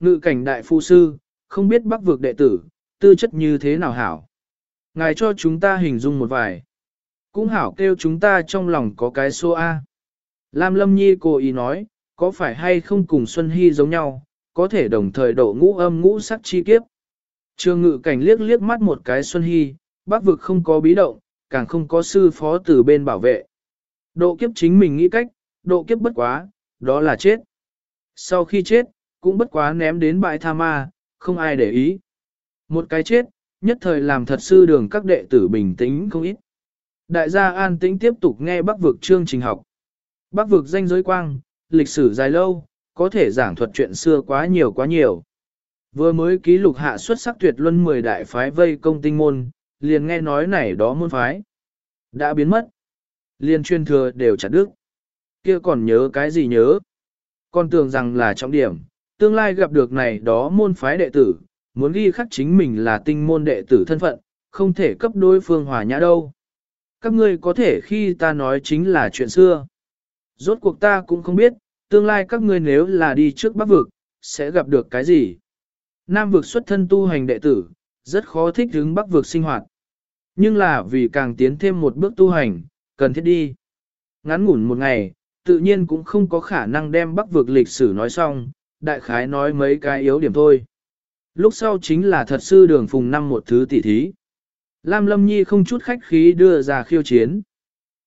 Ngự cảnh đại phu sư, không biết bắc vực đệ tử, tư chất như thế nào hảo. Ngài cho chúng ta hình dung một vài. Cũng hảo kêu chúng ta trong lòng có cái số A. Lam Lâm Nhi cố ý nói, có phải hay không cùng Xuân Hy giống nhau, có thể đồng thời độ ngũ âm ngũ sắc chi kiếp. Trường ngự cảnh liếc liếc mắt một cái Xuân Hy, bác vực không có bí động, càng không có sư phó từ bên bảo vệ. Độ kiếp chính mình nghĩ cách, độ kiếp bất quá, đó là chết. Sau khi chết, cũng bất quá ném đến bãi tha ma, không ai để ý. Một cái chết, nhất thời làm thật sư đường các đệ tử bình tĩnh không ít. Đại gia an tĩnh tiếp tục nghe bác vực chương trình học. Bác vực danh giới quang, lịch sử dài lâu, có thể giảng thuật chuyện xưa quá nhiều quá nhiều. Vừa mới ký lục hạ xuất sắc tuyệt luân 10 đại phái vây công tinh môn, liền nghe nói này đó môn phái. Đã biến mất. Liền chuyên thừa đều chặt đứt. kia còn nhớ cái gì nhớ? Con tưởng rằng là trọng điểm, tương lai gặp được này đó môn phái đệ tử, muốn ghi khắc chính mình là tinh môn đệ tử thân phận, không thể cấp đối phương hòa nhã đâu. Các ngươi có thể khi ta nói chính là chuyện xưa. Rốt cuộc ta cũng không biết, tương lai các ngươi nếu là đi trước bắc vực, sẽ gặp được cái gì. Nam vực xuất thân tu hành đệ tử, rất khó thích ứng bắc vực sinh hoạt. Nhưng là vì càng tiến thêm một bước tu hành, cần thiết đi. Ngắn ngủn một ngày, tự nhiên cũng không có khả năng đem bắc vực lịch sử nói xong, đại khái nói mấy cái yếu điểm thôi. Lúc sau chính là thật sư đường phùng năm một thứ tỷ thí. Lam Lâm Nhi không chút khách khí đưa ra khiêu chiến.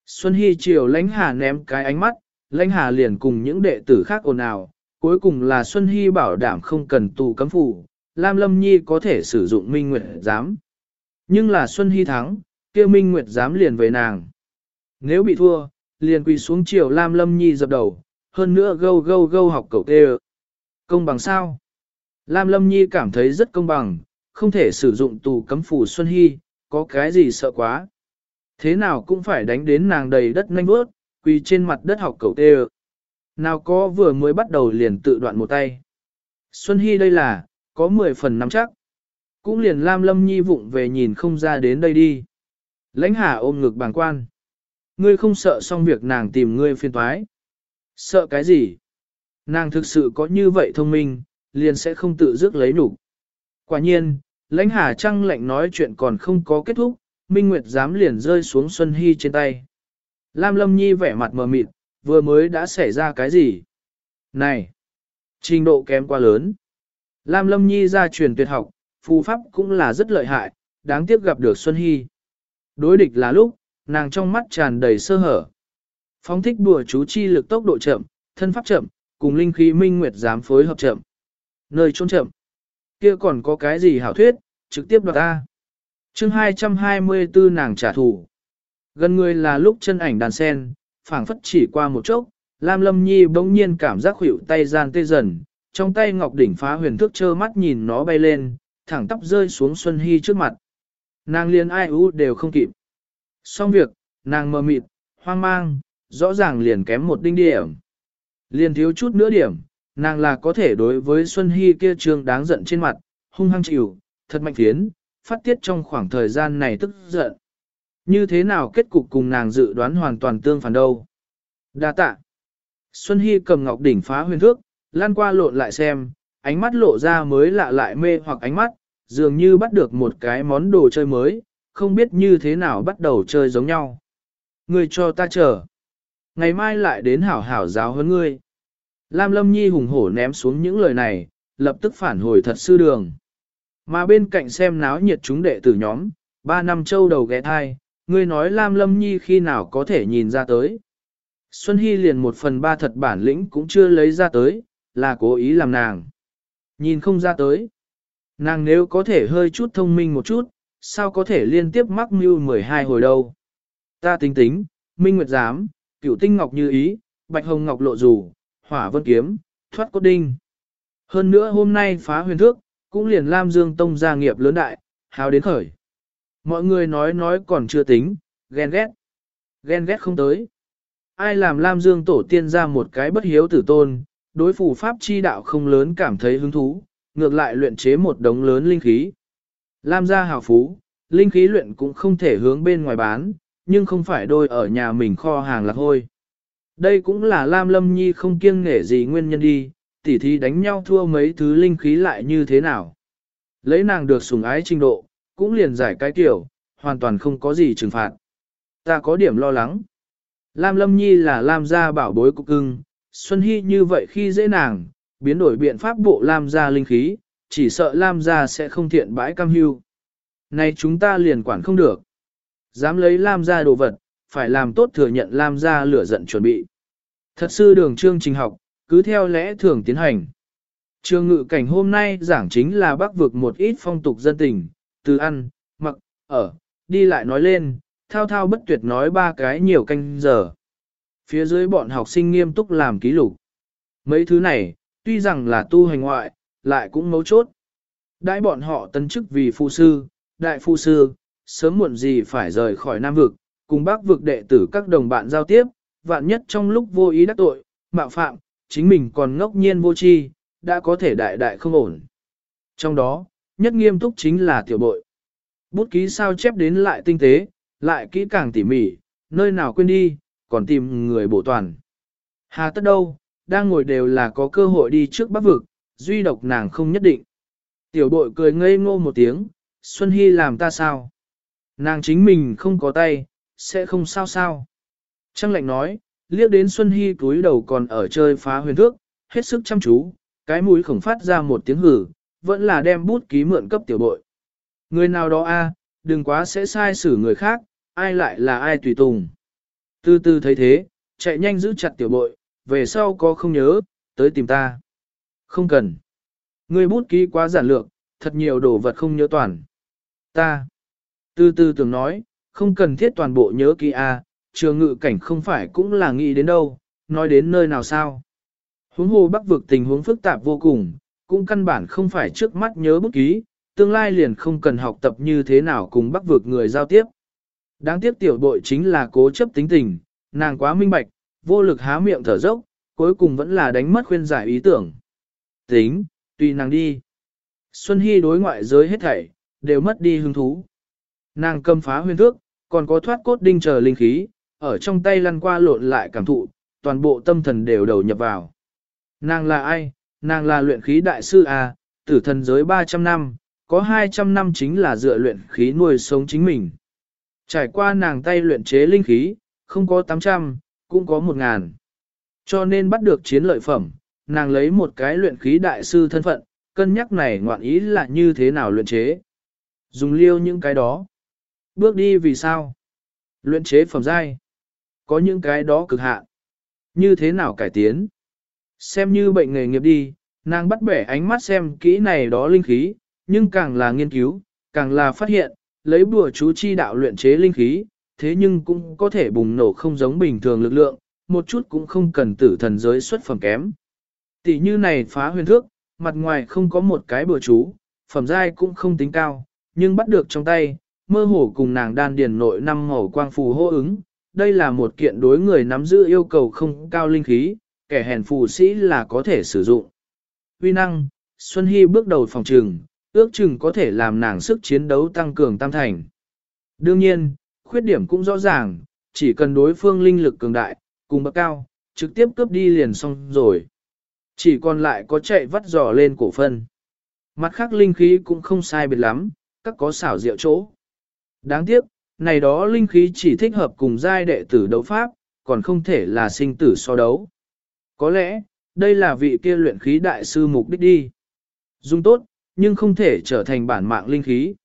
Xuân Hy chiều lãnh hà ném cái ánh mắt, lãnh hà liền cùng những đệ tử khác ồn ào, cuối cùng là Xuân Hy bảo đảm không cần tù cấm phủ, Lam Lâm Nhi có thể sử dụng Minh Nguyệt giám. Nhưng là Xuân Hy thắng, kia Minh Nguyệt giám liền về nàng. Nếu bị thua, liền quỳ xuống chiều Lam Lâm Nhi dập đầu, hơn nữa gâu gâu gâu học cầu tê Công bằng sao? Lam Lâm Nhi cảm thấy rất công bằng, không thể sử dụng tù cấm phủ Xuân Hy, có cái gì sợ quá. Thế nào cũng phải đánh đến nàng đầy đất nhanh bước, quỳ trên mặt đất học cầu tê Nào có vừa mới bắt đầu liền tự đoạn một tay. Xuân Hy đây là, có 10 phần nắm chắc. Cũng liền Lam Lâm Nhi vụng về nhìn không ra đến đây đi. Lãnh Hà ôm ngực bàng quan. Ngươi không sợ xong việc nàng tìm ngươi phiên toái. Sợ cái gì? Nàng thực sự có như vậy thông minh, liền sẽ không tự dứt lấy nhục. Quả nhiên, lãnh hà trăng lạnh nói chuyện còn không có kết thúc, Minh Nguyệt dám liền rơi xuống Xuân Hy trên tay. Lam Lâm Nhi vẻ mặt mờ mịt, vừa mới đã xảy ra cái gì? Này! Trình độ kém quá lớn. Lam Lâm Nhi ra truyền tuyệt học, phù pháp cũng là rất lợi hại, đáng tiếc gặp được Xuân Hy. Đối địch là lúc, nàng trong mắt tràn đầy sơ hở. Phóng thích bùa chú chi lực tốc độ chậm, thân pháp chậm, cùng linh khí minh nguyệt dám phối hợp chậm. Nơi trốn chậm. Kia còn có cái gì hảo thuyết, trực tiếp đoạt ta. chương 224 nàng trả thù. Gần người là lúc chân ảnh đàn sen, phảng phất chỉ qua một chốc, Lam Lâm Nhi bỗng nhiên cảm giác hữu tay gian tê dần, trong tay ngọc đỉnh phá huyền thước trơ mắt nhìn nó bay lên, thẳng tắp rơi xuống Xuân Hy trước mặt. Nàng liền ai ú đều không kịp. Xong việc, nàng mờ mịt, hoang mang, rõ ràng liền kém một đinh điểm. Liền thiếu chút nữa điểm, nàng là có thể đối với Xuân Hy kia trương đáng giận trên mặt, hung hăng chịu, thật mạnh phiến, phát tiết trong khoảng thời gian này tức giận. Như thế nào kết cục cùng nàng dự đoán hoàn toàn tương phản đâu. Đa tạ. Xuân Hy cầm ngọc đỉnh phá huyền thước, lan qua lộn lại xem, ánh mắt lộ ra mới lạ lại mê hoặc ánh mắt, dường như bắt được một cái món đồ chơi mới, không biết như thế nào bắt đầu chơi giống nhau. người cho ta chờ. Ngày mai lại đến hảo hảo giáo hơn ngươi. Lam Lâm Nhi hùng hổ ném xuống những lời này, lập tức phản hồi thật sư đường. Mà bên cạnh xem náo nhiệt chúng đệ tử nhóm, ba năm châu đầu ghé thai, ngươi nói Lam Lâm Nhi khi nào có thể nhìn ra tới. Xuân Hy liền một phần ba thật bản lĩnh cũng chưa lấy ra tới, là cố ý làm nàng. Nhìn không ra tới. Nàng nếu có thể hơi chút thông minh một chút, sao có thể liên tiếp mắc mưu 12 hồi đâu. Ta tính tính, Minh Nguyệt dám. Cửu Tinh Ngọc Như Ý, Bạch Hồng Ngọc Lộ Dù, Hỏa Vân Kiếm, Thoát Cốt Đinh. Hơn nữa hôm nay phá huyền thước, cũng liền Lam Dương Tông gia nghiệp lớn đại, hào đến khởi. Mọi người nói nói còn chưa tính, ghen ghét. Ghen ghét không tới. Ai làm Lam Dương tổ tiên ra một cái bất hiếu tử tôn, đối phủ pháp chi đạo không lớn cảm thấy hứng thú, ngược lại luyện chế một đống lớn linh khí. Lam gia hào phú, linh khí luyện cũng không thể hướng bên ngoài bán, nhưng không phải đôi ở nhà mình kho hàng lạc hôi. Đây cũng là Lam Lâm Nhi không kiêng nể gì nguyên nhân đi, tỉ thí đánh nhau thua mấy thứ linh khí lại như thế nào. Lấy nàng được sủng ái trình độ, cũng liền giải cái kiểu, hoàn toàn không có gì trừng phạt. Ta có điểm lo lắng. Lam Lâm Nhi là Lam gia bảo bối cục cưng, Xuân Hy như vậy khi dễ nàng, biến đổi biện pháp bộ Lam gia linh khí, chỉ sợ Lam gia sẽ không thiện bãi cam hưu. Này chúng ta liền quản không được. Dám lấy Lam gia đồ vật, phải làm tốt thừa nhận Lam gia lửa giận chuẩn bị. Thật sư đường chương trình học, cứ theo lẽ thường tiến hành. Trường ngự cảnh hôm nay giảng chính là bác vực một ít phong tục dân tình, từ ăn, mặc, ở, đi lại nói lên, thao thao bất tuyệt nói ba cái nhiều canh giờ. Phía dưới bọn học sinh nghiêm túc làm ký lục. Mấy thứ này, tuy rằng là tu hành ngoại, lại cũng mấu chốt. Đãi bọn họ tân chức vì phu sư, đại phu sư, sớm muộn gì phải rời khỏi Nam vực, cùng bác vực đệ tử các đồng bạn giao tiếp, vạn nhất trong lúc vô ý đắc tội, mạo phạm, chính mình còn ngốc nhiên vô tri, đã có thể đại đại không ổn. Trong đó, nhất nghiêm túc chính là tiểu bội. Bút ký sao chép đến lại tinh tế, lại kỹ càng tỉ mỉ, nơi nào quên đi, còn tìm người bổ toàn. Hà tất đâu, đang ngồi đều là có cơ hội đi trước bắc vực, duy độc nàng không nhất định. Tiểu bội cười ngây ngô một tiếng, Xuân Hy làm ta sao? Nàng chính mình không có tay, sẽ không sao sao. Trăng lạnh nói, liếc đến Xuân Hy cúi đầu còn ở chơi phá huyền thước, hết sức chăm chú, cái mũi khổng phát ra một tiếng hử, vẫn là đem bút ký mượn cấp tiểu bội. Người nào đó a, đừng quá sẽ sai xử người khác, ai lại là ai tùy tùng. Từ từ thấy thế, chạy nhanh giữ chặt tiểu bội, về sau có không nhớ, tới tìm ta. Không cần. Người bút ký quá giản lược, thật nhiều đồ vật không nhớ toàn. Ta. Từ từ tưởng nói, không cần thiết toàn bộ nhớ kỹ a, trường ngự cảnh không phải cũng là nghĩ đến đâu, nói đến nơi nào sao. Huống hồ bắc vực tình huống phức tạp vô cùng, cũng căn bản không phải trước mắt nhớ bút ký, tương lai liền không cần học tập như thế nào cùng bắc vực người giao tiếp. Đáng tiếc tiểu bội chính là cố chấp tính tình, nàng quá minh bạch, vô lực há miệng thở dốc, cuối cùng vẫn là đánh mất khuyên giải ý tưởng. Tính, tùy nàng đi. Xuân Hy đối ngoại giới hết thảy, đều mất đi hứng thú. Nàng cầm phá huyền thước, còn có thoát cốt đinh chờ linh khí, ở trong tay lăn qua lộn lại cảm thụ, toàn bộ tâm thần đều đầu nhập vào. Nàng là ai? Nàng là luyện khí đại sư à, tử thần giới 300 năm, có 200 năm chính là dựa luyện khí nuôi sống chính mình. Trải qua nàng tay luyện chế linh khí, không có 800, cũng có 1.000. Cho nên bắt được chiến lợi phẩm, nàng lấy một cái luyện khí đại sư thân phận, cân nhắc này ngoạn ý là như thế nào luyện chế. Dùng liêu những cái đó. Bước đi vì sao? Luyện chế phẩm giai. Có những cái đó cực hạn. Như thế nào cải tiến? Xem như bệnh nghề nghiệp đi, nàng bắt bẻ ánh mắt xem kỹ này đó linh khí, nhưng càng là nghiên cứu, càng là phát hiện, lấy bùa chú chi đạo luyện chế linh khí, thế nhưng cũng có thể bùng nổ không giống bình thường lực lượng, một chút cũng không cần tử thần giới xuất phẩm kém. Tỷ như này phá huyền thước, mặt ngoài không có một cái bùa chú, phẩm giai cũng không tính cao, nhưng bắt được trong tay, mơ hồ cùng nàng đan điền nội năm màu quang phù hô ứng. Đây là một kiện đối người nắm giữ yêu cầu không cao linh khí, kẻ hèn phù sĩ là có thể sử dụng. Huy năng, Xuân Hy bước đầu phòng trường, ước chừng có thể làm nàng sức chiến đấu tăng cường tam thành. Đương nhiên, khuyết điểm cũng rõ ràng, chỉ cần đối phương linh lực cường đại, cùng bậc cao, trực tiếp cướp đi liền xong rồi. Chỉ còn lại có chạy vắt giò lên cổ phân. Mặt khác linh khí cũng không sai biệt lắm, các có xảo diệu chỗ. Đáng tiếc, này đó linh khí chỉ thích hợp cùng giai đệ tử đấu pháp, còn không thể là sinh tử so đấu. Có lẽ, đây là vị kia luyện khí đại sư mục đích đi. Dùng tốt, nhưng không thể trở thành bản mạng linh khí.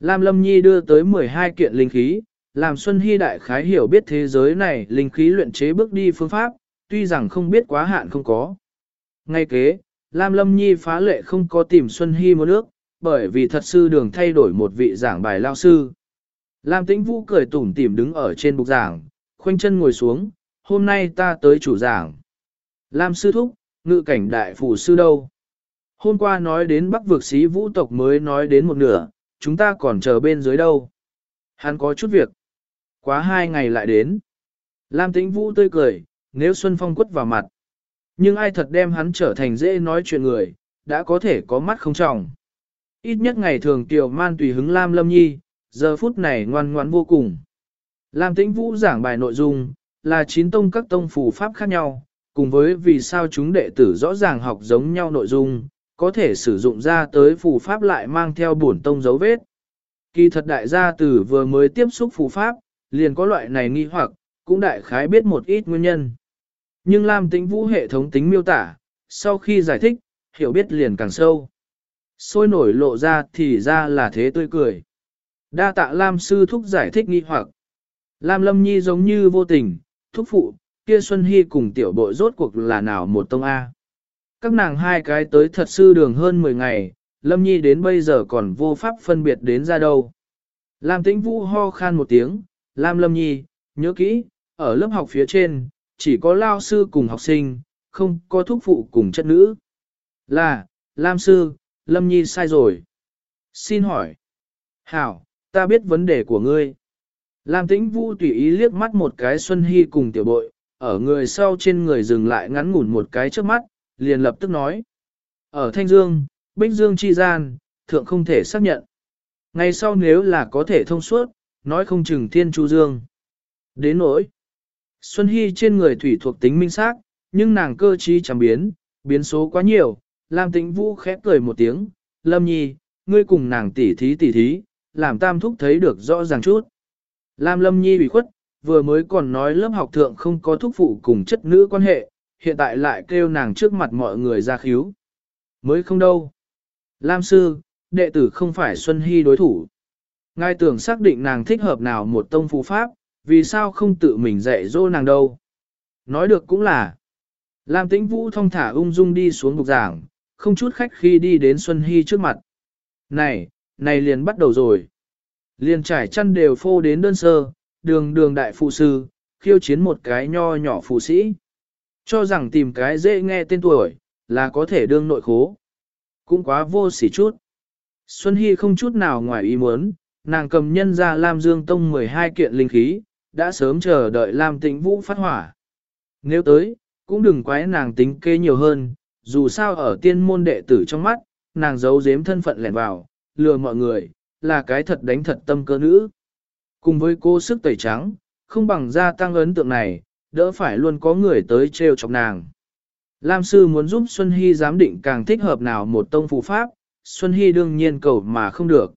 Lam Lâm Nhi đưa tới 12 kiện linh khí, làm Xuân Hy đại khái hiểu biết thế giới này linh khí luyện chế bước đi phương pháp, tuy rằng không biết quá hạn không có. Ngay kế, Lam Lâm Nhi phá lệ không có tìm Xuân Hy một nước, bởi vì thật sư đường thay đổi một vị giảng bài lao sư. Lam Tĩnh Vũ cười tủm tỉm đứng ở trên bục giảng, khoanh chân ngồi xuống, hôm nay ta tới chủ giảng. Lam sư thúc, ngự cảnh đại phủ sư đâu? Hôm qua nói đến bắc vực sĩ vũ tộc mới nói đến một nửa, chúng ta còn chờ bên dưới đâu. Hắn có chút việc. Quá hai ngày lại đến. Lam tĩnh vũ tươi cười, nếu Xuân Phong quất vào mặt. Nhưng ai thật đem hắn trở thành dễ nói chuyện người, đã có thể có mắt không trọng. Ít nhất ngày thường tiểu man tùy hứng Lam Lâm Nhi, giờ phút này ngoan ngoãn vô cùng. Lam tĩnh vũ giảng bài nội dung, là chín tông các tông phù pháp khác nhau, cùng với vì sao chúng đệ tử rõ ràng học giống nhau nội dung, có thể sử dụng ra tới phù pháp lại mang theo bổn tông dấu vết. Kỳ thật đại gia tử vừa mới tiếp xúc phù pháp, liền có loại này nghi hoặc, cũng đại khái biết một ít nguyên nhân. Nhưng Lam Tĩnh Vũ hệ thống tính miêu tả, sau khi giải thích, hiểu biết liền càng sâu. Sôi nổi lộ ra thì ra là thế tươi cười. Đa tạ Lam sư thúc giải thích nghi hoặc. Lam Lâm Nhi giống như vô tình, thúc phụ, kia Xuân Hy cùng tiểu bội rốt cuộc là nào một tông A. Các nàng hai cái tới thật sư đường hơn 10 ngày, Lâm Nhi đến bây giờ còn vô pháp phân biệt đến ra đâu. Lam Tĩnh Vũ ho khan một tiếng, Lam Lâm Nhi, nhớ kỹ, ở lớp học phía trên, chỉ có lao sư cùng học sinh, không có thúc phụ cùng chất nữ. Là, Lam sư, Lâm Nhi sai rồi. Xin hỏi. Hảo, ta biết vấn đề của ngươi. Lam Tĩnh Vũ tùy ý liếc mắt một cái Xuân Hy cùng tiểu bội, ở người sau trên người dừng lại ngắn ngủn một cái trước mắt, liền lập tức nói. Ở Thanh Dương, Bích Dương chi gian, thượng không thể xác nhận. Ngày sau nếu là có thể thông suốt, nói không chừng thiên chu dương. Đến nỗi, Xuân Hy trên người thủy thuộc tính minh xác, nhưng nàng cơ trí chẳng biến, biến số quá nhiều, Lam Tĩnh Vũ khép cười một tiếng, Lâm Nhi, ngươi cùng nàng tỉ thí tỉ thí, làm tam thúc thấy được rõ ràng chút. Lam Lâm Nhi bị khuất, vừa mới còn nói lớp học thượng không có thúc phụ cùng chất nữ quan hệ, hiện tại lại kêu nàng trước mặt mọi người ra khíu. Mới không đâu. Lam Sư, đệ tử không phải Xuân Hy đối thủ. Ngài tưởng xác định nàng thích hợp nào một tông phù pháp, vì sao không tự mình dạy dỗ nàng đâu. Nói được cũng là. Lam Tĩnh Vũ thong thả ung dung đi xuống bục giảng, không chút khách khi đi đến Xuân Hy trước mặt. Này, này liền bắt đầu rồi. Liền trải chăn đều phô đến đơn sơ, đường đường đại phụ sư, khiêu chiến một cái nho nhỏ phụ sĩ. Cho rằng tìm cái dễ nghe tên tuổi, là có thể đương nội khố. Cũng quá vô sỉ chút. Xuân Hy không chút nào ngoài ý muốn, nàng cầm nhân ra Lam Dương Tông 12 kiện linh khí, đã sớm chờ đợi Lam Tĩnh Vũ phát hỏa. Nếu tới, cũng đừng quái nàng tính kê nhiều hơn, dù sao ở tiên môn đệ tử trong mắt, nàng giấu giếm thân phận lẻn vào, lừa mọi người, là cái thật đánh thật tâm cơ nữ. Cùng với cô sức tẩy trắng, không bằng gia tăng ấn tượng này, đỡ phải luôn có người tới trêu chọc nàng. Lam sư muốn giúp Xuân Hy giám định càng thích hợp nào một tông phù pháp, Xuân Hy đương nhiên cầu mà không được.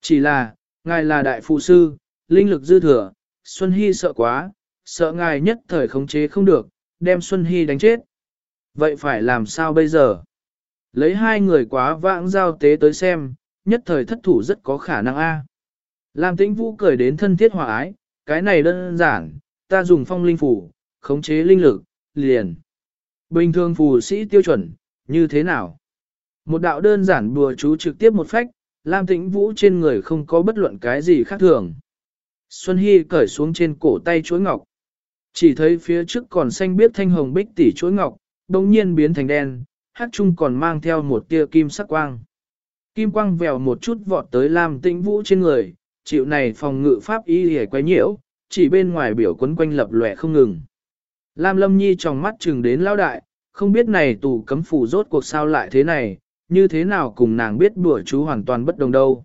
Chỉ là, ngài là đại phụ sư, linh lực dư thừa, Xuân Hy sợ quá, sợ ngài nhất thời khống chế không được, đem Xuân Hy đánh chết. Vậy phải làm sao bây giờ? Lấy hai người quá vãng giao tế tới xem, nhất thời thất thủ rất có khả năng A. Lam tĩnh vũ cười đến thân thiết hòa ái, cái này đơn giản, ta dùng phong linh phủ, khống chế linh lực, liền. Bình thường phù sĩ tiêu chuẩn, như thế nào? Một đạo đơn giản bùa chú trực tiếp một phách, Lam tĩnh vũ trên người không có bất luận cái gì khác thường. Xuân Hy cởi xuống trên cổ tay chuối ngọc. Chỉ thấy phía trước còn xanh biết thanh hồng bích tỷ chuối ngọc, đồng nhiên biến thành đen, hát trung còn mang theo một tia kim sắc quang. Kim quang vèo một chút vọt tới Lam Tĩnh Vũ trên người, chịu này phòng ngự pháp y hề quấy nhiễu, chỉ bên ngoài biểu quấn quanh lập lòe không ngừng. Lam Lâm Nhi trong mắt chừng đến lao đại, không biết này tù cấm phủ rốt cuộc sao lại thế này, như thế nào cùng nàng biết bữa chú hoàn toàn bất đồng đâu.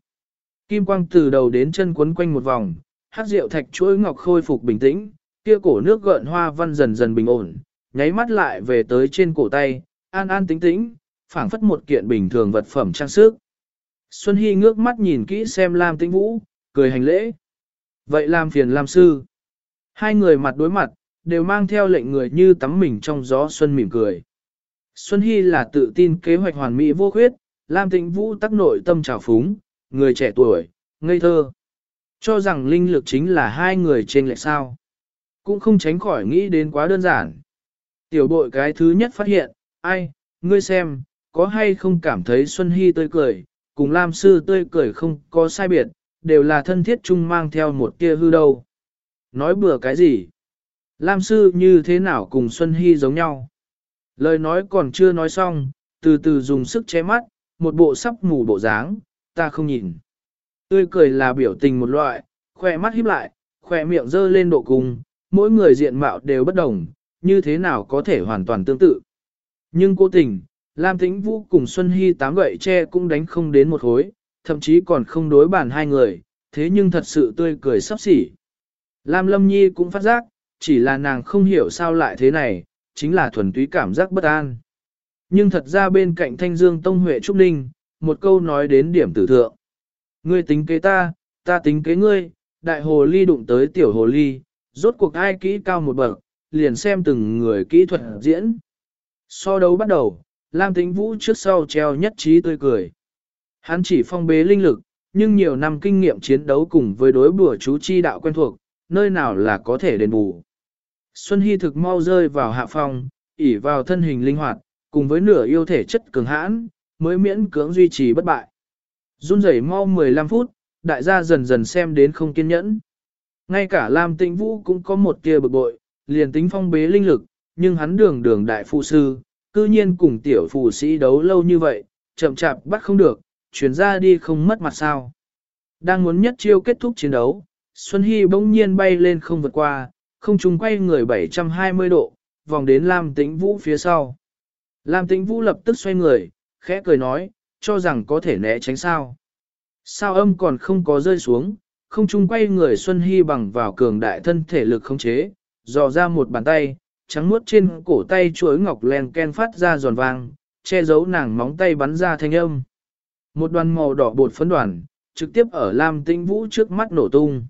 Kim quang từ đầu đến chân quấn quanh một vòng, hát rượu thạch chuỗi ngọc khôi phục bình tĩnh, kia cổ nước gợn hoa văn dần dần bình ổn, nháy mắt lại về tới trên cổ tay, an an tĩnh tĩnh, phảng phất một kiện bình thường vật phẩm trang sức. Xuân Hy ngước mắt nhìn kỹ xem Lam Tĩnh Vũ, cười hành lễ. Vậy làm phiền Lam Sư. Hai người mặt đối mặt, đều mang theo lệnh người như tắm mình trong gió Xuân mỉm cười. Xuân Hy là tự tin kế hoạch hoàn mỹ vô khuyết, Lam Tĩnh Vũ tắc nội tâm trào phúng, người trẻ tuổi, ngây thơ. Cho rằng linh lực chính là hai người trên lệ sao. Cũng không tránh khỏi nghĩ đến quá đơn giản. Tiểu bội cái thứ nhất phát hiện, ai, ngươi xem, có hay không cảm thấy Xuân Hy tươi cười, cùng Lam Sư tươi cười không có sai biệt, đều là thân thiết chung mang theo một tia hư đâu. Nói bừa cái gì? Lam Sư như thế nào cùng Xuân Hy giống nhau? Lời nói còn chưa nói xong, từ từ dùng sức che mắt, một bộ sắp mù bộ dáng, ta không nhìn. Tươi cười là biểu tình một loại, khỏe mắt híp lại, khỏe miệng dơ lên độ cùng, mỗi người diện mạo đều bất đồng, như thế nào có thể hoàn toàn tương tự. Nhưng cố tình, Lam Tĩnh Vũ cùng Xuân Hy tám gậy tre cũng đánh không đến một hối, thậm chí còn không đối bàn hai người, thế nhưng thật sự tươi cười sắp xỉ. Lam Lâm Nhi cũng phát giác, chỉ là nàng không hiểu sao lại thế này, chính là thuần túy cảm giác bất an. Nhưng thật ra bên cạnh thanh dương tông huệ trúc ninh, một câu nói đến điểm tử thượng. Ngươi tính kế ta, ta tính kế ngươi, đại hồ ly đụng tới tiểu hồ ly, rốt cuộc ai kỹ cao một bậc, liền xem từng người kỹ thuật diễn. So đấu bắt đầu, Lam Tĩnh Vũ trước sau treo nhất trí tươi cười. Hắn chỉ phong bế linh lực, nhưng nhiều năm kinh nghiệm chiến đấu cùng với đối bùa chú chi đạo quen thuộc, nơi nào là có thể đền bù. Xuân Hy thực mau rơi vào hạ phong, ỉ vào thân hình linh hoạt, cùng với nửa yêu thể chất cường hãn, mới miễn cưỡng duy trì bất bại. Run rẩy mau 15 phút, đại gia dần dần xem đến không kiên nhẫn. Ngay cả Lam Tĩnh Vũ cũng có một tia bực bội, liền tính phong bế linh lực, nhưng hắn đường đường đại phụ sư, cư nhiên cùng tiểu phù sĩ đấu lâu như vậy, chậm chạp bắt không được, chuyển ra đi không mất mặt sao. Đang muốn nhất chiêu kết thúc chiến đấu, Xuân Hy bỗng nhiên bay lên không vượt qua, không trùng quay người 720 độ, vòng đến Lam Tĩnh Vũ phía sau. Lam Tĩnh Vũ lập tức xoay người, khẽ cười nói, cho rằng có thể né tránh sao. Sao âm còn không có rơi xuống, không trùng quay người Xuân Hy bằng vào cường đại thân thể lực không chế, dò ra một bàn tay, trắng muốt trên cổ tay chuối ngọc len ken phát ra giòn vang, che giấu nàng móng tay bắn ra thanh âm. Một đoàn màu đỏ bột phấn đoàn, trực tiếp ở Lam Tĩnh Vũ trước mắt nổ tung.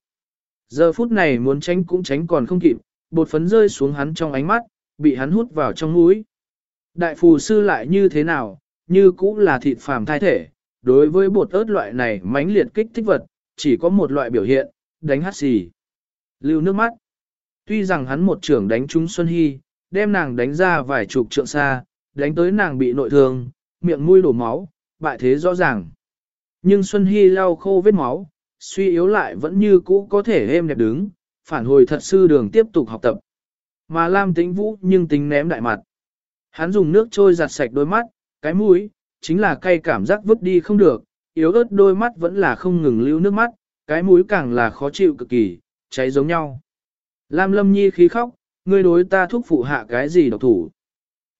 Giờ phút này muốn tránh cũng tránh còn không kịp, bột phấn rơi xuống hắn trong ánh mắt, bị hắn hút vào trong mũi. Đại phù sư lại như thế nào, như cũng là thịt phàm thai thể, đối với bột ớt loại này mãnh liệt kích thích vật, chỉ có một loại biểu hiện, đánh hát xì. Lưu nước mắt. Tuy rằng hắn một trưởng đánh trúng Xuân Hy, đem nàng đánh ra vài chục trượng xa, đánh tới nàng bị nội thương, miệng mũi đổ máu, bại thế rõ ràng. Nhưng Xuân Hy lau khô vết máu, suy yếu lại vẫn như cũ có thể êm đẹp đứng, phản hồi thật sư đường tiếp tục học tập. Mà Lam tĩnh vũ nhưng tính ném đại mặt. Hắn dùng nước trôi giặt sạch đôi mắt, cái mũi, chính là cay cảm giác vứt đi không được, yếu ớt đôi mắt vẫn là không ngừng lưu nước mắt, cái mũi càng là khó chịu cực kỳ, cháy giống nhau. Lam lâm nhi khí khóc, ngươi đối ta thúc phụ hạ cái gì độc thủ.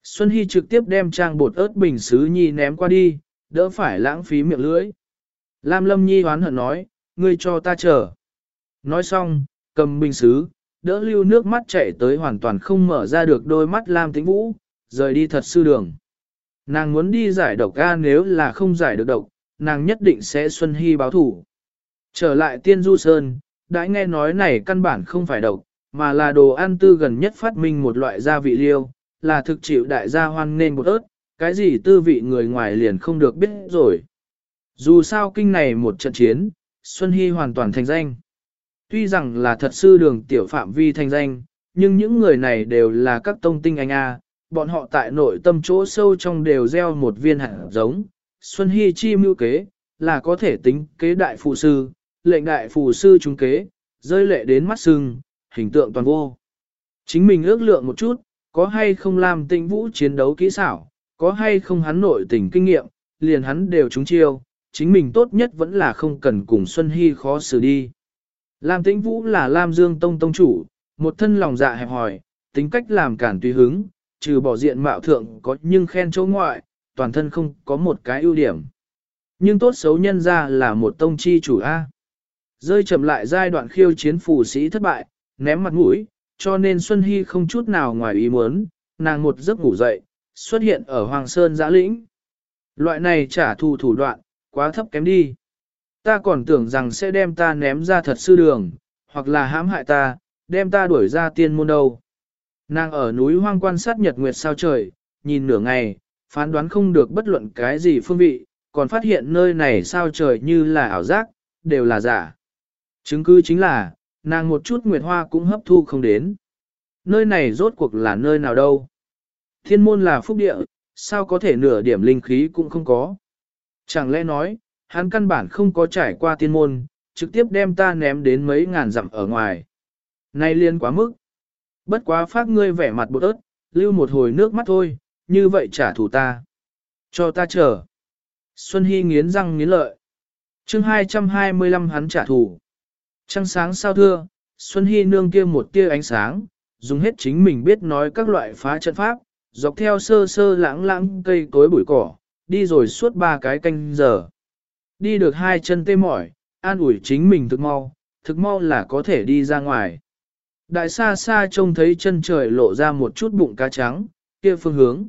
Xuân Hy trực tiếp đem trang bột ớt bình xứ nhi ném qua đi, đỡ phải lãng phí miệng lưỡi. Lam lâm nhi hoán hận nói, ngươi cho ta chờ. Nói xong, cầm bình xứ, đỡ lưu nước mắt chảy tới hoàn toàn không mở ra được đôi mắt Lam tĩnh vũ, rời đi thật sư đường. Nàng muốn đi giải độc ga nếu là không giải được độc, nàng nhất định sẽ Xuân Hy báo thủ. Trở lại tiên du sơn, đã nghe nói này căn bản không phải độc, mà là đồ ăn tư gần nhất phát minh một loại gia vị liêu, là thực chịu đại gia hoan nên một ớt, cái gì tư vị người ngoài liền không được biết rồi. Dù sao kinh này một trận chiến, Xuân Hy hoàn toàn thành danh. Tuy rằng là thật sư đường tiểu phạm vi thành danh, nhưng những người này đều là các tông tinh anh A, bọn họ tại nội tâm chỗ sâu trong đều gieo một viên hạt giống. Xuân Hy chi mưu kế, là có thể tính kế đại phụ sư, lệnh đại phụ sư trúng kế, rơi lệ đến mắt sưng, hình tượng toàn vô. Chính mình ước lượng một chút, có hay không làm tinh vũ chiến đấu kỹ xảo, có hay không hắn nội tình kinh nghiệm, liền hắn đều trúng chiêu, chính mình tốt nhất vẫn là không cần cùng Xuân Hy khó xử đi. Lam Tĩnh Vũ là Lam Dương Tông Tông chủ, một thân lòng dạ hẹp hòi, tính cách làm cản tùy hứng, trừ bỏ diện mạo thượng có nhưng khen chỗ ngoại, toàn thân không có một cái ưu điểm. Nhưng tốt xấu nhân ra là một tông chi chủ A. Rơi chậm lại giai đoạn khiêu chiến phù sĩ thất bại, ném mặt mũi, cho nên Xuân Hy không chút nào ngoài ý muốn, nàng một giấc ngủ dậy, xuất hiện ở Hoàng Sơn giã lĩnh. Loại này trả thù thủ đoạn, quá thấp kém đi. Ta còn tưởng rằng sẽ đem ta ném ra thật sư đường, hoặc là hãm hại ta, đem ta đuổi ra tiên môn đâu. Nàng ở núi hoang quan sát nhật nguyệt sao trời, nhìn nửa ngày, phán đoán không được bất luận cái gì phương vị, còn phát hiện nơi này sao trời như là ảo giác, đều là giả. Chứng cứ chính là, nàng một chút nguyệt hoa cũng hấp thu không đến. Nơi này rốt cuộc là nơi nào đâu? Thiên môn là phúc địa, sao có thể nửa điểm linh khí cũng không có? Chẳng lẽ nói, hắn căn bản không có trải qua Thiên môn, trực tiếp đem ta ném đến mấy ngàn dặm ở ngoài. Này liên quá mức. Bất quá phát ngươi vẻ mặt bột ớt, lưu một hồi nước mắt thôi, như vậy trả thù ta. Cho ta chờ. Xuân Hy nghiến răng nghiến lợi. chương 225 hắn trả thù. Trăng sáng sao thưa, Xuân Hy nương kia một tia ánh sáng, dùng hết chính mình biết nói các loại phá trận pháp, dọc theo sơ sơ lãng lãng cây cối bụi cỏ, đi rồi suốt ba cái canh giờ. Đi được hai chân tê mỏi, an ủi chính mình thực mau, thực mau là có thể đi ra ngoài. Đại xa xa trông thấy chân trời lộ ra một chút bụng cá trắng, kia phương hướng.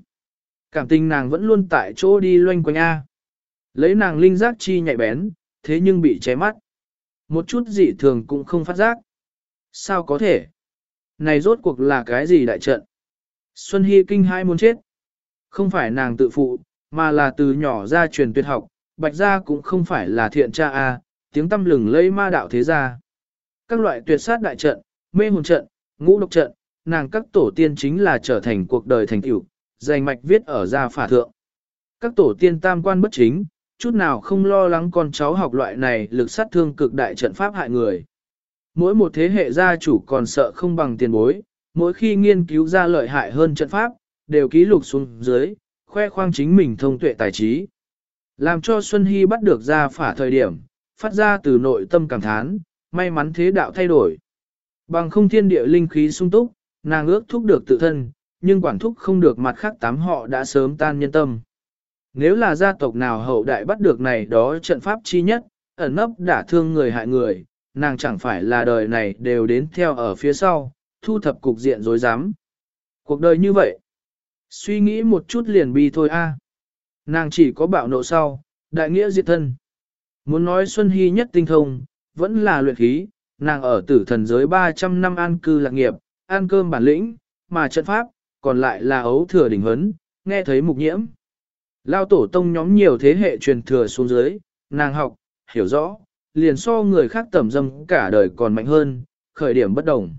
Cảm tình nàng vẫn luôn tại chỗ đi loanh quanh A. Lấy nàng linh giác chi nhạy bén, thế nhưng bị ché mắt. Một chút dị thường cũng không phát giác. Sao có thể? Này rốt cuộc là cái gì đại trận? Xuân Hy kinh hai muốn chết. Không phải nàng tự phụ, mà là từ nhỏ ra truyền tuyệt học, bạch gia cũng không phải là thiện cha A, tiếng tâm lừng lấy ma đạo thế gia. Các loại tuyệt sát đại trận, mê hồn trận, ngũ độc trận, nàng các tổ tiên chính là trở thành cuộc đời thành tựu, dành mạch viết ở gia phả thượng. Các tổ tiên tam quan bất chính, chút nào không lo lắng con cháu học loại này lực sát thương cực đại trận pháp hại người. Mỗi một thế hệ gia chủ còn sợ không bằng tiền bối, mỗi khi nghiên cứu ra lợi hại hơn trận pháp, đều ký lục xuống dưới, khoe khoang chính mình thông tuệ tài trí. Làm cho Xuân Hy bắt được ra phả thời điểm, phát ra từ nội tâm cảm thán, may mắn thế đạo thay đổi. Bằng không thiên địa linh khí sung túc, nàng ước thúc được tự thân, nhưng quản thúc không được mặt khác tám họ đã sớm tan nhân tâm. Nếu là gia tộc nào hậu đại bắt được này đó trận pháp chi nhất, ẩn nấp đả thương người hại người, nàng chẳng phải là đời này đều đến theo ở phía sau, thu thập cục diện dối dám. Cuộc đời như vậy, suy nghĩ một chút liền bi thôi a. Nàng chỉ có bạo nộ sau, đại nghĩa diệt thân. Muốn nói Xuân Hy nhất tinh thông, vẫn là luyện khí, nàng ở tử thần giới 300 năm an cư lạc nghiệp, ăn cơm bản lĩnh, mà trận pháp, còn lại là ấu thừa đỉnh hấn, nghe thấy mục nhiễm. Lao tổ tông nhóm nhiều thế hệ truyền thừa xuống dưới, nàng học, hiểu rõ, liền so người khác tẩm dâm cả đời còn mạnh hơn, khởi điểm bất đồng.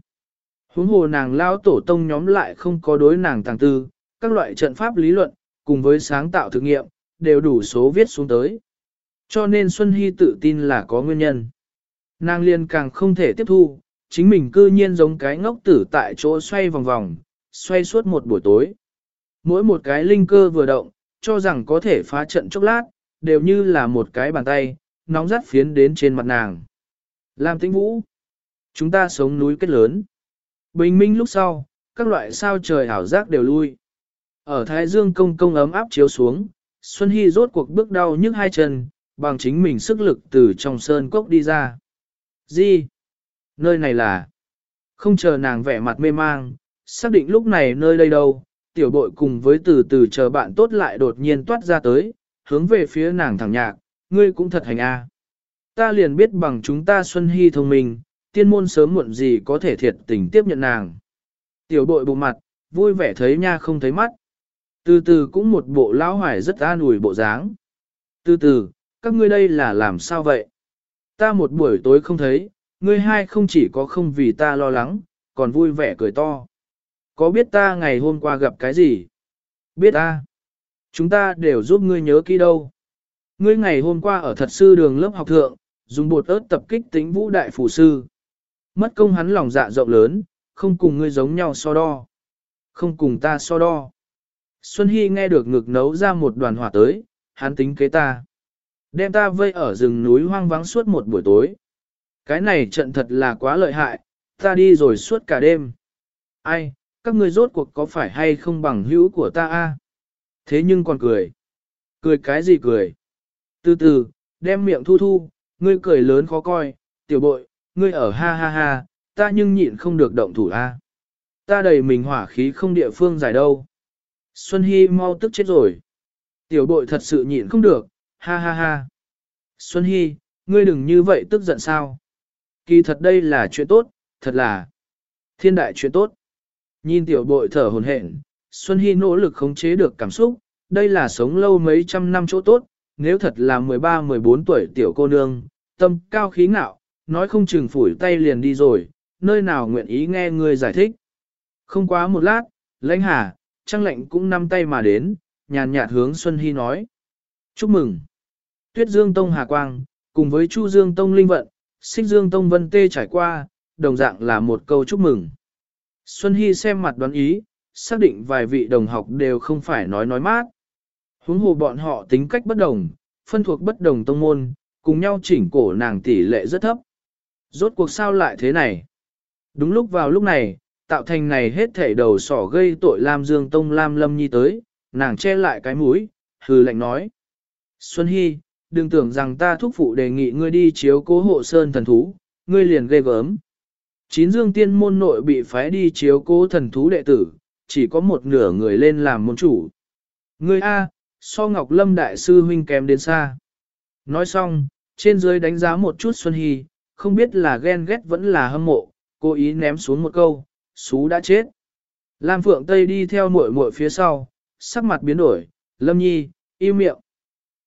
Huống hồ nàng lao tổ tông nhóm lại không có đối nàng tàng tư, các loại trận pháp lý luận, cùng với sáng tạo thực nghiệm, đều đủ số viết xuống tới. Cho nên Xuân Hy tự tin là có nguyên nhân. Nàng liền càng không thể tiếp thu, chính mình cư nhiên giống cái ngốc tử tại chỗ xoay vòng vòng, xoay suốt một buổi tối. Mỗi một cái linh cơ vừa động, cho rằng có thể phá trận chốc lát, đều như là một cái bàn tay, nóng rát phiến đến trên mặt nàng. Làm tĩnh vũ. Chúng ta sống núi kết lớn. Bình minh lúc sau, các loại sao trời ảo giác đều lui. Ở Thái Dương công công ấm áp chiếu xuống, Xuân Hy rốt cuộc bước đau nhức hai chân, bằng chính mình sức lực từ trong sơn cốc đi ra. Di, Nơi này là... Không chờ nàng vẻ mặt mê mang, xác định lúc này nơi đây đâu, tiểu bội cùng với từ từ chờ bạn tốt lại đột nhiên toát ra tới, hướng về phía nàng thẳng nhạc, ngươi cũng thật hành a. Ta liền biết bằng chúng ta Xuân Hy thông minh, tiên môn sớm muộn gì có thể thiệt tình tiếp nhận nàng. Tiểu bội bụng mặt, vui vẻ thấy nha không thấy mắt. Từ từ cũng một bộ lão hoài rất an ủi bộ dáng. Từ từ, các ngươi đây là làm sao vậy? Ta một buổi tối không thấy, ngươi hai không chỉ có không vì ta lo lắng, còn vui vẻ cười to. Có biết ta ngày hôm qua gặp cái gì? Biết ta. Chúng ta đều giúp ngươi nhớ kỹ đâu. Ngươi ngày hôm qua ở thật sư đường lớp học thượng, dùng bột ớt tập kích tính vũ đại phủ sư. Mất công hắn lòng dạ rộng lớn, không cùng ngươi giống nhau so đo. Không cùng ta so đo. Xuân Hy nghe được ngực nấu ra một đoàn hỏa tới, hắn tính kế ta. Đem ta vây ở rừng núi hoang vắng suốt một buổi tối. Cái này trận thật là quá lợi hại, ta đi rồi suốt cả đêm. Ai, các ngươi rốt cuộc có phải hay không bằng hữu của ta a? Thế nhưng còn cười. Cười cái gì cười? Từ từ, đem miệng thu thu, ngươi cười lớn khó coi, tiểu bội, ngươi ở ha ha ha, ta nhưng nhịn không được động thủ a. Ta đầy mình hỏa khí không địa phương giải đâu. Xuân Hy mau tức chết rồi. Tiểu bội thật sự nhịn không được, ha ha ha. Xuân Hy, ngươi đừng như vậy tức giận sao. Kỳ thật đây là chuyện tốt, thật là thiên đại chuyện tốt. Nhìn tiểu bội thở hồn hển, Xuân Hy nỗ lực khống chế được cảm xúc, đây là sống lâu mấy trăm năm chỗ tốt, nếu thật là 13-14 tuổi tiểu cô nương, tâm cao khí ngạo, nói không chừng phủi tay liền đi rồi, nơi nào nguyện ý nghe người giải thích. Không quá một lát, lãnh hà, trăng lệnh cũng nắm tay mà đến, nhàn nhạt hướng Xuân Hy nói. Chúc mừng! Tuyết Dương Tông Hà Quang, cùng với Chu Dương Tông Linh Vận, Xích Dương Tông Vân Tê trải qua, đồng dạng là một câu chúc mừng. Xuân Hy xem mặt đoán ý, xác định vài vị đồng học đều không phải nói nói mát. Huống hồ bọn họ tính cách bất đồng, phân thuộc bất đồng tông môn, cùng nhau chỉnh cổ nàng tỷ lệ rất thấp. Rốt cuộc sao lại thế này? Đúng lúc vào lúc này, tạo thành này hết thể đầu sỏ gây tội Lam Dương Tông Lam Lâm Nhi tới, nàng che lại cái mũi, hừ lạnh nói. Xuân Hy, đừng tưởng rằng ta thúc phụ đề nghị ngươi đi chiếu cố hộ sơn thần thú, ngươi liền ghê gớm. Chín dương tiên môn nội bị phái đi chiếu cố thần thú đệ tử, chỉ có một nửa người lên làm môn chủ. Người A, so Ngọc Lâm Đại sư huynh kém đến xa. Nói xong, trên dưới đánh giá một chút Xuân Hy, không biết là ghen ghét vẫn là hâm mộ, cố ý ném xuống một câu, xú đã chết. Lam Phượng Tây đi theo muội muội phía sau, sắc mặt biến đổi, Lâm Nhi, im miệng.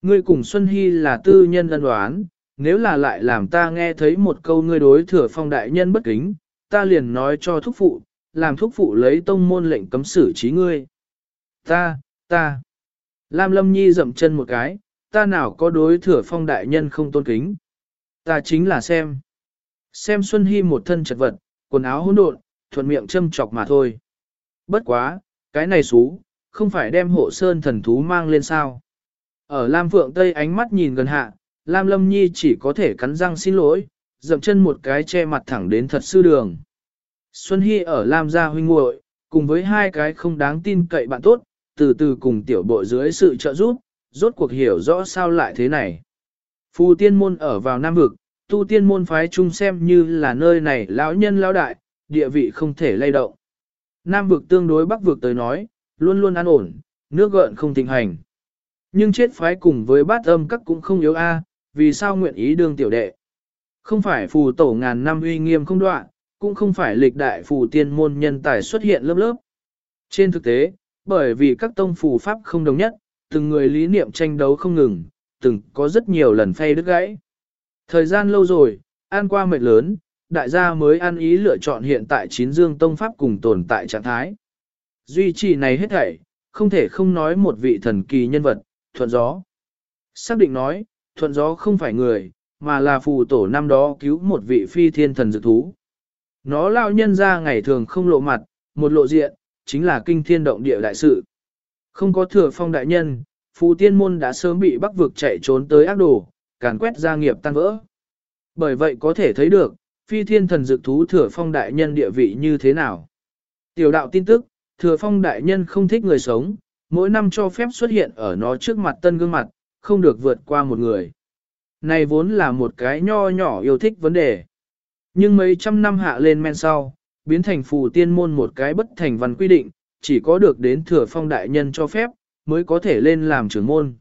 Ngươi cùng Xuân Hy là tư nhân ân đoán, nếu là lại làm ta nghe thấy một câu ngươi đối thừa phong đại nhân bất kính, ta liền nói cho thúc phụ, làm thúc phụ lấy tông môn lệnh cấm xử trí ngươi. Ta, ta. Lam Lâm Nhi dậm chân một cái, ta nào có đối thừa phong đại nhân không tôn kính. Ta chính là xem. Xem Xuân Hy một thân chật vật, quần áo hỗn độn, thuận miệng châm chọc mà thôi. Bất quá, cái này xú, không phải đem hộ sơn thần thú mang lên sao. Ở Lam Phượng Tây ánh mắt nhìn gần hạ, Lam Lâm Nhi chỉ có thể cắn răng xin lỗi, dậm chân một cái che mặt thẳng đến thật sư đường. Xuân Hy ở Lam gia huynh muội cùng với hai cái không đáng tin cậy bạn tốt, từ từ cùng tiểu bộ dưới sự trợ giúp, rốt cuộc hiểu rõ sao lại thế này. Phù tiên môn ở vào Nam Vực, tu tiên môn phái chung xem như là nơi này lão nhân lão đại, địa vị không thể lay động. Nam Vực tương đối Bắc Vực tới nói, luôn luôn an ổn, nước gợn không thịnh hành. Nhưng chết phái cùng với bát âm các cũng không yếu a, vì sao nguyện ý đương tiểu đệ. Không phải phù tổ ngàn năm uy nghiêm không đoạn, cũng không phải lịch đại phù tiên môn nhân tài xuất hiện lớp lớp. Trên thực tế, bởi vì các tông phù pháp không đồng nhất, từng người lý niệm tranh đấu không ngừng, từng có rất nhiều lần phay đứt gãy. Thời gian lâu rồi, an qua mệt lớn, đại gia mới ăn ý lựa chọn hiện tại chín dương tông pháp cùng tồn tại trạng thái. Duy trì này hết thảy, không thể không nói một vị thần kỳ nhân vật, thuận gió. Xác định nói, thuận gió không phải người, mà là phù tổ năm đó cứu một vị phi thiên thần dự thú. Nó lao nhân ra ngày thường không lộ mặt, một lộ diện, chính là kinh thiên động địa đại sự. Không có thừa phong đại nhân, phù tiên môn đã sớm bị bắc vực chạy trốn tới ác đồ, càn quét gia nghiệp tan vỡ. Bởi vậy có thể thấy được, phi thiên thần dược thú thừa phong đại nhân địa vị như thế nào. Tiểu đạo tin tức, thừa phong đại nhân không thích người sống, mỗi năm cho phép xuất hiện ở nó trước mặt tân gương mặt, không được vượt qua một người. Này vốn là một cái nho nhỏ yêu thích vấn đề. Nhưng mấy trăm năm hạ lên men sau, biến thành phù tiên môn một cái bất thành văn quy định, chỉ có được đến thừa phong đại nhân cho phép, mới có thể lên làm trưởng môn.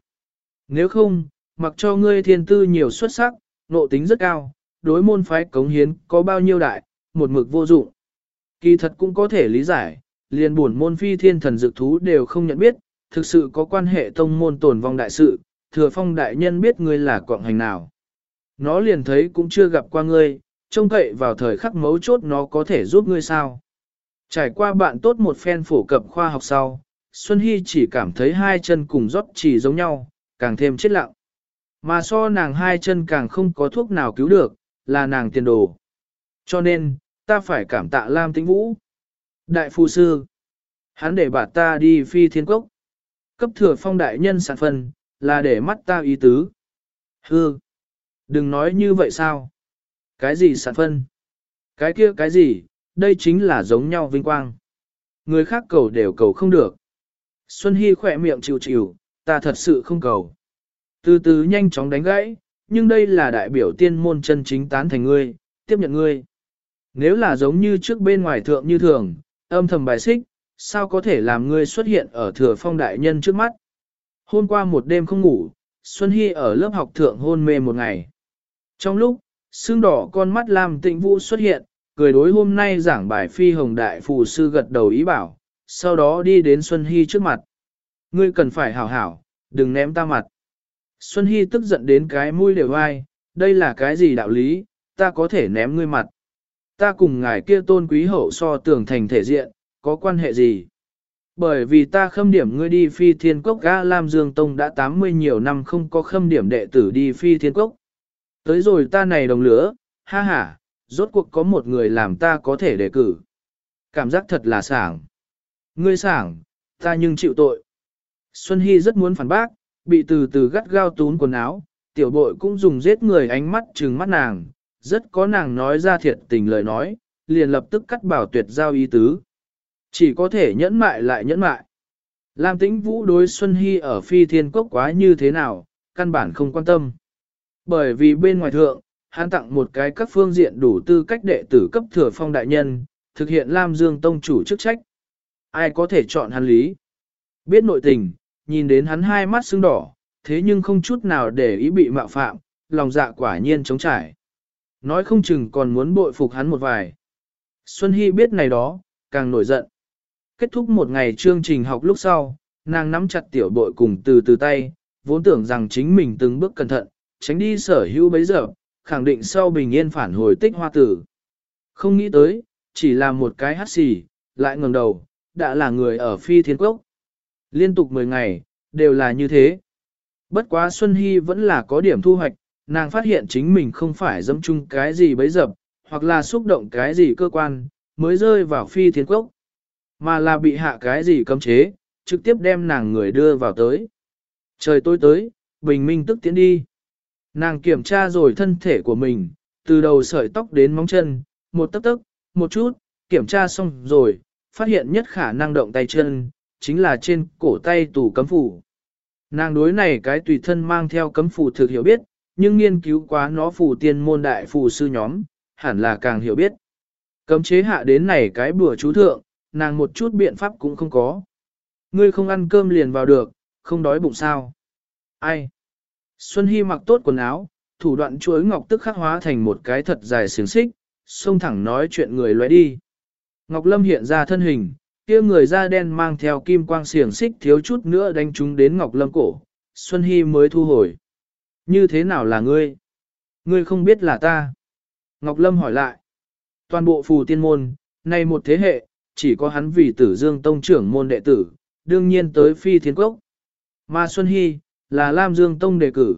Nếu không, mặc cho ngươi thiên tư nhiều xuất sắc, nộ tính rất cao, đối môn phái cống hiến có bao nhiêu đại, một mực vô dụng. Kỳ thật cũng có thể lý giải, liền buồn môn phi thiên thần dược thú đều không nhận biết, thực sự có quan hệ tông môn tổn vong đại sự, thừa phong đại nhân biết ngươi là quạng hành nào. Nó liền thấy cũng chưa gặp qua ngươi, trông cậy vào thời khắc mấu chốt nó có thể giúp ngươi sao. Trải qua bạn tốt một phen phổ cập khoa học sau, Xuân Hy chỉ cảm thấy hai chân cùng rót chỉ giống nhau, càng thêm chết lặng. Mà so nàng hai chân càng không có thuốc nào cứu được, là nàng tiền đồ. Cho nên, ta phải cảm tạ Lam Tĩnh Vũ. Đại phu sư, hắn để bà ta đi phi thiên cốc. Cấp thừa phong đại nhân sản phân, là để mắt ta ý tứ. Hư, đừng nói như vậy sao. Cái gì sản phân? Cái kia cái gì, đây chính là giống nhau vinh quang. Người khác cầu đều cầu không được. Xuân Hy khỏe miệng chịu chịu, ta thật sự không cầu. Từ từ nhanh chóng đánh gãy, nhưng đây là đại biểu tiên môn chân chính tán thành ngươi, tiếp nhận ngươi. Nếu là giống như trước bên ngoài thượng như thường, âm thầm bài xích, sao có thể làm ngươi xuất hiện ở thừa phong đại nhân trước mắt. Hôm qua một đêm không ngủ, Xuân Hy ở lớp học thượng hôn mê một ngày. Trong lúc, xương đỏ con mắt làm tịnh vũ xuất hiện, cười đối hôm nay giảng bài phi hồng đại phù sư gật đầu ý bảo, sau đó đi đến Xuân Hy trước mặt. Ngươi cần phải hảo hảo, đừng ném ta mặt. Xuân Hy tức giận đến cái mũi đều ai, đây là cái gì đạo lý, ta có thể ném ngươi mặt. Ta cùng ngài kia tôn quý hậu so tưởng thành thể diện, có quan hệ gì? Bởi vì ta khâm điểm ngươi đi phi thiên cốc ga Lam Dương Tông đã 80 nhiều năm không có khâm điểm đệ tử đi phi thiên cốc. Tới rồi ta này đồng lửa, ha ha, rốt cuộc có một người làm ta có thể đề cử. Cảm giác thật là sảng. Ngươi sảng, ta nhưng chịu tội. Xuân Hy rất muốn phản bác, bị từ từ gắt gao tún quần áo, tiểu bội cũng dùng giết người ánh mắt trừng mắt nàng, rất có nàng nói ra thiệt tình lời nói, liền lập tức cắt bảo tuyệt giao ý tứ. Chỉ có thể nhẫn mại lại nhẫn mại. Lam tĩnh vũ đối Xuân Hy ở phi thiên quốc quá như thế nào, căn bản không quan tâm. Bởi vì bên ngoài thượng, hắn tặng một cái các phương diện đủ tư cách đệ tử cấp thừa phong đại nhân, thực hiện Lam Dương Tông chủ chức trách. Ai có thể chọn hắn lý? Biết nội tình, nhìn đến hắn hai mắt sưng đỏ, thế nhưng không chút nào để ý bị mạo phạm, lòng dạ quả nhiên chống trải. Nói không chừng còn muốn bội phục hắn một vài. Xuân Hy biết này đó, càng nổi giận. Kết thúc một ngày chương trình học lúc sau, nàng nắm chặt tiểu bội cùng từ từ tay, vốn tưởng rằng chính mình từng bước cẩn thận, tránh đi sở hữu bấy giờ, khẳng định sau bình yên phản hồi tích hoa tử. Không nghĩ tới, chỉ là một cái hát xì, lại ngẩng đầu, đã là người ở phi thiên quốc. Liên tục 10 ngày, đều là như thế. Bất quá Xuân Hy vẫn là có điểm thu hoạch, nàng phát hiện chính mình không phải dâm chung cái gì bấy dập, hoặc là xúc động cái gì cơ quan, mới rơi vào phi thiên quốc, mà là bị hạ cái gì cấm chế, trực tiếp đem nàng người đưa vào tới. Trời tối tới, bình minh tức tiến đi. Nàng kiểm tra rồi thân thể của mình, từ đầu sợi tóc đến móng chân, một tấc tấc, một chút, kiểm tra xong rồi, phát hiện nhất khả năng động tay chân, chính là trên cổ tay tủ cấm phủ. Nàng đối này cái tùy thân mang theo cấm phủ thực hiểu biết, nhưng nghiên cứu quá nó phù tiên môn đại phù sư nhóm, hẳn là càng hiểu biết. Cấm chế hạ đến này cái bùa chú thượng, nàng một chút biện pháp cũng không có. Ngươi không ăn cơm liền vào được, không đói bụng sao. Ai? Xuân Hy mặc tốt quần áo, thủ đoạn chuối ngọc tức khắc hóa thành một cái thật dài xiềng xích, xông thẳng nói chuyện người lóe đi. Ngọc Lâm hiện ra thân hình, kia người da đen mang theo kim quang xiềng xích thiếu chút nữa đánh chúng đến Ngọc Lâm cổ, Xuân Hy mới thu hồi. Như thế nào là ngươi? Ngươi không biết là ta. Ngọc Lâm hỏi lại. Toàn bộ phù tiên môn, nay một thế hệ, chỉ có hắn vì tử dương tông trưởng môn đệ tử, đương nhiên tới phi thiên quốc. Mà Xuân Hy, là Lam Dương Tông đề cử.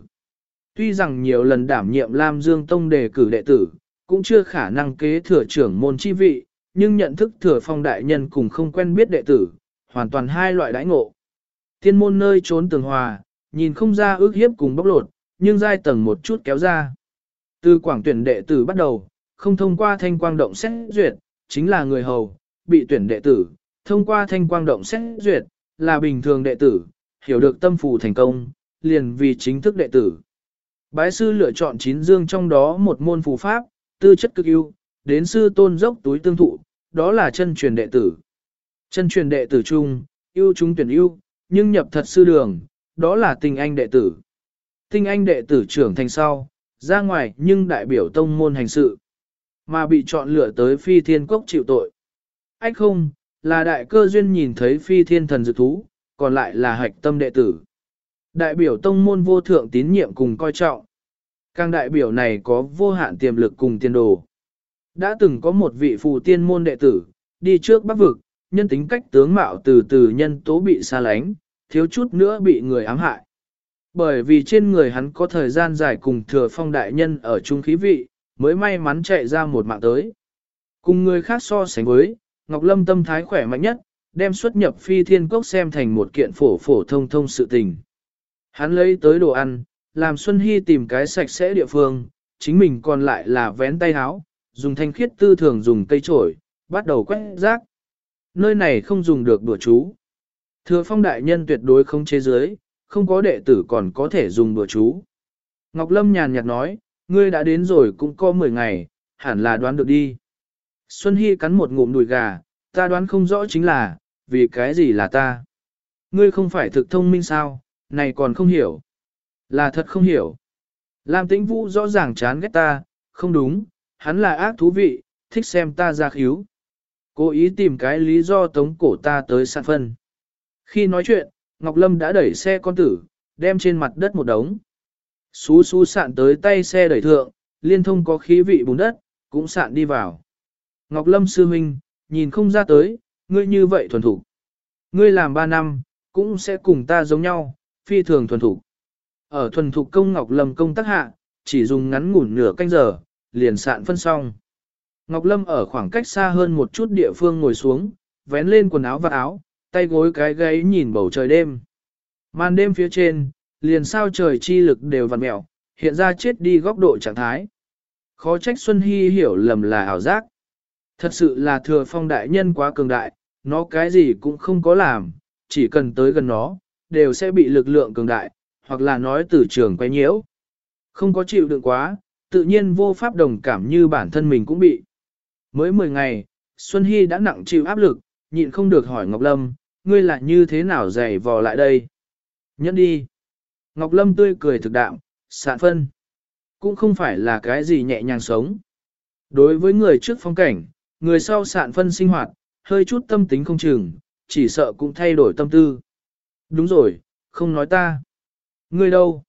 Tuy rằng nhiều lần đảm nhiệm Lam Dương Tông đề cử đệ tử, cũng chưa khả năng kế thừa trưởng môn chi vị, nhưng nhận thức thừa phong đại nhân cùng không quen biết đệ tử, hoàn toàn hai loại đãi ngộ. Tiên môn nơi trốn tường hòa, nhìn không ra ước hiếp cùng bóc lột, nhưng giai tầng một chút kéo ra. Từ quảng tuyển đệ tử bắt đầu, không thông qua thanh quang động xét duyệt, chính là người hầu, bị tuyển đệ tử, thông qua thanh quang động xét duyệt, là bình thường đệ tử, hiểu được tâm phù thành công, liền vì chính thức đệ tử. Bái sư lựa chọn chín dương trong đó một môn phù pháp, tư chất cực ưu, đến sư tôn dốc túi tương thụ, đó là chân truyền đệ tử. Chân truyền đệ tử chung, ưu chúng tuyển ưu, nhưng nhập thật sư đường, đó là tinh anh đệ tử. Tinh anh đệ tử trưởng thành sau, ra ngoài nhưng đại biểu tông môn hành sự, mà bị chọn lựa tới phi thiên cốc chịu tội. Ách không, là đại cơ duyên nhìn thấy phi thiên thần dự thú, còn lại là hạch tâm đệ tử. Đại biểu tông môn vô thượng tín nhiệm cùng coi trọng. Càng đại biểu này có vô hạn tiềm lực cùng tiên đồ. Đã từng có một vị phù tiên môn đệ tử, đi trước bắc vực, nhân tính cách tướng mạo từ từ nhân tố bị xa lánh, thiếu chút nữa bị người ám hại. Bởi vì trên người hắn có thời gian dài cùng thừa phong đại nhân ở trung khí vị, mới may mắn chạy ra một mạng tới. Cùng người khác so sánh với, Ngọc Lâm tâm thái khỏe mạnh nhất, đem xuất nhập phi thiên cốc xem thành một kiện phổ phổ thông thông sự tình. Hắn lấy tới đồ ăn, làm Xuân Hy tìm cái sạch sẽ địa phương, chính mình còn lại là vén tay áo, dùng thanh khiết tư thường dùng cây trổi, bắt đầu quét rác. Nơi này không dùng được đùa chú. Thừa phong đại nhân tuyệt đối không chế giới, không có đệ tử còn có thể dùng đùa chú. Ngọc Lâm nhàn nhạt nói, ngươi đã đến rồi cũng có 10 ngày, hẳn là đoán được đi. Xuân Hy cắn một ngụm đùi gà, ta đoán không rõ chính là, vì cái gì là ta? Ngươi không phải thực thông minh sao, này còn không hiểu. Là thật không hiểu. Lam tĩnh vũ rõ ràng chán ghét ta, không đúng, hắn là ác thú vị, thích xem ta ra khíu. Cố ý tìm cái lý do tống cổ ta tới sạn phân. Khi nói chuyện, Ngọc Lâm đã đẩy xe con tử, đem trên mặt đất một đống. Xú xú sạn tới tay xe đẩy thượng, liên thông có khí vị bùn đất, cũng sạn đi vào. Ngọc Lâm sư huynh, nhìn không ra tới, ngươi như vậy thuần thủ. Ngươi làm ba năm, cũng sẽ cùng ta giống nhau, phi thường thuần thủ. Ở thuần thủ công Ngọc Lâm công tác hạ, chỉ dùng ngắn ngủn nửa canh giờ, liền sạn phân xong. Ngọc Lâm ở khoảng cách xa hơn một chút địa phương ngồi xuống, vén lên quần áo và áo, tay gối cái gáy nhìn bầu trời đêm. Màn đêm phía trên, liền sao trời chi lực đều vặn mẹo, hiện ra chết đi góc độ trạng thái. Khó trách Xuân Hy hiểu lầm là ảo giác. Thật sự là thừa phong đại nhân quá cường đại, nó cái gì cũng không có làm, chỉ cần tới gần nó, đều sẽ bị lực lượng cường đại, hoặc là nói từ trường quay nhiễu. Không có chịu đựng quá, tự nhiên vô pháp đồng cảm như bản thân mình cũng bị. Mới 10 ngày, Xuân Hy đã nặng chịu áp lực, nhịn không được hỏi Ngọc Lâm, ngươi là như thế nào dày vò lại đây? Nhẫn đi. Ngọc Lâm tươi cười thực đạm, sạn phân. Cũng không phải là cái gì nhẹ nhàng sống. Đối với người trước phong cảnh, người sau sạn phân sinh hoạt, hơi chút tâm tính không chừng, chỉ sợ cũng thay đổi tâm tư. Đúng rồi, không nói ta. Ngươi đâu?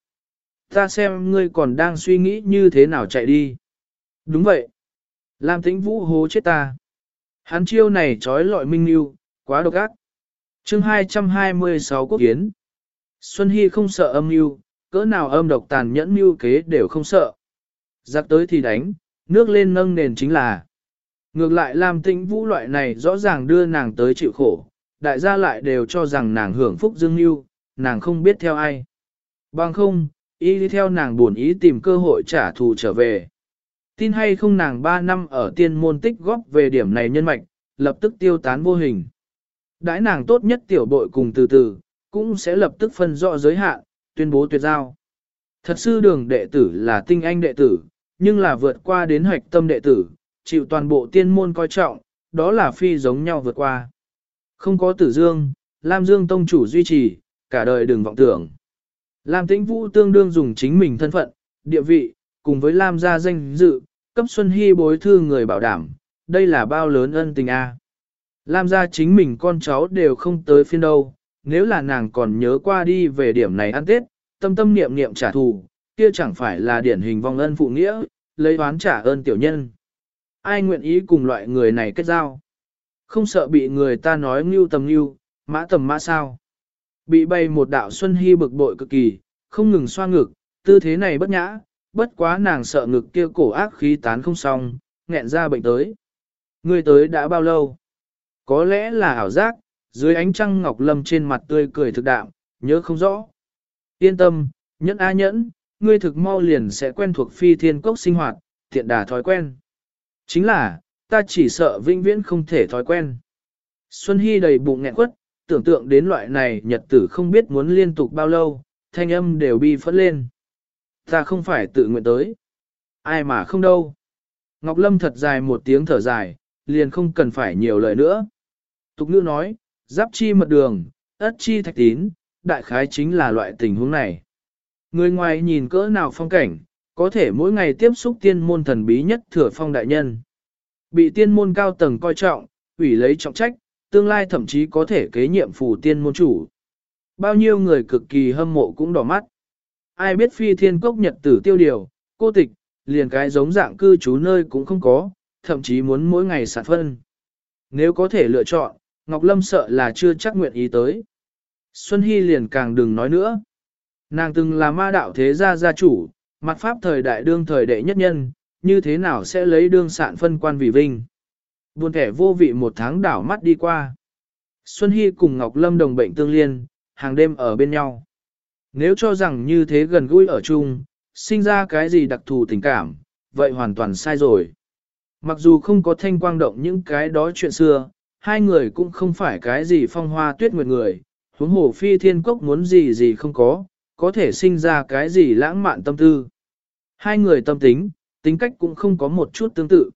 Ta xem ngươi còn đang suy nghĩ như thế nào chạy đi. Đúng vậy. Lam tĩnh vũ hố chết ta. Hắn chiêu này trói lọi minh yêu, quá độc ác. chương 226 quốc kiến. Xuân Hy không sợ âm mưu, cỡ nào âm độc tàn nhẫn mưu kế đều không sợ. Giặc tới thì đánh, nước lên nâng nền chính là. Ngược lại Lam Tĩnh Vũ loại này rõ ràng đưa nàng tới chịu khổ, đại gia lại đều cho rằng nàng hưởng phúc dương lưu, nàng không biết theo ai. Bằng không, y đi theo nàng buồn ý tìm cơ hội trả thù trở về. Tin hay không nàng 3 năm ở tiên môn tích góp về điểm này nhân mạch, lập tức tiêu tán vô hình. Đãi nàng tốt nhất tiểu bội cùng từ từ, cũng sẽ lập tức phân rõ giới hạn, tuyên bố tuyệt giao. Thật sư đường đệ tử là tinh anh đệ tử, nhưng là vượt qua đến hoạch tâm đệ tử, chịu toàn bộ tiên môn coi trọng, đó là phi giống nhau vượt qua. Không có tử dương, Lam Dương Tông chủ duy trì, cả đời đừng vọng tưởng. Lam Tĩnh Vũ tương đương dùng chính mình thân phận, địa vị, cùng với Lam gia danh dự, cấp Xuân Hy bối thư người bảo đảm, đây là bao lớn ân tình a. Lam gia chính mình con cháu đều không tới phiên đâu, nếu là nàng còn nhớ qua đi về điểm này ăn Tết, tâm tâm niệm niệm trả thù, kia chẳng phải là điển hình vong ân phụ nghĩa, lấy oán trả ơn tiểu nhân. Ai nguyện ý cùng loại người này kết giao? Không sợ bị người ta nói ngưu tầm ngưu, mã tầm mã sao? Bị bay một đạo Xuân Hy bực bội cực kỳ, không ngừng xoa ngực, tư thế này bất nhã, bất quá nàng sợ ngực kia cổ ác khí tán không xong, nghẹn ra bệnh tới. Người tới đã bao lâu? Có lẽ là ảo giác, dưới ánh trăng ngọc lâm trên mặt tươi cười thực đạm, nhớ không rõ. Yên tâm, nhẫn a nhẫn, ngươi thực mau liền sẽ quen thuộc phi thiên cốc sinh hoạt, tiện đà thói quen. Chính là, ta chỉ sợ vĩnh viễn không thể thói quen. Xuân Hy đầy bụng nghẹn quất, tưởng tượng đến loại này nhật tử không biết muốn liên tục bao lâu, thanh âm đều bi phẫn lên. Ta không phải tự nguyện tới. Ai mà không đâu. Ngọc Lâm thật dài một tiếng thở dài, liền không cần phải nhiều lời nữa. Tục ngữ nói, giáp chi mật đường, ất chi thạch tín, đại khái chính là loại tình huống này. Người ngoài nhìn cỡ nào phong cảnh, có thể mỗi ngày tiếp xúc tiên môn thần bí nhất thừa phong đại nhân. Bị tiên môn cao tầng coi trọng, ủy lấy trọng trách, tương lai thậm chí có thể kế nhiệm phù tiên môn chủ. Bao nhiêu người cực kỳ hâm mộ cũng đỏ mắt. Ai biết phi thiên cốc nhật tử tiêu điều, cô tịch, liền cái giống dạng cư trú nơi cũng không có, thậm chí muốn mỗi ngày sản phân. Nếu có thể lựa chọn, Ngọc Lâm sợ là chưa chắc nguyện ý tới. Xuân Hy liền càng đừng nói nữa. Nàng từng là ma đạo thế gia gia chủ, mặt pháp thời đại đương thời đệ nhất nhân, như thế nào sẽ lấy đương sạn phân quan vì vinh. Buồn kẻ vô vị một tháng đảo mắt đi qua. Xuân Hy cùng Ngọc Lâm đồng bệnh tương liên, hàng đêm ở bên nhau. Nếu cho rằng như thế gần gũi ở chung, sinh ra cái gì đặc thù tình cảm, vậy hoàn toàn sai rồi. Mặc dù không có thanh quang động những cái đó chuyện xưa, hai người cũng không phải cái gì phong hoa tuyết nguyệt người, huống hồ phi thiên cốc muốn gì gì không có, có thể sinh ra cái gì lãng mạn tâm tư. Hai người tâm tính, tính cách cũng không có một chút tương tự.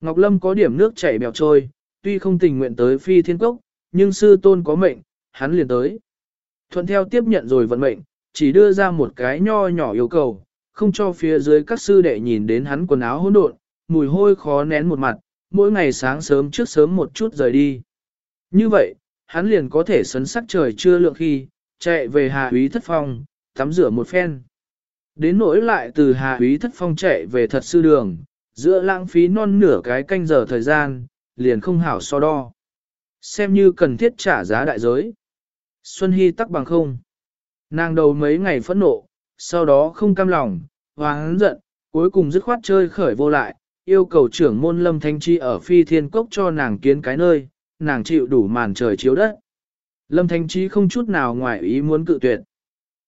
Ngọc Lâm có điểm nước chảy bèo trôi, tuy không tình nguyện tới phi thiên cốc, nhưng sư tôn có mệnh, hắn liền tới. Thuận theo tiếp nhận rồi vận mệnh, chỉ đưa ra một cái nho nhỏ yêu cầu, không cho phía dưới các sư đệ nhìn đến hắn quần áo hỗn độn, mùi hôi khó nén một mặt, mỗi ngày sáng sớm trước sớm một chút rời đi. Như vậy, hắn liền có thể sấn sắc trời chưa lượng khi, chạy về Hà Úy Thất Phong, tắm rửa một phen. Đến nỗi lại từ Hà Úy Thất Phong chạy về thật sư đường, giữa lãng phí non nửa cái canh giờ thời gian, liền không hảo so đo. Xem như cần thiết trả giá đại giới. Xuân Hy tắc bằng không. Nàng đầu mấy ngày phẫn nộ, sau đó không cam lòng, hoáng giận, cuối cùng dứt khoát chơi khởi vô lại, yêu cầu trưởng môn lâm thanh chi ở phi thiên cốc cho nàng kiến cái nơi, nàng chịu đủ màn trời chiếu đất. Lâm thanh chi không chút nào ngoài ý muốn cự tuyệt.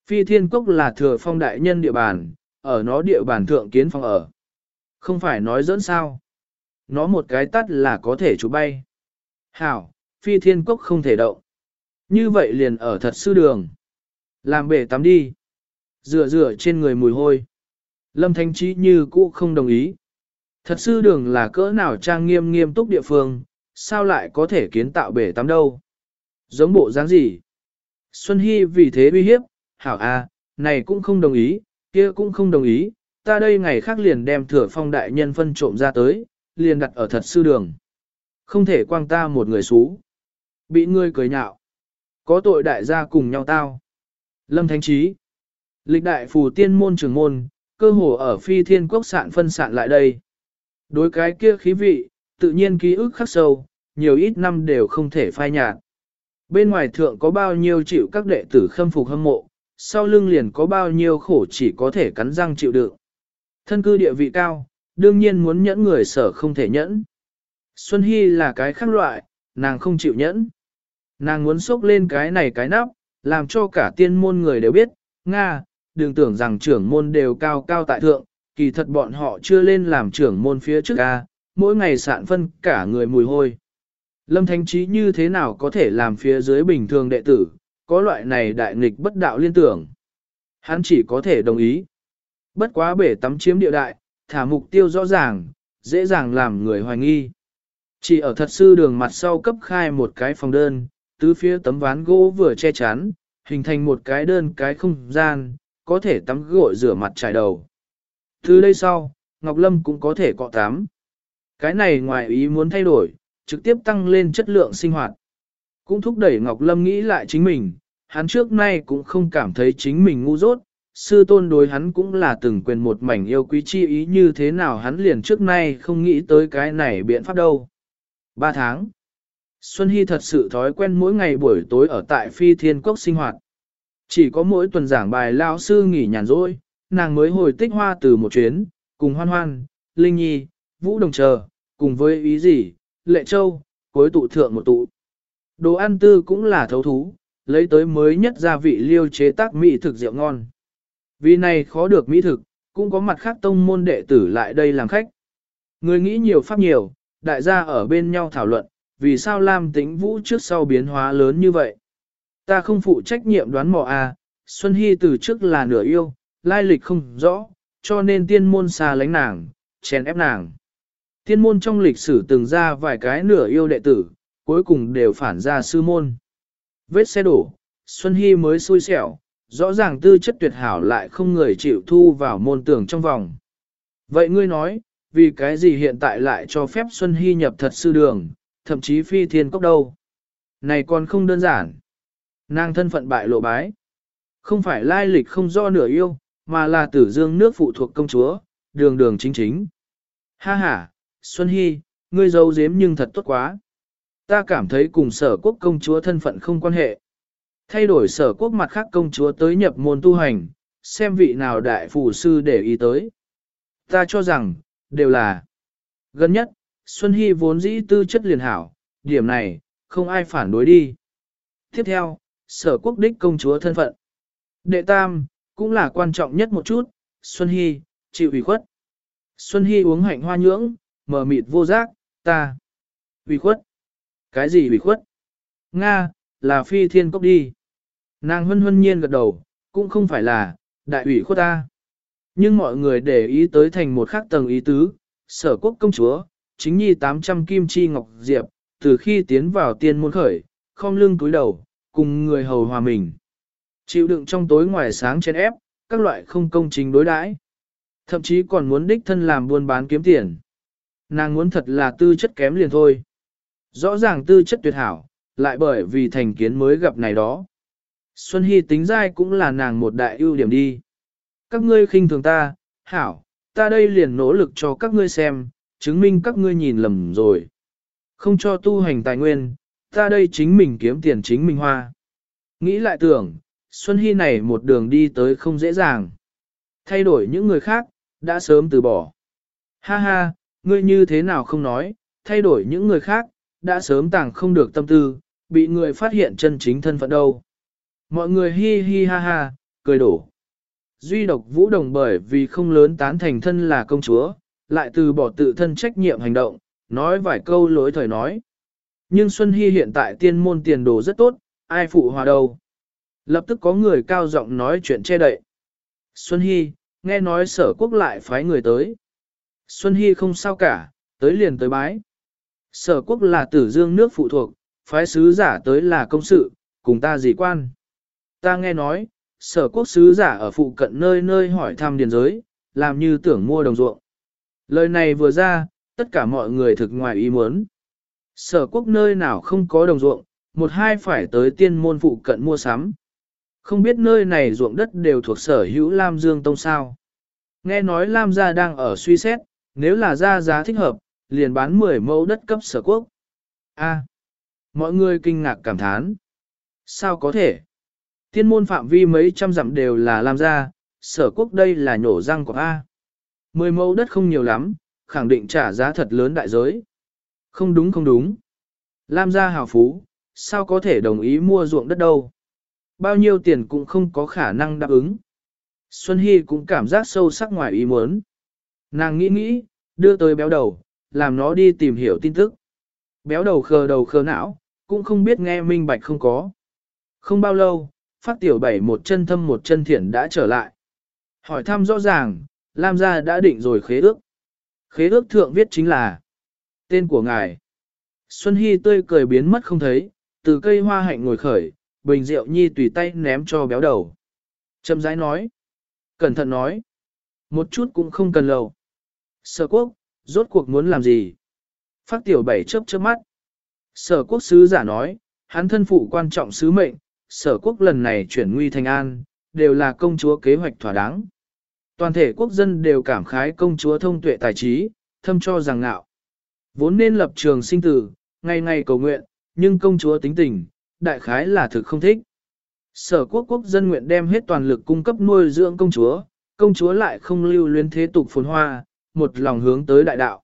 Phi thiên cốc là thừa phong đại nhân địa bàn, ở nó địa bàn thượng kiến phong ở. Không phải nói dẫn sao. Nó một cái tắt là có thể chú bay. Hảo, phi thiên cốc không thể động. Như vậy liền ở thật sư đường. Làm bể tắm đi. Rửa rửa trên người mùi hôi. Lâm Thanh Trí như cũ không đồng ý. Thật sư đường là cỡ nào trang nghiêm nghiêm túc địa phương, sao lại có thể kiến tạo bể tắm đâu? Giống bộ dáng gì? Xuân Hy vì thế uy hiếp, hảo a, này cũng không đồng ý, kia cũng không đồng ý, ta đây ngày khác liền đem thừa phong đại nhân phân trộm ra tới, liền đặt ở thật sư đường. Không thể quang ta một người xú. Bị ngươi cười nhạo. Có tội đại gia cùng nhau tao. Lâm Thánh Trí. Lịch đại phù tiên môn trường môn, cơ hồ ở phi thiên quốc sạn phân sạn lại đây. Đối cái kia khí vị, tự nhiên ký ức khắc sâu, nhiều ít năm đều không thể phai nhạt. Bên ngoài thượng có bao nhiêu chịu các đệ tử khâm phục hâm mộ, sau lưng liền có bao nhiêu khổ chỉ có thể cắn răng chịu đựng. Thân cư địa vị cao, đương nhiên muốn nhẫn người sở không thể nhẫn. Xuân Hy là cái khác loại, nàng không chịu nhẫn. Nàng muốn xốc lên cái này cái nắp, làm cho cả tiên môn người đều biết, Nga, đừng tưởng rằng trưởng môn đều cao cao tại thượng, kỳ thật bọn họ chưa lên làm trưởng môn phía trước A, mỗi ngày sạn phân cả người mùi hôi. Lâm Thánh Trí như thế nào có thể làm phía dưới bình thường đệ tử, có loại này đại nghịch bất đạo liên tưởng. Hắn chỉ có thể đồng ý. Bất quá bể tắm chiếm địa đại, thả mục tiêu rõ ràng, dễ dàng làm người hoài nghi. Chỉ ở thật sư đường mặt sau cấp khai một cái phòng đơn, tứ phía tấm ván gỗ vừa che chắn, hình thành một cái đơn cái không gian, có thể tắm gội rửa mặt trải đầu. Từ đây sau, Ngọc Lâm cũng có thể cọ tắm. Cái này ngoài ý muốn thay đổi, trực tiếp tăng lên chất lượng sinh hoạt. Cũng thúc đẩy Ngọc Lâm nghĩ lại chính mình, hắn trước nay cũng không cảm thấy chính mình ngu dốt, sư tôn đối hắn cũng là từng quyền một mảnh yêu quý chi ý như thế nào hắn liền trước nay không nghĩ tới cái này biện pháp đâu. Ba tháng. Xuân Hy thật sự thói quen mỗi ngày buổi tối ở tại phi thiên quốc sinh hoạt. Chỉ có mỗi tuần giảng bài lao sư nghỉ nhàn rỗi, nàng mới hồi tích hoa từ một chuyến, cùng hoan hoan, linh nhi, vũ đồng chờ, cùng với ý gì, lệ châu, cuối tụ thượng một tụ. Đồ ăn tư cũng là thấu thú, lấy tới mới nhất gia vị liêu chế tác mỹ thực rượu ngon. Vì này khó được mỹ thực, cũng có mặt khác tông môn đệ tử lại đây làm khách. Người nghĩ nhiều pháp nhiều, đại gia ở bên nhau thảo luận, vì sao Lam Tĩnh Vũ trước sau biến hóa lớn như vậy. Ta không phụ trách nhiệm đoán mò a, à, Xuân Hy từ trước là nửa yêu, lai lịch không rõ, cho nên tiên môn xa lánh nàng, chèn ép nàng. Tiên môn trong lịch sử từng ra vài cái nửa yêu đệ tử, cuối cùng đều phản ra sư môn. Vết xe đổ, Xuân Hy mới xui xẻo, rõ ràng tư chất tuyệt hảo lại không người chịu thu vào môn tưởng trong vòng. Vậy ngươi nói, vì cái gì hiện tại lại cho phép Xuân Hy nhập thật sư đường, thậm chí phi thiên cốc đâu? Này còn không đơn giản. Nàng thân phận bại lộ bái. Không phải lai lịch không do nửa yêu, mà là tử dương nước phụ thuộc công chúa, đường đường chính chính. Ha ha, Xuân Hy, ngươi giấu giếm nhưng thật tốt quá. Ta cảm thấy cùng sở quốc công chúa thân phận không quan hệ. Thay đổi sở quốc mặt khác công chúa tới nhập môn tu hành, xem vị nào đại phù sư để ý tới. Ta cho rằng, đều là. Gần nhất, Xuân Hy vốn dĩ tư chất liền hảo, điểm này, không ai phản đối đi. Tiếp theo, sở quốc đích công chúa thân phận. Đệ tam, cũng là quan trọng nhất một chút, Xuân Hy, chịu ủy khuất. Xuân Hy uống hạnh hoa nhưỡng, mờ mịt vô giác, ta. Ủy khuất. Cái gì ủy khuất? Nga, là phi thiên cốc đi. Nàng huân huân nhiên gật đầu, cũng không phải là, đại ủy khuất ta. Nhưng mọi người để ý tới thành một khác tầng ý tứ, sở quốc công chúa, chính nhi 800 kim chi ngọc diệp, từ khi tiến vào tiên môn khởi, không lưng túi đầu, cùng người hầu hòa mình. Chịu đựng trong tối ngoài sáng chen ép, các loại không công chính đối đãi, Thậm chí còn muốn đích thân làm buôn bán kiếm tiền. Nàng muốn thật là tư chất kém liền thôi. Rõ ràng tư chất tuyệt hảo, lại bởi vì thành kiến mới gặp này đó. Xuân Hy tính dai cũng là nàng một đại ưu điểm đi. Các ngươi khinh thường ta, hảo, ta đây liền nỗ lực cho các ngươi xem, chứng minh các ngươi nhìn lầm rồi. Không cho tu hành tài nguyên, ta đây chính mình kiếm tiền chính mình hoa. Nghĩ lại tưởng, Xuân Hy này một đường đi tới không dễ dàng. Thay đổi những người khác, đã sớm từ bỏ. Ha ha, ngươi như thế nào không nói, thay đổi những người khác, đã sớm tàng không được tâm tư, bị người phát hiện chân chính thân phận đâu. Mọi người hi hi ha ha, cười đổ. Duy độc vũ đồng bởi vì không lớn tán thành thân là công chúa, lại từ bỏ tự thân trách nhiệm hành động, nói vài câu lối thời nói. Nhưng Xuân Hy hiện tại tiên môn tiền đồ rất tốt, ai phụ hòa đâu. Lập tức có người cao giọng nói chuyện che đậy. Xuân Hy, nghe nói sở quốc lại phái người tới. Xuân Hy không sao cả, tới liền tới bái. Sở quốc là tử dương nước phụ thuộc, phái sứ giả tới là công sự, cùng ta gì quan. Ta nghe nói, sở quốc sứ giả ở phụ cận nơi nơi hỏi thăm điền giới, làm như tưởng mua đồng ruộng. Lời này vừa ra, tất cả mọi người thực ngoài ý muốn. Sở quốc nơi nào không có đồng ruộng, một hai phải tới tiên môn phụ cận mua sắm. Không biết nơi này ruộng đất đều thuộc sở hữu Lam Dương Tông sao. Nghe nói Lam gia đang ở suy xét, nếu là ra giá thích hợp, liền bán 10 mẫu đất cấp sở quốc. A. mọi người kinh ngạc cảm thán. Sao có thể? Tiên môn phạm vi mấy trăm dặm đều là Lam gia, sở quốc đây là nhổ răng của A. 10 mẫu đất không nhiều lắm, khẳng định trả giá thật lớn đại giới. Không đúng không đúng. Lam gia hào phú, sao có thể đồng ý mua ruộng đất đâu? Bao nhiêu tiền cũng không có khả năng đáp ứng. Xuân Hy cũng cảm giác sâu sắc ngoài ý muốn. Nàng nghĩ nghĩ, đưa tới béo đầu, làm nó đi tìm hiểu tin tức. Béo đầu khờ đầu khờ não, cũng không biết nghe minh bạch không có. Không bao lâu, phát tiểu bảy một chân thâm một chân thiển đã trở lại. Hỏi thăm rõ ràng, Lam gia đã định rồi khế ước. Khế ước thượng viết chính là tên của ngài. Xuân Hy tươi cười biến mất không thấy, từ cây hoa hạnh ngồi khởi, bình rượu nhi tùy tay ném cho béo đầu. Châm rãi nói. Cẩn thận nói. Một chút cũng không cần lâu. Sở quốc, rốt cuộc muốn làm gì? Phát tiểu bảy chớp chớp mắt. Sở quốc sứ giả nói, hắn thân phụ quan trọng sứ mệnh, sở quốc lần này chuyển nguy thành an, đều là công chúa kế hoạch thỏa đáng. Toàn thể quốc dân đều cảm khái công chúa thông tuệ tài trí, thâm cho rằng ngạo. Vốn nên lập trường sinh tử, ngày ngày cầu nguyện, nhưng công chúa tính tình, đại khái là thực không thích. Sở quốc quốc dân nguyện đem hết toàn lực cung cấp nuôi dưỡng công chúa, công chúa lại không lưu luyến thế tục phồn hoa, một lòng hướng tới đại đạo.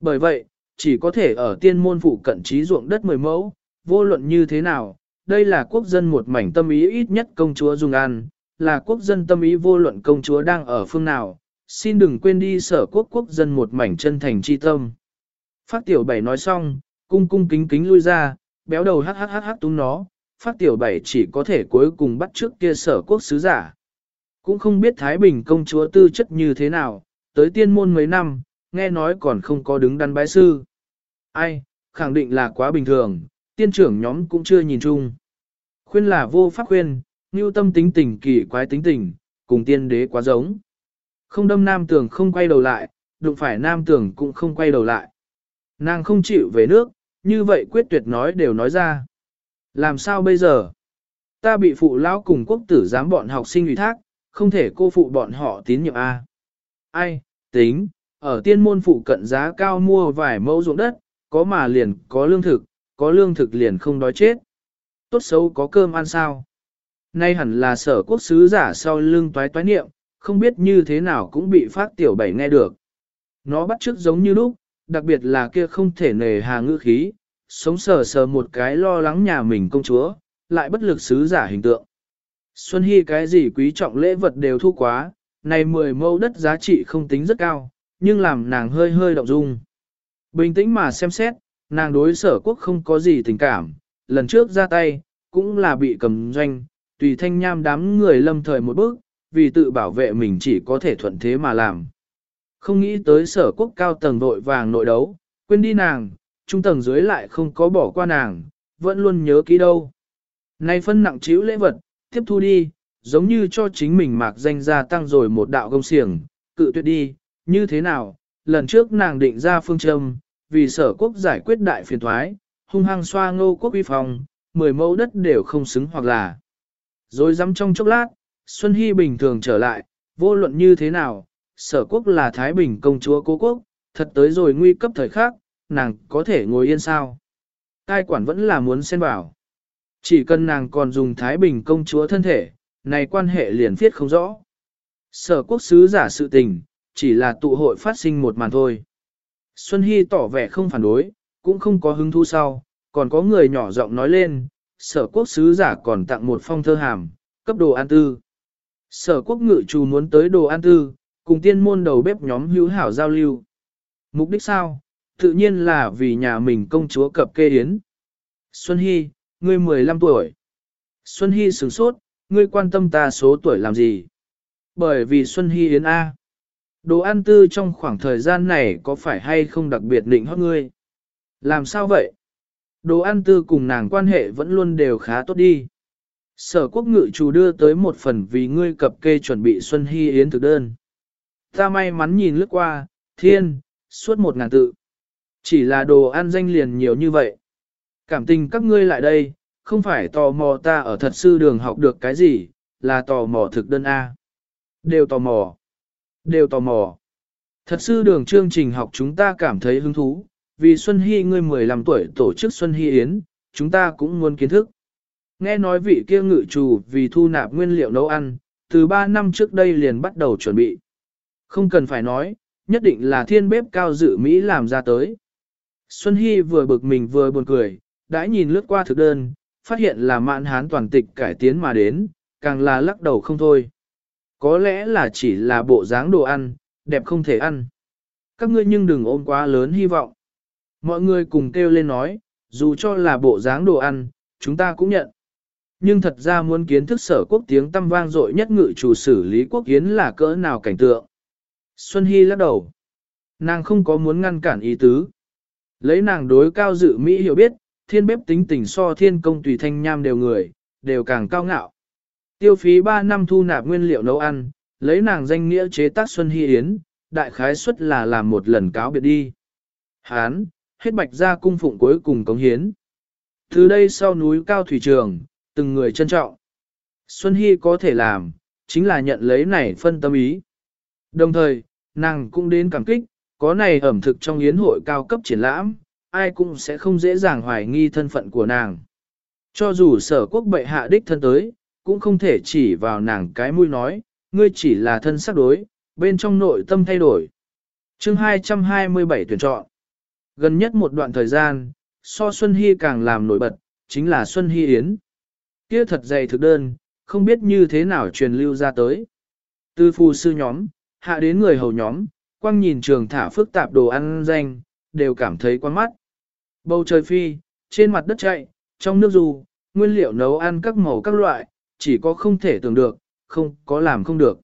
Bởi vậy, chỉ có thể ở tiên môn phụ cận trí ruộng đất mười mẫu, vô luận như thế nào, đây là quốc dân một mảnh tâm ý ít nhất công chúa Dung An, là quốc dân tâm ý vô luận công chúa đang ở phương nào, xin đừng quên đi sở quốc quốc dân một mảnh chân thành chi tâm. Phát tiểu bảy nói xong, cung cung kính kính lui ra, béo đầu hắc hắc hắc hắc túng nó, phát tiểu bảy chỉ có thể cuối cùng bắt trước kia sở quốc sứ giả. Cũng không biết Thái Bình công chúa tư chất như thế nào, tới tiên môn mấy năm, nghe nói còn không có đứng đắn bái sư. Ai, khẳng định là quá bình thường, tiên trưởng nhóm cũng chưa nhìn chung. Khuyên là vô pháp khuyên, như tâm tính tình kỳ quái tính tình, cùng tiên đế quá giống. Không đâm nam tường không quay đầu lại, đụng phải nam tường cũng không quay đầu lại. Nàng không chịu về nước, như vậy quyết tuyệt nói đều nói ra. Làm sao bây giờ? Ta bị phụ lão cùng quốc tử giám bọn học sinh ủy thác, không thể cô phụ bọn họ tín nhiệm A. Ai, tính, ở tiên môn phụ cận giá cao mua vài mẫu ruộng đất, có mà liền có lương thực, có lương thực liền không đói chết. Tốt xấu có cơm ăn sao? Nay hẳn là sở quốc sứ giả sau lưng toái toái niệm, không biết như thế nào cũng bị phát tiểu bảy nghe được. Nó bắt chước giống như lúc, đặc biệt là kia không thể nề hà ngữ khí, sống sờ sờ một cái lo lắng nhà mình công chúa, lại bất lực sứ giả hình tượng. Xuân Hy cái gì quý trọng lễ vật đều thu quá, này 10 mẫu đất giá trị không tính rất cao, nhưng làm nàng hơi hơi động dung. Bình tĩnh mà xem xét, nàng đối sở quốc không có gì tình cảm, lần trước ra tay, cũng là bị cầm doanh, tùy thanh nham đám người lâm thời một bước, vì tự bảo vệ mình chỉ có thể thuận thế mà làm. Không nghĩ tới sở quốc cao tầng vội vàng nội đấu, quên đi nàng, trung tầng dưới lại không có bỏ qua nàng, vẫn luôn nhớ kỹ đâu. Này phân nặng chiếu lễ vật, tiếp thu đi, giống như cho chính mình mạc danh gia tăng rồi một đạo công xiềng, cự tuyệt đi, như thế nào, lần trước nàng định ra phương châm, vì sở quốc giải quyết đại phiền thoái, hung hăng xoa ngô quốc uy phòng, mười mẫu đất đều không xứng hoặc là. Rồi dám trong chốc lát, Xuân Hy bình thường trở lại, vô luận như thế nào, sở quốc là Thái Bình công chúa cố quốc, thật tới rồi nguy cấp thời khắc, nàng có thể ngồi yên sao. Cai quản vẫn là muốn xen vào. Chỉ cần nàng còn dùng Thái Bình công chúa thân thể, này quan hệ liền thiết không rõ. Sở quốc sứ giả sự tình, chỉ là tụ hội phát sinh một màn thôi. Xuân Hy tỏ vẻ không phản đối, cũng không có hứng thú sau, còn có người nhỏ giọng nói lên, sở quốc sứ giả còn tặng một phong thơ hàm, cấp đồ an tư. Sở quốc ngự trù muốn tới đồ an tư, cùng tiên môn đầu bếp nhóm hữu hảo giao lưu. Mục đích sao? Tự nhiên là vì nhà mình công chúa cập kê yến. Xuân Hy, ngươi 15 tuổi. Xuân Hy sửng sốt, ngươi quan tâm ta số tuổi làm gì? Bởi vì Xuân Hy Yến A. Đồ ăn tư trong khoảng thời gian này có phải hay không đặc biệt định hót ngươi? Làm sao vậy? Đồ ăn tư cùng nàng quan hệ vẫn luôn đều khá tốt đi. Sở quốc ngự chủ đưa tới một phần vì ngươi cập kê chuẩn bị Xuân Hy Yến thực đơn. Ta may mắn nhìn lướt qua, thiên, suốt một ngàn tự. Chỉ là đồ ăn danh liền nhiều như vậy. Cảm tình các ngươi lại đây, không phải tò mò ta ở thật sư đường học được cái gì, là tò mò thực đơn A. Đều tò mò. Đều tò mò. Thật sư đường chương trình học chúng ta cảm thấy hứng thú, vì Xuân Hy ngươi 15 tuổi tổ chức Xuân Hy Yến, chúng ta cũng muốn kiến thức. Nghe nói vị kia ngự chủ vì thu nạp nguyên liệu nấu ăn, từ 3 năm trước đây liền bắt đầu chuẩn bị. Không cần phải nói, nhất định là thiên bếp cao dự Mỹ làm ra tới. Xuân Hy vừa bực mình vừa buồn cười, đã nhìn lướt qua thực đơn, phát hiện là mạn hán toàn tịch cải tiến mà đến, càng là lắc đầu không thôi. Có lẽ là chỉ là bộ dáng đồ ăn, đẹp không thể ăn. Các ngươi nhưng đừng ôm quá lớn hy vọng. Mọi người cùng kêu lên nói, dù cho là bộ dáng đồ ăn, chúng ta cũng nhận. Nhưng thật ra muốn kiến thức sở quốc tiếng tâm vang dội nhất ngự chủ xử lý quốc kiến là cỡ nào cảnh tượng. Xuân Hy lắc đầu. Nàng không có muốn ngăn cản ý tứ. Lấy nàng đối cao dự Mỹ hiểu biết, thiên bếp tính tình so thiên công tùy thanh nham đều người, đều càng cao ngạo. Tiêu phí 3 năm thu nạp nguyên liệu nấu ăn, lấy nàng danh nghĩa chế tác Xuân Hy Yến, đại khái suất là làm một lần cáo biệt đi. Hán, hết bạch ra cung phụng cuối cùng cống hiến. Từ đây sau núi cao thủy trường, từng người trân trọng. Xuân Hy có thể làm, chính là nhận lấy này phân tâm ý. Đồng thời, nàng cũng đến cảm kích, có này ẩm thực trong yến hội cao cấp triển lãm, ai cũng sẽ không dễ dàng hoài nghi thân phận của nàng. Cho dù sở quốc bệ hạ đích thân tới, cũng không thể chỉ vào nàng cái mũi nói, ngươi chỉ là thân sắc đối, bên trong nội tâm thay đổi. chương 227 tuyển chọn. Gần nhất một đoạn thời gian, so Xuân Hy càng làm nổi bật, chính là Xuân Hy Yến. Kia thật dày thực đơn, không biết như thế nào truyền lưu ra tới. Từ phù sư nhóm, hạ đến người hầu nhóm, quang nhìn trường thả phức tạp đồ ăn danh, đều cảm thấy quan mắt. Bầu trời phi, trên mặt đất chạy, trong nước dù, nguyên liệu nấu ăn các màu các loại, chỉ có không thể tưởng được, không có làm không được.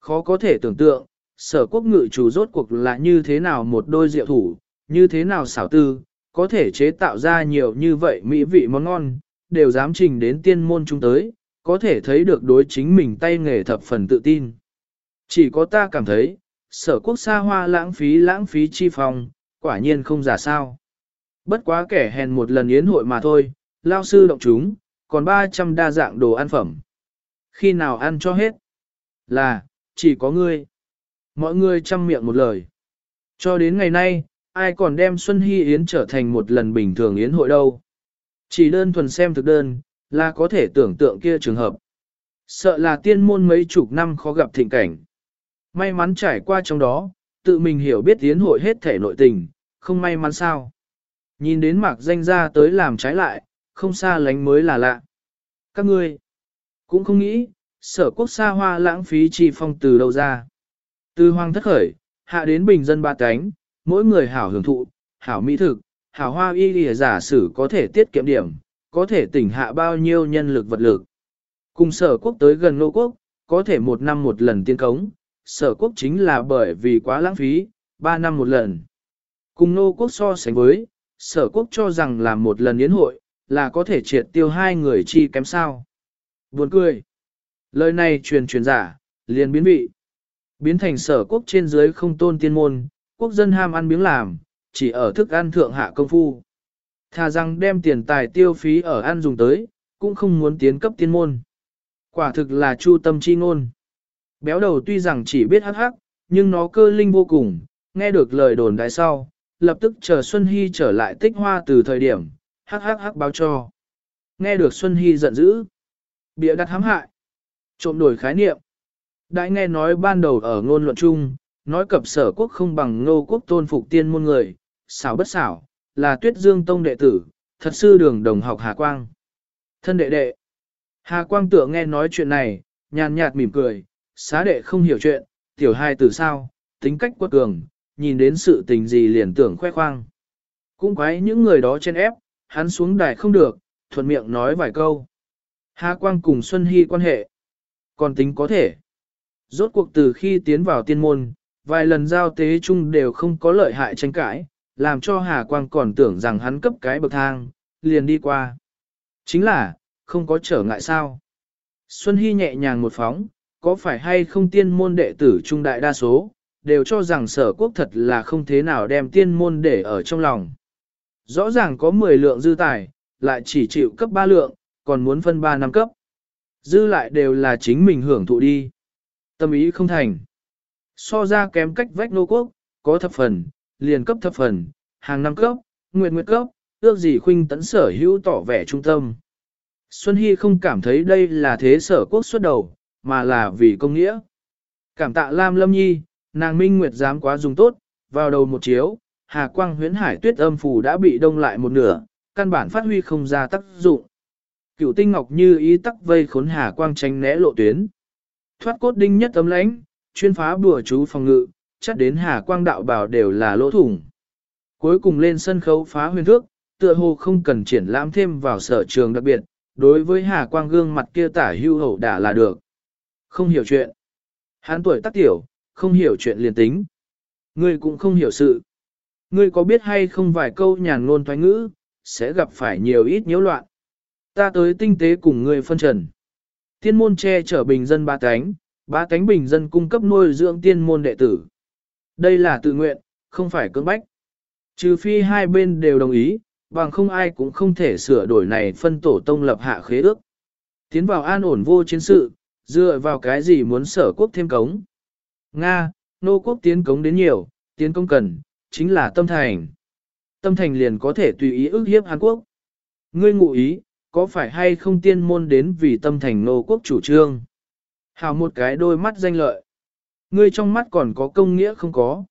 Khó có thể tưởng tượng, sở quốc ngự chủ rốt cuộc là như thế nào một đôi diệu thủ, như thế nào xảo tư, có thể chế tạo ra nhiều như vậy mỹ vị món ngon, đều dám trình đến tiên môn chúng tới, có thể thấy được đối chính mình tay nghề thập phần tự tin. Chỉ có ta cảm thấy, sở quốc xa hoa lãng phí lãng phí chi phòng quả nhiên không giả sao. Bất quá kẻ hèn một lần yến hội mà thôi, lao sư động chúng, còn 300 đa dạng đồ ăn phẩm. Khi nào ăn cho hết? Là, chỉ có ngươi. Mọi người chăm miệng một lời. Cho đến ngày nay, ai còn đem Xuân Hy Yến trở thành một lần bình thường yến hội đâu. Chỉ đơn thuần xem thực đơn, là có thể tưởng tượng kia trường hợp. Sợ là tiên môn mấy chục năm khó gặp thịnh cảnh. May mắn trải qua trong đó, tự mình hiểu biết yến hội hết thể nội tình, không may mắn sao. Nhìn đến mạc danh ra tới làm trái lại, không xa lánh mới là lạ. Các ngươi cũng không nghĩ, sở quốc xa hoa lãng phí chi phong từ đâu ra. Từ hoàng thất khởi, hạ đến bình dân ba cánh, mỗi người hảo hưởng thụ, hảo mỹ thực, hảo hoa y lìa giả sử có thể tiết kiệm điểm, có thể tỉnh hạ bao nhiêu nhân lực vật lực. Cùng sở quốc tới gần nô quốc, có thể một năm một lần tiên cống, sở quốc chính là bởi vì quá lãng phí, ba năm một lần. Cùng nô quốc so sánh với, sở quốc cho rằng là một lần yến hội, là có thể triệt tiêu hai người chi kém sao. Buồn cười. Lời này truyền truyền giả, liền biến vị. Biến thành sở quốc trên dưới không tôn tiên môn, quốc dân ham ăn miếng làm, chỉ ở thức ăn thượng hạ công phu. Thà rằng đem tiền tài tiêu phí ở ăn dùng tới, cũng không muốn tiến cấp tiên môn. Quả thực là chu tâm chi ngôn. Béo đầu tuy rằng chỉ biết hắc hắc, nhưng nó cơ linh vô cùng, nghe được lời đồn đại sau, lập tức chờ Xuân Hy trở lại tích hoa từ thời điểm, hắc hắc hắc báo cho. Nghe được Xuân Hy giận dữ, bịa đặt hãm hại, trộm đổi khái niệm. Đại nghe nói ban đầu ở ngôn luận chung, nói cập sở quốc không bằng ngô quốc tôn phục tiên môn người, xảo bất xảo, là tuyết dương tông đệ tử, thật sư đường đồng học Hà Quang. Thân đệ đệ. Hà Quang tựa nghe nói chuyện này, nhàn nhạt mỉm cười, xá đệ không hiểu chuyện, tiểu hai từ sao, tính cách quất cường, nhìn đến sự tình gì liền tưởng khoe khoang. Cũng quái những người đó trên ép, hắn xuống đài không được, thuận miệng nói vài câu. Hà Quang cùng Xuân Hy quan hệ. Còn tính có thể. Rốt cuộc từ khi tiến vào tiên môn, vài lần giao tế chung đều không có lợi hại tranh cãi, làm cho Hà Quang còn tưởng rằng hắn cấp cái bậc thang, liền đi qua. Chính là, không có trở ngại sao. Xuân Hy nhẹ nhàng một phóng, có phải hay không tiên môn đệ tử trung đại đa số, đều cho rằng sở quốc thật là không thế nào đem tiên môn để ở trong lòng. Rõ ràng có 10 lượng dư tài, lại chỉ chịu cấp 3 lượng, còn muốn phân 3 năm cấp. Dư lại đều là chính mình hưởng thụ đi. Tâm ý không thành. So ra kém cách vách nô quốc, có thập phần, liền cấp thập phần, hàng năm cấp, nguyệt nguyệt cấp, ước gì khuynh tấn sở hữu tỏ vẻ trung tâm. Xuân Hy không cảm thấy đây là thế sở quốc xuất đầu, mà là vì công nghĩa. Cảm tạ Lam Lâm Nhi, nàng Minh Nguyệt dám quá dùng tốt, vào đầu một chiếu, Hà Quang huyễn hải tuyết âm phù đã bị đông lại một nửa, căn bản phát huy không ra tác dụng. Cựu tinh ngọc như ý tắc vây khốn Hà Quang tránh né lộ tuyến. Thoát cốt đinh nhất tấm lãnh, chuyên phá bùa chú phòng ngự, chắc đến Hà Quang đạo bảo đều là lỗ thủng. Cuối cùng lên sân khấu phá huyền thước, tựa hồ không cần triển lãm thêm vào sở trường đặc biệt, đối với Hà Quang gương mặt kia tả hưu hậu đã là được. Không hiểu chuyện. Hán tuổi tác tiểu, không hiểu chuyện liền tính. Ngươi cũng không hiểu sự. Ngươi có biết hay không vài câu nhàn ngôn thoái ngữ, sẽ gặp phải nhiều ít nhiễu loạn. Ta tới tinh tế cùng ngươi phân trần. Tiên môn che chở bình dân ba cánh, ba cánh bình dân cung cấp nuôi dưỡng tiên môn đệ tử. Đây là tự nguyện, không phải cưỡng bách. Trừ phi hai bên đều đồng ý, bằng không ai cũng không thể sửa đổi này phân tổ tông lập hạ khế ước. Tiến vào an ổn vô chiến sự, dựa vào cái gì muốn sở quốc thêm cống. Nga, nô quốc tiến cống đến nhiều, tiến công cần, chính là tâm thành. Tâm thành liền có thể tùy ý ước hiếp Hàn Quốc. Ngươi ngụ ý, có phải hay không tiên môn đến vì tâm thành nô quốc chủ trương? Hào một cái đôi mắt danh lợi. Ngươi trong mắt còn có công nghĩa không có.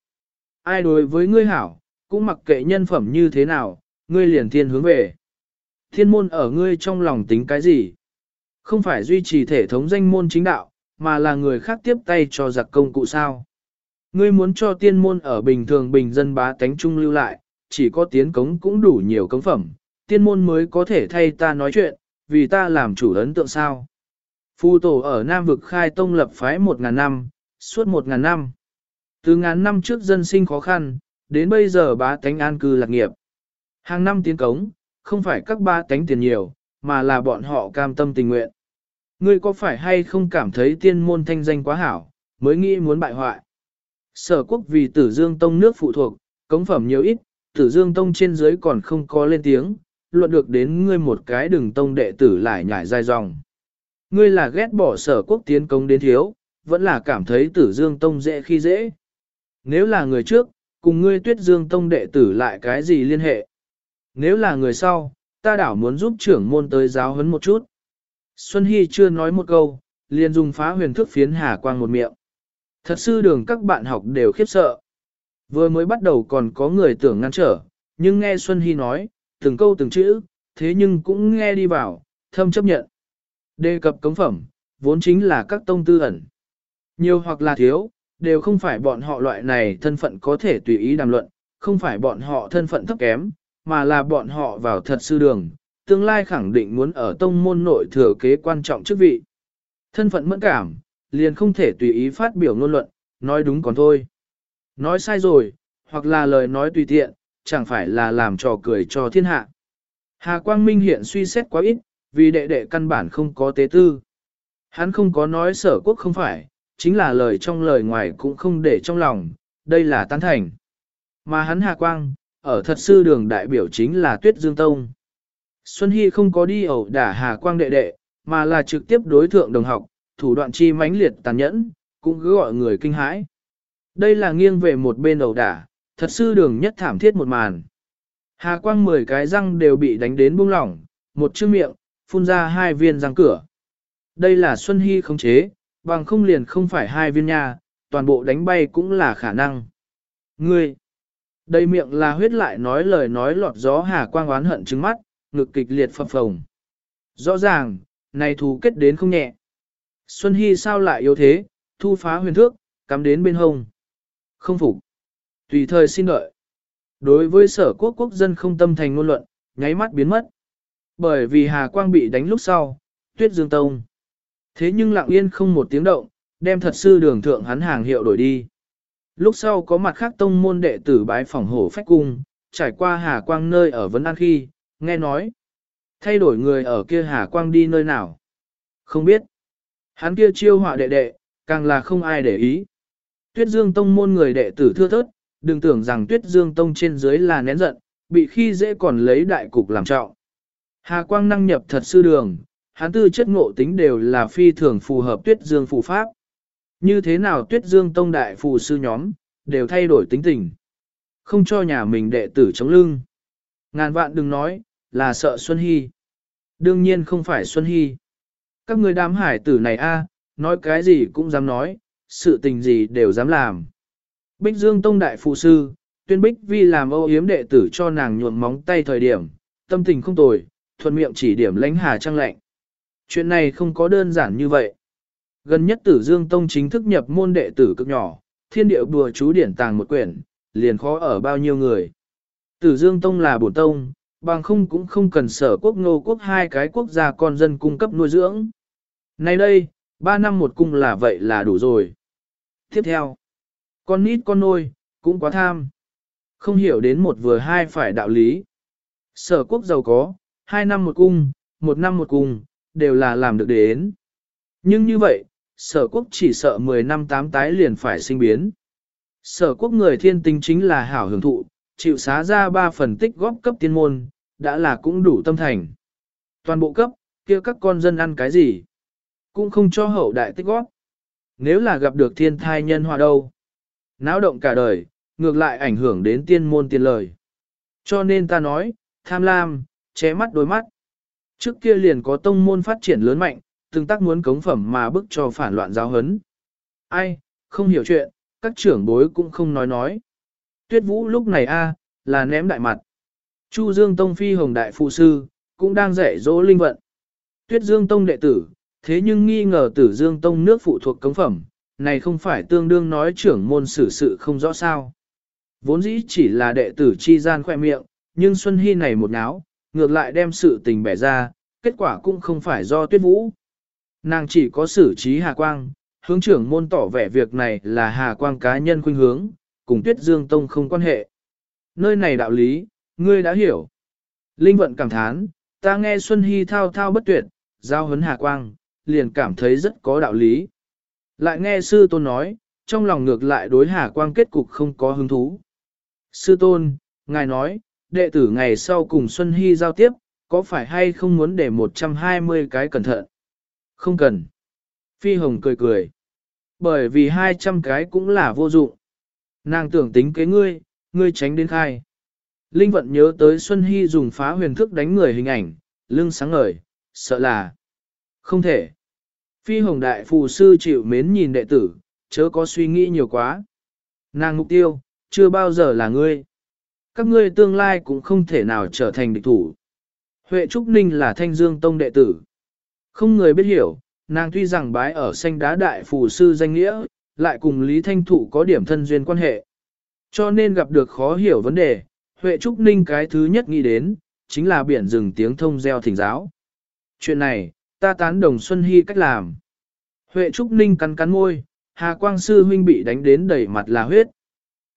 Ai đối với ngươi hảo, cũng mặc kệ nhân phẩm như thế nào, ngươi liền thiên hướng về. Thiên môn ở ngươi trong lòng tính cái gì? Không phải duy trì thể thống danh môn chính đạo, mà là người khác tiếp tay cho giặc công cụ sao. Ngươi muốn cho tiên môn ở bình thường bình dân bá tánh trung lưu lại, chỉ có tiến cống cũng đủ nhiều cống phẩm, tiên môn mới có thể thay ta nói chuyện, vì ta làm chủ ấn tượng sao. Phu tổ ở Nam vực khai tông lập phái một ngàn năm, suốt một ngàn năm. Từ ngàn năm trước dân sinh khó khăn, đến bây giờ bá tánh an cư lạc nghiệp. Hàng năm tiến cống, không phải các ba tánh tiền nhiều, mà là bọn họ cam tâm tình nguyện. Ngươi có phải hay không cảm thấy tiên môn thanh danh quá hảo, mới nghĩ muốn bại hoại? Sở quốc vì tử dương tông nước phụ thuộc, cống phẩm nhiều ít, tử dương tông trên dưới còn không có lên tiếng, luận được đến ngươi một cái đừng tông đệ tử lại nhảy dài dòng. Ngươi là ghét bỏ sở quốc tiến công đến thiếu, vẫn là cảm thấy tử dương tông dễ khi dễ. Nếu là người trước, cùng ngươi tuyết dương tông đệ tử lại cái gì liên hệ? Nếu là người sau, ta đảo muốn giúp trưởng môn tới giáo huấn một chút. Xuân Hy chưa nói một câu, liền dùng phá huyền thức phiến hà quang một miệng. Thật sư đường các bạn học đều khiếp sợ. Vừa mới bắt đầu còn có người tưởng ngăn trở, nhưng nghe Xuân Hy nói, từng câu từng chữ, thế nhưng cũng nghe đi vào, thâm chấp nhận. Đề cập cống phẩm, vốn chính là các tông tư ẩn. Nhiều hoặc là thiếu, đều không phải bọn họ loại này thân phận có thể tùy ý đàm luận, không phải bọn họ thân phận thấp kém, mà là bọn họ vào thật sư đường, tương lai khẳng định muốn ở tông môn nội thừa kế quan trọng chức vị. Thân phận mẫn cảm, liền không thể tùy ý phát biểu ngôn luận, nói đúng còn thôi. Nói sai rồi, hoặc là lời nói tùy tiện, chẳng phải là làm trò cười cho thiên hạ. Hà Quang Minh hiện suy xét quá ít, vì đệ đệ căn bản không có tế tư. Hắn không có nói sở quốc không phải, chính là lời trong lời ngoài cũng không để trong lòng, đây là tán thành. Mà hắn Hà Quang, ở thật sư đường đại biểu chính là Tuyết Dương Tông. Xuân Hy không có đi ẩu đả Hà Quang đệ đệ, mà là trực tiếp đối thượng đồng học, thủ đoạn chi mãnh liệt tàn nhẫn, cũng cứ gọi người kinh hãi. Đây là nghiêng về một bên ẩu đả, thật sư đường nhất thảm thiết một màn. Hà Quang 10 cái răng đều bị đánh đến buông lỏng, một chữ miệng, phun ra hai viên răng cửa. Đây là Xuân Hy khống chế, bằng không liền không phải hai viên nha, toàn bộ đánh bay cũng là khả năng. Ngươi! Đây miệng là huyết lại nói lời nói lọt gió Hà Quang oán hận trứng mắt, ngực kịch liệt phập phồng. Rõ ràng, này thù kết đến không nhẹ. Xuân Hy sao lại yếu thế, thu phá huyền thước, cắm đến bên hông. Không phục. Tùy thời xin đợi. Đối với sở quốc quốc dân không tâm thành ngôn luận, nháy mắt biến mất. Bởi vì Hà Quang bị đánh lúc sau, tuyết dương tông. Thế nhưng lặng yên không một tiếng động, đem thật sư đường thượng hắn hàng hiệu đổi đi. Lúc sau có mặt khác tông môn đệ tử bái phỏng hổ phách cung, trải qua Hà Quang nơi ở Vân An khi, nghe nói. Thay đổi người ở kia Hà Quang đi nơi nào? Không biết. Hắn kia chiêu họa đệ đệ, càng là không ai để ý. Tuyết Dương Tông môn người đệ tử thưa thớt, đừng tưởng rằng Tuyết Dương Tông trên dưới là nén giận, bị khi dễ còn lấy đại cục làm trọng. Hà Quang năng nhập thật sư đường, hắn tư chất ngộ tính đều là phi thường phù hợp Tuyết Dương phù pháp. Như thế nào Tuyết Dương Tông đại phù sư nhóm, đều thay đổi tính tình. Không cho nhà mình đệ tử chống lưng. Ngàn vạn đừng nói, là sợ Xuân Hy. Đương nhiên không phải Xuân Hy. Các người đám hải tử này a, nói cái gì cũng dám nói, sự tình gì đều dám làm. Bích Dương Tông Đại Phụ Sư, tuyên bích vì làm âu yếm đệ tử cho nàng nhuộm móng tay thời điểm, tâm tình không tồi, thuận miệng chỉ điểm lãnh hà trăng lạnh. Chuyện này không có đơn giản như vậy. Gần nhất tử Dương Tông chính thức nhập môn đệ tử cực nhỏ, thiên điệu đùa chú điển tàng một quyển, liền khó ở bao nhiêu người. Tử Dương Tông là bổn tông, bằng không cũng không cần sở quốc ngô quốc hai cái quốc gia con dân cung cấp nuôi dưỡng. Nay đây, ba năm một cung là vậy là đủ rồi. Tiếp theo, con nít con nôi, cũng quá tham. Không hiểu đến một vừa hai phải đạo lý. Sở quốc giàu có, hai năm một cung, một năm một cung, đều là làm được đến. Nhưng như vậy, sở quốc chỉ sợ 10 năm tám tái liền phải sinh biến. Sở quốc người thiên tính chính là hảo hưởng thụ, chịu xá ra ba phần tích góp cấp tiên môn, đã là cũng đủ tâm thành. Toàn bộ cấp, kia các con dân ăn cái gì? Cũng không cho hậu đại tích góp. Nếu là gặp được thiên thai nhân hòa đâu? Náo động cả đời, ngược lại ảnh hưởng đến tiên môn tiền lời. Cho nên ta nói, tham lam, che mắt đôi mắt. Trước kia liền có tông môn phát triển lớn mạnh, từng tác muốn cống phẩm mà bức cho phản loạn giáo hấn. Ai, không hiểu chuyện, các trưởng bối cũng không nói nói. Tuyết vũ lúc này a là ném đại mặt. Chu Dương Tông Phi Hồng Đại Phụ Sư, cũng đang dạy dỗ linh vận. Tuyết Dương Tông đệ tử, thế nhưng nghi ngờ tử Dương Tông nước phụ thuộc cống phẩm, này không phải tương đương nói trưởng môn xử sự không rõ sao. Vốn dĩ chỉ là đệ tử chi gian khoe miệng, nhưng Xuân Hy này một náo, ngược lại đem sự tình bẻ ra, kết quả cũng không phải do tuyết vũ. Nàng chỉ có xử trí Hà Quang, hướng trưởng môn tỏ vẻ việc này là Hà Quang cá nhân khuynh hướng, cùng Tuyết Dương Tông không quan hệ. Nơi này đạo lý, ngươi đã hiểu. Linh vận cảm thán, ta nghe Xuân Hy thao thao bất tuyệt, giao hấn Hà Quang, liền cảm thấy rất có đạo lý. Lại nghe sư tôn nói, trong lòng ngược lại đối Hà Quang kết cục không có hứng thú. Sư tôn, ngài nói, đệ tử ngày sau cùng Xuân Hy giao tiếp, có phải hay không muốn để 120 cái cẩn thận? Không cần. Phi Hồng cười cười. Bởi vì 200 cái cũng là vô dụng. Nàng tưởng tính kế ngươi, ngươi tránh đến khai. Linh vận nhớ tới Xuân Hy dùng phá huyền thức đánh người hình ảnh, lưng sáng ngời, sợ là không thể. Phi Hồng Đại Phù Sư chịu mến nhìn đệ tử, chớ có suy nghĩ nhiều quá. Nàng mục tiêu, chưa bao giờ là ngươi. Các ngươi tương lai cũng không thể nào trở thành địch thủ. Huệ Trúc Ninh là thanh dương tông đệ tử. Không người biết hiểu, nàng tuy rằng bái ở xanh đá đại phù sư danh nghĩa, lại cùng Lý Thanh Thụ có điểm thân duyên quan hệ. Cho nên gặp được khó hiểu vấn đề, Huệ Trúc Ninh cái thứ nhất nghĩ đến, chính là biển rừng tiếng thông gieo thỉnh giáo. Chuyện này, ta tán đồng Xuân Hy cách làm. Huệ Trúc Ninh cắn cắn môi, Hà Quang Sư huynh bị đánh đến đầy mặt là huyết.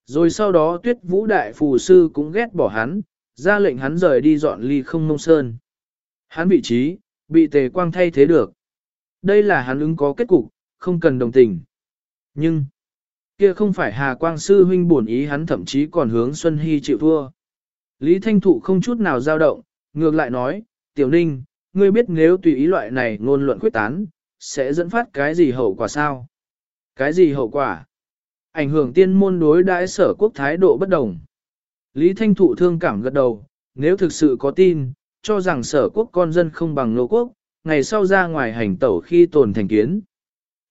Rồi sau đó tuyết vũ đại phù sư cũng ghét bỏ hắn, ra lệnh hắn rời đi dọn ly không nông sơn. Hắn vị trí, bị tề quang thay thế được. Đây là hắn ứng có kết cục, không cần đồng tình. Nhưng, kia không phải Hà Quang Sư huynh buồn ý hắn thậm chí còn hướng Xuân Hy chịu thua. Lý Thanh Thụ không chút nào dao động, ngược lại nói, Tiểu Ninh, ngươi biết nếu tùy ý loại này ngôn luận quyết tán, sẽ dẫn phát cái gì hậu quả sao? Cái gì hậu quả? Ảnh hưởng tiên môn đối đãi sở quốc thái độ bất đồng. Lý Thanh Thụ thương cảm gật đầu, nếu thực sự có tin, cho rằng sở quốc con dân không bằng nô quốc, ngày sau ra ngoài hành tẩu khi tồn thành kiến.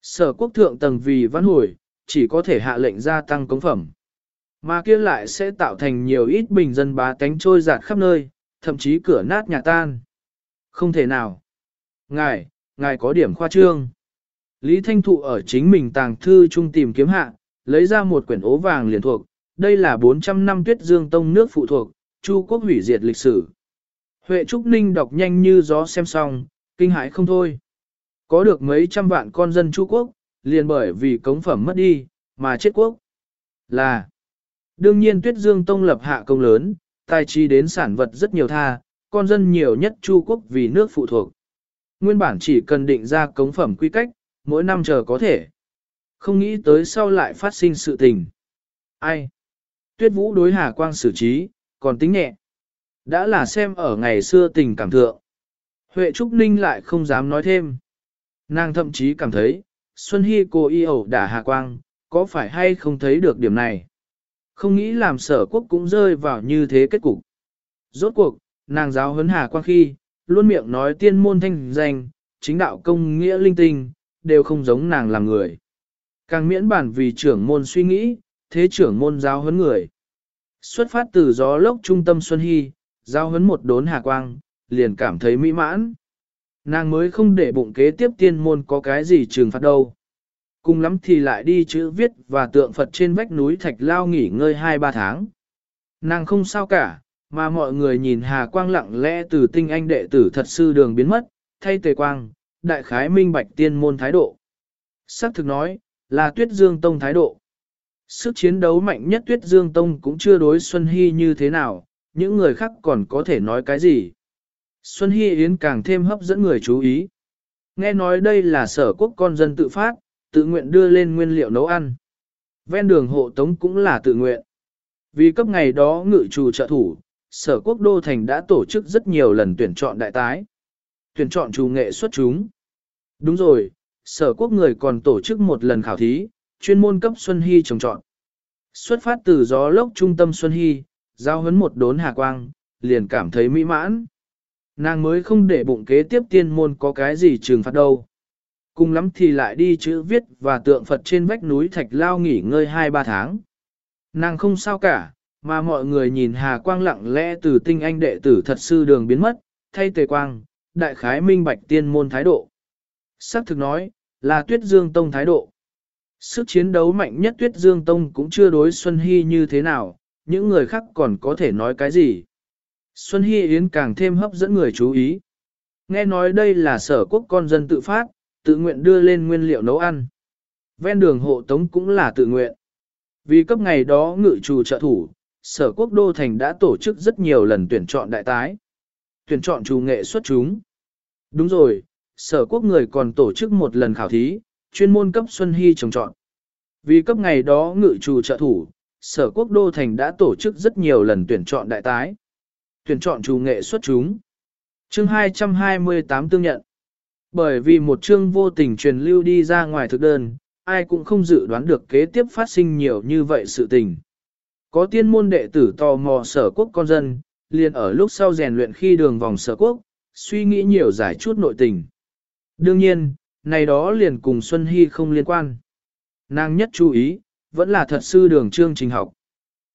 Sở quốc thượng tầng vì văn hồi, chỉ có thể hạ lệnh gia tăng cống phẩm. Mà kia lại sẽ tạo thành nhiều ít bình dân bá tánh trôi giạt khắp nơi, thậm chí cửa nát nhà tan. Không thể nào. Ngài, ngài có điểm khoa trương. Lý Thanh Thụ ở chính mình tàng thư trung tìm kiếm hạ, lấy ra một quyển ố vàng liền thuộc, đây là 400 năm tuyết dương tông nước phụ thuộc, Chu quốc hủy diệt lịch sử. Huệ Trúc Ninh đọc nhanh như gió xem xong, kinh hãi không thôi. Có được mấy trăm vạn con dân Chu quốc, liền bởi vì cống phẩm mất đi, mà chết quốc. Là, đương nhiên Tuyết Dương Tông lập hạ công lớn, tài trí đến sản vật rất nhiều tha, con dân nhiều nhất Chu quốc vì nước phụ thuộc. Nguyên bản chỉ cần định ra cống phẩm quy cách, mỗi năm chờ có thể. Không nghĩ tới sau lại phát sinh sự tình. Ai? Tuyết Vũ đối Hà Quang xử trí, còn tính nhẹ. Đã là xem ở ngày xưa tình cảm thượng. Huệ Trúc Ninh lại không dám nói thêm. Nàng thậm chí cảm thấy, Xuân Hy cô y ẩu đả Hà Quang, có phải hay không thấy được điểm này? Không nghĩ làm sở quốc cũng rơi vào như thế kết cục. Rốt cuộc, nàng giáo huấn Hà Quang khi, luôn miệng nói tiên môn thanh danh, chính đạo công nghĩa linh tinh, đều không giống nàng làm người. Càng miễn bản vì trưởng môn suy nghĩ, thế trưởng môn giáo huấn người. Xuất phát từ gió lốc trung tâm Xuân Hy, giao huấn một đốn hà quang, liền cảm thấy mỹ mãn. Nàng mới không để bụng kế tiếp tiên môn có cái gì trừng phạt đâu. Cùng lắm thì lại đi chữ viết và tượng Phật trên vách núi Thạch Lao nghỉ ngơi 2-3 tháng. Nàng không sao cả, mà mọi người nhìn Hà Quang lặng lẽ từ tinh anh đệ tử thật sư đường biến mất, thay tề quang, đại khái minh bạch tiên môn thái độ. Sắc thực nói, là tuyết dương tông thái độ. Sức chiến đấu mạnh nhất tuyết dương tông cũng chưa đối Xuân Hy như thế nào, những người khác còn có thể nói cái gì. Xuân Hy Yến càng thêm hấp dẫn người chú ý. Nghe nói đây là sở quốc con dân tự phát, tự nguyện đưa lên nguyên liệu nấu ăn. Ven đường hộ tống cũng là tự nguyện. Vì cấp ngày đó ngự trù trợ thủ, sở quốc đô thành đã tổ chức rất nhiều lần tuyển chọn đại tái. Tuyển chọn chủ nghệ xuất chúng. Đúng rồi, sở quốc người còn tổ chức một lần khảo thí, chuyên môn cấp Xuân Hy trồng chọn. Xuất phát từ gió lốc trung tâm Xuân Hy, giao hấn một đốn hà quang, liền cảm thấy mỹ mãn. Nàng mới không để bụng kế tiếp tiên môn có cái gì trừng phạt đâu. Cùng lắm thì lại đi chữ viết và tượng Phật trên vách núi Thạch Lao nghỉ ngơi 2-3 tháng. Nàng không sao cả, mà mọi người nhìn Hà Quang lặng lẽ từ tinh anh đệ tử thật sư đường biến mất, thay tề quang, đại khái minh bạch tiên môn thái độ. Sắc thực nói, là tuyết dương tông thái độ. Sức chiến đấu mạnh nhất tuyết dương tông cũng chưa đối Xuân Hy như thế nào, những người khác còn có thể nói cái gì. Xuân Hy Yến càng thêm hấp dẫn người chú ý. Nghe nói đây là sở quốc con dân tự phát, tự nguyện đưa lên nguyên liệu nấu ăn. Ven đường hộ tống cũng là tự nguyện. Vì cấp ngày đó ngự trù trợ thủ, sở quốc đô thành đã tổ chức rất nhiều lần tuyển chọn đại tái. Tuyển chọn chủ nghệ xuất chúng. Đúng rồi, sở quốc người còn tổ chức một lần khảo thí, chuyên môn cấp Xuân Hy trồng chọn. Vì cấp ngày đó ngự trù trợ thủ, sở quốc đô thành đã tổ chức rất nhiều lần tuyển chọn đại tái. Tuyển chọn chủ nghệ xuất chúng. Chương 228 tương nhận. Bởi vì một chương vô tình truyền lưu đi ra ngoài thực đơn, ai cũng không dự đoán được kế tiếp phát sinh nhiều như vậy sự tình. Có tiên môn đệ tử tò mò sở quốc con dân, liền ở lúc sau rèn luyện khi đường vòng sở quốc, suy nghĩ nhiều giải chút nội tình. Đương nhiên, này đó liền cùng Xuân Hy không liên quan. Nàng nhất chú ý, vẫn là thật sư đường chương trình học.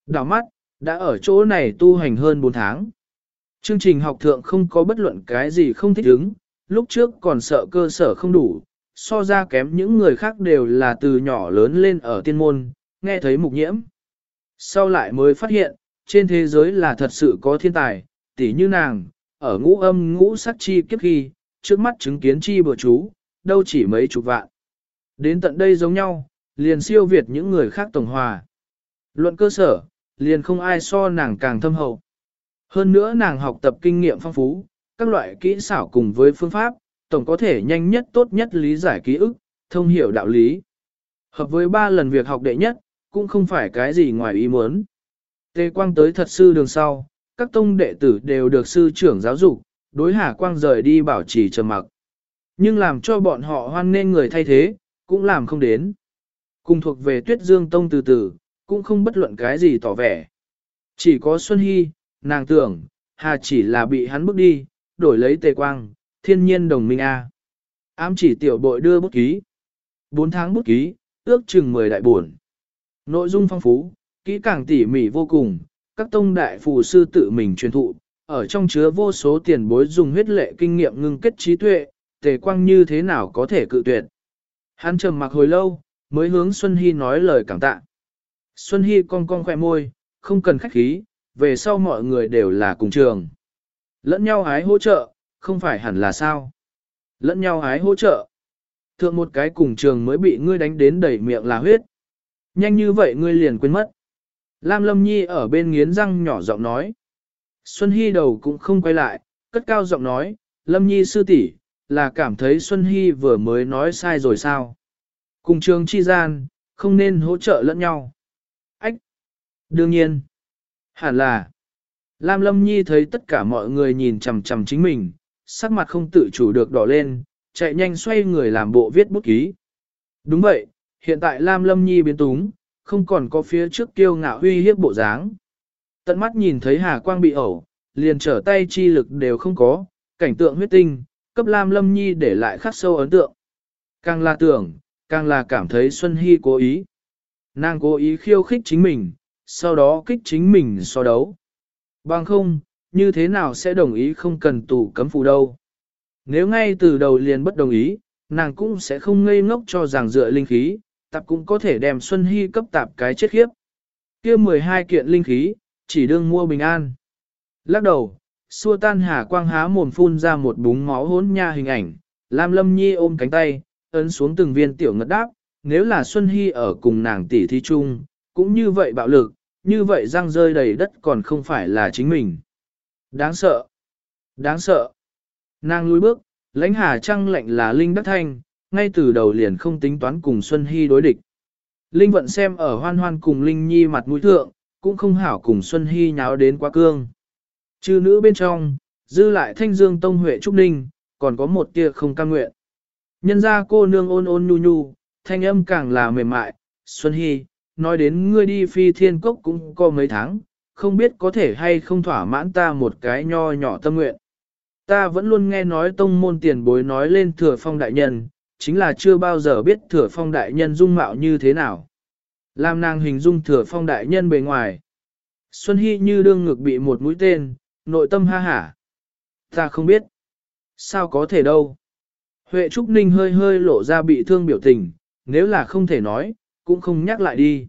Đảo mắt, đã ở chỗ này tu hành hơn 4 tháng. Chương trình học thượng không có bất luận cái gì không thích ứng, lúc trước còn sợ cơ sở không đủ, so ra kém những người khác đều là từ nhỏ lớn lên ở tiên môn, nghe thấy mục nhiễm. Sau lại mới phát hiện, trên thế giới là thật sự có thiên tài, tỷ như nàng, ở ngũ âm ngũ sắc chi kiếp khi, trước mắt chứng kiến chi bừa chú, đâu chỉ mấy chục vạn. Đến tận đây giống nhau, liền siêu việt những người khác tổng hòa. Luận cơ sở, liền không ai so nàng càng thâm hậu. Hơn nữa nàng học tập kinh nghiệm phong phú, các loại kỹ xảo cùng với phương pháp, tổng có thể nhanh nhất tốt nhất lý giải ký ức, thông hiểu đạo lý. Hợp với ba lần việc học đệ nhất, cũng không phải cái gì ngoài ý muốn. Tề quang tới thật sư đường sau, các tông đệ tử đều được sư trưởng giáo dục, đối hà quang rời đi bảo trì trầm mặc. Nhưng làm cho bọn họ hoan nên người thay thế, cũng làm không đến. Cùng thuộc về tuyết dương tông từ từ, cũng không bất luận cái gì tỏ vẻ. Chỉ có Xuân Hy, nàng tưởng, hà chỉ là bị hắn bước đi, đổi lấy tề quang, thiên nhiên đồng minh A. Ám chỉ tiểu bội đưa bút ký. 4 tháng bút ký, ước chừng 10 đại buồn. Nội dung phong phú, kỹ càng tỉ mỉ vô cùng, các tông đại phù sư tự mình truyền thụ, ở trong chứa vô số tiền bối dùng huyết lệ kinh nghiệm ngưng kết trí tuệ, tề quang như thế nào có thể cự tuyệt. Hắn trầm mặc hồi lâu, mới hướng Xuân Hy nói lời cảm tạ. Xuân Hy cong cong khoe môi, không cần khách khí, về sau mọi người đều là cùng trường. Lẫn nhau hái hỗ trợ, không phải hẳn là sao. Lẫn nhau hái hỗ trợ. Thượng một cái cùng trường mới bị ngươi đánh đến đầy miệng là huyết. Nhanh như vậy ngươi liền quên mất. Lam Lâm Nhi ở bên nghiến răng nhỏ giọng nói. Xuân Hy đầu cũng không quay lại, cất cao giọng nói, Lâm Nhi sư tỷ là cảm thấy Xuân Hy vừa mới nói sai rồi sao. Cùng trường chi gian, không nên hỗ trợ lẫn nhau. Ách! Đương nhiên! Hẳn là! Lam Lâm Nhi thấy tất cả mọi người nhìn chằm chằm chính mình, sắc mặt không tự chủ được đỏ lên, chạy nhanh xoay người làm bộ viết bút ký. Đúng vậy, hiện tại Lam Lâm Nhi biến túng, không còn có phía trước kiêu ngạo huy hiếp bộ dáng. Tận mắt nhìn thấy Hà Quang bị ẩu, liền trở tay chi lực đều không có, cảnh tượng huyết tinh, cấp Lam Lâm Nhi để lại khắc sâu ấn tượng. Càng là tưởng, càng là cảm thấy Xuân Hy cố ý. Nàng cố ý khiêu khích chính mình, sau đó kích chính mình so đấu. Bằng không, như thế nào sẽ đồng ý không cần tù cấm phù đâu. Nếu ngay từ đầu liền bất đồng ý, nàng cũng sẽ không ngây ngốc cho rằng dựa linh khí, tạp cũng có thể đem Xuân Hy cấp tạp cái chết khiếp. kia 12 kiện linh khí, chỉ đương mua bình an. Lắc đầu, xua tan hà quang há mồm phun ra một búng máu hốn nha hình ảnh, Lam Lâm Nhi ôm cánh tay, ấn xuống từng viên tiểu ngất đáp, nếu là Xuân Hy ở cùng nàng tỷ thi chung, cũng như vậy bạo lực, như vậy răng rơi đầy đất còn không phải là chính mình. Đáng sợ! Đáng sợ! Nàng lùi bước, lãnh hà trăng lệnh là Linh Đắc Thanh, ngay từ đầu liền không tính toán cùng Xuân Hy đối địch. Linh vận xem ở hoan hoan cùng Linh Nhi mặt mũi thượng, cũng không hảo cùng Xuân Hy nháo đến quá cương. Chư nữ bên trong, dư lại thanh dương tông huệ trúc ninh, còn có một tia không cam nguyện. Nhân ra cô nương ôn ôn nhu nhu, thanh âm càng là mềm mại, Xuân Hy, nói đến ngươi đi phi thiên cốc cũng có mấy tháng, không biết có thể hay không thỏa mãn ta một cái nho nhỏ tâm nguyện. Ta vẫn luôn nghe nói tông môn tiền bối nói lên thừa phong đại nhân, chính là chưa bao giờ biết thừa phong đại nhân dung mạo như thế nào. Làm nàng hình dung thừa phong đại nhân bề ngoài. Xuân Hy như đương ngực bị một mũi tên, nội tâm ha hả. Ta không biết. Sao có thể đâu. Huệ Trúc Ninh hơi hơi lộ ra bị thương biểu tình, nếu là không thể nói, cũng không nhắc lại đi.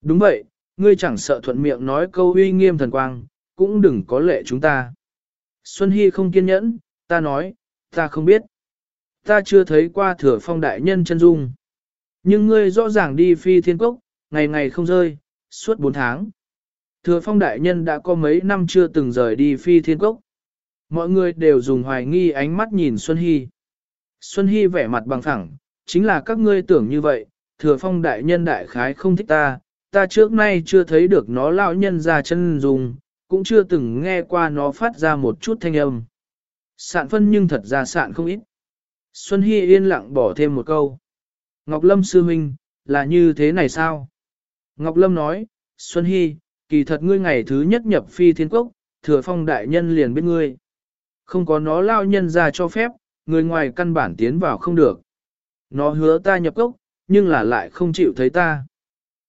Đúng vậy, ngươi chẳng sợ thuận miệng nói câu uy nghiêm thần quang, cũng đừng có lệ chúng ta. Xuân Hy không kiên nhẫn, ta nói, ta không biết. Ta chưa thấy qua thừa phong đại nhân chân dung. Nhưng ngươi rõ ràng đi phi thiên cốc, ngày ngày không rơi, suốt 4 tháng. Thừa phong đại nhân đã có mấy năm chưa từng rời đi phi thiên cốc. Mọi người đều dùng hoài nghi ánh mắt nhìn Xuân Hy. Xuân Hy vẻ mặt bằng phẳng, chính là các ngươi tưởng như vậy, thừa phong đại nhân đại khái không thích ta, ta trước nay chưa thấy được nó lão nhân ra chân dùng, cũng chưa từng nghe qua nó phát ra một chút thanh âm. Sạn phân nhưng thật ra sạn không ít. Xuân Hy yên lặng bỏ thêm một câu. Ngọc Lâm sư huynh, là như thế này sao? Ngọc Lâm nói, Xuân Hy, kỳ thật ngươi ngày thứ nhất nhập phi thiên quốc, thừa phong đại nhân liền biết ngươi. Không có nó lao nhân ra cho phép, người ngoài căn bản tiến vào không được. Nó hứa ta nhập cốc, nhưng là lại không chịu thấy ta.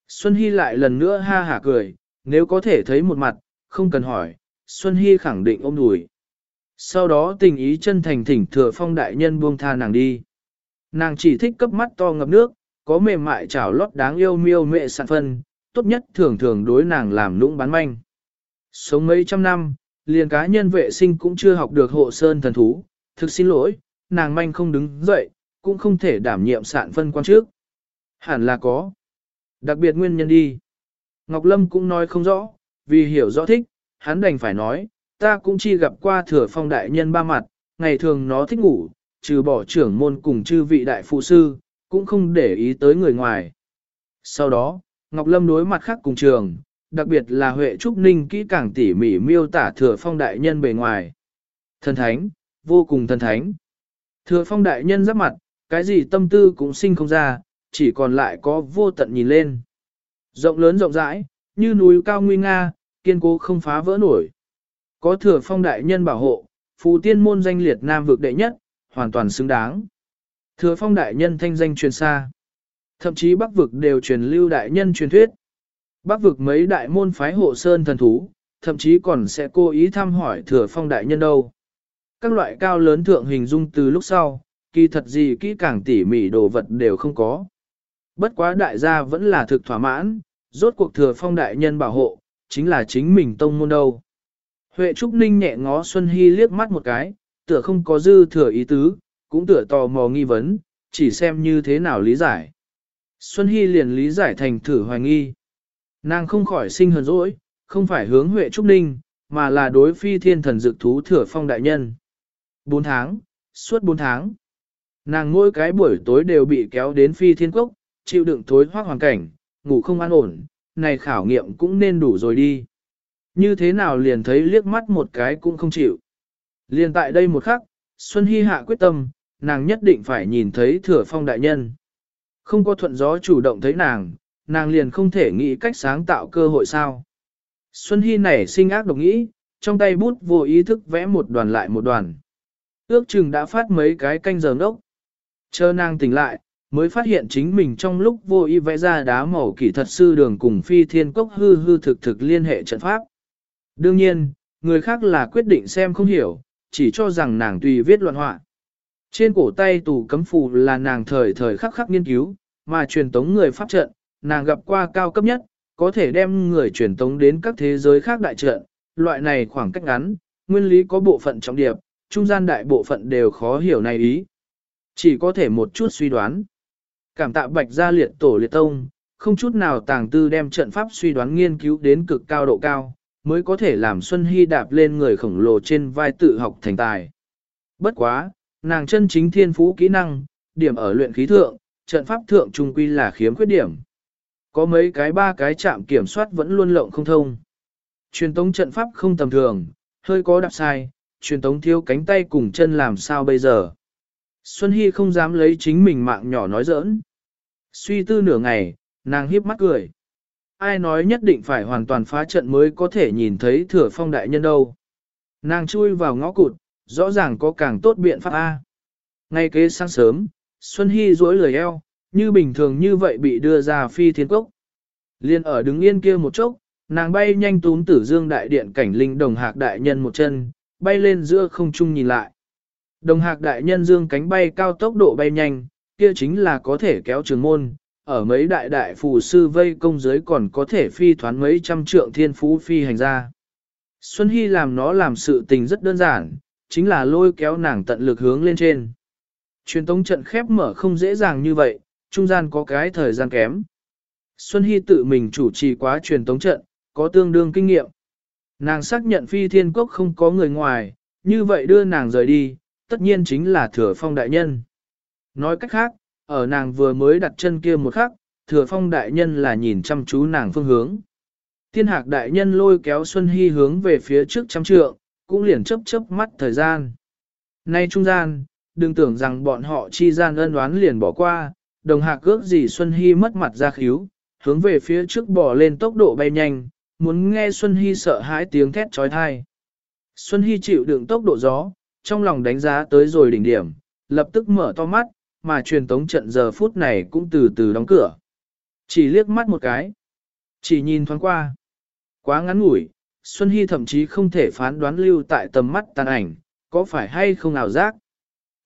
Xuân Hy lại lần nữa ha hả cười, nếu có thể thấy một mặt, không cần hỏi, Xuân Hy khẳng định ôm đùi. Sau đó tình ý chân thành thỉnh thừa phong đại nhân buông tha nàng đi. Nàng chỉ thích cấp mắt to ngập nước, có mềm mại chảo lót đáng yêu miêu mẹ sản phân, tốt nhất thường thường đối nàng làm lũng bán manh. Sống mấy trăm năm, liền cá nhân vệ sinh cũng chưa học được hộ sơn thần thú, thực xin lỗi, nàng manh không đứng dậy, cũng không thể đảm nhiệm sạn phân quan trước. Hẳn là có. Đặc biệt nguyên nhân đi. Ngọc Lâm cũng nói không rõ, vì hiểu rõ thích, hắn đành phải nói, ta cũng chỉ gặp qua thừa phong đại nhân ba mặt, ngày thường nó thích ngủ, trừ bỏ trưởng môn cùng chư vị đại phụ sư, cũng không để ý tới người ngoài. Sau đó, Ngọc Lâm đối mặt khác cùng trường, đặc biệt là Huệ Trúc Ninh kỹ càng tỉ mỉ miêu tả thừa phong đại nhân bề ngoài. Thần thánh, vô cùng thần thánh. Thừa phong đại nhân giáp mặt, cái gì tâm tư cũng sinh không ra, chỉ còn lại có vô tận nhìn lên. Rộng lớn rộng rãi, như núi cao nguy nga, kiên cố không phá vỡ nổi. Có thừa phong đại nhân bảo hộ, phù tiên môn danh liệt nam vực đệ nhất, hoàn toàn xứng đáng. Thừa phong đại nhân thanh danh truyền xa. Thậm chí bắc vực đều truyền lưu đại nhân truyền thuyết. Bắc vực mấy đại môn phái hộ sơn thần thú, thậm chí còn sẽ cố ý thăm hỏi thừa phong đại nhân đâu. Các loại cao lớn thượng hình dung từ lúc sau, kỳ thật gì kỹ càng tỉ mỉ đồ vật đều không có. Bất quá đại gia vẫn là thực thỏa mãn, rốt cuộc thừa phong đại nhân bảo hộ, chính là chính mình tông môn đâu. Huệ Trúc Ninh nhẹ ngó Xuân Hy liếc mắt một cái, tựa không có dư thừa ý tứ, cũng tựa tò mò nghi vấn, chỉ xem như thế nào lý giải. Xuân Hy liền lý giải thành thử hoài nghi. Nàng không khỏi sinh hờn dỗi, không phải hướng Huệ Trúc Ninh, mà là đối phi thiên thần dực thú thừa phong đại nhân. Bốn tháng, suốt bốn tháng. Nàng mỗi cái buổi tối đều bị kéo đến phi thiên quốc, chịu đựng thối hoác hoàn cảnh, ngủ không an ổn, này khảo nghiệm cũng nên đủ rồi đi. Như thế nào liền thấy liếc mắt một cái cũng không chịu. Liền tại đây một khắc, Xuân Hy hạ quyết tâm, nàng nhất định phải nhìn thấy thừa phong đại nhân. Không có thuận gió chủ động thấy nàng, nàng liền không thể nghĩ cách sáng tạo cơ hội sao. Xuân Hy nảy sinh ác độc nghĩ, trong tay bút vô ý thức vẽ một đoàn lại một đoàn. Ước chừng đã phát mấy cái canh giờ ngốc. Chờ nàng tỉnh lại, mới phát hiện chính mình trong lúc vô ý vẽ ra đá màu kỹ thật sư đường cùng phi thiên cốc hư hư thực thực liên hệ trận pháp. Đương nhiên, người khác là quyết định xem không hiểu, chỉ cho rằng nàng tùy viết loạn họa. Trên cổ tay tù cấm phù là nàng thời thời khắc khắc nghiên cứu, mà truyền tống người pháp trận, nàng gặp qua cao cấp nhất, có thể đem người truyền tống đến các thế giới khác đại trận, loại này khoảng cách ngắn, nguyên lý có bộ phận trọng điệp, trung gian đại bộ phận đều khó hiểu này ý. Chỉ có thể một chút suy đoán. Cảm tạ bạch gia liệt tổ liệt tông, không chút nào tàng tư đem trận pháp suy đoán nghiên cứu đến cực cao độ cao, mới có thể làm Xuân Hy đạp lên người khổng lồ trên vai tự học thành tài. Bất quá, nàng chân chính thiên phú kỹ năng, điểm ở luyện khí thượng, trận pháp thượng trung quy là khiếm khuyết điểm. Có mấy cái ba cái chạm kiểm soát vẫn luôn lộng không thông. Truyền tống trận pháp không tầm thường, hơi có đạp sai, truyền tống thiếu cánh tay cùng chân làm sao bây giờ. Xuân Hy không dám lấy chính mình mạng nhỏ nói giỡn. Suy tư nửa ngày, nàng hiếp mắt cười. Ai nói nhất định phải hoàn toàn phá trận mới có thể nhìn thấy thừa phong đại nhân đâu. Nàng chui vào ngõ cụt, rõ ràng có càng tốt biện pháp A. Ngay kế sáng sớm, Xuân Hy duỗi lười eo, như bình thường như vậy bị đưa ra phi thiên cốc. Liên ở đứng yên kia một chốc, nàng bay nhanh túm tử dương đại điện cảnh linh đồng hạc đại nhân một chân, bay lên giữa không trung nhìn lại. Đồng hạc đại nhân dương cánh bay cao tốc độ bay nhanh, kia chính là có thể kéo trường môn, ở mấy đại đại phù sư vây công giới còn có thể phi thoán mấy trăm trượng thiên phú phi hành ra. Xuân Hy làm nó làm sự tình rất đơn giản, chính là lôi kéo nàng tận lực hướng lên trên. Truyền tống trận khép mở không dễ dàng như vậy, trung gian có cái thời gian kém. Xuân Hy tự mình chủ trì quá truyền tống trận, có tương đương kinh nghiệm. Nàng xác nhận phi thiên quốc không có người ngoài, như vậy đưa nàng rời đi, tất nhiên chính là thừa phong đại nhân. Nói cách khác, ở nàng vừa mới đặt chân kia một khắc, thừa phong đại nhân là nhìn chăm chú nàng phương hướng. Thiên hạc đại nhân lôi kéo Xuân Hy hướng về phía trước trăm trượng, cũng liền chấp chớp mắt thời gian. Nay trung gian, đừng tưởng rằng bọn họ chi gian ân oán liền bỏ qua, đồng hạc ước gì Xuân Hy mất mặt ra khíu, hướng về phía trước bỏ lên tốc độ bay nhanh, muốn nghe Xuân Hy sợ hãi tiếng thét trói thai. Xuân Hy chịu đựng tốc độ gió, trong lòng đánh giá tới rồi đỉnh điểm, lập tức mở to mắt, mà truyền tống trận giờ phút này cũng từ từ đóng cửa. Chỉ liếc mắt một cái, chỉ nhìn thoáng qua. Quá ngắn ngủi, Xuân Hy thậm chí không thể phán đoán lưu tại tầm mắt tàn ảnh, có phải hay không ảo giác.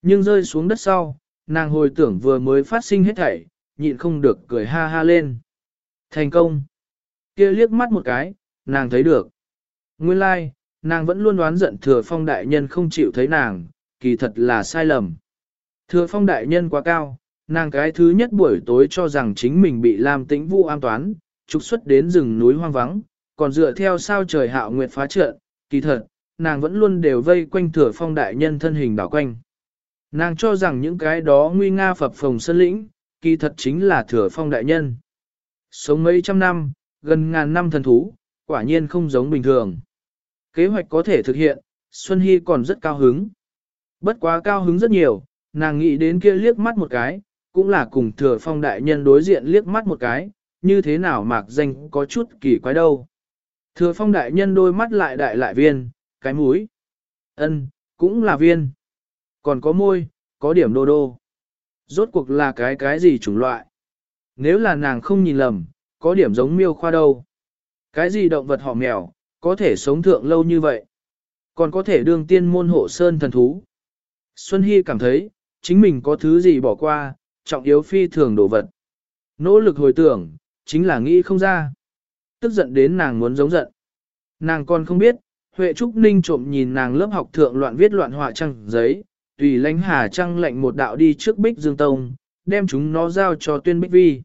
Nhưng rơi xuống đất sau, nàng hồi tưởng vừa mới phát sinh hết thảy, nhịn không được cười ha ha lên. Thành công. kia liếc mắt một cái, nàng thấy được. Nguyên lai, like, nàng vẫn luôn đoán giận thừa phong đại nhân không chịu thấy nàng, kỳ thật là sai lầm. Thừa phong đại nhân quá cao, nàng cái thứ nhất buổi tối cho rằng chính mình bị làm tĩnh vụ an toán, trục xuất đến rừng núi hoang vắng, còn dựa theo sao trời hạo nguyệt phá trận, kỳ thật, nàng vẫn luôn đều vây quanh thừa phong đại nhân thân hình đảo quanh. Nàng cho rằng những cái đó nguy nga phập phồng sân lĩnh, kỳ thật chính là thừa phong đại nhân. Sống mấy trăm năm, gần ngàn năm thần thú, quả nhiên không giống bình thường. Kế hoạch có thể thực hiện, Xuân Hy còn rất cao hứng. Bất quá cao hứng rất nhiều, nàng nghĩ đến kia liếc mắt một cái, cũng là cùng thừa phong đại nhân đối diện liếc mắt một cái, như thế nào mạc danh có chút kỳ quái đâu. Thừa phong đại nhân đôi mắt lại đại lại viên, cái mũi. ân cũng là viên. Còn có môi, có điểm đô đô. Rốt cuộc là cái cái gì chủng loại. Nếu là nàng không nhìn lầm, có điểm giống miêu khoa đâu. Cái gì động vật họ mèo, có thể sống thượng lâu như vậy. Còn có thể đương tiên môn hộ sơn thần thú. Xuân Hy cảm thấy, chính mình có thứ gì bỏ qua, trọng yếu phi thường đồ vật. Nỗ lực hồi tưởng, chính là nghĩ không ra. Tức giận đến nàng muốn giống giận. Nàng còn không biết, Huệ Trúc Ninh trộm nhìn nàng lớp học thượng loạn viết loạn họa trăng giấy, tùy lãnh hà trăng lệnh một đạo đi trước bích dương tông, đem chúng nó giao cho tuyên bích vi.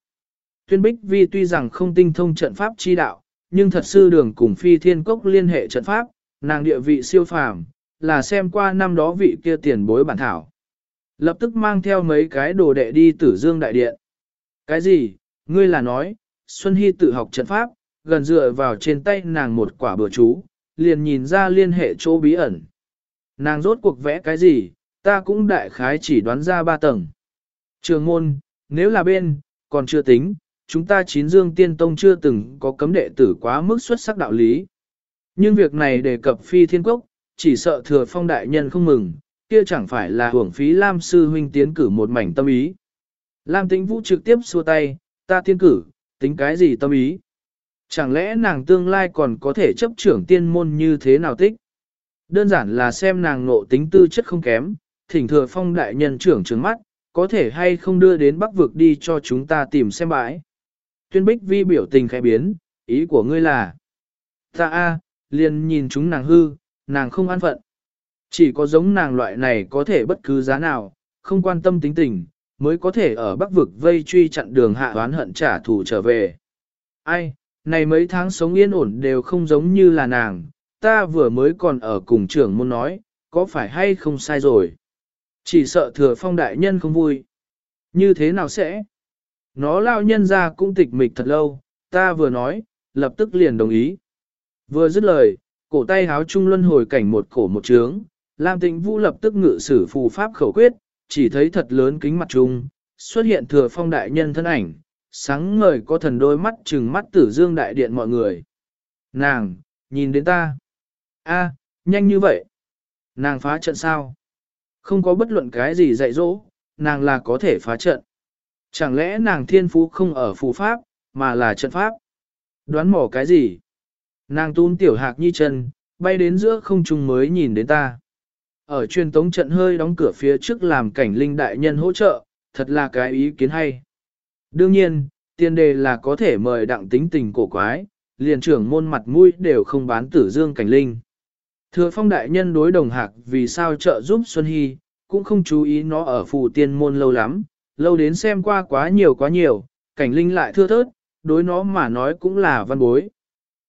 Tuyên bích vi tuy rằng không tinh thông trận pháp chi đạo, nhưng thật sư đường cùng phi thiên cốc liên hệ trận pháp, nàng địa vị siêu phàm, là xem qua năm đó vị kia tiền bối bản thảo. Lập tức mang theo mấy cái đồ đệ đi tử dương đại điện. Cái gì, ngươi là nói, Xuân Hy tự học trận pháp, gần dựa vào trên tay nàng một quả bừa chú, liền nhìn ra liên hệ chỗ bí ẩn. Nàng rốt cuộc vẽ cái gì, ta cũng đại khái chỉ đoán ra ba tầng. Trường môn, nếu là bên, còn chưa tính, chúng ta chín dương tiên tông chưa từng có cấm đệ tử quá mức xuất sắc đạo lý. Nhưng việc này đề cập phi thiên quốc, chỉ sợ thừa phong đại nhân không mừng, kia chẳng phải là hưởng phí Lam sư huynh tiến cử một mảnh tâm ý. Lam tĩnh vũ trực tiếp xua tay, ta tiến cử, tính cái gì tâm ý? Chẳng lẽ nàng tương lai còn có thể chấp trưởng tiên môn như thế nào tích? Đơn giản là xem nàng ngộ tính tư chất không kém, thỉnh thừa phong đại nhân trưởng trứng mắt, có thể hay không đưa đến bắc vực đi cho chúng ta tìm xem bãi. Tuyên bích vi biểu tình khẽ biến, ý của ngươi là, ta a, liền nhìn chúng nàng hư, nàng không an phận. Chỉ có giống nàng loại này có thể bất cứ giá nào, không quan tâm tính tình, mới có thể ở bắc vực vây truy chặn đường hạ oán hận trả thù trở về. Ai, này mấy tháng sống yên ổn đều không giống như là nàng, ta vừa mới còn ở cùng trưởng môn nói, có phải hay không sai rồi. Chỉ sợ thừa phong đại nhân không vui. Như thế nào sẽ? Nó lao nhân ra cũng tịch mịch thật lâu, ta vừa nói, lập tức liền đồng ý. Vừa dứt lời, cổ tay háo trung luân hồi cảnh một cổ một trướng, Lam Tĩnh Vũ lập tức ngự sử phù pháp khẩu quyết, chỉ thấy thật lớn kính mặt trung, xuất hiện thừa phong đại nhân thân ảnh, sáng ngời có thần đôi mắt trừng mắt tử dương đại điện mọi người. Nàng, nhìn đến ta. a nhanh như vậy. Nàng phá trận sao? Không có bất luận cái gì dạy dỗ, nàng là có thể phá trận. Chẳng lẽ nàng thiên phú không ở phù pháp, mà là trận pháp? Đoán mò cái gì? Nàng tún tiểu hạc nhi chân, bay đến giữa không trung mới nhìn đến ta. Ở truyền tống trận hơi đóng cửa phía trước làm cảnh linh đại nhân hỗ trợ, thật là cái ý kiến hay. Đương nhiên, tiền đề là có thể mời đặng tính tình cổ quái, liền trưởng môn mặt mũi đều không bán tử dương cảnh linh. Thừa phong đại nhân đối đồng hạc vì sao trợ giúp Xuân Hy, cũng không chú ý nó ở phù tiên môn lâu lắm, lâu đến xem qua quá nhiều quá nhiều, cảnh linh lại thưa thớt, đối nó mà nói cũng là văn bối.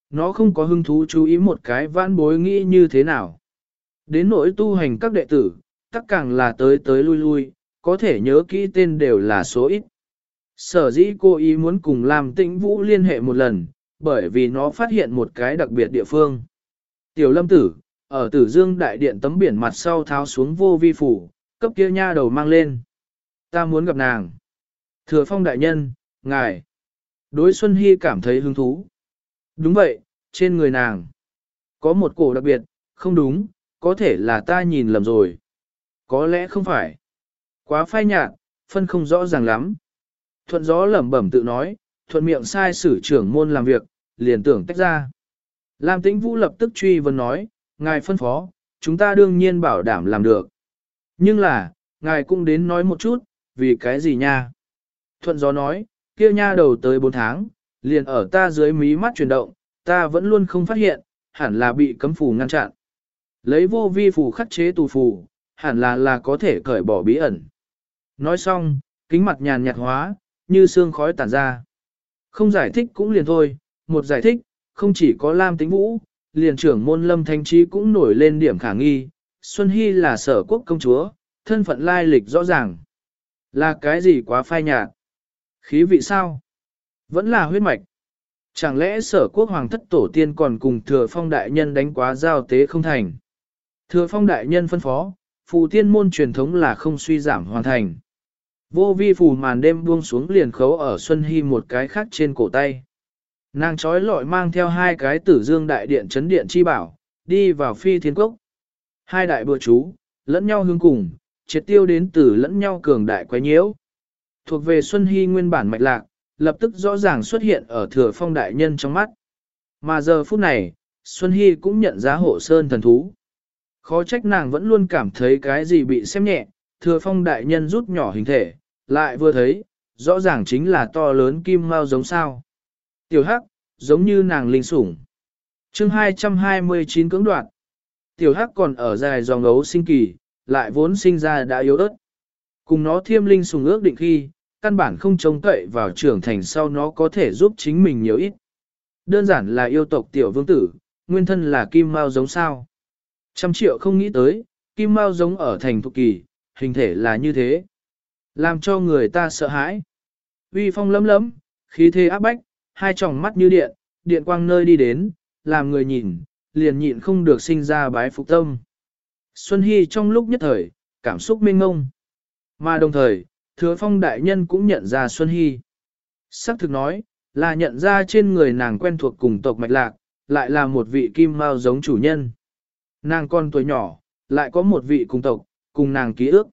Nó không có hứng thú chú ý một cái văn bối nghĩ như thế nào. Đến nỗi tu hành các đệ tử, tất càng là tới tới lui lui, có thể nhớ kỹ tên đều là số ít. Sở dĩ cô ý muốn cùng làm tĩnh vũ liên hệ một lần, bởi vì nó phát hiện một cái đặc biệt địa phương. Tiểu lâm tử, ở tử dương đại điện tấm biển mặt sau tháo xuống vô vi phủ, cấp kia nha đầu mang lên. Ta muốn gặp nàng. Thừa phong đại nhân, ngài. Đối Xuân Hy cảm thấy hứng thú. Đúng vậy, trên người nàng. Có một cổ đặc biệt, không đúng, có thể là ta nhìn lầm rồi. Có lẽ không phải. Quá phai nhạt, phân không rõ ràng lắm. Thuận gió lẩm bẩm tự nói, thuận miệng sai sử trưởng môn làm việc, liền tưởng tách ra. Lam tĩnh vũ lập tức truy vấn nói, ngài phân phó, chúng ta đương nhiên bảo đảm làm được. Nhưng là, ngài cũng đến nói một chút, vì cái gì nha? Thuận gió nói, kia nha đầu tới 4 tháng, liền ở ta dưới mí mắt chuyển động, ta vẫn luôn không phát hiện, hẳn là bị cấm phù ngăn chặn. Lấy vô vi phù khắc chế tù phù, hẳn là là có thể cởi bỏ bí ẩn. Nói xong, kính mặt nhàn nhạt hóa, như xương khói tản ra. Không giải thích cũng liền thôi, một giải thích, không chỉ có Lam Tính Vũ, liền trưởng môn lâm thanh trí cũng nổi lên điểm khả nghi, Xuân Hy là sở quốc công chúa, thân phận lai lịch rõ ràng. Là cái gì quá phai nhạt? Khí vị sao? Vẫn là huyết mạch. Chẳng lẽ sở quốc hoàng thất tổ tiên còn cùng thừa phong đại nhân đánh quá giao tế không thành? Thừa phong đại nhân phân phó, phù tiên môn truyền thống là không suy giảm hoàn thành. Vô vi phù màn đêm buông xuống liền khấu ở Xuân Hy một cái khác trên cổ tay. Nàng trói lọi mang theo hai cái tử dương đại điện chấn điện chi bảo, đi vào phi thiên cốc. Hai đại bừa chú, lẫn nhau hướng cùng, triệt tiêu đến từ lẫn nhau cường đại quái nhiễu. Thuộc về Xuân Hy nguyên bản mạch lạc, lập tức rõ ràng xuất hiện ở thừa phong đại nhân trong mắt. Mà giờ phút này, Xuân Hy cũng nhận ra hộ sơn thần thú. Khó trách nàng vẫn luôn cảm thấy cái gì bị xem nhẹ, thừa phong đại nhân rút nhỏ hình thể, lại vừa thấy, rõ ràng chính là to lớn kim mao giống sao. Tiểu Hắc, giống như nàng linh sủng. chương 229 cưỡng đoạt. Tiểu Hắc còn ở dài dòng ấu sinh kỳ, lại vốn sinh ra đã yếu ớt. Cùng nó thiêm linh sùng ước định khi, căn bản không trông cậy vào trưởng thành sau nó có thể giúp chính mình nhiều ít. Đơn giản là yêu tộc tiểu vương tử, nguyên thân là kim mao giống sao. Trăm triệu không nghĩ tới, kim mao giống ở thành thục kỳ, hình thể là như thế. Làm cho người ta sợ hãi. Uy phong lấm lấm, khí thế áp bách, hai tròng mắt như điện, điện quang nơi đi đến, làm người nhìn, liền nhịn không được sinh ra bái phục tâm. Xuân Hy trong lúc nhất thời, cảm xúc mênh ngông. Mà đồng thời, thừa phong đại nhân cũng nhận ra Xuân Hy. Sắc thực nói, là nhận ra trên người nàng quen thuộc cùng tộc mạch lạc, lại là một vị kim mao giống chủ nhân. Nàng con tuổi nhỏ, lại có một vị cùng tộc, cùng nàng ký ức.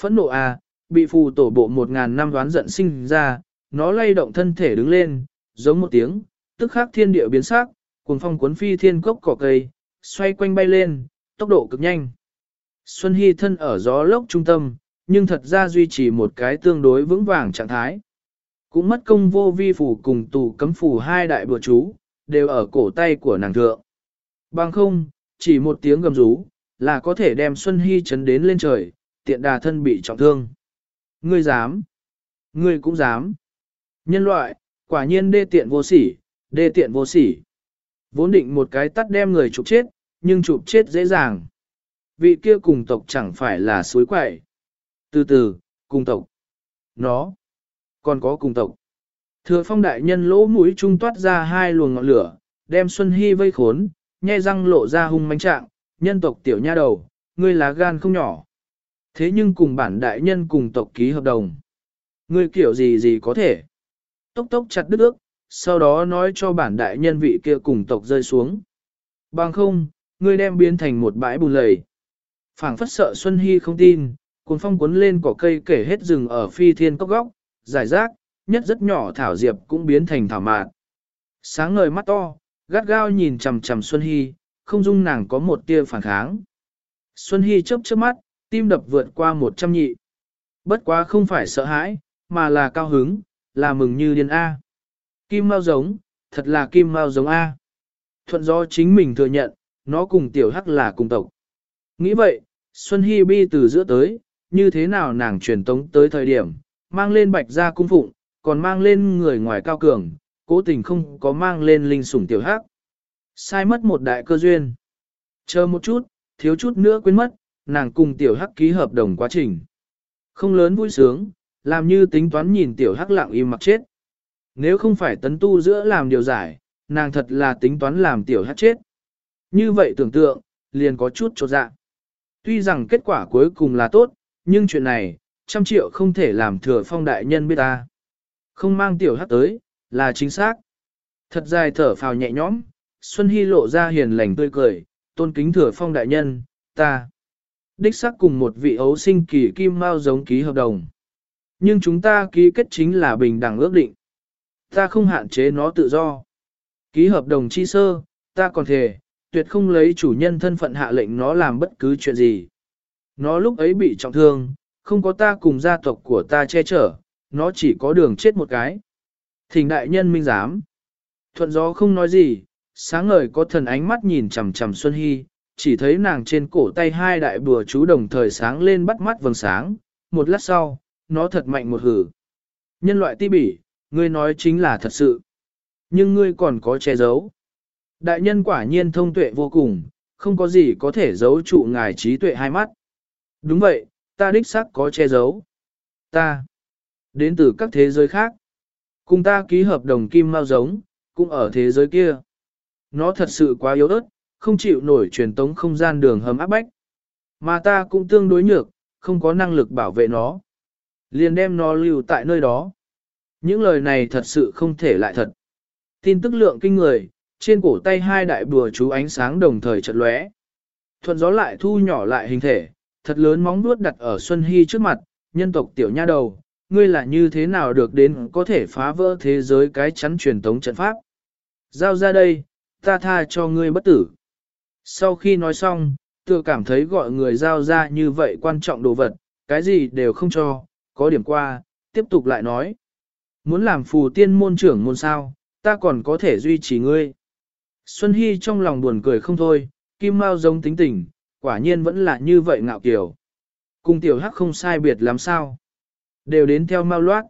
Phẫn nộ à, bị phù tổ bộ một ngàn năm đoán giận sinh ra, nó lay động thân thể đứng lên, giống một tiếng, tức khắc thiên địa biến sắc, cuồng phong cuốn phi thiên cốc cỏ cây, xoay quanh bay lên, tốc độ cực nhanh. Xuân Hy thân ở gió lốc trung tâm, nhưng thật ra duy trì một cái tương đối vững vàng trạng thái. Cũng mất công vô vi phủ cùng tù cấm phủ hai đại bùa chú, đều ở cổ tay của nàng thượng. Bằng không, chỉ một tiếng gầm rú, là có thể đem Xuân Hy chấn đến lên trời, tiện đà thân bị trọng thương. Ngươi dám? Ngươi cũng dám? Nhân loại, quả nhiên đê tiện vô sỉ, đê tiện vô sỉ. Vốn định một cái tắt đem người chụp chết, nhưng chụp chết dễ dàng. Vị kia cùng tộc chẳng phải là suối quậy. Từ từ, cùng tộc. Nó, còn có cùng tộc. Thừa phong đại nhân lỗ mũi trung toát ra hai luồng ngọn lửa, đem Xuân Hy vây khốn, nhe răng lộ ra hung manh trạng, nhân tộc tiểu nha đầu, ngươi lá gan không nhỏ. Thế nhưng cùng bản đại nhân cùng tộc ký hợp đồng. Ngươi kiểu gì gì có thể. Tốc tốc chặt đứt ước, sau đó nói cho bản đại nhân vị kia cùng tộc rơi xuống. Bằng không, ngươi đem biến thành một bãi bùn lầy. phảng phất sợ Xuân Hy không tin, cuốn phong cuốn lên cỏ cây kể hết rừng ở phi thiên cốc góc, giải rác, nhất rất nhỏ thảo diệp cũng biến thành thảo mạn. Sáng ngời mắt to, gắt gao nhìn chằm chằm Xuân Hy, không dung nàng có một tia phản kháng. Xuân Hy chớp chớp mắt, tim đập vượt qua một trăm nhị. Bất quá không phải sợ hãi, mà là cao hứng, là mừng như điên A. Kim Mao giống, thật là Kim Mao giống A. Thuận do chính mình thừa nhận, nó cùng tiểu hắc là cùng tộc. Nghĩ vậy, Xuân Hy bi từ giữa tới, như thế nào nàng truyền tống tới thời điểm, mang lên bạch gia cung phụng, còn mang lên người ngoài cao cường, cố tình không có mang lên linh sủng tiểu hắc. Sai mất một đại cơ duyên. Chờ một chút, thiếu chút nữa quên mất, nàng cùng tiểu hắc ký hợp đồng quá trình. Không lớn vui sướng, làm như tính toán nhìn tiểu hắc lặng im mặc chết. Nếu không phải tấn tu giữa làm điều giải, nàng thật là tính toán làm tiểu hắc chết. Như vậy tưởng tượng, liền có chút trột dạ. Tuy rằng kết quả cuối cùng là tốt, nhưng chuyện này, trăm triệu không thể làm thừa phong đại nhân biết ta. Không mang tiểu hát tới, là chính xác. Thật dài thở phào nhẹ nhõm, Xuân Hy lộ ra hiền lành tươi cười, tôn kính thừa phong đại nhân, ta. Đích xác cùng một vị ấu sinh kỳ kim mao giống ký hợp đồng. Nhưng chúng ta ký kết chính là bình đẳng ước định. Ta không hạn chế nó tự do. Ký hợp đồng chi sơ, ta còn thể tuyệt không lấy chủ nhân thân phận hạ lệnh nó làm bất cứ chuyện gì. Nó lúc ấy bị trọng thương, không có ta cùng gia tộc của ta che chở, nó chỉ có đường chết một cái. Thỉnh đại nhân minh giám. Thuận gió không nói gì, sáng ngời có thần ánh mắt nhìn chằm chằm Xuân Hy, chỉ thấy nàng trên cổ tay hai đại bùa chú đồng thời sáng lên bắt mắt vầng sáng, một lát sau, nó thật mạnh một hử. Nhân loại ti bỉ, ngươi nói chính là thật sự. Nhưng ngươi còn có che giấu. Đại nhân quả nhiên thông tuệ vô cùng, không có gì có thể giấu trụ ngài trí tuệ hai mắt. Đúng vậy, ta đích xác có che giấu. Ta, đến từ các thế giới khác. Cùng ta ký hợp đồng kim mao giống, cũng ở thế giới kia. Nó thật sự quá yếu ớt, không chịu nổi truyền tống không gian đường hầm áp bách. Mà ta cũng tương đối nhược, không có năng lực bảo vệ nó. Liền đem nó lưu tại nơi đó. Những lời này thật sự không thể lại thật. Tin tức lượng kinh người, trên cổ tay hai đại bùa chú ánh sáng đồng thời chợt lóe. Thuận gió lại thu nhỏ lại hình thể, thật lớn móng vuốt đặt ở Xuân Hy trước mặt, nhân tộc tiểu nha đầu, ngươi là như thế nào được đến có thể phá vỡ thế giới cái chắn truyền tống trận pháp. Giao ra đây, ta tha cho ngươi bất tử. Sau khi nói xong, tựa cảm thấy gọi người giao ra như vậy quan trọng đồ vật, cái gì đều không cho, có điểm qua, tiếp tục lại nói. Muốn làm phù tiên môn trưởng môn sao, ta còn có thể duy trì ngươi. Xuân Hy trong lòng buồn cười không thôi, Kim Mao giống tính tình, quả nhiên vẫn là như vậy ngạo kiều. Cùng tiểu hắc không sai biệt làm sao. Đều đến theo mao loát.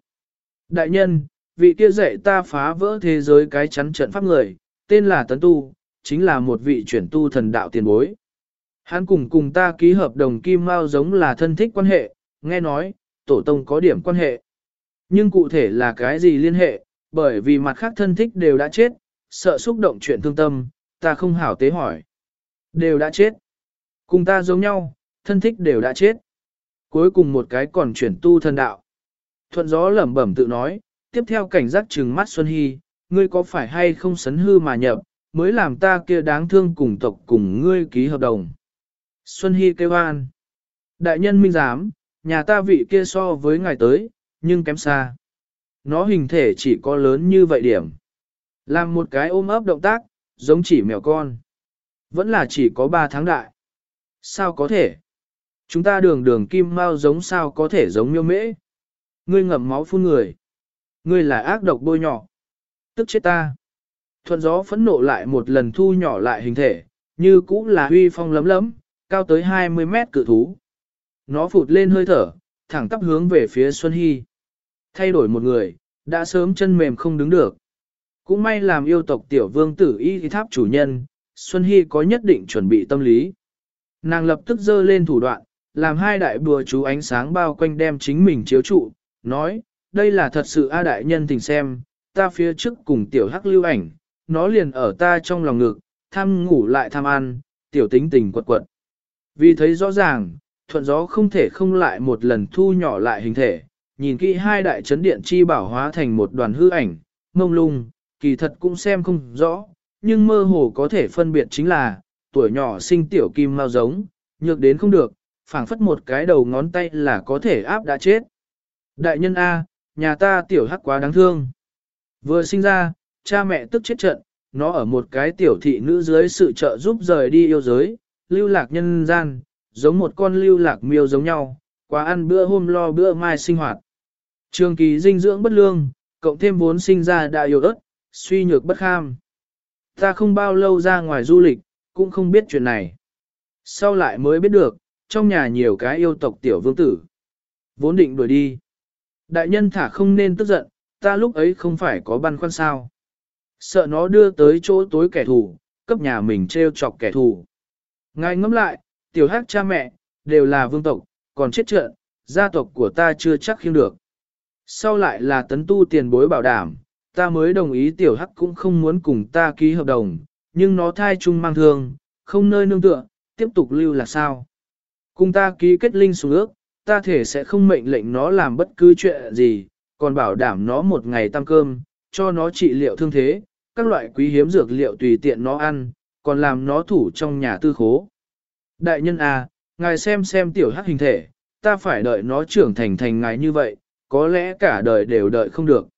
Đại nhân, vị kia dạy ta phá vỡ thế giới cái chắn trận pháp người, tên là Tấn Tu, chính là một vị chuyển tu thần đạo tiền bối. Hắn cùng cùng ta ký hợp đồng kim mao giống là thân thích quan hệ, nghe nói, tổ tông có điểm quan hệ. Nhưng cụ thể là cái gì liên hệ, bởi vì mặt khác thân thích đều đã chết, sợ xúc động chuyện thương tâm, ta không hảo tế hỏi. Đều đã chết. Cùng ta giống nhau, thân thích đều đã chết. Cuối cùng một cái còn chuyển tu thần đạo. Thuận gió lẩm bẩm tự nói, tiếp theo cảnh giác trừng mắt Xuân Hy, ngươi có phải hay không sấn hư mà nhập, mới làm ta kia đáng thương cùng tộc cùng ngươi ký hợp đồng. Xuân Hy kêu an. Đại nhân minh giám, nhà ta vị kia so với ngài tới, nhưng kém xa. Nó hình thể chỉ có lớn như vậy điểm. Làm một cái ôm ấp động tác, giống chỉ mèo con. Vẫn là chỉ có 3 tháng đại. Sao có thể? Chúng ta đường đường kim mau giống sao có thể giống miêu mễ? Ngươi ngậm máu phun người. Ngươi là ác độc bôi nhỏ. Tức chết ta. Thuận gió phẫn nộ lại một lần thu nhỏ lại hình thể, như cũ là huy phong lấm lấm, cao tới 20 mét cự thú. Nó phụt lên hơi thở, thẳng tắp hướng về phía Xuân Hy. Thay đổi một người, đã sớm chân mềm không đứng được. Cũng may làm yêu tộc tiểu vương tử y tháp chủ nhân, Xuân Hy có nhất định chuẩn bị tâm lý. Nàng lập tức dơ lên thủ đoạn, làm hai đại bùa chú ánh sáng bao quanh đem chính mình chiếu trụ, nói, đây là thật sự A đại nhân tình xem, ta phía trước cùng tiểu hắc lưu ảnh, nó liền ở ta trong lòng ngực, tham ngủ lại tham ăn, tiểu tính tình quật quật. Vì thấy rõ ràng, thuận gió không thể không lại một lần thu nhỏ lại hình thể, nhìn kỹ hai đại chấn điện chi bảo hóa thành một đoàn hư ảnh, mông lung, kỳ thật cũng xem không rõ, nhưng mơ hồ có thể phân biệt chính là, tuổi nhỏ sinh tiểu kim mao giống, nhược đến không được, phảng phất một cái đầu ngón tay là có thể áp đã chết. Đại nhân A, nhà ta tiểu hắc quá đáng thương. Vừa sinh ra, cha mẹ tức chết trận, nó ở một cái tiểu thị nữ dưới sự trợ giúp rời đi yêu giới, lưu lạc nhân gian, giống một con lưu lạc miêu giống nhau, quá ăn bữa hôm lo bữa mai sinh hoạt. Trường kỳ dinh dưỡng bất lương, cộng thêm vốn sinh ra đã yêu ớt, suy nhược bất kham. Ta không bao lâu ra ngoài du lịch, cũng không biết chuyện này. Sau lại mới biết được, trong nhà nhiều cái yêu tộc tiểu vương tử. Vốn định đuổi đi. Đại nhân thả không nên tức giận, ta lúc ấy không phải có băn khoăn sao. Sợ nó đưa tới chỗ tối kẻ thù, cấp nhà mình treo chọc kẻ thù. Ngài ngẫm lại, tiểu hắc cha mẹ, đều là vương tộc, còn chết trợn, gia tộc của ta chưa chắc khiêm được. Sau lại là tấn tu tiền bối bảo đảm, ta mới đồng ý tiểu hắc cũng không muốn cùng ta ký hợp đồng, nhưng nó thai chung mang thương, không nơi nương tựa, tiếp tục lưu là sao. Cùng ta ký kết linh xuống ước, ta thể sẽ không mệnh lệnh nó làm bất cứ chuyện gì, còn bảo đảm nó một ngày tăng cơm, cho nó trị liệu thương thế, các loại quý hiếm dược liệu tùy tiện nó ăn, còn làm nó thủ trong nhà tư khố. Đại nhân à, ngài xem xem tiểu hắc hình thể, ta phải đợi nó trưởng thành thành ngài như vậy, có lẽ cả đời đều đợi không được.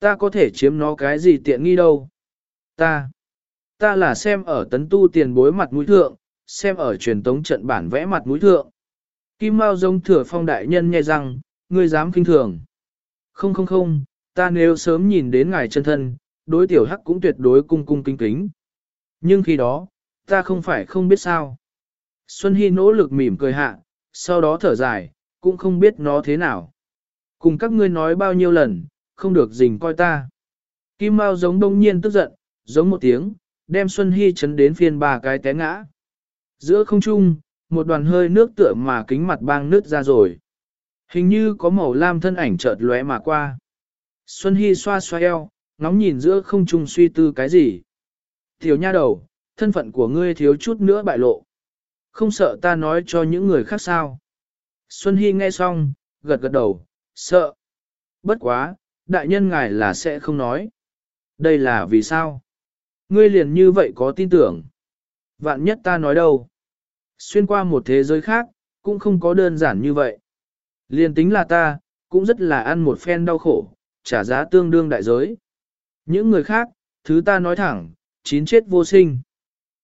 Ta có thể chiếm nó cái gì tiện nghi đâu. Ta, ta là xem ở tấn tu tiền bối mặt mũi thượng, xem ở truyền tống trận bản vẽ mặt mũi thượng. Kim Mao giống thừa phong đại nhân nghe rằng, ngươi dám kinh thường. Không không không, ta nếu sớm nhìn đến ngài chân thân, đối tiểu hắc cũng tuyệt đối cung cung kính kính. Nhưng khi đó, ta không phải không biết sao. Xuân Hy nỗ lực mỉm cười hạ, sau đó thở dài, cũng không biết nó thế nào. Cùng các ngươi nói bao nhiêu lần, không được dình coi ta. Kim Mao giống đông nhiên tức giận, giống một tiếng, đem Xuân Hy chấn đến phiên ba cái té ngã. Giữa không trung, một đoàn hơi nước tựa mà kính mặt bang nước ra rồi. Hình như có màu lam thân ảnh chợt lóe mà qua. Xuân Hy xoa xoa eo, ngóng nhìn giữa không trung suy tư cái gì. Tiểu nha đầu, thân phận của ngươi thiếu chút nữa bại lộ. Không sợ ta nói cho những người khác sao. Xuân Hy nghe xong, gật gật đầu, sợ. Bất quá, đại nhân ngài là sẽ không nói. Đây là vì sao? Ngươi liền như vậy có tin tưởng. Vạn nhất ta nói đâu. Xuyên qua một thế giới khác, cũng không có đơn giản như vậy. Liền tính là ta, cũng rất là ăn một phen đau khổ, trả giá tương đương đại giới. Những người khác, thứ ta nói thẳng, chín chết vô sinh.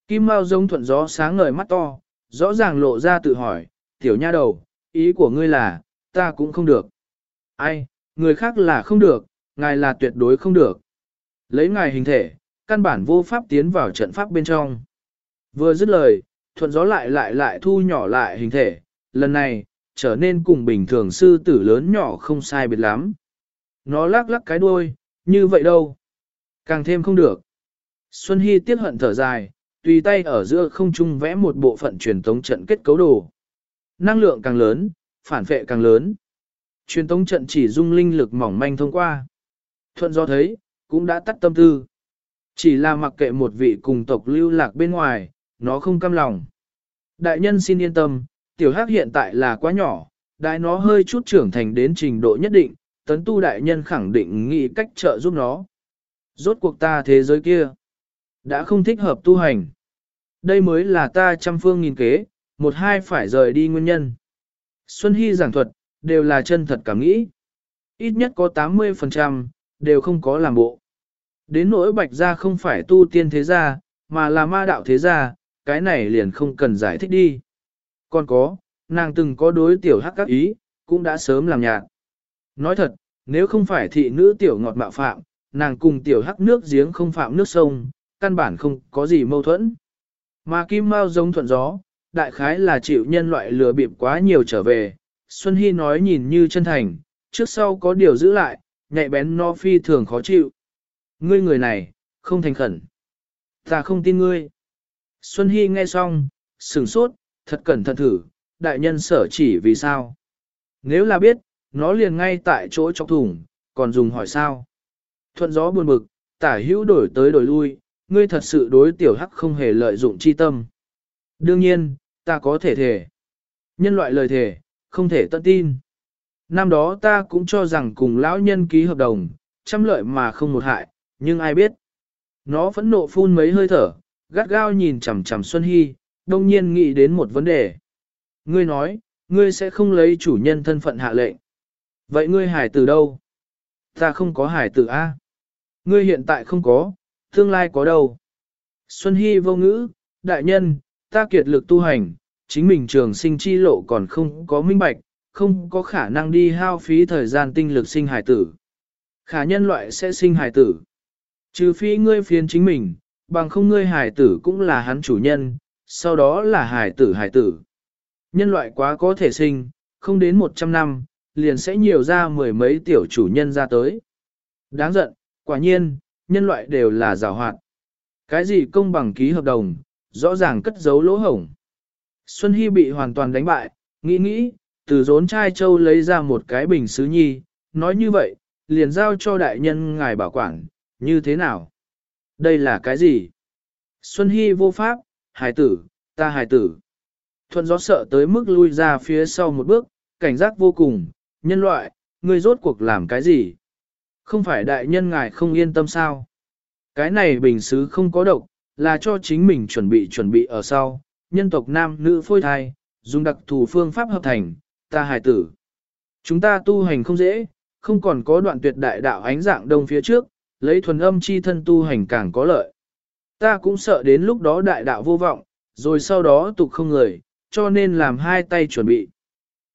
Kim Mao giống thuận gió sáng ngời mắt to, rõ ràng lộ ra tự hỏi, tiểu nha đầu, ý của ngươi là, ta cũng không được. Ai, người khác là không được, ngài là tuyệt đối không được. Lấy ngài hình thể, căn bản vô pháp tiến vào trận pháp bên trong. Vừa dứt lời, thuận gió lại lại lại thu nhỏ lại hình thể, lần này, trở nên cùng bình thường sư tử lớn nhỏ không sai biệt lắm. Nó lắc lắc cái đuôi, như vậy đâu. Càng thêm không được. Xuân Hy tiếc hận thở dài, tùy tay ở giữa không trung vẽ một bộ phận truyền tống trận kết cấu đồ. Năng lượng càng lớn, phản vệ càng lớn. Truyền tống trận chỉ dung linh lực mỏng manh thông qua. Thuận do thấy, cũng đã tắt tâm tư. Chỉ là mặc kệ một vị cùng tộc lưu lạc bên ngoài, nó không căm lòng. Đại nhân xin yên tâm, tiểu hắc hiện tại là quá nhỏ, đại nó hơi chút trưởng thành đến trình độ nhất định, tấn tu đại nhân khẳng định nghĩ cách trợ giúp nó. Rốt cuộc ta thế giới kia, đã không thích hợp tu hành. Đây mới là ta trăm phương nghìn kế, một hai phải rời đi nguyên nhân. Xuân Hy giảng thuật, đều là chân thật cảm nghĩ. Ít nhất có 80%, đều không có làm bộ. Đến nỗi bạch gia không phải tu tiên thế gia, mà là ma đạo thế gia, cái này liền không cần giải thích đi. Còn có, nàng từng có đối tiểu hắc các ý, cũng đã sớm làm nhạc. Nói thật, nếu không phải thị nữ tiểu ngọt mạo phạm, nàng cùng tiểu hắc nước giếng không phạm nước sông, căn bản không có gì mâu thuẫn. Mà kim mao giống thuận gió, đại khái là chịu nhân loại lừa bịp quá nhiều trở về. Xuân Hy nói nhìn như chân thành, trước sau có điều giữ lại, nhạy bén no phi thường khó chịu. Ngươi người này, không thành khẩn. Ta không tin ngươi. Xuân Hy nghe xong, sửng sốt, thật cẩn thận thử, đại nhân sở chỉ vì sao. Nếu là biết, nó liền ngay tại chỗ chọc thủng, còn dùng hỏi sao. Thuận gió buồn bực, tả hữu đổi tới đổi lui, ngươi thật sự đối tiểu hắc không hề lợi dụng chi tâm. Đương nhiên, ta có thể thể. Nhân loại lời thể, không thể tận tin. Năm đó ta cũng cho rằng cùng lão nhân ký hợp đồng, trăm lợi mà không một hại, nhưng ai biết. Nó phẫn nộ phun mấy hơi thở, gắt gao nhìn chằm chằm Xuân Hy, đông nhiên nghĩ đến một vấn đề. Ngươi nói, ngươi sẽ không lấy chủ nhân thân phận hạ lệnh. Vậy ngươi hải từ đâu? Ta không có hải tử A. Ngươi hiện tại không có, tương lai có đâu. Xuân Hy vô ngữ, đại nhân, ta kiệt lực tu hành, chính mình trường sinh chi lộ còn không có minh bạch, không có khả năng đi hao phí thời gian tinh lực sinh hải tử. Khả nhân loại sẽ sinh hải tử. Trừ phi ngươi phiền chính mình, bằng không ngươi hải tử cũng là hắn chủ nhân, sau đó là hải tử hải tử. Nhân loại quá có thể sinh, không đến 100 năm, liền sẽ nhiều ra mười mấy tiểu chủ nhân ra tới. Đáng giận, quả nhiên, nhân loại đều là rào hoạt. Cái gì công bằng ký hợp đồng, rõ ràng cất giấu lỗ hổng. Xuân Hy bị hoàn toàn đánh bại, nghĩ nghĩ, từ rốn trai châu lấy ra một cái bình sứ nhi, nói như vậy, liền giao cho đại nhân ngài bảo quản, như thế nào? Đây là cái gì? Xuân Hy vô pháp, hài tử, ta hài tử. Thuận gió sợ tới mức lui ra phía sau một bước, cảnh giác vô cùng, nhân loại, ngươi rốt cuộc làm cái gì? Không phải đại nhân ngài không yên tâm sao? Cái này bình xứ không có độc, là cho chính mình chuẩn bị chuẩn bị ở sau, nhân tộc nam nữ phôi thai, dùng đặc thù phương pháp hợp thành, ta hài tử. Chúng ta tu hành không dễ, không còn có đoạn tuyệt đại đạo ánh dạng đông phía trước, lấy thuần âm chi thân tu hành càng có lợi. Ta cũng sợ đến lúc đó đại đạo vô vọng, rồi sau đó tục không người, cho nên làm hai tay chuẩn bị.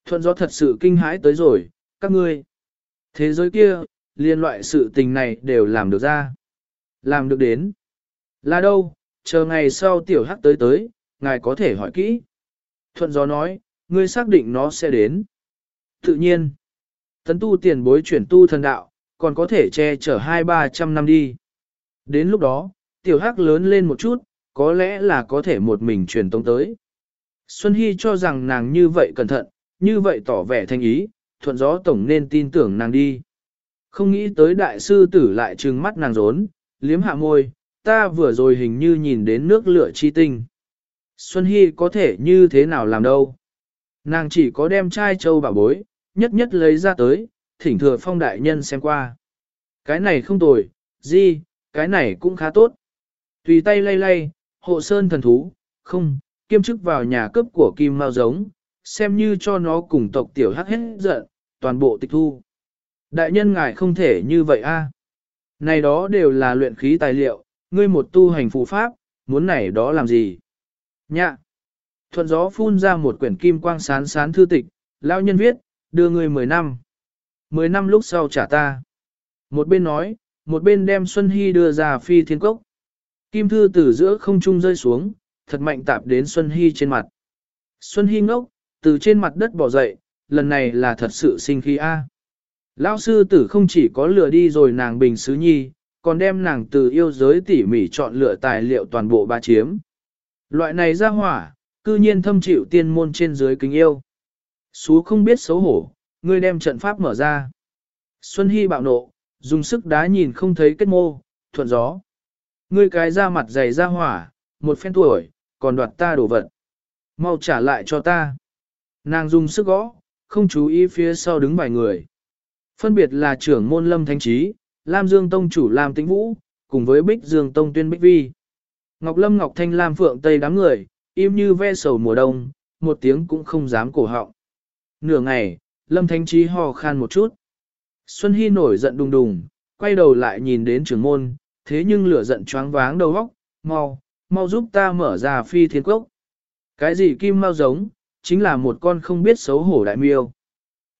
Thuận gió thật sự kinh hãi tới rồi, các ngươi. Thế giới kia, liên loại sự tình này đều làm được ra. Làm được đến. Là đâu, chờ ngày sau tiểu hắc tới tới, ngài có thể hỏi kỹ. Thuận gió nói, ngươi xác định nó sẽ đến. Tự nhiên, tấn tu tiền bối chuyển tu thần đạo, còn có thể che chở hai ba trăm năm đi. Đến lúc đó, tiểu hắc lớn lên một chút, có lẽ là có thể một mình truyền tông tới. Xuân Hy cho rằng nàng như vậy cẩn thận, như vậy tỏ vẻ thanh ý, thuận gió tổng nên tin tưởng nàng đi. Không nghĩ tới đại sư tử lại trừng mắt nàng rốn, liếm hạ môi, ta vừa rồi hình như nhìn đến nước lửa chi tinh. Xuân Hy có thể như thế nào làm đâu. Nàng chỉ có đem chai châu bảo bối, nhất nhất lấy ra tới, thỉnh thừa phong đại nhân xem qua. Cái này không tồi, gì, cái này cũng khá tốt. Tùy tay lay lay, hộ sơn thần thú, không, kiêm chức vào nhà cấp của Kim Mao giống, xem như cho nó cùng tộc tiểu hắc hết giận, toàn bộ tịch thu. Đại nhân ngài không thể như vậy a. Này đó đều là luyện khí tài liệu, ngươi một tu hành phù pháp, muốn này đó làm gì? Nhạ. Thuận gió phun ra một quyển kim quang sán sán thư tịch, lão nhân viết, đưa người 10 năm. 10 năm lúc sau trả ta. Một bên nói, một bên đem Xuân Hy đưa ra phi thiên cốc. Kim thư từ giữa không trung rơi xuống, thật mạnh tạp đến Xuân Hy trên mặt. Xuân Hy ngốc, từ trên mặt đất bỏ dậy, lần này là thật sự sinh khí A. Lão sư tử không chỉ có lừa đi rồi nàng bình sứ nhi, còn đem nàng từ yêu giới tỉ mỉ chọn lựa tài liệu toàn bộ ba chiếm. Loại này ra hỏa, cư nhiên thâm chịu tiên môn trên dưới kính yêu. Xú không biết xấu hổ, ngươi đem trận pháp mở ra. Xuân Hy bạo nộ, dùng sức đá nhìn không thấy kết mô, thuận gió. Ngươi cái ra mặt dày ra hỏa, một phen tuổi, còn đoạt ta đổ vật. Mau trả lại cho ta. Nàng dùng sức gõ, không chú ý phía sau đứng vài người. Phân biệt là trưởng môn lâm thanh trí, Lam Dương Tông chủ Lam Tĩnh Vũ, cùng với Bích Dương Tông tuyên Bích Vi. Ngọc Lâm Ngọc Thanh Lam Phượng Tây đám người, im như ve sầu mùa đông, một tiếng cũng không dám cổ họng. Nửa ngày, Lâm Thanh Trí ho khan một chút. Xuân Hy nổi giận đùng đùng, quay đầu lại nhìn đến trưởng môn, thế nhưng lửa giận choáng váng đầu óc, mau, mau giúp ta mở ra phi thiên quốc. Cái gì kim mau giống, chính là một con không biết xấu hổ đại miêu.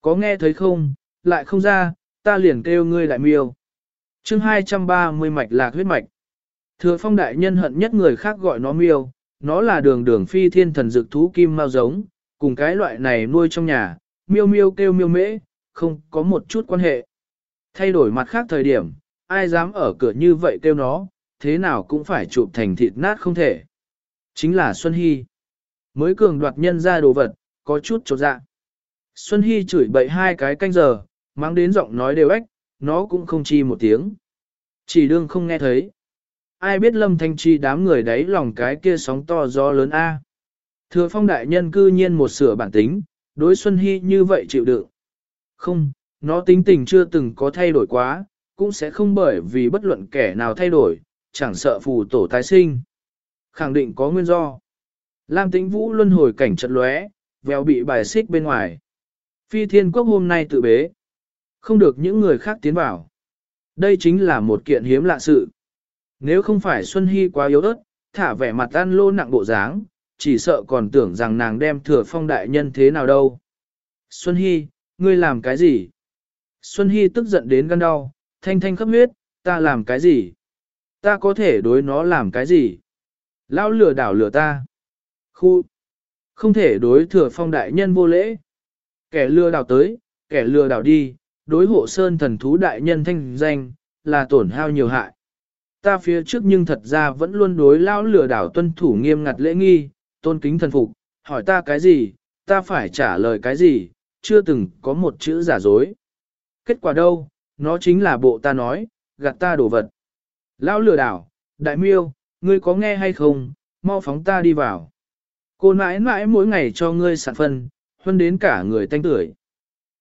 Có nghe thấy không, lại không ra, ta liền kêu ngươi đại miêu. chương 230 mạch lạc huyết mạch. Thừa phong đại nhân hận nhất người khác gọi nó miêu, nó là đường đường phi thiên thần dược thú kim mao giống, cùng cái loại này nuôi trong nhà, miêu miêu kêu miêu mễ, không có một chút quan hệ. Thay đổi mặt khác thời điểm, ai dám ở cửa như vậy kêu nó, thế nào cũng phải chụp thành thịt nát không thể. Chính là Xuân Hy. Mới cường đoạt nhân ra đồ vật, có chút trột dạ. Xuân Hy chửi bậy hai cái canh giờ, mang đến giọng nói đều ếch, nó cũng không chi một tiếng. Chỉ đương không nghe thấy. Ai biết lâm thanh chi đám người đấy lòng cái kia sóng to gió lớn A. Thừa phong đại nhân cư nhiên một sửa bản tính, đối Xuân Hy như vậy chịu đựng. Không, nó tính tình chưa từng có thay đổi quá, cũng sẽ không bởi vì bất luận kẻ nào thay đổi, chẳng sợ phù tổ tái sinh. Khẳng định có nguyên do. Lam tĩnh vũ luân hồi cảnh trận lóe, vèo bị bài xích bên ngoài. Phi thiên quốc hôm nay tự bế. Không được những người khác tiến vào. Đây chính là một kiện hiếm lạ sự. Nếu không phải Xuân Hy quá yếu ớt, thả vẻ mặt ăn lô nặng bộ dáng, chỉ sợ còn tưởng rằng nàng đem thừa phong đại nhân thế nào đâu. Xuân Hy, ngươi làm cái gì? Xuân Hy tức giận đến gan đau, thanh thanh khắp huyết, ta làm cái gì? Ta có thể đối nó làm cái gì? Lão lừa đảo lừa ta. Khu. Không thể đối thừa phong đại nhân vô lễ. Kẻ lừa đảo tới, kẻ lừa đảo đi, đối hộ sơn thần thú đại nhân thanh danh, là tổn hao nhiều hại. Ta phía trước nhưng thật ra vẫn luôn đối lão lừa đảo tuân thủ nghiêm ngặt lễ nghi, tôn kính thần phục, hỏi ta cái gì, ta phải trả lời cái gì, chưa từng có một chữ giả dối. Kết quả đâu, nó chính là bộ ta nói, gạt ta đổ vật. Lão lừa đảo, đại miêu, ngươi có nghe hay không, mau phóng ta đi vào. Cô mãi mãi mỗi ngày cho ngươi sản phân, hơn đến cả người tanh tưởi.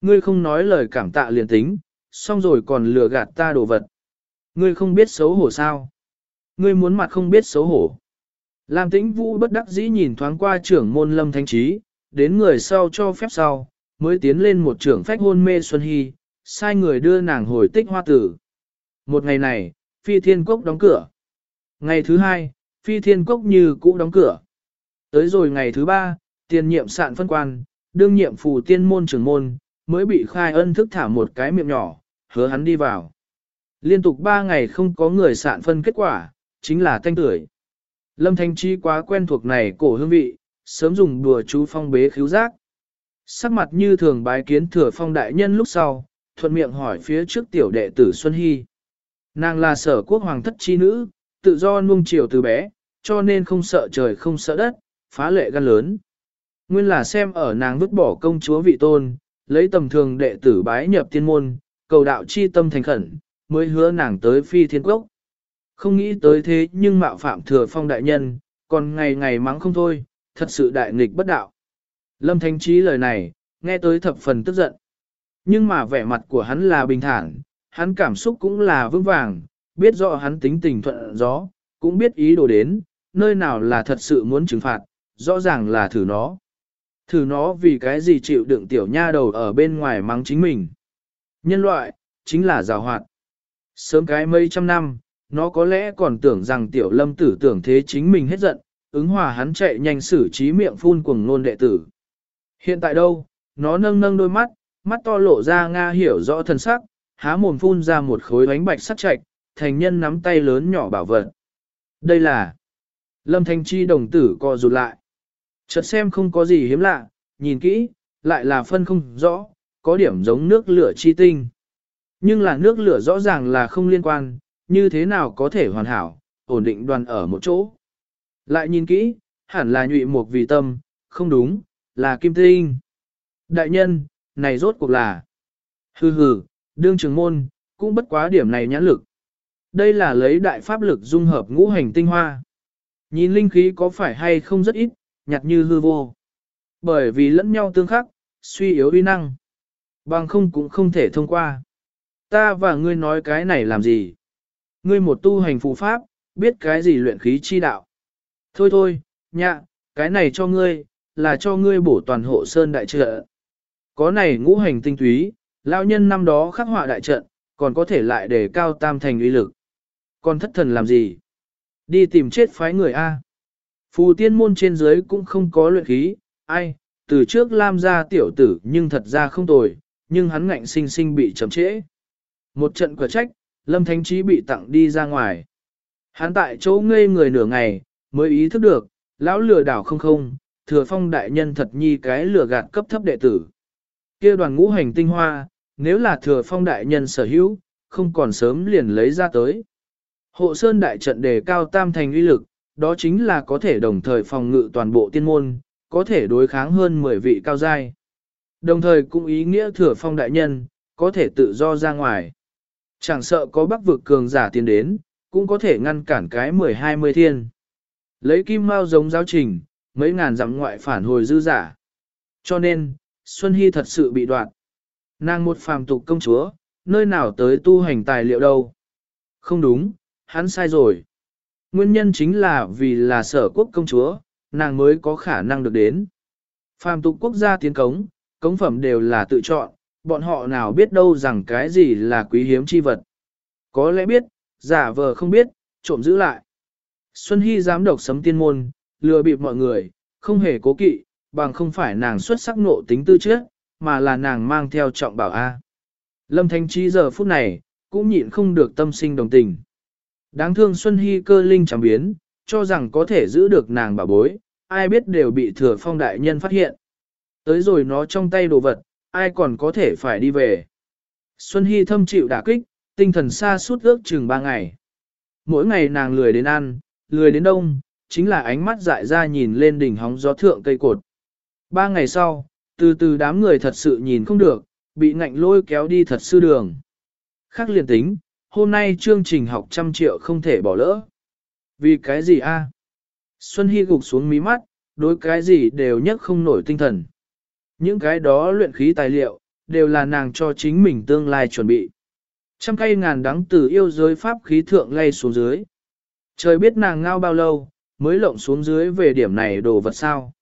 Ngươi không nói lời cảm tạ liền tính, xong rồi còn lừa gạt ta đồ vật. Ngươi không biết xấu hổ sao? Ngươi muốn mặt không biết xấu hổ. Lam tĩnh vũ bất đắc dĩ nhìn thoáng qua trưởng môn lâm thanh trí, đến người sau cho phép sau, mới tiến lên một trưởng phách hôn mê Xuân Hy, sai người đưa nàng hồi tích hoa tử. Một ngày này, phi thiên quốc đóng cửa. Ngày thứ hai, phi thiên quốc như cũ đóng cửa. Tới rồi ngày thứ ba, tiền nhiệm sạn phân quan, đương nhiệm phù tiên môn trưởng môn, mới bị khai ân thức thả một cái miệng nhỏ, hứa hắn đi vào. Liên tục ba ngày không có người sạn phân kết quả, chính là thanh tửi. Lâm Thanh Chi quá quen thuộc này cổ hương vị, sớm dùng đùa chú phong bế khíu giác. Sắc mặt như thường bái kiến thừa phong đại nhân lúc sau, thuận miệng hỏi phía trước tiểu đệ tử Xuân Hy. Nàng là sở quốc hoàng thất chi nữ, tự do nuông chiều từ bé, cho nên không sợ trời không sợ đất, phá lệ gan lớn. Nguyên là xem ở nàng vứt bỏ công chúa vị tôn, lấy tầm thường đệ tử bái nhập tiên môn, cầu đạo chi tâm thành khẩn, mới hứa nàng tới phi thiên quốc. Không nghĩ tới thế nhưng mạo phạm thừa phong đại nhân, còn ngày ngày mắng không thôi, thật sự đại nghịch bất đạo. Lâm Thanh Trí lời này, nghe tới thập phần tức giận. Nhưng mà vẻ mặt của hắn là bình thản, hắn cảm xúc cũng là vững vàng, biết rõ hắn tính tình thuận gió, cũng biết ý đồ đến, nơi nào là thật sự muốn trừng phạt, rõ ràng là thử nó. Thử nó vì cái gì chịu đựng tiểu nha đầu ở bên ngoài mắng chính mình. Nhân loại, chính là rào hoạt. Sớm cái mấy trăm năm, nó có lẽ còn tưởng rằng tiểu lâm tử tưởng thế chính mình hết giận, ứng hòa hắn chạy nhanh xử trí miệng phun cuồng nôn đệ tử. Hiện tại đâu, nó nâng nâng đôi mắt, mắt to lộ ra Nga hiểu rõ thân sắc, há mồm phun ra một khối bánh bạch sắc chạch, thành nhân nắm tay lớn nhỏ bảo vật. Đây là Lâm Thanh Chi đồng tử co rụt lại. Chợt xem không có gì hiếm lạ, nhìn kỹ, lại là phân không rõ, có điểm giống nước lửa chi tinh. Nhưng là nước lửa rõ ràng là không liên quan, như thế nào có thể hoàn hảo, ổn định đoàn ở một chỗ. Lại nhìn kỹ, hẳn là nhụy một vì tâm, không đúng, là kim tinh. Đại nhân, này rốt cuộc là. Hừ hừ, đương trường môn, cũng bất quá điểm này nhãn lực. Đây là lấy đại pháp lực dung hợp ngũ hành tinh hoa. Nhìn linh khí có phải hay không rất ít, nhặt như hư vô. Bởi vì lẫn nhau tương khắc, suy yếu uy năng. Bằng không cũng không thể thông qua. Ta và ngươi nói cái này làm gì? Ngươi một tu hành phù pháp, biết cái gì luyện khí chi đạo. Thôi thôi, nhạ, cái này cho ngươi, là cho ngươi bổ toàn hộ sơn đại trợ. Có này ngũ hành tinh túy, lão nhân năm đó khắc họa đại trận, còn có thể lại để cao tam thành uy lực. Còn thất thần làm gì? Đi tìm chết phái người A. Phù tiên môn trên dưới cũng không có luyện khí, ai, từ trước Lam gia tiểu tử nhưng thật ra không tồi, nhưng hắn ngạnh sinh sinh bị chậm trễ. Một trận quả trách, Lâm Thánh Trí bị tặng đi ra ngoài. Hắn tại chỗ ngây người nửa ngày, mới ý thức được, lão lừa đảo không không, thừa phong đại nhân thật nhi cái lừa gạt cấp thấp đệ tử. kia đoàn ngũ hành tinh hoa, nếu là thừa phong đại nhân sở hữu, không còn sớm liền lấy ra tới. Hộ sơn đại trận đề cao tam thành uy lực, đó chính là có thể đồng thời phòng ngự toàn bộ tiên môn, có thể đối kháng hơn 10 vị cao giai. Đồng thời cũng ý nghĩa thừa phong đại nhân, có thể tự do ra ngoài. Chẳng sợ có bắc vực cường giả tiến đến, cũng có thể ngăn cản cái 10-20 thiên. Lấy kim mao giống giáo trình, mấy ngàn dặm ngoại phản hồi dư giả. Cho nên, Xuân Hy thật sự bị đoạn. Nàng một phàm tục công chúa, nơi nào tới tu hành tài liệu đâu. Không đúng, hắn sai rồi. Nguyên nhân chính là vì là sở quốc công chúa, nàng mới có khả năng được đến. Phàm tục quốc gia tiến cống, cống phẩm đều là tự chọn, bọn họ nào biết đâu rằng cái gì là quý hiếm chi vật. Có lẽ biết, giả vờ không biết, trộm giữ lại. Xuân Hy dám độc sấm tiên môn, lừa bịp mọi người, không hề cố kỵ, bằng không phải nàng xuất sắc nộ tính tư trước, mà là nàng mang theo trọng bảo A. Lâm Thanh Chi giờ phút này, cũng nhịn không được tâm sinh đồng tình. Đáng thương Xuân Hy cơ linh chẳng biến, cho rằng có thể giữ được nàng bảo bối, ai biết đều bị thừa phong đại nhân phát hiện. Tới rồi nó trong tay đồ vật, ai còn có thể phải đi về. Xuân Hy thâm chịu đả kích, tinh thần xa suốt ước chừng ba ngày. Mỗi ngày nàng lười đến ăn, lười đến đông, chính là ánh mắt dại ra nhìn lên đỉnh hóng gió thượng cây cột. Ba ngày sau, từ từ đám người thật sự nhìn không được, bị ngạnh lôi kéo đi thật sư đường. Khác liền tính, hôm nay chương trình học trăm triệu không thể bỏ lỡ. Vì cái gì a? Xuân Hy gục xuống mí mắt, đối cái gì đều nhất không nổi tinh thần. Những cái đó luyện khí tài liệu, đều là nàng cho chính mình tương lai chuẩn bị. Trăm cây ngàn đắng từ yêu giới pháp khí thượng lay xuống dưới. Trời biết nàng ngao bao lâu, mới lộng xuống dưới về điểm này đồ vật sao.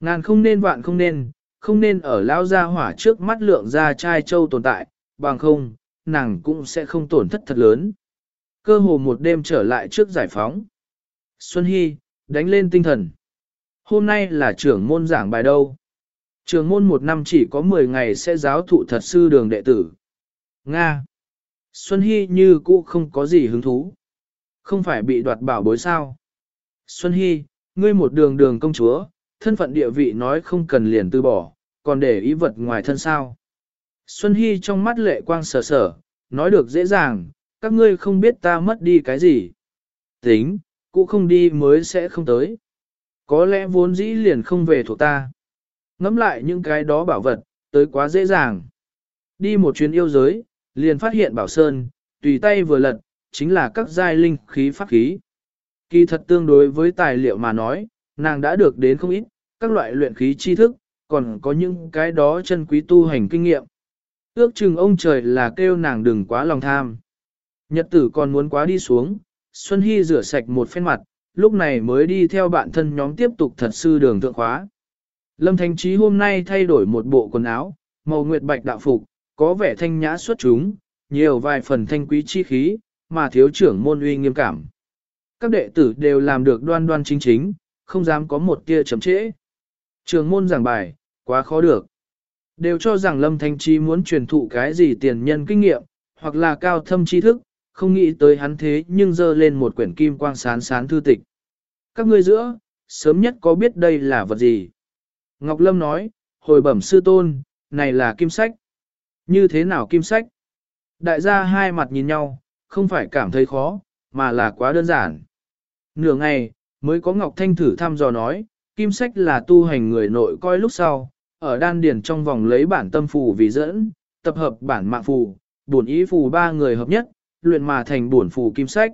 Ngàn không nên vạn không nên, không nên ở lao ra hỏa trước mắt lượng ra trai châu tồn tại, bằng không, nàng cũng sẽ không tổn thất thật lớn. Cơ hồ một đêm trở lại trước giải phóng. Xuân Hy, đánh lên tinh thần. Hôm nay là trưởng môn giảng bài đâu. Trường môn một năm chỉ có 10 ngày sẽ giáo thụ thật sư đường đệ tử. Nga. Xuân Hy như cũ không có gì hứng thú. Không phải bị đoạt bảo bối sao. Xuân Hy, ngươi một đường đường công chúa, thân phận địa vị nói không cần liền từ bỏ, còn để ý vật ngoài thân sao. Xuân Hy trong mắt lệ quang sở sở, nói được dễ dàng, các ngươi không biết ta mất đi cái gì. Tính, cũng không đi mới sẽ không tới. Có lẽ vốn dĩ liền không về thuộc ta. Ngắm lại những cái đó bảo vật, tới quá dễ dàng. Đi một chuyến yêu giới, liền phát hiện bảo sơn, tùy tay vừa lật, chính là các giai linh khí pháp khí. Kỳ thật tương đối với tài liệu mà nói, nàng đã được đến không ít, các loại luyện khí tri thức, còn có những cái đó chân quý tu hành kinh nghiệm. Ước chừng ông trời là kêu nàng đừng quá lòng tham. Nhật tử còn muốn quá đi xuống, Xuân Hy rửa sạch một phen mặt, lúc này mới đi theo bạn thân nhóm tiếp tục thật sư đường thượng khóa. Lâm Thanh Trí hôm nay thay đổi một bộ quần áo, màu nguyệt bạch đạo phục, có vẻ thanh nhã xuất chúng, nhiều vài phần thanh quý chi khí, mà thiếu trưởng môn uy nghiêm cảm. Các đệ tử đều làm được đoan đoan chính chính, không dám có một tia chấm trễ. Trường môn giảng bài, quá khó được. Đều cho rằng Lâm Thanh Trí muốn truyền thụ cái gì tiền nhân kinh nghiệm, hoặc là cao thâm tri thức, không nghĩ tới hắn thế nhưng dơ lên một quyển kim quang sán sán thư tịch. các ngươi giữa, sớm nhất có biết đây là vật gì. Ngọc Lâm nói, hồi bẩm sư tôn, này là kim sách. Như thế nào kim sách? Đại gia hai mặt nhìn nhau, không phải cảm thấy khó, mà là quá đơn giản. Nửa ngày, mới có Ngọc Thanh thử thăm dò nói, kim sách là tu hành người nội coi lúc sau, ở đan điển trong vòng lấy bản tâm phù vì dẫn, tập hợp bản mạng phù, bổn ý phù ba người hợp nhất, luyện mà thành bổn phù kim sách.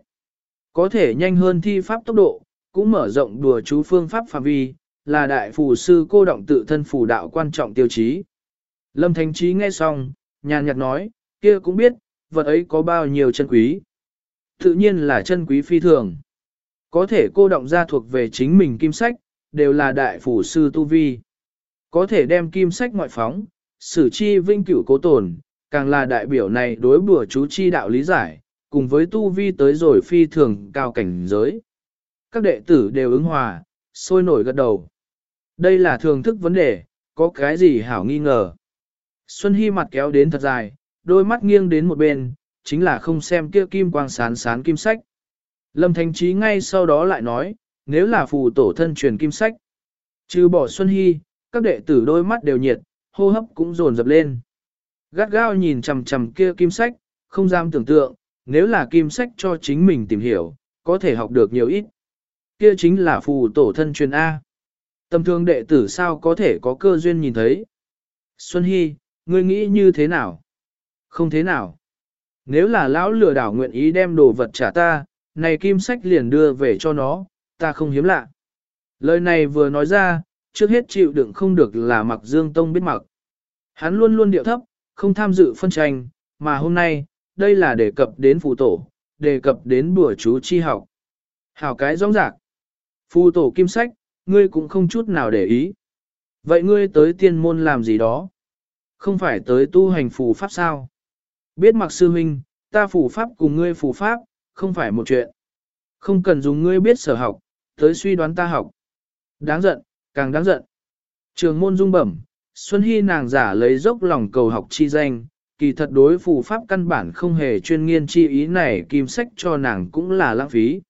Có thể nhanh hơn thi pháp tốc độ, cũng mở rộng đùa chú phương pháp phạm vi, là đại phù sư cô động tự thân phù đạo quan trọng tiêu chí. Lâm Thánh Trí nghe xong, nhàn nhạt nói, kia cũng biết, vật ấy có bao nhiêu chân quý. Tự nhiên là chân quý phi thường. Có thể cô động ra thuộc về chính mình kim sách, đều là đại phủ sư tu vi. Có thể đem kim sách ngoại phóng, sử chi vinh cửu cố tồn, càng là đại biểu này đối bùa chú chi đạo lý giải, cùng với tu vi tới rồi phi thường cao cảnh giới. Các đệ tử đều ứng hòa, sôi nổi gật đầu. Đây là thường thức vấn đề, có cái gì hảo nghi ngờ. Xuân Hy mặt kéo đến thật dài, đôi mắt nghiêng đến một bên, chính là không xem kia kim quang sán sán kim sách. Lâm Thánh Trí ngay sau đó lại nói, nếu là phù tổ thân truyền kim sách. Trừ bỏ Xuân Hy, các đệ tử đôi mắt đều nhiệt, hô hấp cũng dồn dập lên. Gắt gao nhìn chằm chằm kia kim sách, không dám tưởng tượng, nếu là kim sách cho chính mình tìm hiểu, có thể học được nhiều ít. Kia chính là phù tổ thân truyền A. Tầm thường đệ tử sao có thể có cơ duyên nhìn thấy. Xuân Hy, ngươi nghĩ như thế nào? Không thế nào. Nếu là lão lừa đảo nguyện ý đem đồ vật trả ta, này kim sách liền đưa về cho nó, ta không hiếm lạ. Lời này vừa nói ra, trước hết chịu đựng không được là mặc dương tông biết mặc. Hắn luôn luôn điệu thấp, không tham dự phân tranh, mà hôm nay, đây là đề cập đến phù tổ, đề cập đến bùa chú chi học. Hảo cái rõ rạc. Phù tổ kim sách, ngươi cũng không chút nào để ý. Vậy ngươi tới tiên môn làm gì đó? Không phải tới tu hành phù pháp sao? Biết mặc sư huynh, ta phù pháp cùng ngươi phù pháp, không phải một chuyện. Không cần dùng ngươi biết sở học, tới suy đoán ta học. Đáng giận, càng đáng giận. Trường môn dung bẩm, Xuân Hy nàng giả lấy dốc lòng cầu học chi danh, kỳ thật đối phù pháp căn bản không hề chuyên nghiên chi ý này kim sách cho nàng cũng là lãng phí.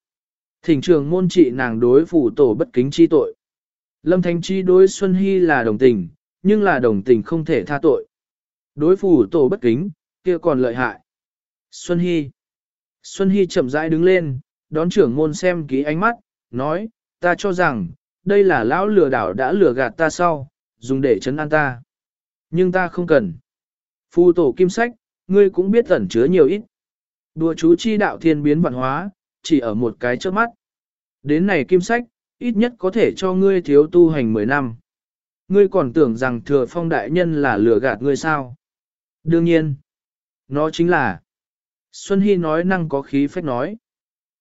Thỉnh trường môn trị nàng đối phủ tổ bất kính chi tội. Lâm Thánh Chi đối Xuân Hy là đồng tình, nhưng là đồng tình không thể tha tội. Đối phủ tổ bất kính, kia còn lợi hại. Xuân Hy Xuân Hy chậm rãi đứng lên, đón trưởng môn xem ký ánh mắt, nói, ta cho rằng, đây là lão lừa đảo đã lừa gạt ta sau, dùng để chấn an ta. Nhưng ta không cần. Phu tổ kim sách, ngươi cũng biết tẩn chứa nhiều ít. Đùa chú chi đạo thiên biến văn hóa, chỉ ở một cái trước mắt. Đến này kim sách, ít nhất có thể cho ngươi thiếu tu hành 10 năm. Ngươi còn tưởng rằng thừa phong đại nhân là lừa gạt ngươi sao? Đương nhiên, nó chính là. Xuân Hy nói năng có khí phách nói.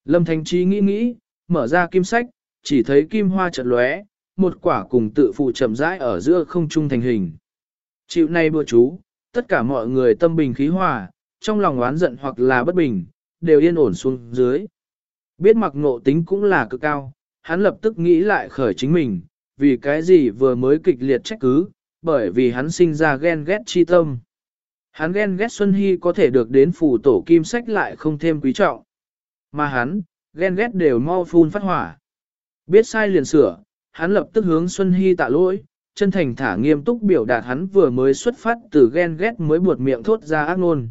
Lâm Thánh Trí nghĩ nghĩ, mở ra kim sách, chỉ thấy kim hoa chợt lóe, một quả cùng tự phụ chậm rãi ở giữa không trung thành hình. Chịu nay bữa chú, tất cả mọi người tâm bình khí hòa, trong lòng oán giận hoặc là bất bình, đều yên ổn xuống dưới. Biết mặc ngộ tính cũng là cực cao, hắn lập tức nghĩ lại khởi chính mình, vì cái gì vừa mới kịch liệt trách cứ, bởi vì hắn sinh ra ghen ghét chi tâm. Hắn ghen ghét Xuân Hy có thể được đến phủ tổ kim sách lại không thêm quý trọng. Mà hắn, ghen ghét đều mau phun phát hỏa. Biết sai liền sửa, hắn lập tức hướng Xuân Hy tạ lỗi, chân thành thả nghiêm túc biểu đạt hắn vừa mới xuất phát từ ghen ghét mới buột miệng thốt ra ác ngôn.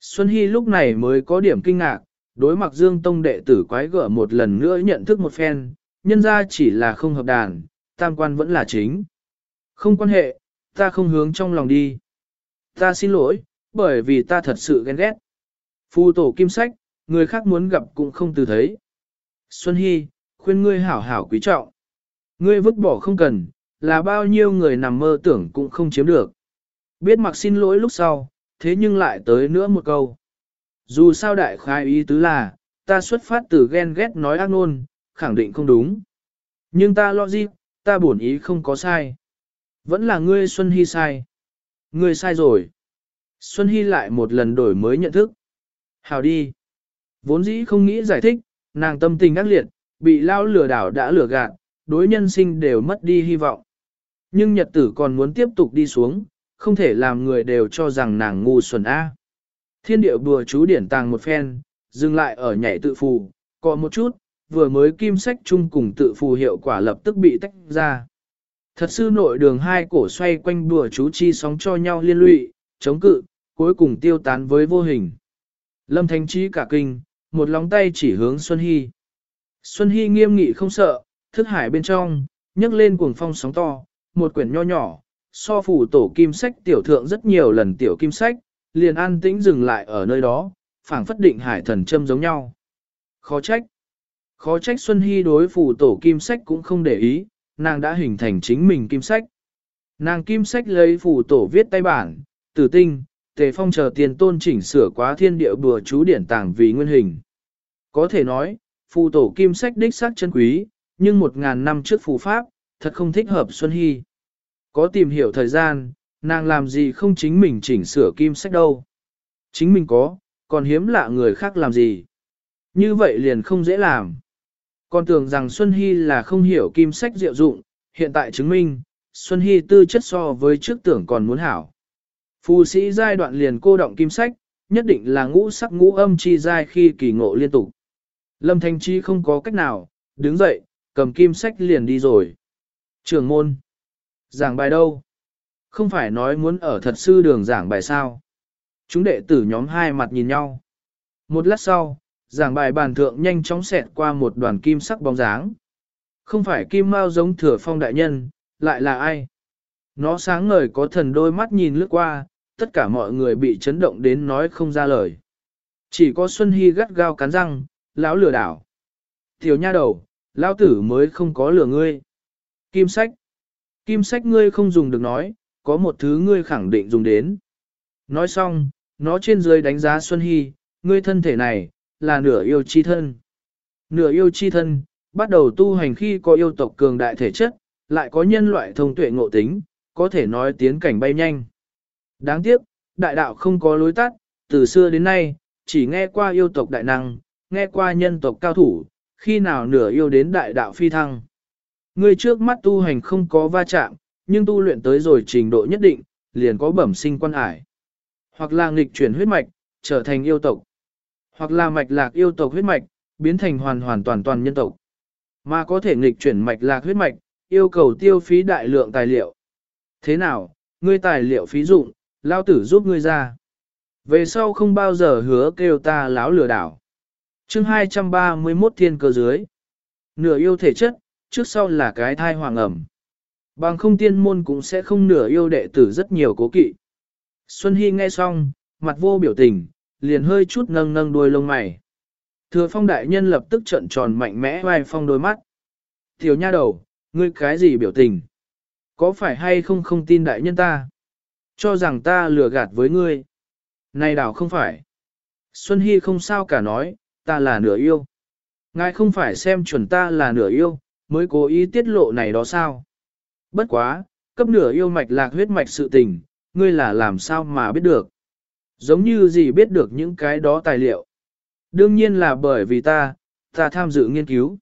Xuân Hy lúc này mới có điểm kinh ngạc, đối mặt Dương Tông đệ tử quái gở một lần nữa nhận thức một phen, nhân ra chỉ là không hợp đàn, tam quan vẫn là chính. Không quan hệ, ta không hướng trong lòng đi. Ta xin lỗi, bởi vì ta thật sự ghen ghét. Phu tổ kim sách, người khác muốn gặp cũng không từ thấy. Xuân Hy, khuyên ngươi hảo hảo quý trọng. Ngươi vứt bỏ không cần, là bao nhiêu người nằm mơ tưởng cũng không chiếm được. Biết mặc xin lỗi lúc sau, thế nhưng lại tới nữa một câu. Dù sao đại khai ý tứ là, ta xuất phát từ ghen ghét nói ác nôn, khẳng định không đúng. Nhưng ta lo gì, ta bổn ý không có sai. Vẫn là ngươi Xuân Hy sai. Ngươi sai rồi. Xuân Hy lại một lần đổi mới nhận thức. Hào đi. Vốn dĩ không nghĩ giải thích, nàng tâm tình ác liệt, bị lao lừa đảo đã lừa gạt, đối nhân sinh đều mất đi hy vọng. Nhưng nhật tử còn muốn tiếp tục đi xuống, không thể làm người đều cho rằng nàng ngu xuẩn A. Thiên điệu bùa chú điển tàng một phen, dừng lại ở nhảy tự phù, cọ một chút, vừa mới kim sách chung cùng tự phù hiệu quả lập tức bị tách ra. Thật sư nội đường hai cổ xoay quanh bùa chú chi sóng cho nhau liên lụy, chống cự, cuối cùng tiêu tán với vô hình. Lâm Thánh Trí cả kinh, một lóng tay chỉ hướng Xuân Hy. Xuân Hy nghiêm nghị không sợ, thức hải bên trong, nhấc lên cuồng phong sóng to, một quyển nho nhỏ, so phủ tổ kim sách tiểu thượng rất nhiều lần tiểu kim sách, liền an tĩnh dừng lại ở nơi đó, phảng phất định hải thần châm giống nhau. Khó trách. Khó trách Xuân Hy đối phủ tổ kim sách cũng không để ý, nàng đã hình thành chính mình kim sách. Nàng kim sách lấy phủ tổ viết tay bản, tử tinh, tề phong chờ tiền tôn chỉnh sửa quá thiên địa bừa chú điển tàng vì nguyên hình. Có thể nói, phù tổ kim sách đích xác chân quý, nhưng một ngàn năm trước phù pháp, thật không thích hợp Xuân Hy. Có tìm hiểu thời gian, nàng làm gì không chính mình chỉnh sửa kim sách đâu. Chính mình có, còn hiếm lạ người khác làm gì. Như vậy liền không dễ làm. Còn tưởng rằng Xuân Hy là không hiểu kim sách diệu dụng, hiện tại chứng minh, Xuân Hy tư chất so với trước tưởng còn muốn hảo. Phù sĩ giai đoạn liền cô động kim sách, nhất định là ngũ sắc ngũ âm chi giai khi kỳ ngộ liên tục. Lâm Thanh Chi không có cách nào, đứng dậy, cầm kim sách liền đi rồi. Trường môn. Giảng bài đâu? Không phải nói muốn ở thật sư đường giảng bài sao? Chúng đệ tử nhóm hai mặt nhìn nhau. Một lát sau, giảng bài bàn thượng nhanh chóng xẹt qua một đoàn kim sắc bóng dáng. Không phải kim mao giống thừa phong đại nhân, lại là ai? Nó sáng ngời có thần đôi mắt nhìn lướt qua, tất cả mọi người bị chấn động đến nói không ra lời. Chỉ có Xuân Hy gắt gao cắn răng, lão lừa đảo. Tiểu nha đầu, lão tử mới không có lừa ngươi. Kim sách. Kim sách ngươi không dùng được nói, có một thứ ngươi khẳng định dùng đến. Nói xong, nó trên dưới đánh giá Xuân Hy, ngươi thân thể này, là nửa yêu chi thân. Nửa yêu chi thân, bắt đầu tu hành khi có yêu tộc cường đại thể chất, lại có nhân loại thông tuệ ngộ tính, có thể nói tiến cảnh bay nhanh. Đáng tiếc, đại đạo không có lối tắt, từ xưa đến nay, chỉ nghe qua yêu tộc đại năng, nghe qua nhân tộc cao thủ, khi nào nửa yêu đến đại đạo phi thăng. Người trước mắt tu hành không có va chạm, nhưng tu luyện tới rồi trình độ nhất định, liền có bẩm sinh quan hải. Hoặc là nghịch chuyển huyết mạch, trở thành yêu tộc. Hoặc là mạch lạc yêu tộc huyết mạch, biến thành hoàn hoàn toàn toàn nhân tộc. Mà có thể nghịch chuyển mạch lạc huyết mạch, yêu cầu tiêu phí đại lượng tài liệu. Thế nào, ngươi tài liệu phí dụng, lao tử giúp ngươi ra. Về sau không bao giờ hứa kêu ta láo lừa đảo. chương 231 thiên cơ dưới. Nửa yêu thể chất, trước sau là cái thai hoàng ẩm. Bằng không tiên môn cũng sẽ không nửa yêu đệ tử rất nhiều cố kỵ. Xuân Hy nghe xong, mặt vô biểu tình, liền hơi chút nâng nâng đuôi lông mày. Thừa phong đại nhân lập tức trận tròn mạnh mẽ vai phong đôi mắt. Tiểu nha đầu, ngươi cái gì biểu tình? Có phải hay không không tin đại nhân ta? Cho rằng ta lừa gạt với ngươi. Này đảo không phải. Xuân Hy không sao cả nói, ta là nửa yêu. Ngài không phải xem chuẩn ta là nửa yêu, mới cố ý tiết lộ này đó sao. Bất quá, cấp nửa yêu mạch lạc huyết mạch sự tình, ngươi là làm sao mà biết được. Giống như gì biết được những cái đó tài liệu. Đương nhiên là bởi vì ta, ta tham dự nghiên cứu.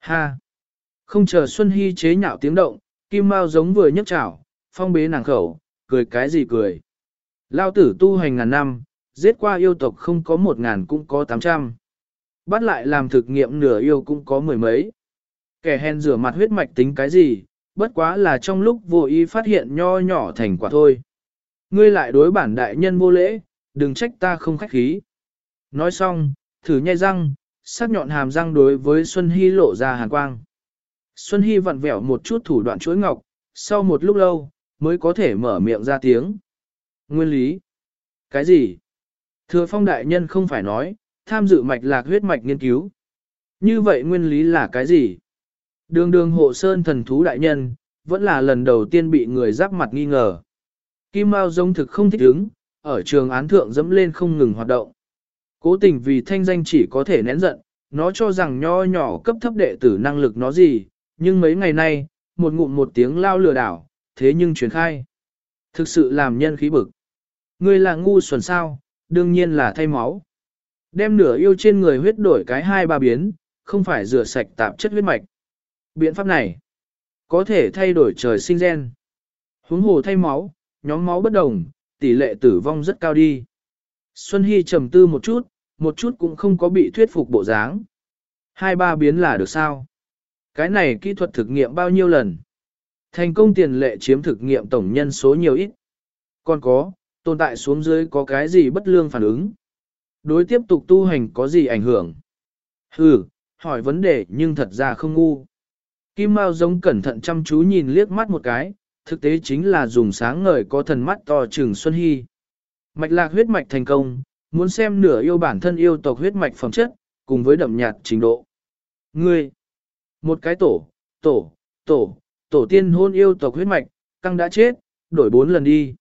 Ha! Không chờ Xuân Hy chế nhạo tiếng động, Kim Mao giống vừa nhấc chảo, phong bế nàng khẩu, cười cái gì cười. Lao tử tu hành ngàn năm, giết qua yêu tộc không có một ngàn cũng có tám trăm. Bắt lại làm thực nghiệm nửa yêu cũng có mười mấy. Kẻ hèn rửa mặt huyết mạch tính cái gì, bất quá là trong lúc vô ý phát hiện nho nhỏ thành quả thôi. Ngươi lại đối bản đại nhân vô lễ, đừng trách ta không khách khí. Nói xong, thử nhai răng, sắc nhọn hàm răng đối với Xuân Hy lộ ra hàn quang. Xuân Hy vặn vẹo một chút thủ đoạn chuỗi ngọc, sau một lúc lâu, mới có thể mở miệng ra tiếng. Nguyên lý? Cái gì? Thừa phong đại nhân không phải nói, tham dự mạch lạc huyết mạch nghiên cứu. Như vậy nguyên lý là cái gì? Đường đường hộ sơn thần thú đại nhân, vẫn là lần đầu tiên bị người giáp mặt nghi ngờ. Kim Mao giống thực không thích ứng, ở trường án thượng dẫm lên không ngừng hoạt động. Cố tình vì thanh danh chỉ có thể nén giận, nó cho rằng nho nhỏ cấp thấp đệ tử năng lực nó gì, nhưng mấy ngày nay, một ngụm một tiếng lao lừa đảo, thế nhưng truyền khai. Thực sự làm nhân khí bực. Ngươi là ngu xuẩn sao, đương nhiên là thay máu. Đem nửa yêu trên người huyết đổi cái hai ba biến, không phải rửa sạch tạp chất huyết mạch. Biện pháp này, có thể thay đổi trời sinh gen. Huống hồ thay máu, nhóm máu bất đồng, tỷ lệ tử vong rất cao đi. Xuân Hy trầm tư một chút, một chút cũng không có bị thuyết phục bộ dáng. Hai ba biến là được sao? Cái này kỹ thuật thực nghiệm bao nhiêu lần? Thành công tiền lệ chiếm thực nghiệm tổng nhân số nhiều ít. Còn có, tồn tại xuống dưới có cái gì bất lương phản ứng? Đối tiếp tục tu hành có gì ảnh hưởng? Ừ, hỏi vấn đề nhưng thật ra không ngu. Kim Mao giống cẩn thận chăm chú nhìn liếc mắt một cái, thực tế chính là dùng sáng ngời có thần mắt to trừng Xuân Hy. Mạch lạc huyết mạch thành công, muốn xem nửa yêu bản thân yêu tộc huyết mạch phẩm chất, cùng với đậm nhạt trình độ. Ngươi, một cái tổ, tổ, tổ, tổ tiên hôn yêu tộc huyết mạch, căng đã chết, đổi bốn lần đi.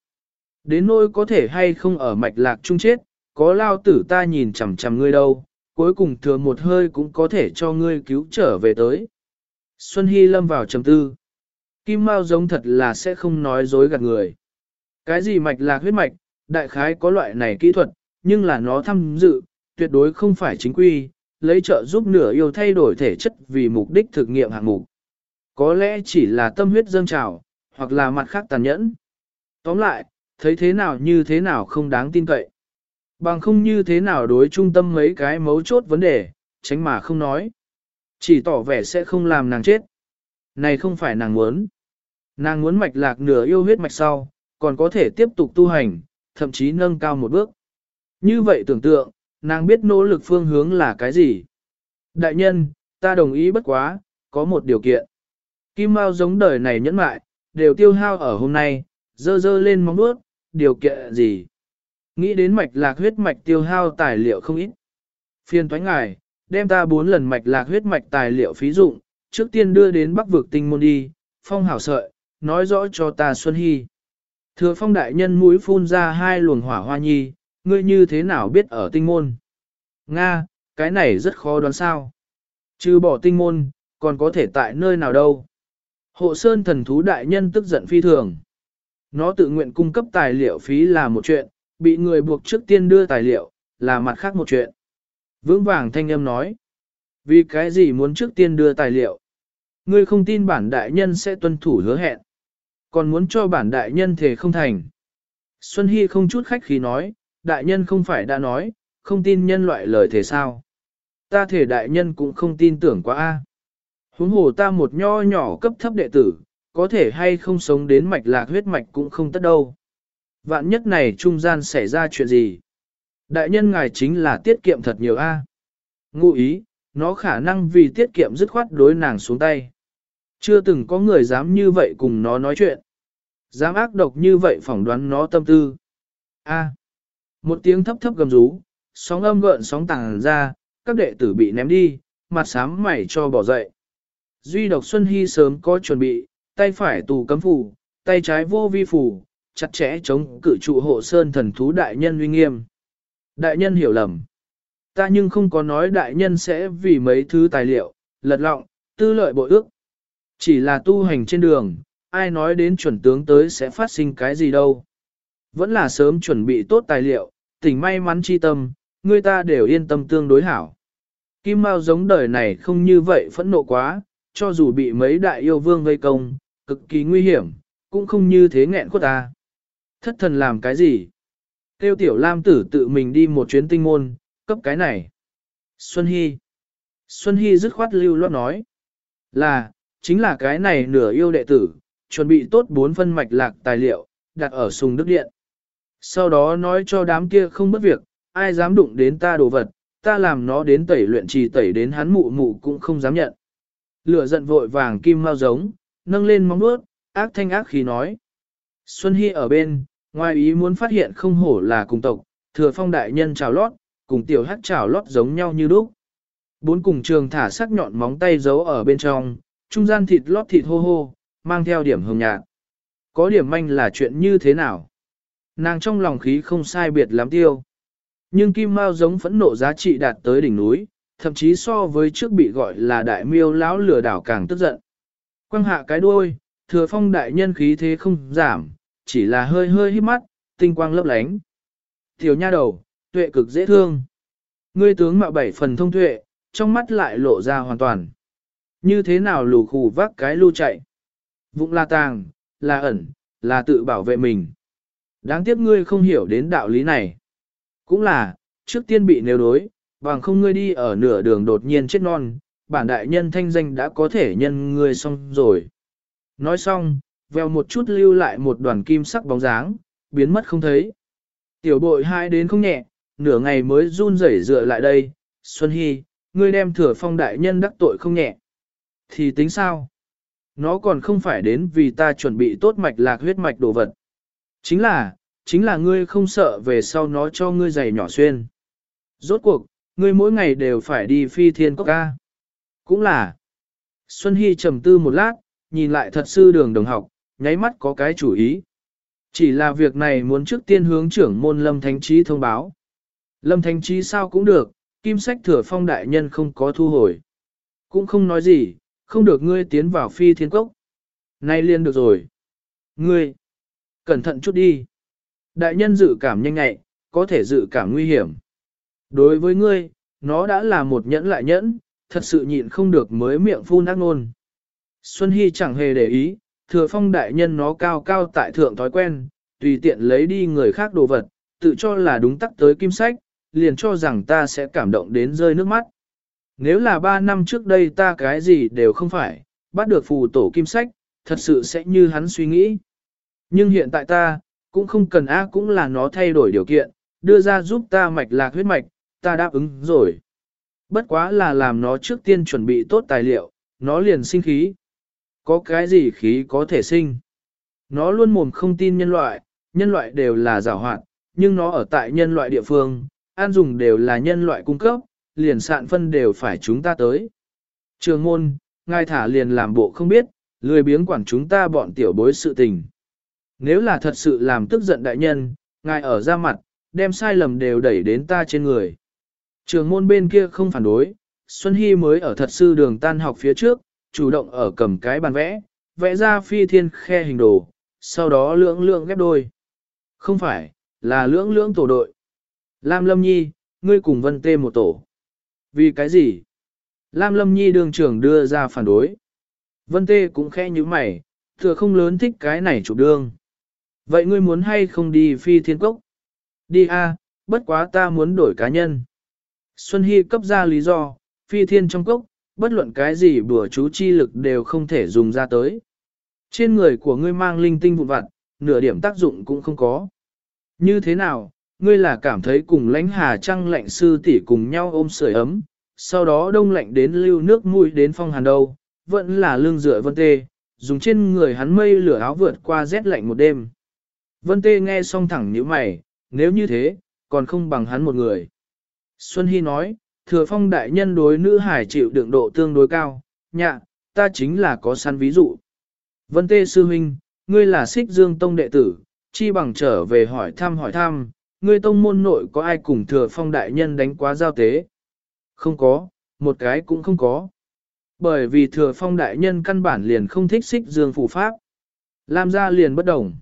Đến nỗi có thể hay không ở mạch lạc chung chết, có lao tử ta nhìn chằm chằm ngươi đâu, cuối cùng thừa một hơi cũng có thể cho ngươi cứu trở về tới. Xuân Hy lâm vào trầm tư. Kim Mao giống thật là sẽ không nói dối gạt người. Cái gì mạch lạc huyết mạch, đại khái có loại này kỹ thuật, nhưng là nó tham dự, tuyệt đối không phải chính quy, lấy trợ giúp nửa yêu thay đổi thể chất vì mục đích thực nghiệm hạng mục. Có lẽ chỉ là tâm huyết dâng trào, hoặc là mặt khác tàn nhẫn. Tóm lại, thấy thế nào như thế nào không đáng tin cậy. Bằng không như thế nào đối trung tâm mấy cái mấu chốt vấn đề, tránh mà không nói. Chỉ tỏ vẻ sẽ không làm nàng chết. Này không phải nàng muốn. Nàng muốn mạch lạc nửa yêu huyết mạch sau, còn có thể tiếp tục tu hành, thậm chí nâng cao một bước. Như vậy tưởng tượng, nàng biết nỗ lực phương hướng là cái gì. Đại nhân, ta đồng ý bất quá, có một điều kiện. Kim Mao giống đời này nhẫn mại, đều tiêu hao ở hôm nay, dơ dơ lên mong bước, điều kiện gì. Nghĩ đến mạch lạc huyết mạch tiêu hao tài liệu không ít. Phiên thoái ngài, đem ta bốn lần mạch lạc huyết mạch tài liệu phí dụng, trước tiên đưa đến bắc vực tinh môn đi, phong hảo sợi, nói rõ cho ta Xuân Hy. Thừa phong đại nhân mũi phun ra hai luồng hỏa hoa nhi, ngươi như thế nào biết ở tinh môn? Nga, cái này rất khó đoán sao. Chứ bỏ tinh môn, còn có thể tại nơi nào đâu. Hộ sơn thần thú đại nhân tức giận phi thường. Nó tự nguyện cung cấp tài liệu phí là một chuyện, bị người buộc trước tiên đưa tài liệu, là mặt khác một chuyện. Vững vàng thanh âm nói. Vì cái gì muốn trước tiên đưa tài liệu? Ngươi không tin bản đại nhân sẽ tuân thủ hứa hẹn. Còn muốn cho bản đại nhân thể không thành. Xuân Hy không chút khách khí nói, đại nhân không phải đã nói, không tin nhân loại lời thể sao. Ta thể đại nhân cũng không tin tưởng quá a. Huống hồ ta một nho nhỏ cấp thấp đệ tử, có thể hay không sống đến mạch lạc huyết mạch cũng không tất đâu. Vạn nhất này trung gian xảy ra chuyện gì? Đại nhân ngài chính là tiết kiệm thật nhiều a. Ngụ ý, nó khả năng vì tiết kiệm dứt khoát đối nàng xuống tay. Chưa từng có người dám như vậy cùng nó nói chuyện. Dám ác độc như vậy phỏng đoán nó tâm tư. A. Một tiếng thấp thấp gầm rú, sóng âm gợn sóng tàng ra, các đệ tử bị ném đi, mặt sám mảy cho bỏ dậy. Duy độc Xuân Hy sớm có chuẩn bị, tay phải tù cấm phủ, tay trái vô vi phủ, chặt chẽ chống cự trụ hộ sơn thần thú đại nhân uy nghiêm. Đại nhân hiểu lầm. Ta nhưng không có nói đại nhân sẽ vì mấy thứ tài liệu, lật lọng, tư lợi bội ước. Chỉ là tu hành trên đường, ai nói đến chuẩn tướng tới sẽ phát sinh cái gì đâu. Vẫn là sớm chuẩn bị tốt tài liệu, tỉnh may mắn chi tâm, người ta đều yên tâm tương đối hảo. Kim Mao giống đời này không như vậy phẫn nộ quá, cho dù bị mấy đại yêu vương vây công, cực kỳ nguy hiểm, cũng không như thế nghẹn khuất ta. Thất thần làm cái gì? Tiêu tiểu lam tử tự mình đi một chuyến tinh môn, cấp cái này. Xuân Hy. Xuân Hy dứt khoát lưu loát nói. Là, chính là cái này nửa yêu đệ tử, chuẩn bị tốt bốn phân mạch lạc tài liệu, đặt ở sùng đức điện. Sau đó nói cho đám kia không bất việc, ai dám đụng đến ta đồ vật, ta làm nó đến tẩy luyện trì tẩy đến hắn mụ mụ cũng không dám nhận. Lửa giận vội vàng kim mau giống, nâng lên móng vuốt, ác thanh ác khí nói. Xuân Hy ở bên, ngoài ý muốn phát hiện không hổ là cùng tộc, thừa phong đại nhân trào lót, cùng tiểu hắc trào lót giống nhau như đúc. Bốn cùng trường thả sắc nhọn móng tay giấu ở bên trong, trung gian thịt lót thịt hô hô, mang theo điểm hồng nhạt. Có điểm manh là chuyện như thế nào? Nàng trong lòng khí không sai biệt lắm tiêu. Nhưng kim mao giống phẫn nộ giá trị đạt tới đỉnh núi, thậm chí so với trước bị gọi là đại miêu lão lừa đảo càng tức giận. Quăng hạ cái đuôi, thừa phong đại nhân khí thế không giảm, chỉ là hơi hơi hít mắt, tinh quang lấp lánh. Tiểu nha đầu, tuệ cực dễ thương. Ngươi tướng mạo bảy phần thông tuệ, trong mắt lại lộ ra hoàn toàn. Như thế nào lù khù vác cái lưu chạy. Vụng là tàng, là ẩn, là tự bảo vệ mình. Đáng tiếc ngươi không hiểu đến đạo lý này. Cũng là, trước tiên bị nếu đối, bằng không ngươi đi ở nửa đường đột nhiên chết non, bản đại nhân thanh danh đã có thể nhân ngươi xong rồi. Nói xong, veo một chút lưu lại một đoàn kim sắc bóng dáng, biến mất không thấy. Tiểu bội hai đến không nhẹ, nửa ngày mới run rẩy dựa lại đây, Xuân Hy, ngươi đem thừa phong đại nhân đắc tội không nhẹ. Thì tính sao? Nó còn không phải đến vì ta chuẩn bị tốt mạch lạc huyết mạch đồ vật. Chính là, chính là ngươi không sợ về sau nó cho ngươi giày nhỏ xuyên. Rốt cuộc, ngươi mỗi ngày đều phải đi phi thiên cốc ca. Cũng là. Xuân Hy trầm tư một lát, nhìn lại thật sư đường đồng học, nháy mắt có cái chủ ý. Chỉ là việc này muốn trước tiên hướng trưởng môn Lâm Thánh Trí thông báo. Lâm Thánh Trí sao cũng được, kim sách thừa phong đại nhân không có thu hồi. Cũng không nói gì, không được ngươi tiến vào phi thiên cốc. Nay liền được rồi. Ngươi, cẩn thận chút đi. Đại nhân dự cảm nhanh nhạy, có thể dự cảm nguy hiểm. Đối với ngươi, nó đã là một nhẫn lại nhẫn, thật sự nhịn không được mới miệng phun ác nôn. Xuân Hy chẳng hề để ý, thừa phong đại nhân nó cao cao tại thượng thói quen, tùy tiện lấy đi người khác đồ vật, tự cho là đúng tắc tới kim sách, liền cho rằng ta sẽ cảm động đến rơi nước mắt. Nếu là ba năm trước đây ta cái gì đều không phải, bắt được phù tổ kim sách, thật sự sẽ như hắn suy nghĩ. Nhưng hiện tại ta, cũng không cần A cũng là nó thay đổi điều kiện, đưa ra giúp ta mạch lạc huyết mạch, ta đáp ứng rồi. Bất quá là làm nó trước tiên chuẩn bị tốt tài liệu, nó liền sinh khí. Có cái gì khí có thể sinh? Nó luôn mồm không tin nhân loại, nhân loại đều là giả hoạt, nhưng nó ở tại nhân loại địa phương, an dùng đều là nhân loại cung cấp, liền sạn phân đều phải chúng ta tới. Trường môn, ngài thả liền làm bộ không biết, lười biếng quản chúng ta bọn tiểu bối sự tình. Nếu là thật sự làm tức giận đại nhân, ngài ở ra mặt, đem sai lầm đều đẩy đến ta trên người. Trường môn bên kia không phản đối, Xuân Hy mới ở thật sư đường tan học phía trước, chủ động ở cầm cái bàn vẽ, vẽ ra phi thiên khe hình đồ, sau đó lưỡng lượng ghép đôi. Không phải, là lưỡng lưỡng tổ đội. Lam Lâm Nhi, ngươi cùng Vân Tê một tổ. Vì cái gì? Lam Lâm Nhi đường trưởng đưa ra phản đối. Vân Tê cũng khẽ như mày, thừa không lớn thích cái này chủ đương. Vậy ngươi muốn hay không đi phi thiên cốc? Đi a, bất quá ta muốn đổi cá nhân. Xuân Hy cấp ra lý do, phi thiên trong cốc, bất luận cái gì bùa chú chi lực đều không thể dùng ra tới. Trên người của ngươi mang linh tinh vụn vặt, nửa điểm tác dụng cũng không có. Như thế nào, ngươi là cảm thấy cùng lãnh hà trăng lạnh sư tỷ cùng nhau ôm sưởi ấm, sau đó đông lạnh đến lưu nước mũi đến phong hàn đâu, vẫn là lương dựa vân tê, dùng trên người hắn mây lửa áo vượt qua rét lạnh một đêm. Vân tê nghe xong thẳng như mày, nếu như thế, còn không bằng hắn một người. Xuân Hy nói, thừa phong đại nhân đối nữ hải chịu đựng độ tương đối cao, nhạ, ta chính là có săn ví dụ. Vân tê sư huynh, ngươi là xích dương tông đệ tử, chi bằng trở về hỏi thăm hỏi thăm, ngươi tông môn nội có ai cùng thừa phong đại nhân đánh quá giao tế? Không có, một cái cũng không có. Bởi vì thừa phong đại nhân căn bản liền không thích xích dương phù pháp. Lam gia liền bất đồng.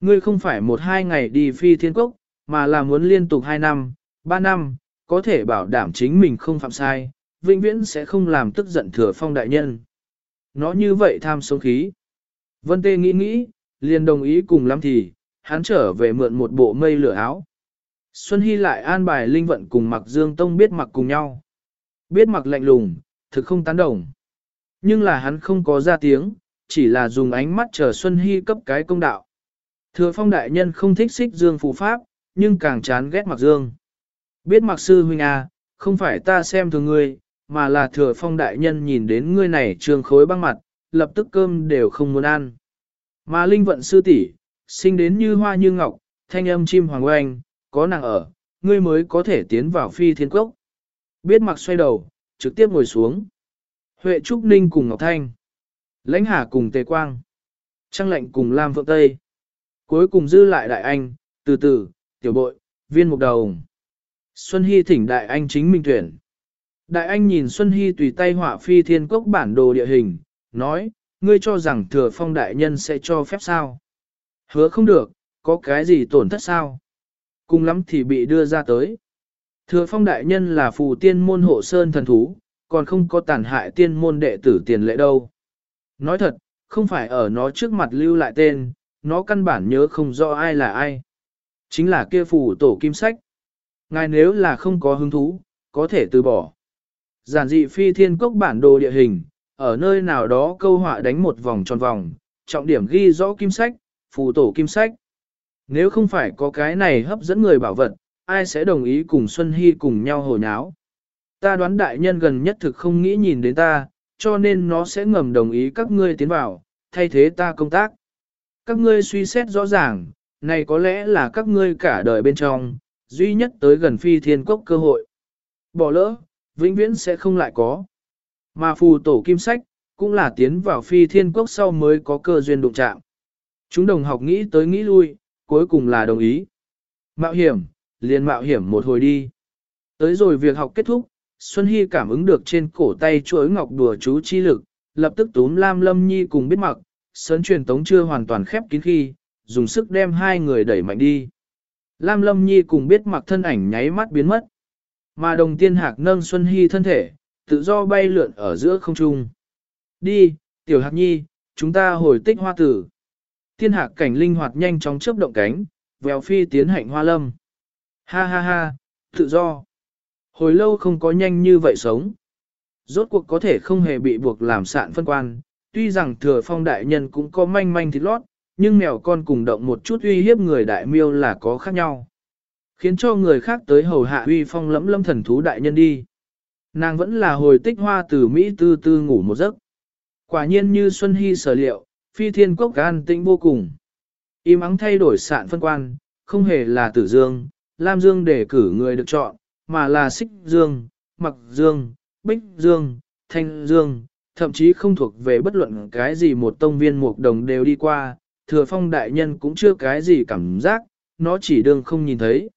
Ngươi không phải một hai ngày đi phi thiên quốc, mà là muốn liên tục hai năm, ba năm, có thể bảo đảm chính mình không phạm sai, vĩnh viễn sẽ không làm tức giận thừa phong đại nhân. Nó như vậy tham sống khí. Vân Tê nghĩ nghĩ, liền đồng ý cùng lắm thì, hắn trở về mượn một bộ mây lửa áo. Xuân Hy lại an bài linh vận cùng mặc dương tông biết mặc cùng nhau. Biết mặc lạnh lùng, thực không tán đồng. Nhưng là hắn không có ra tiếng, chỉ là dùng ánh mắt chờ Xuân Hy cấp cái công đạo. Thừa phong đại nhân không thích xích dương phù pháp, nhưng càng chán ghét mặc dương. Biết mặc sư huynh à, không phải ta xem thường ngươi, mà là thừa phong đại nhân nhìn đến ngươi này trường khối băng mặt, lập tức cơm đều không muốn ăn. Mà linh vận sư tỷ sinh đến như hoa như ngọc, thanh âm chim hoàng oanh, có nàng ở, ngươi mới có thể tiến vào phi thiên quốc. Biết mặc xoay đầu, trực tiếp ngồi xuống. Huệ Trúc Ninh cùng Ngọc Thanh. Lãnh Hà cùng Tề Quang. Trăng lệnh cùng Lam Phượng Tây. Cuối cùng dư lại Đại Anh, từ từ, tiểu bội, viên mục đầu. Xuân Hy thỉnh Đại Anh chính minh tuyển. Đại Anh nhìn Xuân Hy tùy tay họa phi thiên quốc bản đồ địa hình, nói, ngươi cho rằng thừa phong đại nhân sẽ cho phép sao? Hứa không được, có cái gì tổn thất sao? Cùng lắm thì bị đưa ra tới. Thừa phong đại nhân là phù tiên môn hộ sơn thần thú, còn không có tàn hại tiên môn đệ tử tiền lệ đâu. Nói thật, không phải ở nó trước mặt lưu lại tên, nó căn bản nhớ không rõ ai là ai. Chính là kia phù tổ kim sách. Ngài nếu là không có hứng thú, có thể từ bỏ. Giản dị phi thiên cốc bản đồ địa hình, ở nơi nào đó câu họa đánh một vòng tròn vòng, trọng điểm ghi rõ kim sách, phù tổ kim sách. Nếu không phải có cái này hấp dẫn người bảo vật, ai sẽ đồng ý cùng Xuân Hy cùng nhau hồi náo. Ta đoán đại nhân gần nhất thực không nghĩ nhìn đến ta, cho nên nó sẽ ngầm đồng ý các ngươi tiến vào, thay thế ta công tác. Các ngươi suy xét rõ ràng, này có lẽ là các ngươi cả đời bên trong, duy nhất tới gần phi thiên cốc cơ hội. Bỏ lỡ, vĩnh viễn sẽ không lại có. Mà phù tổ kim sách, cũng là tiến vào phi thiên cốc sau mới có cơ duyên đụng chạm. Chúng đồng học nghĩ tới nghĩ lui, cuối cùng là đồng ý. Mạo hiểm, liền mạo hiểm một hồi đi. Tới rồi việc học kết thúc, Xuân Hy cảm ứng được trên cổ tay chuỗi ngọc đùa chú chi lực, lập tức túm Lam Lâm Nhi cùng biết mặc, sớn truyền tống chưa hoàn toàn khép kín khi, dùng sức đem hai người đẩy mạnh đi. Lam Lâm Nhi cùng biết mặc thân ảnh nháy mắt biến mất. Mà đồng tiên hạc nâng Xuân Hy thân thể, tự do bay lượn ở giữa không trung. Đi, tiểu hạc nhi, chúng ta hồi tích hoa tử. Tiên hạc cảnh linh hoạt nhanh chóng chớp động cánh, vèo phi tiến hạnh hoa lâm. Ha ha ha, tự do. Hồi lâu không có nhanh như vậy sống. Rốt cuộc có thể không hề bị buộc làm sạn phân quan, tuy rằng thừa phong đại nhân cũng có manh manh thịt lót, nhưng mèo con cùng động một chút uy hiếp người đại miêu là có khác nhau. Khiến cho người khác tới hầu hạ uy phong lẫm lâm thần thú đại nhân đi. Nàng vẫn là hồi tích hoa từ Mỹ tư tư ngủ một giấc. Quả nhiên như Xuân Hy sở liệu, phi thiên cốc gan tĩnh vô cùng. Im ắng thay đổi sạn phân quan, không hề là tử dương, Lam Dương để cử người được chọn, mà là xích dương, mặc dương, bích dương, thanh dương, thậm chí không thuộc về bất luận cái gì một tông viên một đồng đều đi qua, thừa phong đại nhân cũng chưa cái gì cảm giác, nó chỉ đương không nhìn thấy.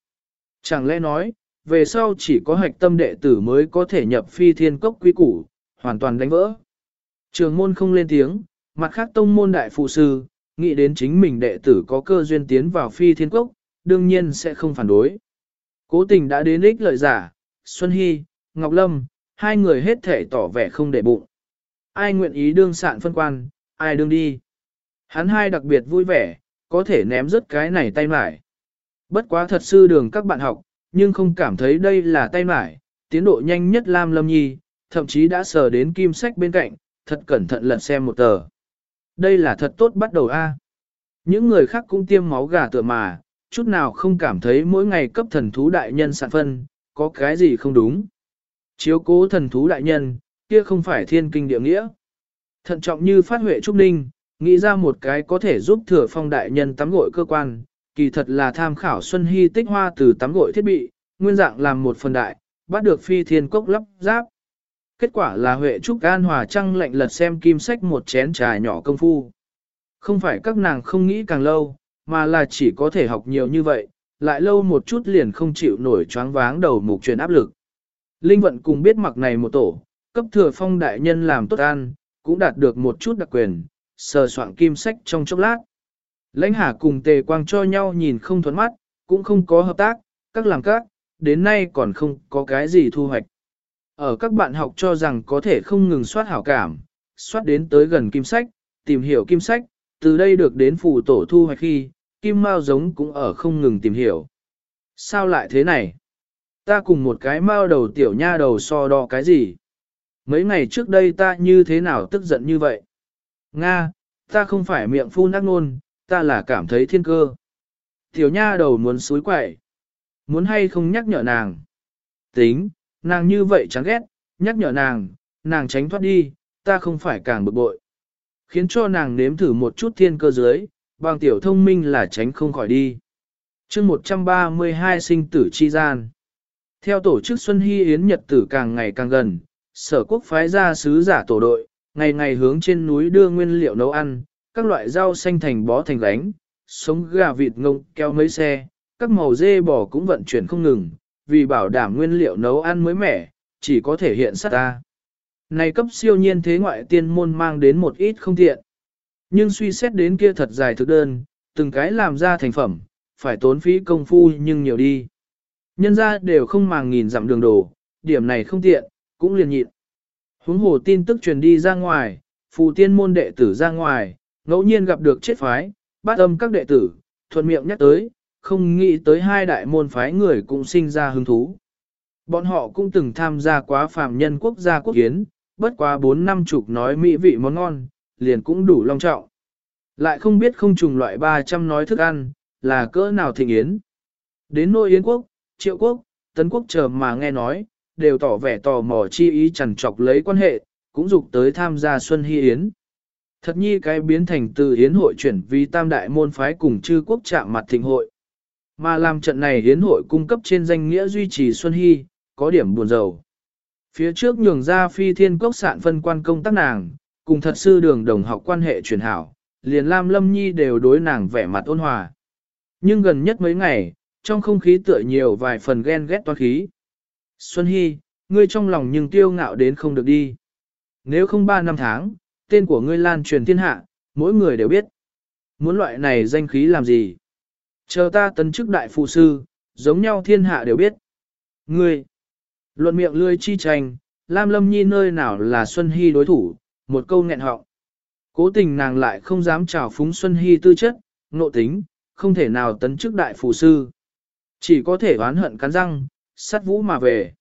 Chẳng lẽ nói, về sau chỉ có hạch tâm đệ tử mới có thể nhập phi thiên cốc quý củ, hoàn toàn đánh vỡ. Trường môn không lên tiếng, mặt khác tông môn đại phụ sư, nghĩ đến chính mình đệ tử có cơ duyên tiến vào phi thiên cốc, đương nhiên sẽ không phản đối. Cố tình đã đến ích lợi giả, Xuân Hy, Ngọc Lâm, hai người hết thể tỏ vẻ không để bụng. Ai nguyện ý đương sạn phân quan, ai đương đi. Hắn hai đặc biệt vui vẻ, có thể ném rớt cái này tay mải. Bất quá thật sư đường các bạn học, nhưng không cảm thấy đây là tay mải, tiến độ nhanh nhất Lam Lâm Nhi, thậm chí đã sờ đến kim sách bên cạnh, thật cẩn thận lật xem một tờ. Đây là thật tốt bắt đầu A. Những người khác cũng tiêm máu gà tựa mà, chút nào không cảm thấy mỗi ngày cấp thần thú đại nhân sản phân, có cái gì không đúng. Chiếu cố thần thú đại nhân, kia không phải thiên kinh địa nghĩa. Thận trọng như phát huệ trúc ninh, nghĩ ra một cái có thể giúp thừa phong đại nhân tắm gội cơ quan, kỳ thật là tham khảo Xuân Hy tích hoa từ tắm gội thiết bị, nguyên dạng làm một phần đại, bắt được phi thiên cốc lắp giáp. Kết quả là Huệ Trúc An Hòa Trăng lệnh lật xem kim sách một chén trà nhỏ công phu. Không phải các nàng không nghĩ càng lâu, mà là chỉ có thể học nhiều như vậy, lại lâu một chút liền không chịu nổi choáng váng đầu mục truyền áp lực. Linh vận cùng biết mặc này một tổ, cấp thừa phong đại nhân làm tốt an, cũng đạt được một chút đặc quyền, sờ soạn kim sách trong chốc lát. Lãnh hà cùng tề quang cho nhau nhìn không thuẫn mắt, cũng không có hợp tác, các làm các, đến nay còn không có cái gì thu hoạch. Ở các bạn học cho rằng có thể không ngừng soát hảo cảm, soát đến tới gần kim sách, tìm hiểu kim sách, từ đây được đến phù tổ thu hoạch khi, kim mao giống cũng ở không ngừng tìm hiểu. Sao lại thế này? Ta cùng một cái mao đầu tiểu nha đầu so đo cái gì? Mấy ngày trước đây ta như thế nào tức giận như vậy? Nga, ta không phải miệng phun ác nôn, ta là cảm thấy thiên cơ. Tiểu nha đầu muốn suối quậy. Muốn hay không nhắc nhở nàng? Tính, nàng như vậy chán ghét, nhắc nhở nàng, nàng tránh thoát đi, ta không phải càng bực bội. Khiến cho nàng nếm thử một chút thiên cơ dưới, bằng tiểu thông minh là tránh không khỏi đi. chương 132 sinh tử chi gian. Theo tổ chức Xuân Hy Yến Nhật tử càng ngày càng gần, sở quốc phái ra sứ giả tổ đội, ngày ngày hướng trên núi đưa nguyên liệu nấu ăn, các loại rau xanh thành bó thành gánh, sống gà vịt ngông keo mấy xe, các màu dê bò cũng vận chuyển không ngừng, vì bảo đảm nguyên liệu nấu ăn mới mẻ, chỉ có thể hiện sát ta. Này cấp siêu nhiên thế ngoại tiên môn mang đến một ít không tiện, Nhưng suy xét đến kia thật dài thực đơn, từng cái làm ra thành phẩm, phải tốn phí công phu nhưng nhiều đi. Nhân ra đều không màng nghìn dặm đường đồ, điểm này không tiện, cũng liền nhịn. Huống hồ tin tức truyền đi ra ngoài, phù tiên môn đệ tử ra ngoài, ngẫu nhiên gặp được chết phái, bắt âm các đệ tử, thuận miệng nhắc tới, không nghĩ tới hai đại môn phái người cũng sinh ra hứng thú. Bọn họ cũng từng tham gia quá phàm nhân quốc gia quốc kiến, bất quá bốn năm chục nói mỹ vị món ngon, liền cũng đủ long trọng. Lại không biết không trùng loại 300 nói thức ăn, là cỡ nào thịnh yến. Đến nội yến quốc, triệu quốc, tấn quốc chờ mà nghe nói, đều tỏ vẻ tò mò chi ý chẳng chọc lấy quan hệ, cũng dục tới tham gia Xuân Hy Yến. Thật nhi cái biến thành từ Yến hội chuyển vì tam đại môn phái cùng chư quốc chạm mặt thịnh hội. Mà làm trận này Yến hội cung cấp trên danh nghĩa duy trì Xuân Hy, có điểm buồn rầu. Phía trước nhường ra phi thiên cốc sạn phân quan công tác nàng, cùng thật sư đường đồng học quan hệ truyền hảo, liền Lam Lâm Nhi đều đối nàng vẻ mặt ôn hòa. Nhưng gần nhất mấy ngày, trong không khí tựa nhiều vài phần ghen ghét toan khí. Xuân Hy, ngươi trong lòng nhưng tiêu ngạo đến không được đi. Nếu không ba năm tháng, tên của ngươi lan truyền thiên hạ, mỗi người đều biết. Muốn loại này danh khí làm gì? Chờ ta tấn chức đại phụ sư, giống nhau thiên hạ đều biết. Ngươi, luận miệng lươi chi tranh, Lam Lâm Nhi nơi nào là Xuân Hy đối thủ, một câu nghẹn họng. Cố tình nàng lại không dám chào phúng Xuân Hy tư chất, nộ tính, không thể nào tấn chức đại phụ sư. Chỉ có thể oán hận cắn răng, sát vũ mà về.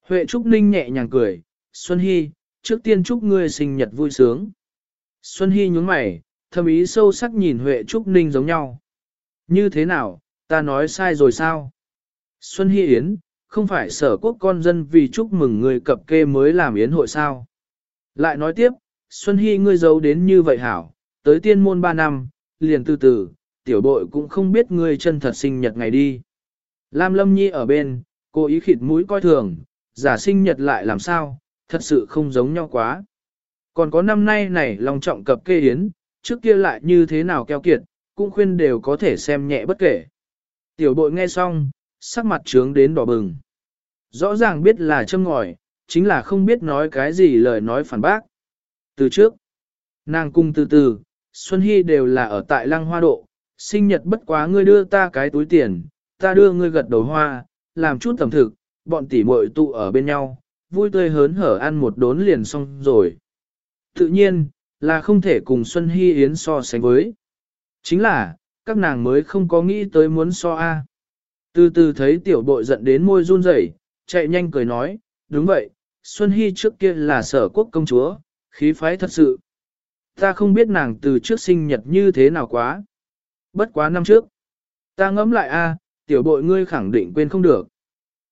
Huệ Trúc Ninh nhẹ nhàng cười, Xuân Hy, trước tiên chúc ngươi sinh nhật vui sướng. Xuân Hy nhướng mày, thâm ý sâu sắc nhìn Huệ Trúc Ninh giống nhau. Như thế nào, ta nói sai rồi sao? Xuân Hy Yến, không phải sở quốc con dân vì chúc mừng người cập kê mới làm yến hội sao? Lại nói tiếp, Xuân Hy ngươi giấu đến như vậy hảo, tới tiên môn 3 năm, liền từ từ, tiểu bội cũng không biết ngươi chân thật sinh nhật ngày đi. Lam Lâm Nhi ở bên, cô ý khịt mũi coi thường, giả sinh nhật lại làm sao, thật sự không giống nhau quá. Còn có năm nay này lòng trọng cập kê yến, trước kia lại như thế nào keo kiệt, cũng khuyên đều có thể xem nhẹ bất kể. Tiểu bội nghe xong, sắc mặt trướng đến đỏ bừng. Rõ ràng biết là châm ngòi, chính là không biết nói cái gì lời nói phản bác. Từ trước, nàng cung từ từ, Xuân Hy đều là ở tại lăng hoa độ, sinh nhật bất quá ngươi đưa ta cái túi tiền, ta đưa ngươi gật đầu hoa, làm chút tầm thực, bọn tỉ muội tụ ở bên nhau, vui tươi hớn hở ăn một đốn liền xong rồi. Tự nhiên, là không thể cùng Xuân Hy Yến so sánh với. Chính là, các nàng mới không có nghĩ tới muốn so A. Từ từ thấy tiểu bội giận đến môi run rẩy, chạy nhanh cười nói, đúng vậy, Xuân Hy trước kia là sở quốc công chúa, khí phái thật sự. Ta không biết nàng từ trước sinh nhật như thế nào quá. Bất quá năm trước. Ta ngẫm lại a, tiểu bội ngươi khẳng định quên không được.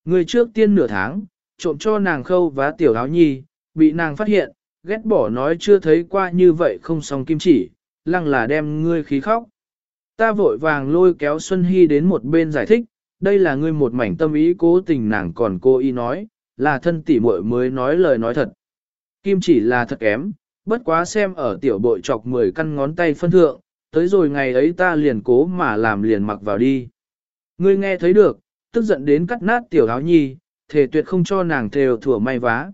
Ngươi trước tiên nửa tháng, trộm cho nàng khâu vá tiểu áo nhi, bị nàng phát hiện, ghét bỏ nói chưa thấy qua như vậy không xong kim chỉ, lăng là đem ngươi khí khóc. Ta vội vàng lôi kéo Xuân Hy đến một bên giải thích, đây là ngươi một mảnh tâm ý cố tình nàng còn cô ý nói, là thân tỷ muội mới nói lời nói thật. Kim chỉ là thật kém, bất quá xem ở tiểu bội chọc 10 căn ngón tay phân thượng, tới rồi ngày ấy ta liền cố mà làm liền mặc vào đi. Ngươi nghe thấy được, tức giận đến cắt nát tiểu áo nhi, thể tuyệt không cho nàng thều thủa may vá.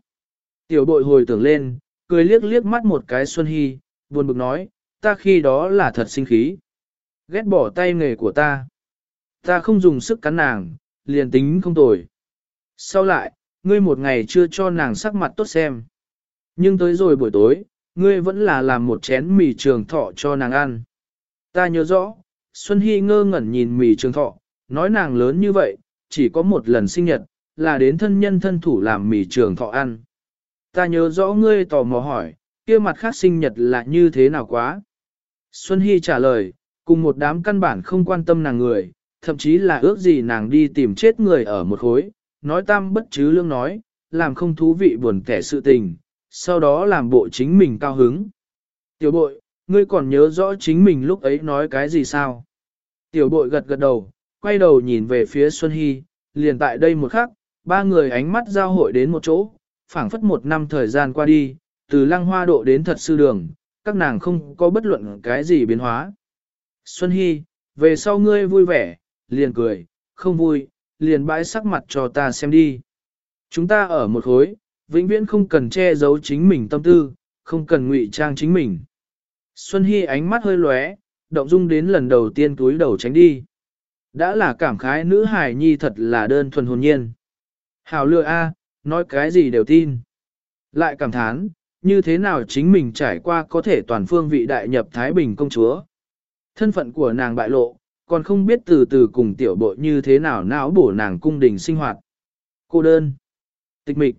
Tiểu bội hồi tưởng lên, cười liếc liếc mắt một cái Xuân Hy, buồn bực nói, ta khi đó là thật sinh khí. Ghét bỏ tay nghề của ta. Ta không dùng sức cắn nàng, liền tính không tồi. Sau lại, ngươi một ngày chưa cho nàng sắc mặt tốt xem. Nhưng tới rồi buổi tối, ngươi vẫn là làm một chén mì trường thọ cho nàng ăn. Ta nhớ rõ, Xuân Hy ngơ ngẩn nhìn mì trường thọ, nói nàng lớn như vậy, chỉ có một lần sinh nhật, là đến thân nhân thân thủ làm mì trường thọ ăn. Ta nhớ rõ ngươi tò mò hỏi, kia mặt khác sinh nhật là như thế nào quá. Xuân Hy trả lời, cùng một đám căn bản không quan tâm nàng người, thậm chí là ước gì nàng đi tìm chết người ở một khối, nói tam bất chứ lương nói, làm không thú vị buồn kẻ sự tình, sau đó làm bộ chính mình cao hứng. Tiểu bội, ngươi còn nhớ rõ chính mình lúc ấy nói cái gì sao? Tiểu bội gật gật đầu, quay đầu nhìn về phía Xuân Hy, liền tại đây một khắc, ba người ánh mắt giao hội đến một chỗ, phảng phất một năm thời gian qua đi, từ lăng hoa độ đến thật sư đường, các nàng không có bất luận cái gì biến hóa. Xuân Hy, về sau ngươi vui vẻ, liền cười, không vui, liền bãi sắc mặt cho ta xem đi. Chúng ta ở một khối, vĩnh viễn không cần che giấu chính mình tâm tư, không cần ngụy trang chính mình. Xuân Hy ánh mắt hơi lóe, động dung đến lần đầu tiên túi đầu tránh đi. Đã là cảm khái nữ hài nhi thật là đơn thuần hồn nhiên. Hào lừa a, nói cái gì đều tin. Lại cảm thán, như thế nào chính mình trải qua có thể toàn phương vị đại nhập Thái Bình công chúa. Thân phận của nàng bại lộ, còn không biết từ từ cùng tiểu bộ như thế nào não bổ nàng cung đình sinh hoạt. Cô đơn. Tịch mịch.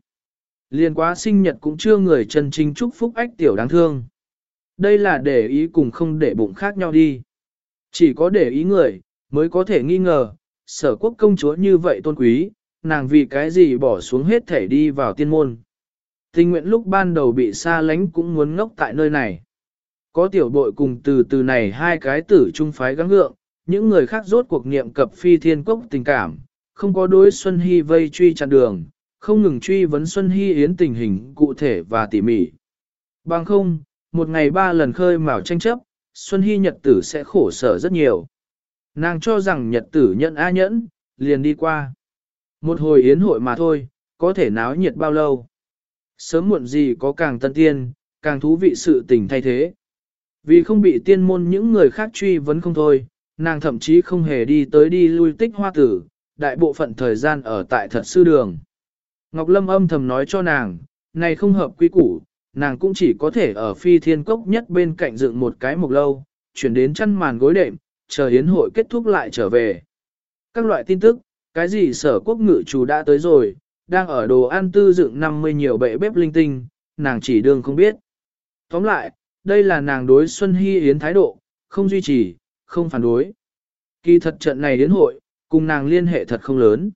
Liên quá sinh nhật cũng chưa người chân chính chúc phúc ách tiểu đáng thương. Đây là để ý cùng không để bụng khác nhau đi. Chỉ có để ý người, mới có thể nghi ngờ, sở quốc công chúa như vậy tôn quý, nàng vì cái gì bỏ xuống hết thể đi vào tiên môn. Tình nguyện lúc ban đầu bị xa lánh cũng muốn ngốc tại nơi này. Có tiểu bội cùng từ từ này hai cái tử trung phái gắng ngượng, những người khác rốt cuộc niệm cập phi thiên quốc tình cảm, không có đối Xuân Hy vây truy chặn đường, không ngừng truy vấn Xuân Hy Yến tình hình cụ thể và tỉ mỉ. Bằng không, một ngày ba lần khơi mào tranh chấp, Xuân Hy nhật tử sẽ khổ sở rất nhiều. Nàng cho rằng nhật tử nhận a nhẫn, liền đi qua. Một hồi yến hội mà thôi, có thể náo nhiệt bao lâu. Sớm muộn gì có càng tân tiên, càng thú vị sự tình thay thế. Vì không bị tiên môn những người khác truy vấn không thôi, nàng thậm chí không hề đi tới đi lui tích hoa tử, đại bộ phận thời gian ở tại thật sư đường. Ngọc Lâm âm thầm nói cho nàng, này không hợp quy củ, nàng cũng chỉ có thể ở phi thiên cốc nhất bên cạnh dựng một cái mục lâu, chuyển đến chăn màn gối đệm, chờ hiến hội kết thúc lại trở về. Các loại tin tức, cái gì sở quốc ngự chủ đã tới rồi, đang ở đồ ăn tư dựng 50 nhiều bệ bếp linh tinh, nàng chỉ đương không biết. Tóm lại, đây là nàng đối Xuân Hy Yến thái độ, không duy trì, không phản đối. Kỳ thật trận này đến hội, cùng nàng liên hệ thật không lớn.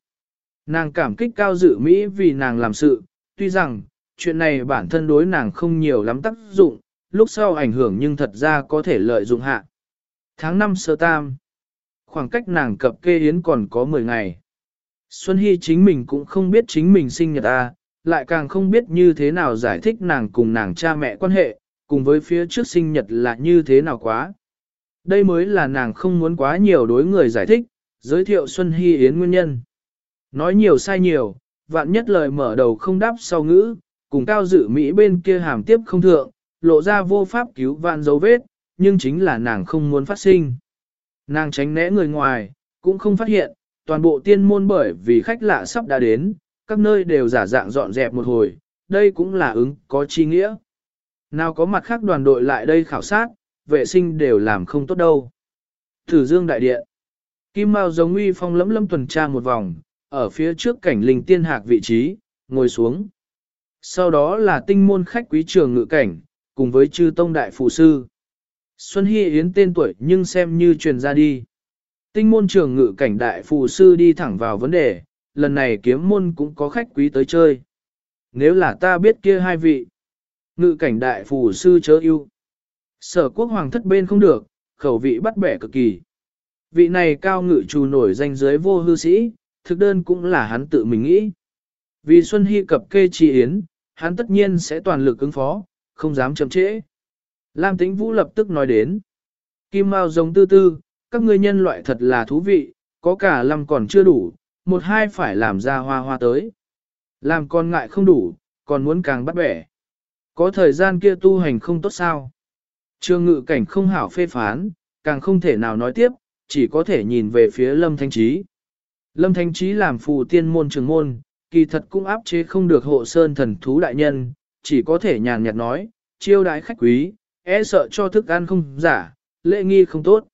Nàng cảm kích cao dự Mỹ vì nàng làm sự, tuy rằng, chuyện này bản thân đối nàng không nhiều lắm tác dụng, lúc sau ảnh hưởng nhưng thật ra có thể lợi dụng hạ. Tháng 5 sơ tam, khoảng cách nàng cập kê yến còn có 10 ngày. Xuân Hy chính mình cũng không biết chính mình sinh nhật A, lại càng không biết như thế nào giải thích nàng cùng nàng cha mẹ quan hệ, cùng với phía trước sinh nhật là như thế nào quá. Đây mới là nàng không muốn quá nhiều đối người giải thích, giới thiệu Xuân Hy Yến nguyên nhân. Nói nhiều sai nhiều, vạn nhất lời mở đầu không đáp sau ngữ, cùng cao dự Mỹ bên kia hàm tiếp không thượng, lộ ra vô pháp cứu vạn dấu vết, nhưng chính là nàng không muốn phát sinh. Nàng tránh né người ngoài, cũng không phát hiện, toàn bộ tiên môn bởi vì khách lạ sắp đã đến, các nơi đều giả dạng dọn dẹp một hồi, đây cũng là ứng có chi nghĩa. Nào có mặt khác đoàn đội lại đây khảo sát, vệ sinh đều làm không tốt đâu. Thử dương đại điện. Kim Mao giống uy phong lẫm lẫm tuần tra một vòng, ở phía trước cảnh linh tiên hạc vị trí, ngồi xuống. Sau đó là tinh môn khách quý trường ngự cảnh, cùng với chư tông đại phụ sư. Xuân Hy Yến tên tuổi nhưng xem như truyền ra đi. Tinh môn trường ngự cảnh đại phụ sư đi thẳng vào vấn đề, lần này kiếm môn cũng có khách quý tới chơi. Nếu là ta biết kia hai vị, ngự cảnh đại phụ sư chớ yêu. Sở quốc hoàng thất bên không được, khẩu vị bắt bẻ cực kỳ. Vị này cao ngự trù nổi danh giới vô hư sĩ, thực đơn cũng là hắn tự mình nghĩ. Vì Xuân Hy cập kê trì yến, hắn tất nhiên sẽ toàn lực ứng phó, không dám chậm trễ. Lam Tĩnh Vũ lập tức nói đến. Kim Mao giống tư tư, các ngươi nhân loại thật là thú vị, có cả lâm còn chưa đủ, một hai phải làm ra hoa hoa tới. Làm con ngại không đủ, còn muốn càng bắt bẻ. Có thời gian kia tu hành không tốt sao. Trương ngự cảnh không hảo phê phán, càng không thể nào nói tiếp, chỉ có thể nhìn về phía Lâm Thanh Trí. Lâm Thanh Trí làm phù tiên môn trường môn, kỳ thật cũng áp chế không được hộ sơn thần thú đại nhân, chỉ có thể nhàn nhạt nói, chiêu đái khách quý, e sợ cho thức ăn không giả, lễ nghi không tốt.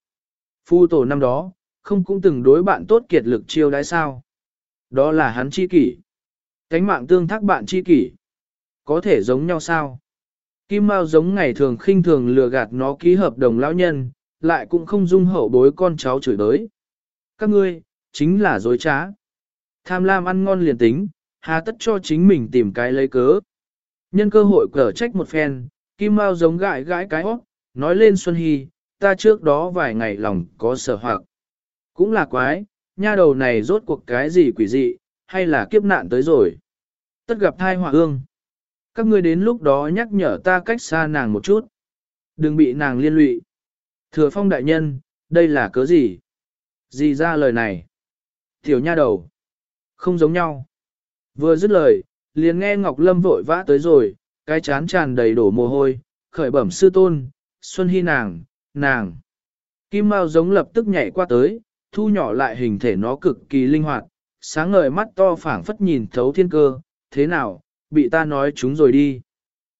Phu tổ năm đó, không cũng từng đối bạn tốt kiệt lực chiêu đãi sao. Đó là hắn chi kỷ. Cánh mạng tương thác bạn chi kỷ. Có thể giống nhau sao? Kim Mao giống ngày thường khinh thường lừa gạt nó ký hợp đồng lão nhân, lại cũng không dung hậu bối con cháu chửi đới. Các ngươi, chính là dối trá. Tham lam ăn ngon liền tính, hà tất cho chính mình tìm cái lấy cớ. Nhân cơ hội cở trách một phen, Kim Mao giống gãi gãi cái hót, nói lên Xuân Hy, ta trước đó vài ngày lòng có sở hoặc. Cũng là quái, nha đầu này rốt cuộc cái gì quỷ dị, hay là kiếp nạn tới rồi. Tất gặp thai họa ương. Các ngươi đến lúc đó nhắc nhở ta cách xa nàng một chút. Đừng bị nàng liên lụy. Thừa phong đại nhân, đây là cớ gì? Gì ra lời này? Tiểu nha đầu. Không giống nhau. Vừa dứt lời, liền nghe Ngọc Lâm vội vã tới rồi, cái chán tràn đầy đổ mồ hôi, khởi bẩm sư tôn, Xuân Hy nàng, nàng. Kim Mao giống lập tức nhảy qua tới, thu nhỏ lại hình thể nó cực kỳ linh hoạt, sáng ngời mắt to phảng phất nhìn thấu thiên cơ, thế nào, bị ta nói chúng rồi đi.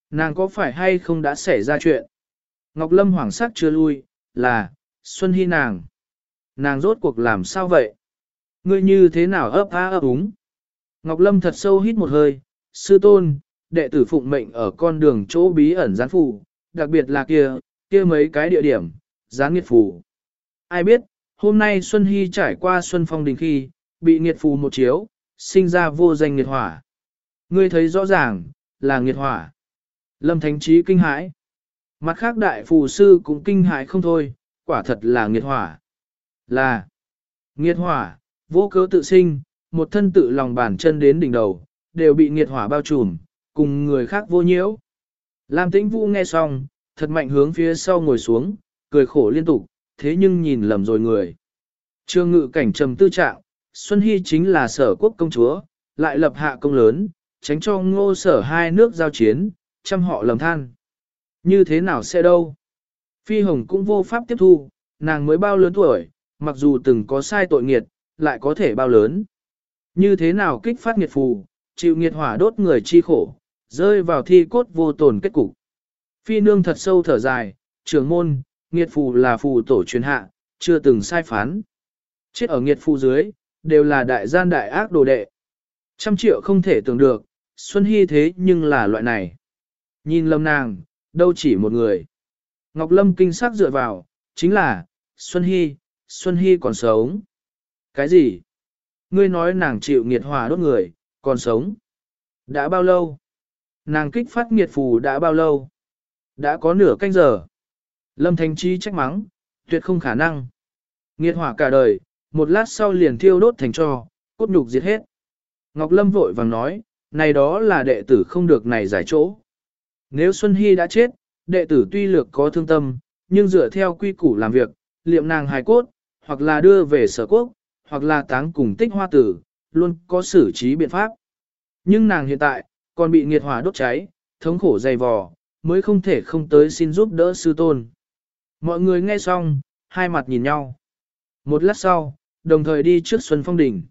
Nàng có phải hay không đã xảy ra chuyện? Ngọc Lâm hoảng sắc chưa lui, là, Xuân Hy nàng. Nàng rốt cuộc làm sao vậy? Ngươi như thế nào ấp á ấp úng? Ngọc Lâm thật sâu hít một hơi, sư tôn, đệ tử phụng mệnh ở con đường chỗ bí ẩn gián phù, đặc biệt là kia, kia mấy cái địa điểm, gián nghiệt phù. Ai biết, hôm nay Xuân Hy trải qua Xuân Phong đình khi, bị nghiệt phù một chiếu, sinh ra vô danh nghiệt hỏa. Ngươi thấy rõ ràng, là nghiệt hỏa. Lâm Thánh Trí kinh hãi. Mặt khác đại phù sư cũng kinh hãi không thôi, quả thật là nghiệt hỏa. Là nghiệt hỏa, vô cớ tự sinh, một thân tự lòng bàn chân đến đỉnh đầu, đều bị nghiệt hỏa bao trùm, cùng người khác vô nhiễu. Lam Tĩnh Vũ nghe xong, thật mạnh hướng phía sau ngồi xuống, cười khổ liên tục, thế nhưng nhìn lầm rồi người. Trương ngự cảnh trầm tư trạng, Xuân Hy chính là sở quốc công chúa, lại lập hạ công lớn, tránh cho ngô sở hai nước giao chiến, chăm họ lầm than. Như thế nào sẽ đâu? Phi Hồng cũng vô pháp tiếp thu, nàng mới bao lớn tuổi, mặc dù từng có sai tội nghiệt, lại có thể bao lớn. Như thế nào kích phát nghiệt phù, chịu nghiệt hỏa đốt người chi khổ, rơi vào thi cốt vô tồn kết cục. Phi nương thật sâu thở dài, trưởng môn, nghiệt phù là phù tổ truyền hạ, chưa từng sai phán. Chết ở nghiệt phù dưới, đều là đại gian đại ác đồ đệ. Trăm triệu không thể tưởng được, Xuân Hy thế nhưng là loại này. Nhìn lâm nàng, đâu chỉ một người. Ngọc Lâm kinh sắc dựa vào, chính là, Xuân Hy, Xuân Hy còn sống. Cái gì? Ngươi nói nàng chịu nghiệt hòa đốt người, còn sống. Đã bao lâu? Nàng kích phát nghiệt phù đã bao lâu? Đã có nửa canh giờ. Lâm Thanh Chi trách mắng, tuyệt không khả năng. Nghiệt hỏa cả đời, một lát sau liền thiêu đốt thành cho, cốt nhục diệt hết. Ngọc Lâm vội vàng nói, này đó là đệ tử không được này giải chỗ. Nếu Xuân Hy đã chết, đệ tử tuy lược có thương tâm, nhưng dựa theo quy củ làm việc, liệm nàng hài cốt, hoặc là đưa về sở quốc, hoặc là táng cùng tích hoa tử, luôn có xử trí biện pháp. Nhưng nàng hiện tại, còn bị nghiệt hỏa đốt cháy, thống khổ dày vò, mới không thể không tới xin giúp đỡ sư tôn. Mọi người nghe xong, hai mặt nhìn nhau. Một lát sau, đồng thời đi trước Xuân Phong Đình.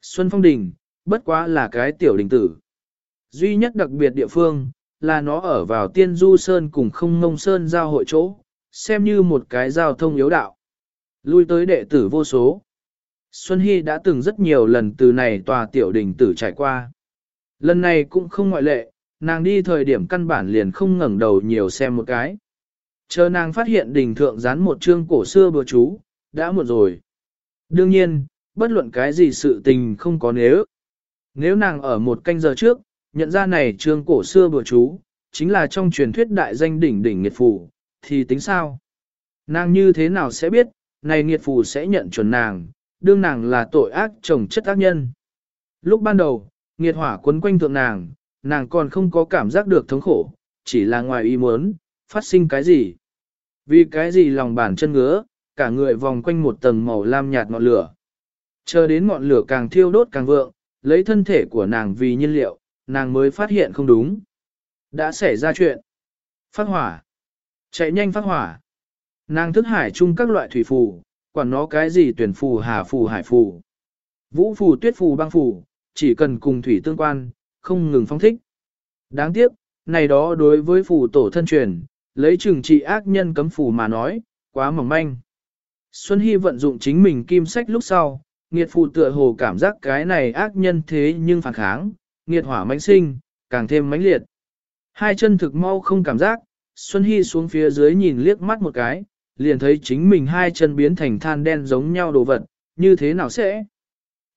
Xuân Phong Đình, bất quá là cái tiểu đình tử. Duy nhất đặc biệt địa phương, là nó ở vào tiên du sơn cùng không ngông sơn giao hội chỗ, xem như một cái giao thông yếu đạo. Lui tới đệ tử vô số. Xuân Hy đã từng rất nhiều lần từ này tòa tiểu đình tử trải qua. Lần này cũng không ngoại lệ, nàng đi thời điểm căn bản liền không ngẩng đầu nhiều xem một cái. Chờ nàng phát hiện đình thượng dán một chương cổ xưa bừa chú, đã muộn rồi. Đương nhiên, bất luận cái gì sự tình không có nếu. Nếu nàng ở một canh giờ trước, nhận ra này trương cổ xưa bừa chú, chính là trong truyền thuyết đại danh đỉnh đỉnh nghiệt phủ, thì tính sao? Nàng như thế nào sẽ biết, này nghiệt phủ sẽ nhận chuẩn nàng, đương nàng là tội ác chồng chất ác nhân. Lúc ban đầu, nghiệt hỏa quấn quanh thượng nàng, nàng còn không có cảm giác được thống khổ, chỉ là ngoài ý muốn, phát sinh cái gì. Vì cái gì lòng bàn chân ngứa, cả người vòng quanh một tầng màu lam nhạt ngọn lửa. Chờ đến ngọn lửa càng thiêu đốt càng vượng, lấy thân thể của nàng vì nhiên liệu, nàng mới phát hiện không đúng. Đã xảy ra chuyện. Phát hỏa. Chạy nhanh phát hỏa. Nàng thức hải chung các loại thủy phù, quản nó cái gì tuyển phù hà phù hải phù. Vũ phù tuyết phù băng phù, chỉ cần cùng thủy tương quan, không ngừng phong thích. Đáng tiếc, này đó đối với phù tổ thân truyền, lấy trừng trị ác nhân cấm phù mà nói, quá mỏng manh. Xuân Hy vận dụng chính mình kim sách lúc sau, nghiệt phù tựa hồ cảm giác cái này ác nhân thế nhưng phản kháng, nghiệt hỏa mãnh sinh, càng thêm mãnh liệt. Hai chân thực mau không cảm giác, Xuân Hy xuống phía dưới nhìn liếc mắt một cái, liền thấy chính mình hai chân biến thành than đen giống nhau đồ vật, như thế nào sẽ?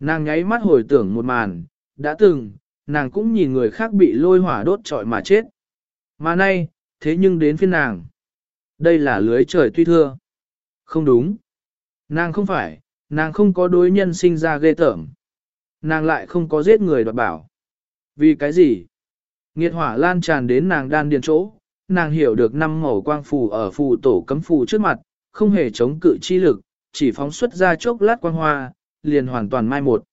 Nàng nháy mắt hồi tưởng một màn, đã từng, nàng cũng nhìn người khác bị lôi hỏa đốt trọi mà chết. Mà nay, thế nhưng đến phiên nàng. Đây là lưới trời tuy thưa. Không đúng. Nàng không phải, nàng không có đối nhân sinh ra ghê tởm. Nàng lại không có giết người đoạt bảo. Vì cái gì? Nghiệt hỏa lan tràn đến nàng đan điền chỗ, nàng hiểu được năm màu quang phù ở phù tổ cấm phù trước mặt, không hề chống cự chi lực, chỉ phóng xuất ra chốc lát quang hoa, liền hoàn toàn mai một.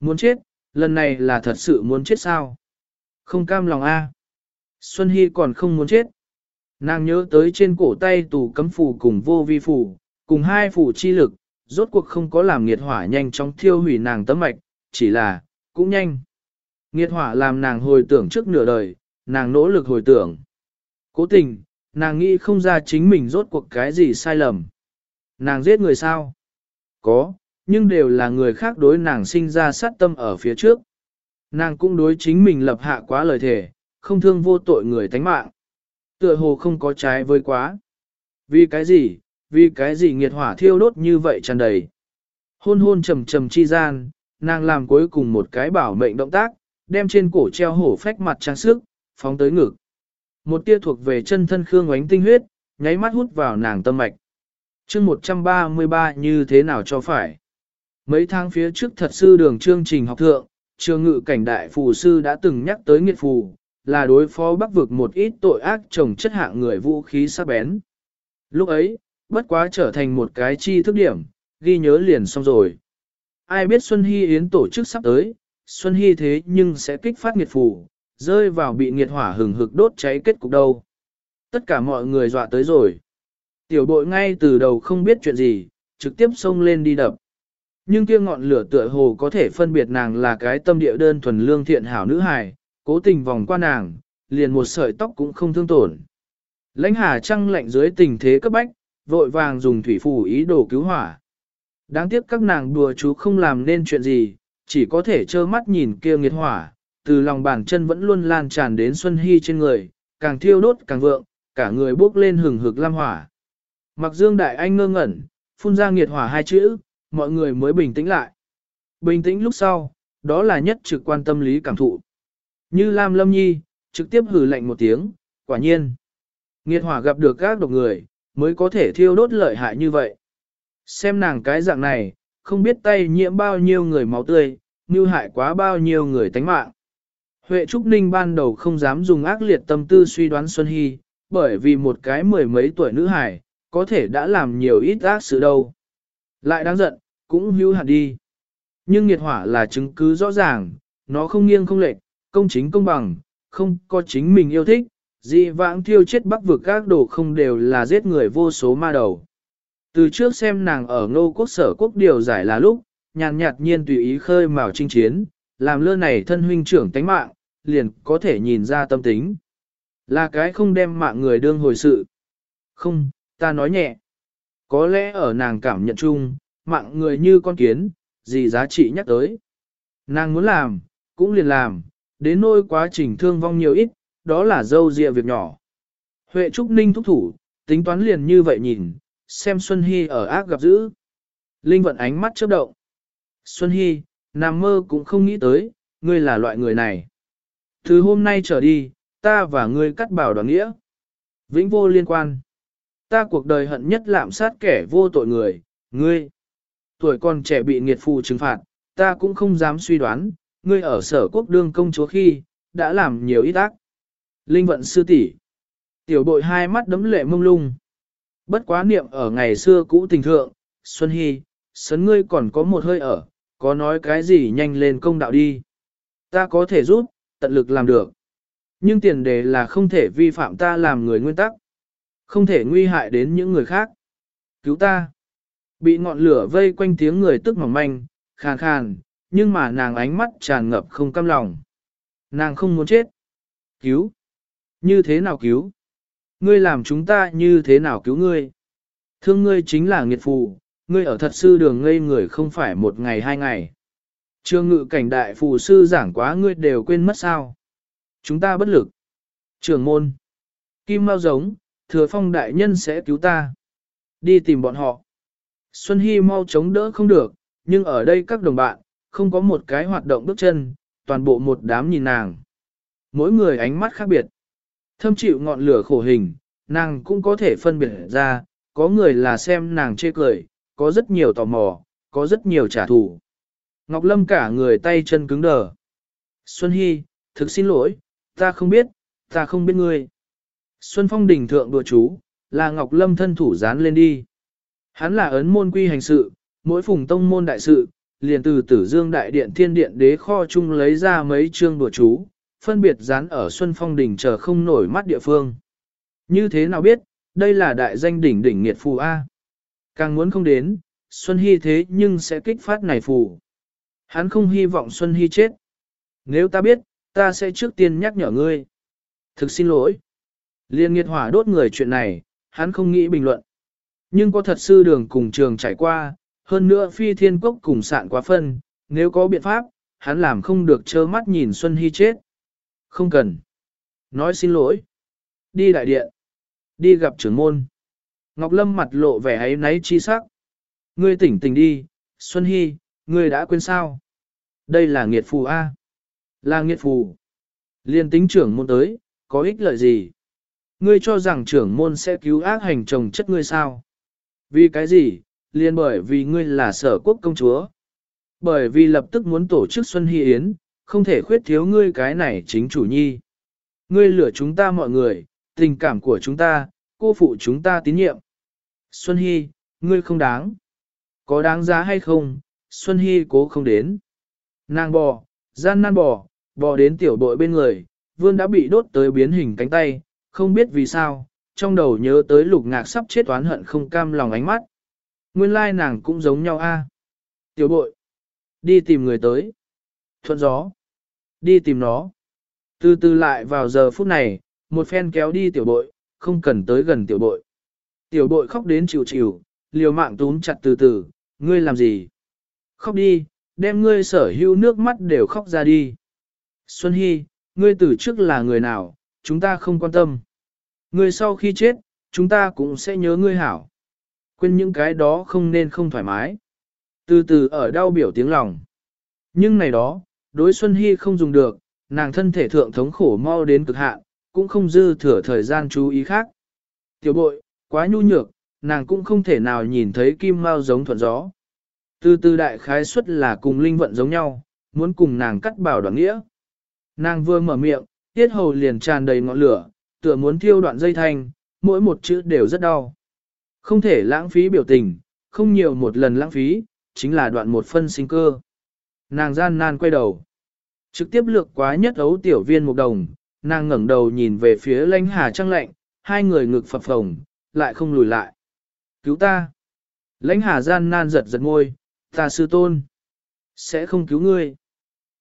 Muốn chết, lần này là thật sự muốn chết sao? Không cam lòng a. Xuân Hy còn không muốn chết. Nàng nhớ tới trên cổ tay tù cấm phù cùng vô vi phù, cùng hai phù chi lực, rốt cuộc không có làm nghiệt hỏa nhanh chóng thiêu hủy nàng tấm mạch, chỉ là, cũng nhanh. Nghiệt hỏa làm nàng hồi tưởng trước nửa đời, nàng nỗ lực hồi tưởng. Cố tình, nàng nghĩ không ra chính mình rốt cuộc cái gì sai lầm. Nàng giết người sao? Có, nhưng đều là người khác đối nàng sinh ra sát tâm ở phía trước. Nàng cũng đối chính mình lập hạ quá lời thề, không thương vô tội người tánh mạng. Tựa hồ không có trái với quá. Vì cái gì, vì cái gì nghiệt hỏa thiêu đốt như vậy tràn đầy. Hôn hôn trầm trầm chi gian, nàng làm cuối cùng một cái bảo mệnh động tác, đem trên cổ treo hổ phách mặt trang sức, phóng tới ngực. Một tia thuộc về chân thân khương ánh tinh huyết, nháy mắt hút vào nàng tâm mạch. chương 133 như thế nào cho phải. Mấy tháng phía trước thật sư đường chương trình học thượng, trường ngự cảnh đại phù sư đã từng nhắc tới nghiệt phù, là đối phó bắc vực một ít tội ác trồng chất hạng người vũ khí sắc bén. Lúc ấy, bất quá trở thành một cái chi thức điểm, ghi nhớ liền xong rồi. Ai biết Xuân Hy Yến tổ chức sắp tới, Xuân Hy thế nhưng sẽ kích phát nghiệt phù, rơi vào bị nghiệt hỏa hừng hực đốt cháy kết cục đâu. Tất cả mọi người dọa tới rồi. Tiểu bội ngay từ đầu không biết chuyện gì, trực tiếp xông lên đi đập. Nhưng kia ngọn lửa tựa hồ có thể phân biệt nàng là cái tâm địa đơn thuần lương thiện hảo nữ hài, cố tình vòng qua nàng, liền một sợi tóc cũng không thương tổn. Lãnh hà trăng lạnh dưới tình thế cấp bách, vội vàng dùng thủy phù ý đồ cứu hỏa. Đáng tiếc các nàng đùa chú không làm nên chuyện gì, chỉ có thể trơ mắt nhìn kia nghiệt hỏa, từ lòng bàn chân vẫn luôn lan tràn đến Xuân Hy trên người, càng thiêu đốt càng vượng, cả người bốc lên hừng hực lam hỏa. Mặc dương đại anh ngơ ngẩn, phun ra nghiệt hỏa hai chữ, mọi người mới bình tĩnh lại. Bình tĩnh lúc sau, đó là nhất trực quan tâm lý cảm thụ. Như Lam Lâm Nhi, trực tiếp hử lạnh một tiếng, quả nhiên. Nghiệt hỏa gặp được các độc người, mới có thể thiêu đốt lợi hại như vậy. Xem nàng cái dạng này, không biết tay nhiễm bao nhiêu người máu tươi, như hại quá bao nhiêu người tánh mạng. Huệ Trúc Ninh ban đầu không dám dùng ác liệt tâm tư suy đoán Xuân Hy, bởi vì một cái mười mấy tuổi nữ hải, có thể đã làm nhiều ít ác sự đâu. Lại đáng giận, cũng hữu hạn đi. Nhưng nghiệt hỏa là chứng cứ rõ ràng, nó không nghiêng không lệch, công chính công bằng, không có chính mình yêu thích, dị vãng thiêu chết bắc vực các đồ không đều là giết người vô số ma đầu. Từ trước xem nàng ở ngô quốc sở quốc điều giải là lúc, nhàn nhạt nhiên tùy ý khơi mào chinh chiến, làm lơ này thân huynh trưởng tánh mạng, liền có thể nhìn ra tâm tính. Là cái không đem mạng người đương hồi sự. Không, ta nói nhẹ. Có lẽ ở nàng cảm nhận chung, mạng người như con kiến, gì giá trị nhắc tới. Nàng muốn làm, cũng liền làm, đến nỗi quá trình thương vong nhiều ít, đó là dâu dịa việc nhỏ. Huệ Trúc Ninh thúc thủ, tính toán liền như vậy nhìn, xem Xuân Hy ở ác gặp dữ. Linh vận ánh mắt chớp động. Xuân Hy, nằm mơ cũng không nghĩ tới, ngươi là loại người này. Từ hôm nay trở đi, ta và ngươi cắt bảo đoàn nghĩa. Vĩnh vô liên quan. Ta cuộc đời hận nhất lạm sát kẻ vô tội người, ngươi. Tuổi còn trẻ bị nghiệt phù trừng phạt, ta cũng không dám suy đoán, ngươi ở sở quốc đương công chúa khi, đã làm nhiều ít ác. Linh vận sư tỷ, Tiểu bội hai mắt đấm lệ mông lung. Bất quá niệm ở ngày xưa cũ tình thượng, Xuân Hy, sấn ngươi còn có một hơi ở, có nói cái gì nhanh lên công đạo đi. Ta có thể giúp, tận lực làm được. Nhưng tiền đề là không thể vi phạm ta làm người nguyên tắc. Không thể nguy hại đến những người khác. Cứu ta. Bị ngọn lửa vây quanh tiếng người tức mỏng manh, khàn khàn, nhưng mà nàng ánh mắt tràn ngập không cam lòng. Nàng không muốn chết. Cứu. Như thế nào cứu? Ngươi làm chúng ta như thế nào cứu ngươi? Thương ngươi chính là nghiệt phù, ngươi ở thật sư đường ngây người không phải một ngày hai ngày. Trương ngự cảnh đại phù sư giảng quá ngươi đều quên mất sao. Chúng ta bất lực. Trường môn. Kim mau giống, thừa phong đại nhân sẽ cứu ta. Đi tìm bọn họ. Xuân Hy mau chống đỡ không được, nhưng ở đây các đồng bạn, không có một cái hoạt động bước chân, toàn bộ một đám nhìn nàng. Mỗi người ánh mắt khác biệt. Thâm chịu ngọn lửa khổ hình, nàng cũng có thể phân biệt ra, có người là xem nàng chê cười, có rất nhiều tò mò, có rất nhiều trả thù. Ngọc Lâm cả người tay chân cứng đờ. Xuân Hy, thực xin lỗi, ta không biết, ta không biết ngươi. Xuân Phong đỉnh thượng đùa chú, là Ngọc Lâm thân thủ dán lên đi. Hắn là ấn môn quy hành sự, mỗi phùng tông môn đại sự, liền từ tử dương đại điện thiên điện đế kho chung lấy ra mấy chương đùa chú, phân biệt dán ở Xuân Phong đỉnh chờ không nổi mắt địa phương. Như thế nào biết, đây là đại danh đỉnh đỉnh nghiệt phù A. Càng muốn không đến, Xuân Hy thế nhưng sẽ kích phát này phù. Hắn không hy vọng Xuân Hy chết. Nếu ta biết, ta sẽ trước tiên nhắc nhở ngươi. Thực xin lỗi. Liên nghiệt hỏa đốt người chuyện này, hắn không nghĩ bình luận. Nhưng có thật sư đường cùng trường trải qua, hơn nữa phi thiên quốc cùng sạn quá phân, nếu có biện pháp, hắn làm không được trơ mắt nhìn Xuân Hy chết. Không cần. Nói xin lỗi. Đi đại điện. Đi gặp trưởng môn. Ngọc Lâm mặt lộ vẻ ấy náy chi sắc. Ngươi tỉnh tỉnh đi, Xuân Hy, ngươi đã quên sao? Đây là nghiệt phù A. Là nghiệt phù. Liên tính trưởng môn tới, có ích lợi gì? Ngươi cho rằng trưởng môn sẽ cứu ác hành chồng chất ngươi sao? Vì cái gì? Liên bởi vì ngươi là sở quốc công chúa. Bởi vì lập tức muốn tổ chức Xuân Hy Yến, không thể khuyết thiếu ngươi cái này chính chủ nhi. Ngươi lửa chúng ta mọi người, tình cảm của chúng ta, cô phụ chúng ta tín nhiệm. Xuân Hy, ngươi không đáng. Có đáng giá hay không, Xuân Hy cố không đến. Nàng bò, gian nan bò, bò đến tiểu đội bên người, vương đã bị đốt tới biến hình cánh tay, không biết vì sao, trong đầu nhớ tới lục ngạc sắp chết oán hận không cam lòng ánh mắt. Nguyên lai nàng cũng giống nhau a. Tiểu bội, đi tìm người tới. Thuận gió, đi tìm nó. Từ từ lại vào giờ phút này, một phen kéo đi tiểu bội, không cần tới gần tiểu bội. Tiểu bội khóc đến chịu chịu, liều mạng túm chặt từ từ, ngươi làm gì? Khóc đi, đem ngươi sở hữu nước mắt đều khóc ra đi. Xuân Hy, ngươi từ trước là người nào, chúng ta không quan tâm. Ngươi sau khi chết, chúng ta cũng sẽ nhớ ngươi hảo. Quên những cái đó không nên không thoải mái. Từ từ ở đau biểu tiếng lòng. Nhưng này đó, đối Xuân Hy không dùng được, nàng thân thể thượng thống khổ mau đến cực hạn, cũng không dư thừa thời gian chú ý khác. Tiểu bội, quá nhu nhược, nàng cũng không thể nào nhìn thấy kim mau giống thuận gió. Từ từ đại khái suất là cùng linh vận giống nhau, muốn cùng nàng cắt bảo đoạn nghĩa. Nàng vừa mở miệng, tiết hầu liền tràn đầy ngọn lửa, tựa muốn thiêu đoạn dây thanh, mỗi một chữ đều rất đau. Không thể lãng phí biểu tình, không nhiều một lần lãng phí, chính là đoạn một phân sinh cơ. Nàng gian nan quay đầu. Trực tiếp lược quá nhất ấu tiểu viên một đồng, nàng ngẩng đầu nhìn về phía lãnh hà trăng lạnh, hai người ngực phập phồng, lại không lùi lại. Cứu ta! Lãnh hà gian nan giật giật ngôi, ta sư tôn. Sẽ không cứu ngươi.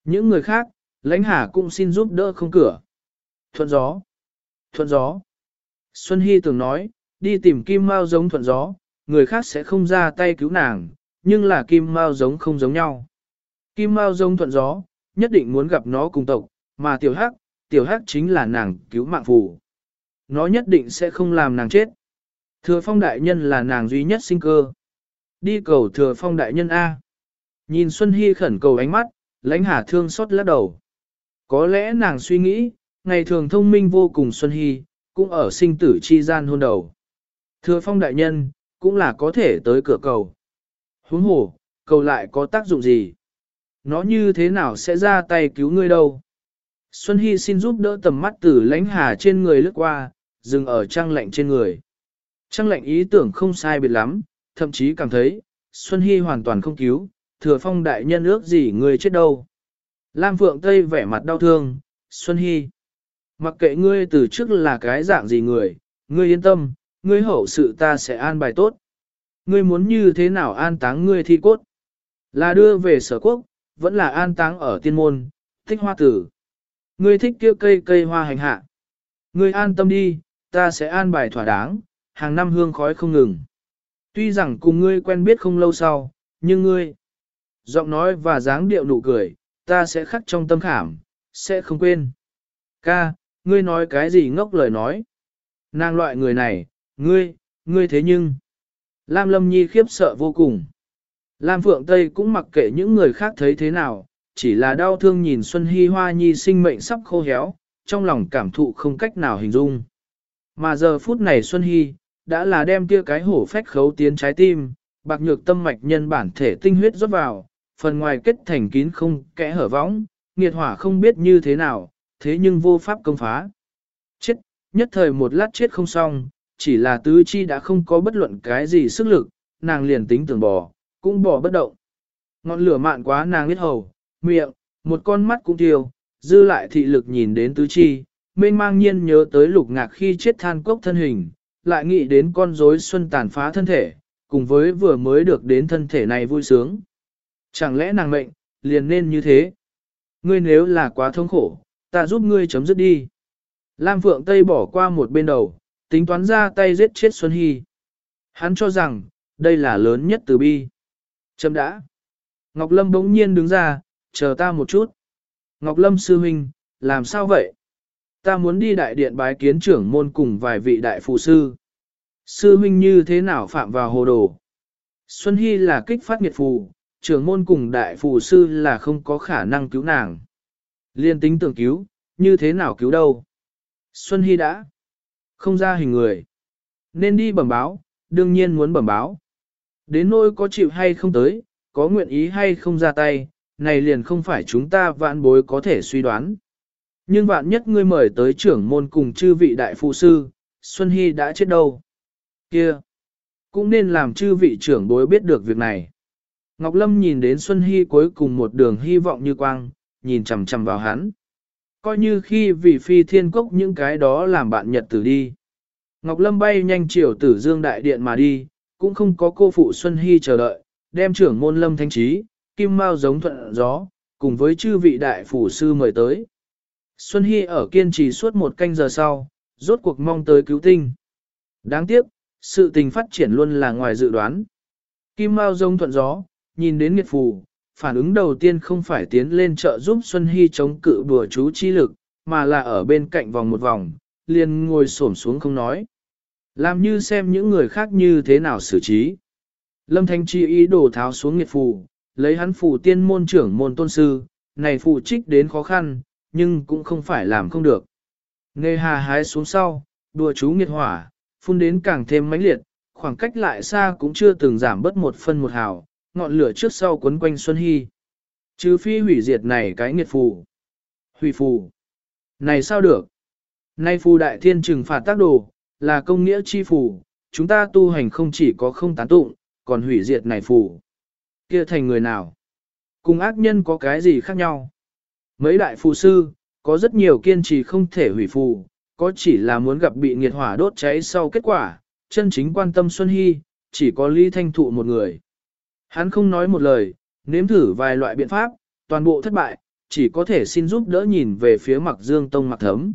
Những người khác, lãnh hà cũng xin giúp đỡ không cửa. Thuận gió. Thuận gió. Xuân Hy từng nói, đi tìm kim mao giống thuận gió, người khác sẽ không ra tay cứu nàng, nhưng là kim mao giống không giống nhau. Kim mao giống thuận gió, nhất định muốn gặp nó cùng tộc, mà tiểu hắc, tiểu hắc chính là nàng cứu mạng phù. Nó nhất định sẽ không làm nàng chết. Thừa phong đại nhân là nàng duy nhất sinh cơ. Đi cầu thừa phong đại nhân A. Nhìn Xuân Hy khẩn cầu ánh mắt, lãnh hà thương xót lắc đầu. Có lẽ nàng suy nghĩ, ngày thường thông minh vô cùng Xuân Hy, cũng ở sinh tử chi gian hôn đầu. Thừa phong đại nhân, cũng là có thể tới cửa cầu. Huống hồ, cầu lại có tác dụng gì? Nó như thế nào sẽ ra tay cứu ngươi đâu? Xuân Hy xin giúp đỡ tầm mắt từ lãnh hà trên người lướt qua, dừng ở trăng lạnh trên người. Trăng lạnh ý tưởng không sai biệt lắm, thậm chí cảm thấy, Xuân Hy hoàn toàn không cứu, thừa phong đại nhân ước gì người chết đâu. Lam Phượng Tây vẻ mặt đau thương, Xuân Hy. Mặc kệ ngươi từ trước là cái dạng gì người, ngươi yên tâm, ngươi hậu sự ta sẽ an bài tốt. Ngươi muốn như thế nào an táng ngươi thi cốt? Là đưa về sở quốc, vẫn là an táng ở tiên môn, thích hoa tử. Ngươi thích kia cây cây hoa hành hạ. Ngươi an tâm đi, ta sẽ an bài thỏa đáng, hàng năm hương khói không ngừng. Tuy rằng cùng ngươi quen biết không lâu sau, nhưng ngươi, giọng nói và dáng điệu nụ cười, ta sẽ khắc trong tâm khảm, sẽ không quên. Ca, ngươi nói cái gì ngốc lời nói. Nàng loại người này, ngươi, ngươi thế nhưng. Lam Lâm Nhi khiếp sợ vô cùng. Lam Phượng Tây cũng mặc kệ những người khác thấy thế nào, chỉ là đau thương nhìn Xuân Hy Hoa Nhi sinh mệnh sắp khô héo, trong lòng cảm thụ không cách nào hình dung. Mà giờ phút này Xuân Hy, đã là đem kia cái hổ phách khấu tiến trái tim, bạc nhược tâm mạch nhân bản thể tinh huyết rót vào, phần ngoài kết thành kín không kẽ hở võng, nghiệt hỏa không biết như thế nào, thế nhưng vô pháp công phá. Chết, nhất thời một lát chết không xong, chỉ là tứ chi đã không có bất luận cái gì sức lực, nàng liền tính tưởng bò, cũng bò bất động. Ngọn lửa mạn quá nàng biết hầu, miệng, một con mắt cũng tiêu, dư lại thị lực nhìn đến tứ chi, mênh mang nhiên nhớ tới lục ngạc khi chết than cốc thân hình, lại nghĩ đến con rối xuân tàn phá thân thể, cùng với vừa mới được đến thân thể này vui sướng. Chẳng lẽ nàng mệnh, liền nên như thế? Ngươi nếu là quá thống khổ, ta giúp ngươi chấm dứt đi. Lam Phượng Tây bỏ qua một bên đầu, tính toán ra tay giết chết Xuân Hy. Hắn cho rằng, đây là lớn nhất từ bi. Chấm đã. Ngọc Lâm bỗng nhiên đứng ra, chờ ta một chút. Ngọc Lâm sư huynh, làm sao vậy? Ta muốn đi đại điện bái kiến trưởng môn cùng vài vị đại phụ sư. Sư huynh như thế nào phạm vào hồ đồ? Xuân Hy là kích phát nghiệt phù, trưởng môn cùng đại phù sư là không có khả năng cứu nàng. Liên tính tưởng cứu, như thế nào cứu đâu? Xuân Hy đã không ra hình người. Nên đi bẩm báo, đương nhiên muốn bẩm báo. Đến nỗi có chịu hay không tới, có nguyện ý hay không ra tay, này liền không phải chúng ta vạn bối có thể suy đoán. Nhưng vạn nhất ngươi mời tới trưởng môn cùng chư vị đại phụ sư, Xuân Hy đã chết đâu. Kia! Cũng nên làm chư vị trưởng bối biết được việc này. Ngọc Lâm nhìn đến Xuân Hy cuối cùng một đường hy vọng như quang, nhìn chằm chằm vào hắn. Coi như khi vì phi thiên cốc những cái đó làm bạn nhật tử đi. Ngọc Lâm bay nhanh chiều tử dương đại điện mà đi, cũng không có cô phụ Xuân Hy chờ đợi, đem trưởng môn lâm thanh trí, kim mao giống thuận gió, cùng với chư vị đại phủ sư mời tới. Xuân Hy ở kiên trì suốt một canh giờ sau, rốt cuộc mong tới cứu tinh. Đáng tiếc, sự tình phát triển luôn là ngoài dự đoán. Kim Mao rông thuận gió, nhìn đến nghiệt phù, phản ứng đầu tiên không phải tiến lên trợ giúp Xuân Hy chống cự bùa chú chi lực, mà là ở bên cạnh vòng một vòng, liền ngồi xổm xuống không nói. Làm như xem những người khác như thế nào xử trí. Lâm Thanh Chi ý đồ tháo xuống nghiệt phù, lấy hắn phù tiên môn trưởng môn tôn sư, này phù trích đến khó khăn, nhưng cũng không phải làm không được. Nghe hà hái xuống sau, đùa chú nghiệt hỏa, phun đến càng thêm mãnh liệt, khoảng cách lại xa cũng chưa từng giảm bớt một phân một hào, ngọn lửa trước sau quấn quanh Xuân Hy. Chứ phi hủy diệt này cái nghiệt phù. Hủy phù. Này sao được? Nay phù đại thiên trừng phạt tác đồ, là công nghĩa chi phù, chúng ta tu hành không chỉ có không tán tụng, còn hủy diệt này phù. Kia thành người nào? Cùng ác nhân có cái gì khác nhau? Mấy đại phù sư, có rất nhiều kiên trì không thể hủy phù, có chỉ là muốn gặp bị nghiệt hỏa đốt cháy sau kết quả, chân chính quan tâm Xuân Hy, chỉ có Lý Thanh Thụ một người. Hắn không nói một lời, nếm thử vài loại biện pháp, toàn bộ thất bại, chỉ có thể xin giúp đỡ nhìn về phía mặc dương tông mặc thấm.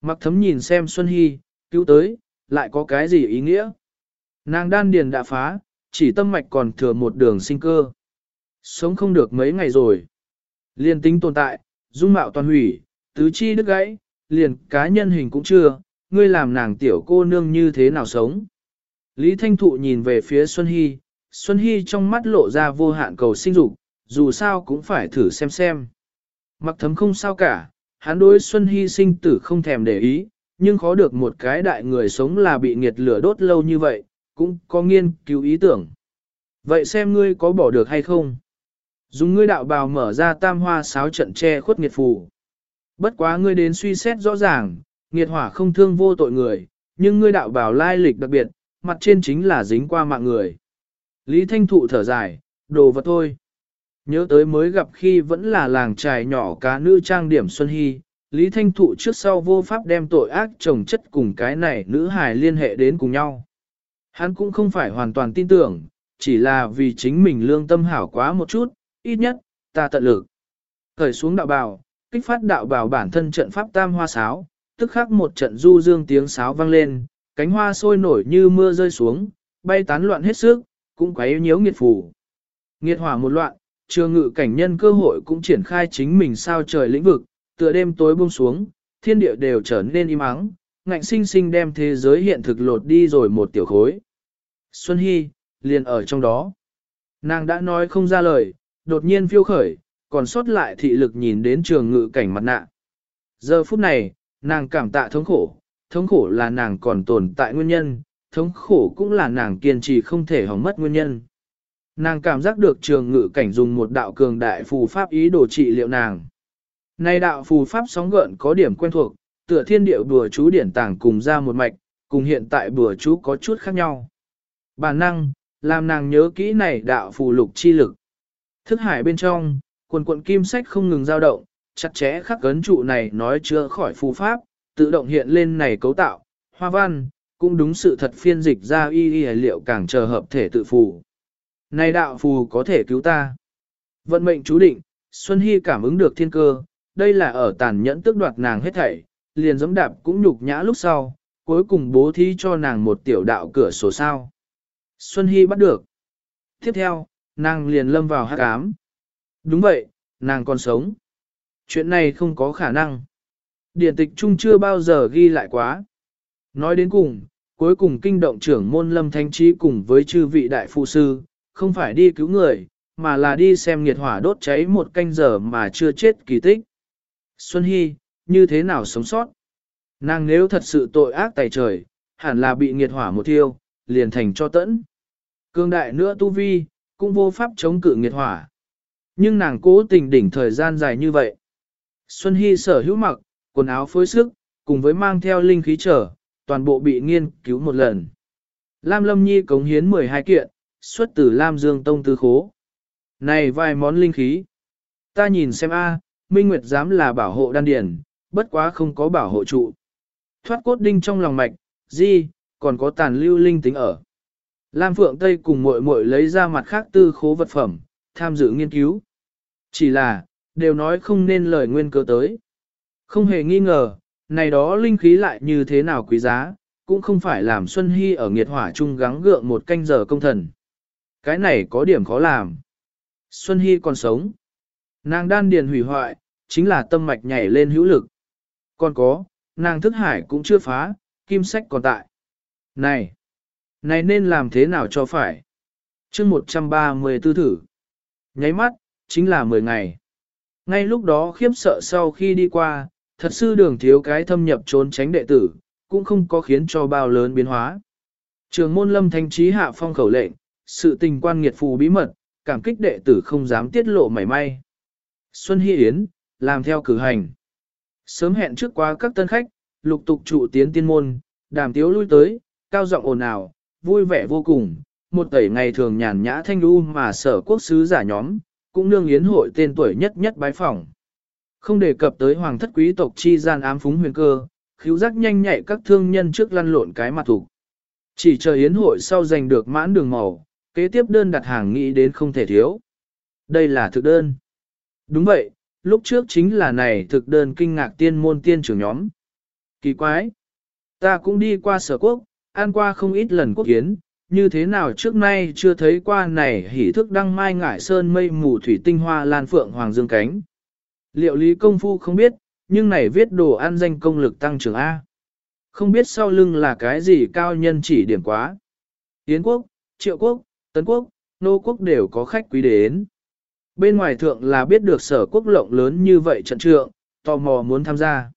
Mặc thấm nhìn xem Xuân Hy, cứu tới, lại có cái gì ý nghĩa? Nàng đan điền đã phá, chỉ tâm mạch còn thừa một đường sinh cơ. Sống không được mấy ngày rồi. Liên tính tồn tại, dung mạo toàn hủy, tứ chi đứt gãy, liền cá nhân hình cũng chưa, ngươi làm nàng tiểu cô nương như thế nào sống. Lý Thanh Thụ nhìn về phía Xuân Hy, Xuân Hy trong mắt lộ ra vô hạn cầu sinh dục, dù sao cũng phải thử xem xem. Mặc thấm không sao cả, hắn đối Xuân Hy sinh tử không thèm để ý, nhưng khó được một cái đại người sống là bị nghiệt lửa đốt lâu như vậy, cũng có nghiên cứu ý tưởng. Vậy xem ngươi có bỏ được hay không? Dùng ngươi đạo bào mở ra tam hoa sáo trận che khuất nghiệt phù. Bất quá ngươi đến suy xét rõ ràng, nghiệt hỏa không thương vô tội người, nhưng ngươi đạo bào lai lịch đặc biệt, mặt trên chính là dính qua mạng người. Lý Thanh Thụ thở dài, đồ vật thôi. Nhớ tới mới gặp khi vẫn là làng trài nhỏ cá nữ trang điểm Xuân Hy, Lý Thanh Thụ trước sau vô pháp đem tội ác chồng chất cùng cái này nữ hài liên hệ đến cùng nhau. Hắn cũng không phải hoàn toàn tin tưởng, chỉ là vì chính mình lương tâm hảo quá một chút, ít nhất, ta tận lực. Khởi xuống đạo bào, kích phát đạo bào bản thân trận pháp tam hoa sáo, tức khắc một trận du dương tiếng sáo vang lên, cánh hoa sôi nổi như mưa rơi xuống, bay tán loạn hết sức, cũng quấy nhiễu nghiệt phù. Nghiệt hỏa một loạn, trường ngự cảnh nhân cơ hội cũng triển khai chính mình sao trời lĩnh vực, tựa đêm tối buông xuống, thiên địa đều trở nên im ắng, ngạnh sinh sinh đem thế giới hiện thực lột đi rồi một tiểu khối. Xuân Hy, liền ở trong đó. Nàng đã nói không ra lời, đột nhiên phiêu khởi, còn sót lại thị lực nhìn đến trường ngự cảnh mặt nạ. Giờ phút này, nàng cảm tạ thống khổ, thống khổ là nàng còn tồn tại nguyên nhân, thống khổ cũng là nàng kiên trì không thể hỏng mất nguyên nhân. Nàng cảm giác được trường ngự cảnh dùng một đạo cường đại phù pháp ý đồ trị liệu nàng. nay đạo phù pháp sóng gợn có điểm quen thuộc, tựa thiên điệu bùa chú điển tàng cùng ra một mạch, cùng hiện tại bùa chú có chút khác nhau. Bản năng, làm nàng nhớ kỹ này đạo phù lục chi lực. Thức hải bên trong, quần quận kim sách không ngừng dao động, chặt chẽ khắc cấn trụ này nói chưa khỏi phù pháp, tự động hiện lên này cấu tạo, hoa văn, cũng đúng sự thật phiên dịch ra y y liệu càng chờ hợp thể tự phù. Này đạo phù có thể cứu ta. Vận mệnh chú định, Xuân Hy cảm ứng được thiên cơ, đây là ở tàn nhẫn tước đoạt nàng hết thảy, liền giẫm đạp cũng nhục nhã lúc sau, cuối cùng bố thí cho nàng một tiểu đạo cửa sổ sao. Xuân Hy bắt được. Tiếp theo, nàng liền lâm vào hát ám. Đúng vậy, nàng còn sống. Chuyện này không có khả năng. Điển tịch chung chưa bao giờ ghi lại quá. Nói đến cùng, cuối cùng kinh động trưởng môn lâm thanh trí cùng với chư vị đại phụ sư, không phải đi cứu người, mà là đi xem nghiệt hỏa đốt cháy một canh giờ mà chưa chết kỳ tích. Xuân Hy, như thế nào sống sót? Nàng nếu thật sự tội ác tài trời, hẳn là bị nghiệt hỏa một thiêu, liền thành cho tẫn. Cương đại nữa tu vi, cũng vô pháp chống cự nghiệt hỏa. Nhưng nàng cố tình đỉnh thời gian dài như vậy. Xuân Hy sở hữu mặc, quần áo phối sức, cùng với mang theo linh khí trở, toàn bộ bị nghiên cứu một lần. Lam Lâm Nhi cống hiến 12 kiện, xuất từ Lam Dương Tông Tư Khố. Này vài món linh khí. Ta nhìn xem a, Minh Nguyệt dám là bảo hộ đan điển, bất quá không có bảo hộ trụ. Thoát cốt đinh trong lòng mạch, di, còn có tàn lưu linh tính ở. Lam Phượng Tây cùng muội muội lấy ra mặt khác tư khố vật phẩm, tham dự nghiên cứu. Chỉ là, đều nói không nên lời nguyên cơ tới. Không hề nghi ngờ, này đó linh khí lại như thế nào quý giá, cũng không phải làm Xuân Hy ở nghiệt hỏa chung gắng gượng một canh giờ công thần. Cái này có điểm khó làm. Xuân Hy còn sống. Nàng đan điền hủy hoại, chính là tâm mạch nhảy lên hữu lực. Còn có, nàng thức hải cũng chưa phá, kim sách còn tại. Này! Này nên làm thế nào cho phải? chương 134 thử. Nháy mắt, chính là 10 ngày. Ngay lúc đó khiếp sợ sau khi đi qua, thật sư đường thiếu cái thâm nhập trốn tránh đệ tử, cũng không có khiến cho bao lớn biến hóa. Trường môn lâm thanh trí hạ phong khẩu lệnh, sự tình quan nghiệt phù bí mật, cảm kích đệ tử không dám tiết lộ mảy may. Xuân Hy Yến, làm theo cử hành. Sớm hẹn trước qua các tân khách, lục tục trụ tiến tiên môn, đàm tiếu lui tới, cao giọng ồn ào, vui vẻ vô cùng. Một tẩy ngày thường nhàn nhã thanh lưu mà sở quốc sứ giả nhóm, cũng nương yến hội tên tuổi nhất nhất bái phỏng. Không đề cập tới hoàng thất quý tộc chi gian ám phúng huyền cơ, khiếu giác nhanh nhạy các thương nhân trước lăn lộn cái mặt thủ. Chỉ chờ yến hội sau giành được mãn đường màu, kế tiếp đơn đặt hàng nghĩ đến không thể thiếu. Đây là thực đơn. Đúng vậy, lúc trước chính là này thực đơn kinh ngạc tiên môn tiên trưởng nhóm. Kỳ quái! Ta cũng đi qua sở quốc, ăn qua không ít lần quốc kiến, như thế nào trước nay chưa thấy qua này hỉ thức đăng mai ngải sơn mây mù thủy tinh hoa lan phượng hoàng dương cánh. Liệu lý công phu không biết, nhưng này viết đồ ăn danh công lực tăng trưởng A. Không biết sau lưng là cái gì cao nhân chỉ điểm quá. Yến quốc, triệu quốc, tấn quốc, nô quốc đều có khách quý đến. Bên ngoài thượng là biết được sở quốc lộng lớn như vậy trận trượng, tò mò muốn tham gia.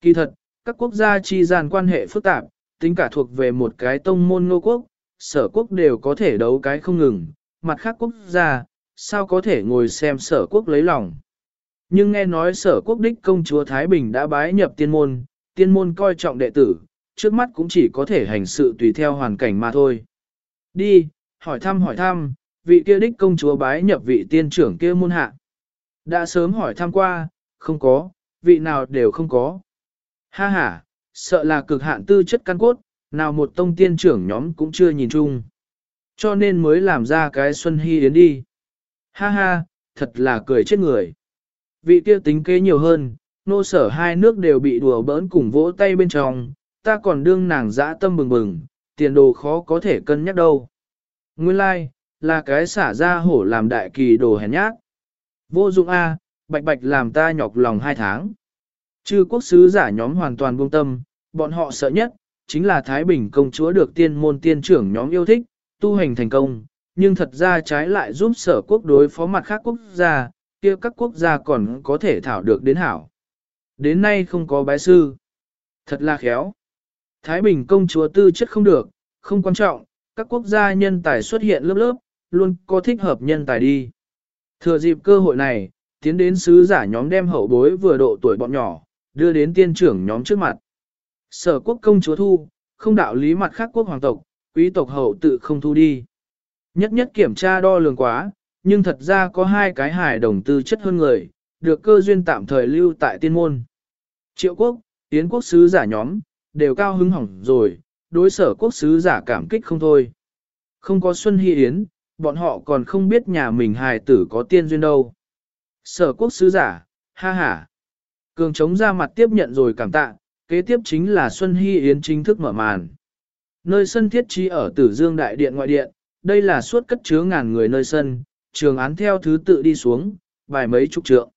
Kỳ thật, các quốc gia chi gian quan hệ phức tạp, tính cả thuộc về một cái tông môn nô quốc, sở quốc đều có thể đấu cái không ngừng, mặt khác quốc gia, sao có thể ngồi xem sở quốc lấy lòng. Nhưng nghe nói sở quốc đích công chúa Thái Bình đã bái nhập tiên môn, tiên môn coi trọng đệ tử, trước mắt cũng chỉ có thể hành sự tùy theo hoàn cảnh mà thôi. Đi, hỏi thăm hỏi thăm, vị kia đích công chúa bái nhập vị tiên trưởng kia môn hạ. Đã sớm hỏi thăm qua, không có, vị nào đều không có. Ha ha, sợ là cực hạn tư chất căn cốt, nào một tông tiên trưởng nhóm cũng chưa nhìn chung. Cho nên mới làm ra cái Xuân Hy Yến đi. Ha ha, thật là cười chết người. Vị kia tính kế nhiều hơn, nô sở hai nước đều bị đùa bỡn cùng vỗ tay bên trong, ta còn đương nàng dã tâm bừng bừng, tiền đồ khó có thể cân nhắc đâu. Nguyên lai, like, là cái xả ra hổ làm đại kỳ đồ hèn nhát. Vô dụng A, bạch bạch làm ta nhọc lòng hai tháng. Chư quốc sứ giả nhóm hoàn toàn buông tâm, bọn họ sợ nhất, chính là Thái Bình công chúa được tiên môn tiên trưởng nhóm yêu thích, tu hành thành công, nhưng thật ra trái lại giúp sở quốc đối phó mặt khác quốc gia, kia các quốc gia còn có thể thảo được đến hảo. Đến nay không có bái sư. Thật là khéo. Thái Bình công chúa tư chất không được, không quan trọng, các quốc gia nhân tài xuất hiện lớp lớp, luôn có thích hợp nhân tài đi. Thừa dịp cơ hội này, tiến đến sứ giả nhóm đem hậu bối vừa độ tuổi bọn nhỏ, đưa đến tiên trưởng nhóm trước mặt. Sở quốc công chúa thu, không đạo lý mặt khác quốc hoàng tộc, quý tộc hậu tự không thu đi. Nhất nhất kiểm tra đo lường quá, nhưng thật ra có hai cái hài đồng tư chất hơn người, được cơ duyên tạm thời lưu tại tiên môn. Triệu quốc, tiến quốc sứ giả nhóm, đều cao hứng hỏng rồi, đối sở quốc sứ giả cảm kích không thôi. Không có Xuân Hy Yến, bọn họ còn không biết nhà mình hài tử có tiên duyên đâu. Sở quốc sứ giả, ha ha. Cường chống ra mặt tiếp nhận rồi cảm tạ, kế tiếp chính là Xuân Hy Yến chính thức mở màn. Nơi sân thiết trí ở Tử Dương Đại Điện ngoại điện, đây là suốt cất chứa ngàn người nơi sân, trường án theo thứ tự đi xuống, vài mấy chục trượng.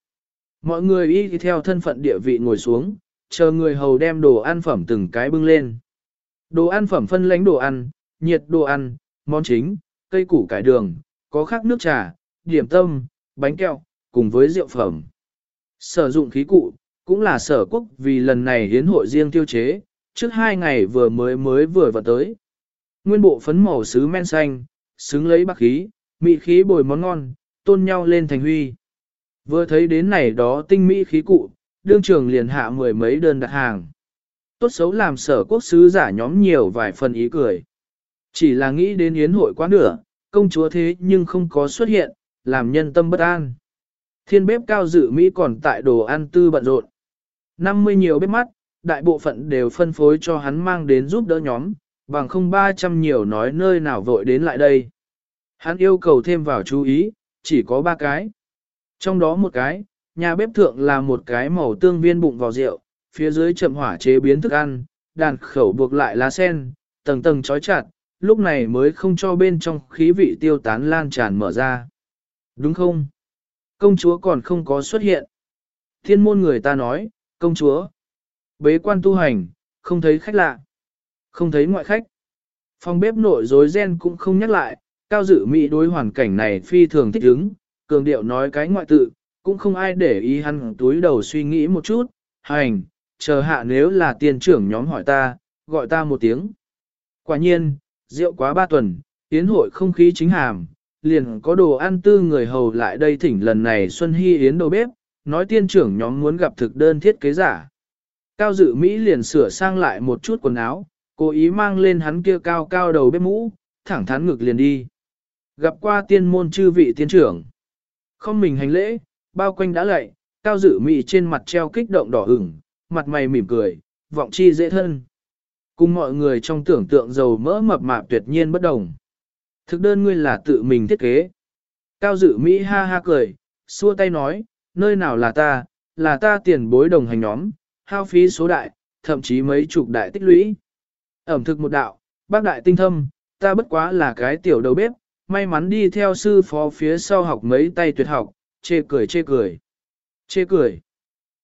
Mọi người y theo thân phận địa vị ngồi xuống, chờ người hầu đem đồ ăn phẩm từng cái bưng lên. Đồ ăn phẩm phân lãnh đồ ăn, nhiệt đồ ăn, món chính, cây củ cải đường, có khác nước trà, điểm tâm, bánh kẹo, cùng với rượu phẩm. Sử dụng khí cụ, cũng là sở quốc vì lần này hiến hội riêng tiêu chế, trước hai ngày vừa mới mới vừa vào tới. Nguyên bộ phấn màu sứ men xanh, xứng lấy bạc khí, mị khí bồi món ngon, tôn nhau lên thành huy. Vừa thấy đến này đó tinh mỹ khí cụ, đương trường liền hạ mười mấy đơn đặt hàng. Tốt xấu làm sở quốc sứ giả nhóm nhiều vài phần ý cười. Chỉ là nghĩ đến yến hội quá nửa, công chúa thế nhưng không có xuất hiện, làm nhân tâm bất an. Thiên bếp cao dự Mỹ còn tại đồ ăn tư bận rộn. 50 nhiều bếp mắt, đại bộ phận đều phân phối cho hắn mang đến giúp đỡ nhóm, bằng không 300 nhiều nói nơi nào vội đến lại đây. Hắn yêu cầu thêm vào chú ý, chỉ có ba cái. Trong đó một cái, nhà bếp thượng là một cái màu tương viên bụng vào rượu, phía dưới chậm hỏa chế biến thức ăn, đàn khẩu buộc lại lá sen, tầng tầng trói chặt, lúc này mới không cho bên trong khí vị tiêu tán lan tràn mở ra. Đúng không? Công chúa còn không có xuất hiện. Thiên môn người ta nói, công chúa. Bế quan tu hành, không thấy khách lạ. Không thấy ngoại khách. Phòng bếp nội dối gen cũng không nhắc lại, cao dự mỹ đối hoàn cảnh này phi thường thích ứng, cường điệu nói cái ngoại tự, cũng không ai để ý hắn túi đầu suy nghĩ một chút, hành, chờ hạ nếu là tiền trưởng nhóm hỏi ta, gọi ta một tiếng. Quả nhiên, rượu quá ba tuần, tiến hội không khí chính hàm, liền có đồ ăn tư người hầu lại đây thỉnh lần này Xuân Hy Yến đầu bếp, nói tiên trưởng nhóm muốn gặp thực đơn thiết kế giả. Cao dự Mỹ liền sửa sang lại một chút quần áo, cố ý mang lên hắn kia cao cao đầu bếp mũ, thẳng thắn ngực liền đi. Gặp qua tiên môn chư vị tiên trưởng. Không mình hành lễ, bao quanh đã lạy, cao dự Mỹ trên mặt treo kích động đỏ ửng, mặt mày mỉm cười, vọng chi dễ thân. Cùng mọi người trong tưởng tượng giàu mỡ mập mạp tuyệt nhiên bất đồng. Thực đơn ngươi là tự mình thiết kế. Cao dự Mỹ ha ha cười, xua tay nói, nơi nào là ta, là ta tiền bối đồng hành nhóm, hao phí số đại, thậm chí mấy chục đại tích lũy. Ẩm thực một đạo, bác đại tinh thâm, ta bất quá là cái tiểu đầu bếp, may mắn đi theo sư phó phía sau học mấy tay tuyệt học, chê cười chê cười. Chê cười.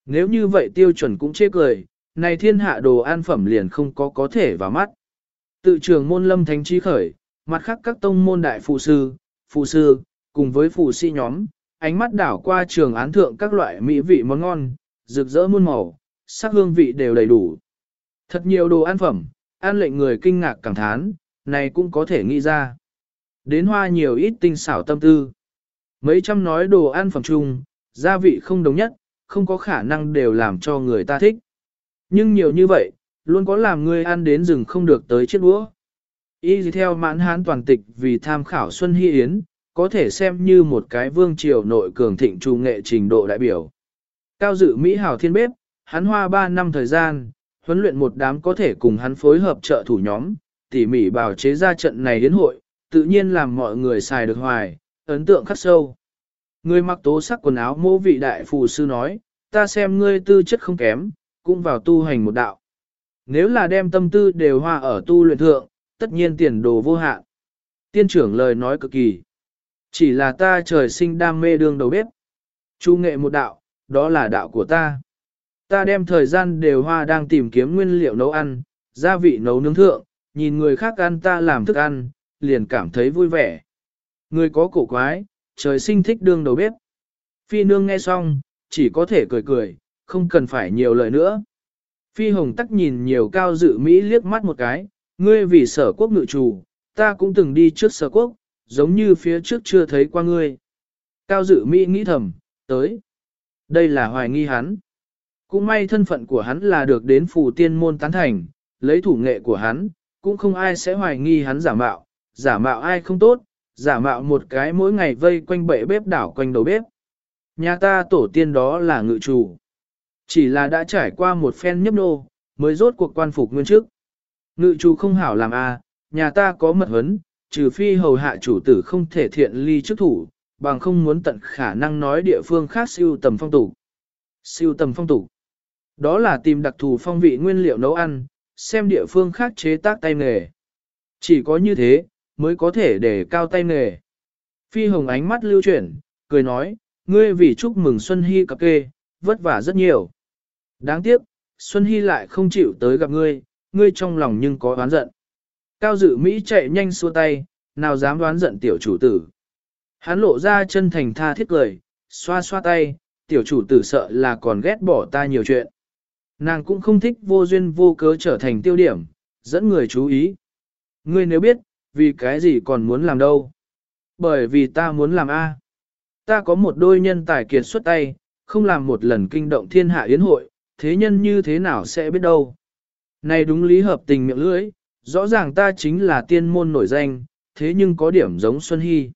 Nếu như vậy tiêu chuẩn cũng chê cười, này thiên hạ đồ an phẩm liền không có có thể vào mắt. Tự trường môn lâm thánh trí khởi, mặt khác các tông môn đại phụ sư, phụ sư, cùng với phụ sĩ nhóm, ánh mắt đảo qua trường án thượng các loại mỹ vị món ngon, rực rỡ muôn màu, sắc hương vị đều đầy đủ. Thật nhiều đồ ăn phẩm, ăn lệnh người kinh ngạc cảm thán, này cũng có thể nghĩ ra. Đến hoa nhiều ít tinh xảo tâm tư. Mấy trăm nói đồ ăn phẩm chung, gia vị không đồng nhất, không có khả năng đều làm cho người ta thích. Nhưng nhiều như vậy, luôn có làm người ăn đến rừng không được tới chiếc đũa. Y theo mãn hán toàn tịch vì tham khảo Xuân Hy Yến, có thể xem như một cái vương triều nội cường thịnh trù nghệ trình độ đại biểu. Cao dự Mỹ hảo Thiên Bếp, hắn hoa 3 năm thời gian, huấn luyện một đám có thể cùng hắn phối hợp trợ thủ nhóm, tỉ mỉ bảo chế ra trận này đến hội, tự nhiên làm mọi người xài được hoài, ấn tượng khắc sâu. Người mặc tố sắc quần áo mô vị đại phù sư nói, ta xem ngươi tư chất không kém, cũng vào tu hành một đạo. Nếu là đem tâm tư đều hoa ở tu luyện thượng, tất nhiên tiền đồ vô hạn. Tiên trưởng lời nói cực kỳ. Chỉ là ta trời sinh đam mê đường đầu bếp. Chu nghệ một đạo, đó là đạo của ta. Ta đem thời gian đều hoa đang tìm kiếm nguyên liệu nấu ăn, gia vị nấu nướng thượng, nhìn người khác ăn ta làm thức ăn, liền cảm thấy vui vẻ. Người có cổ quái, trời sinh thích đương đầu bếp. Phi nương nghe xong, chỉ có thể cười cười, không cần phải nhiều lời nữa. Phi hồng tắc nhìn nhiều cao dự Mỹ liếc mắt một cái, ngươi vì sở quốc ngự chủ, ta cũng từng đi trước sở quốc, giống như phía trước chưa thấy qua ngươi. Cao dự Mỹ nghĩ thầm, tới. Đây là hoài nghi hắn. Cũng may thân phận của hắn là được đến phù tiên môn tán thành, lấy thủ nghệ của hắn, cũng không ai sẽ hoài nghi hắn giả mạo, giả mạo ai không tốt, giả mạo một cái mỗi ngày vây quanh bệ bếp đảo quanh đầu bếp. Nhà ta tổ tiên đó là ngự chủ. Chỉ là đã trải qua một phen nhấp nô, mới rốt cuộc quan phục nguyên chức. Ngự chủ không hảo làm a, à, nhà ta có mật hấn, trừ phi hầu hạ chủ tử không thể thiện ly chức thủ, bằng không muốn tận khả năng nói địa phương khác siêu tầm phong tục. Siêu tầm phong tục. Đó là tìm đặc thù phong vị nguyên liệu nấu ăn, xem địa phương khác chế tác tay nghề. Chỉ có như thế, mới có thể để cao tay nghề. Phi hồng ánh mắt lưu chuyển, cười nói, ngươi vì chúc mừng Xuân Hy cặp kê, vất vả rất nhiều. Đáng tiếc, Xuân Hy lại không chịu tới gặp ngươi, ngươi trong lòng nhưng có oán giận. Cao dự Mỹ chạy nhanh xua tay, nào dám đoán giận tiểu chủ tử. Hắn lộ ra chân thành tha thiết cười, xoa xoa tay, tiểu chủ tử sợ là còn ghét bỏ ta nhiều chuyện. Nàng cũng không thích vô duyên vô cớ trở thành tiêu điểm, dẫn người chú ý. Ngươi nếu biết, vì cái gì còn muốn làm đâu? Bởi vì ta muốn làm A. Ta có một đôi nhân tài kiệt xuất tay, không làm một lần kinh động thiên hạ yến hội, thế nhân như thế nào sẽ biết đâu. Này đúng lý hợp tình miệng lưỡi, rõ ràng ta chính là tiên môn nổi danh, thế nhưng có điểm giống Xuân Hy.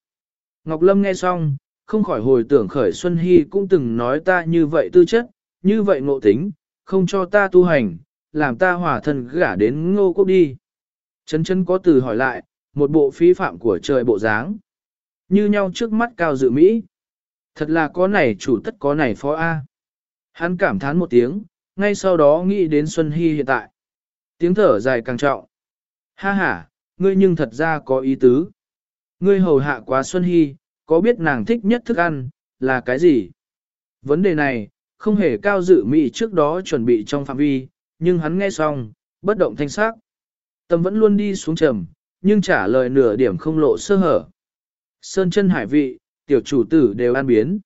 Ngọc Lâm nghe xong, không khỏi hồi tưởng khởi Xuân Hy cũng từng nói ta như vậy tư chất, như vậy ngộ tính, không cho ta tu hành, làm ta hỏa thân gả đến ngô quốc đi. Chấn chấn có từ hỏi lại, một bộ phí phạm của trời bộ dáng. Như nhau trước mắt cao dự Mỹ. Thật là có này chủ tất có này phó A. Hắn cảm thán một tiếng, ngay sau đó nghĩ đến Xuân Hy hiện tại. Tiếng thở dài càng trọng. Ha ha, ngươi nhưng thật ra có ý tứ. Ngươi hầu hạ quá Xuân Hy, có biết nàng thích nhất thức ăn, là cái gì? Vấn đề này, không hề cao dự Mỹ trước đó chuẩn bị trong phạm vi, nhưng hắn nghe xong, bất động thanh sắc. Tâm vẫn luôn đi xuống trầm, nhưng trả lời nửa điểm không lộ sơ hở. Sơn chân hải vị, tiểu chủ tử đều ăn biến.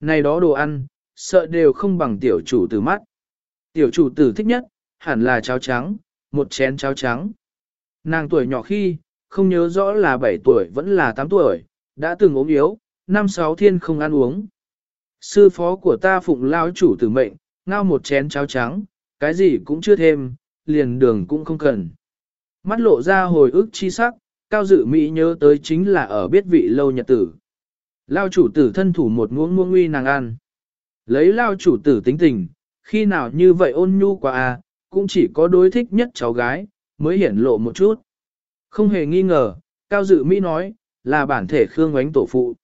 Này đó đồ ăn, sợ đều không bằng tiểu chủ tử mắt. Tiểu chủ tử thích nhất, hẳn là cháo trắng, một chén cháo trắng. Nàng tuổi nhỏ khi, không nhớ rõ là 7 tuổi vẫn là 8 tuổi, đã từng ốm yếu, năm sáu thiên không ăn uống. Sư phó của ta phụng lao chủ tử mệnh, ngao một chén cháo trắng, cái gì cũng chưa thêm, liền đường cũng không cần. Mắt lộ ra hồi ức chi sắc, cao dự Mỹ nhớ tới chính là ở biết vị lâu nhật tử. Lao chủ tử thân thủ một muỗng muỗng uy nàng ăn. Lấy lao chủ tử tính tình, khi nào như vậy ôn nhu quá à, cũng chỉ có đối thích nhất cháu gái, mới hiển lộ một chút. Không hề nghi ngờ, Cao Dự Mỹ nói, là bản thể Khương Ngoánh tổ phụ.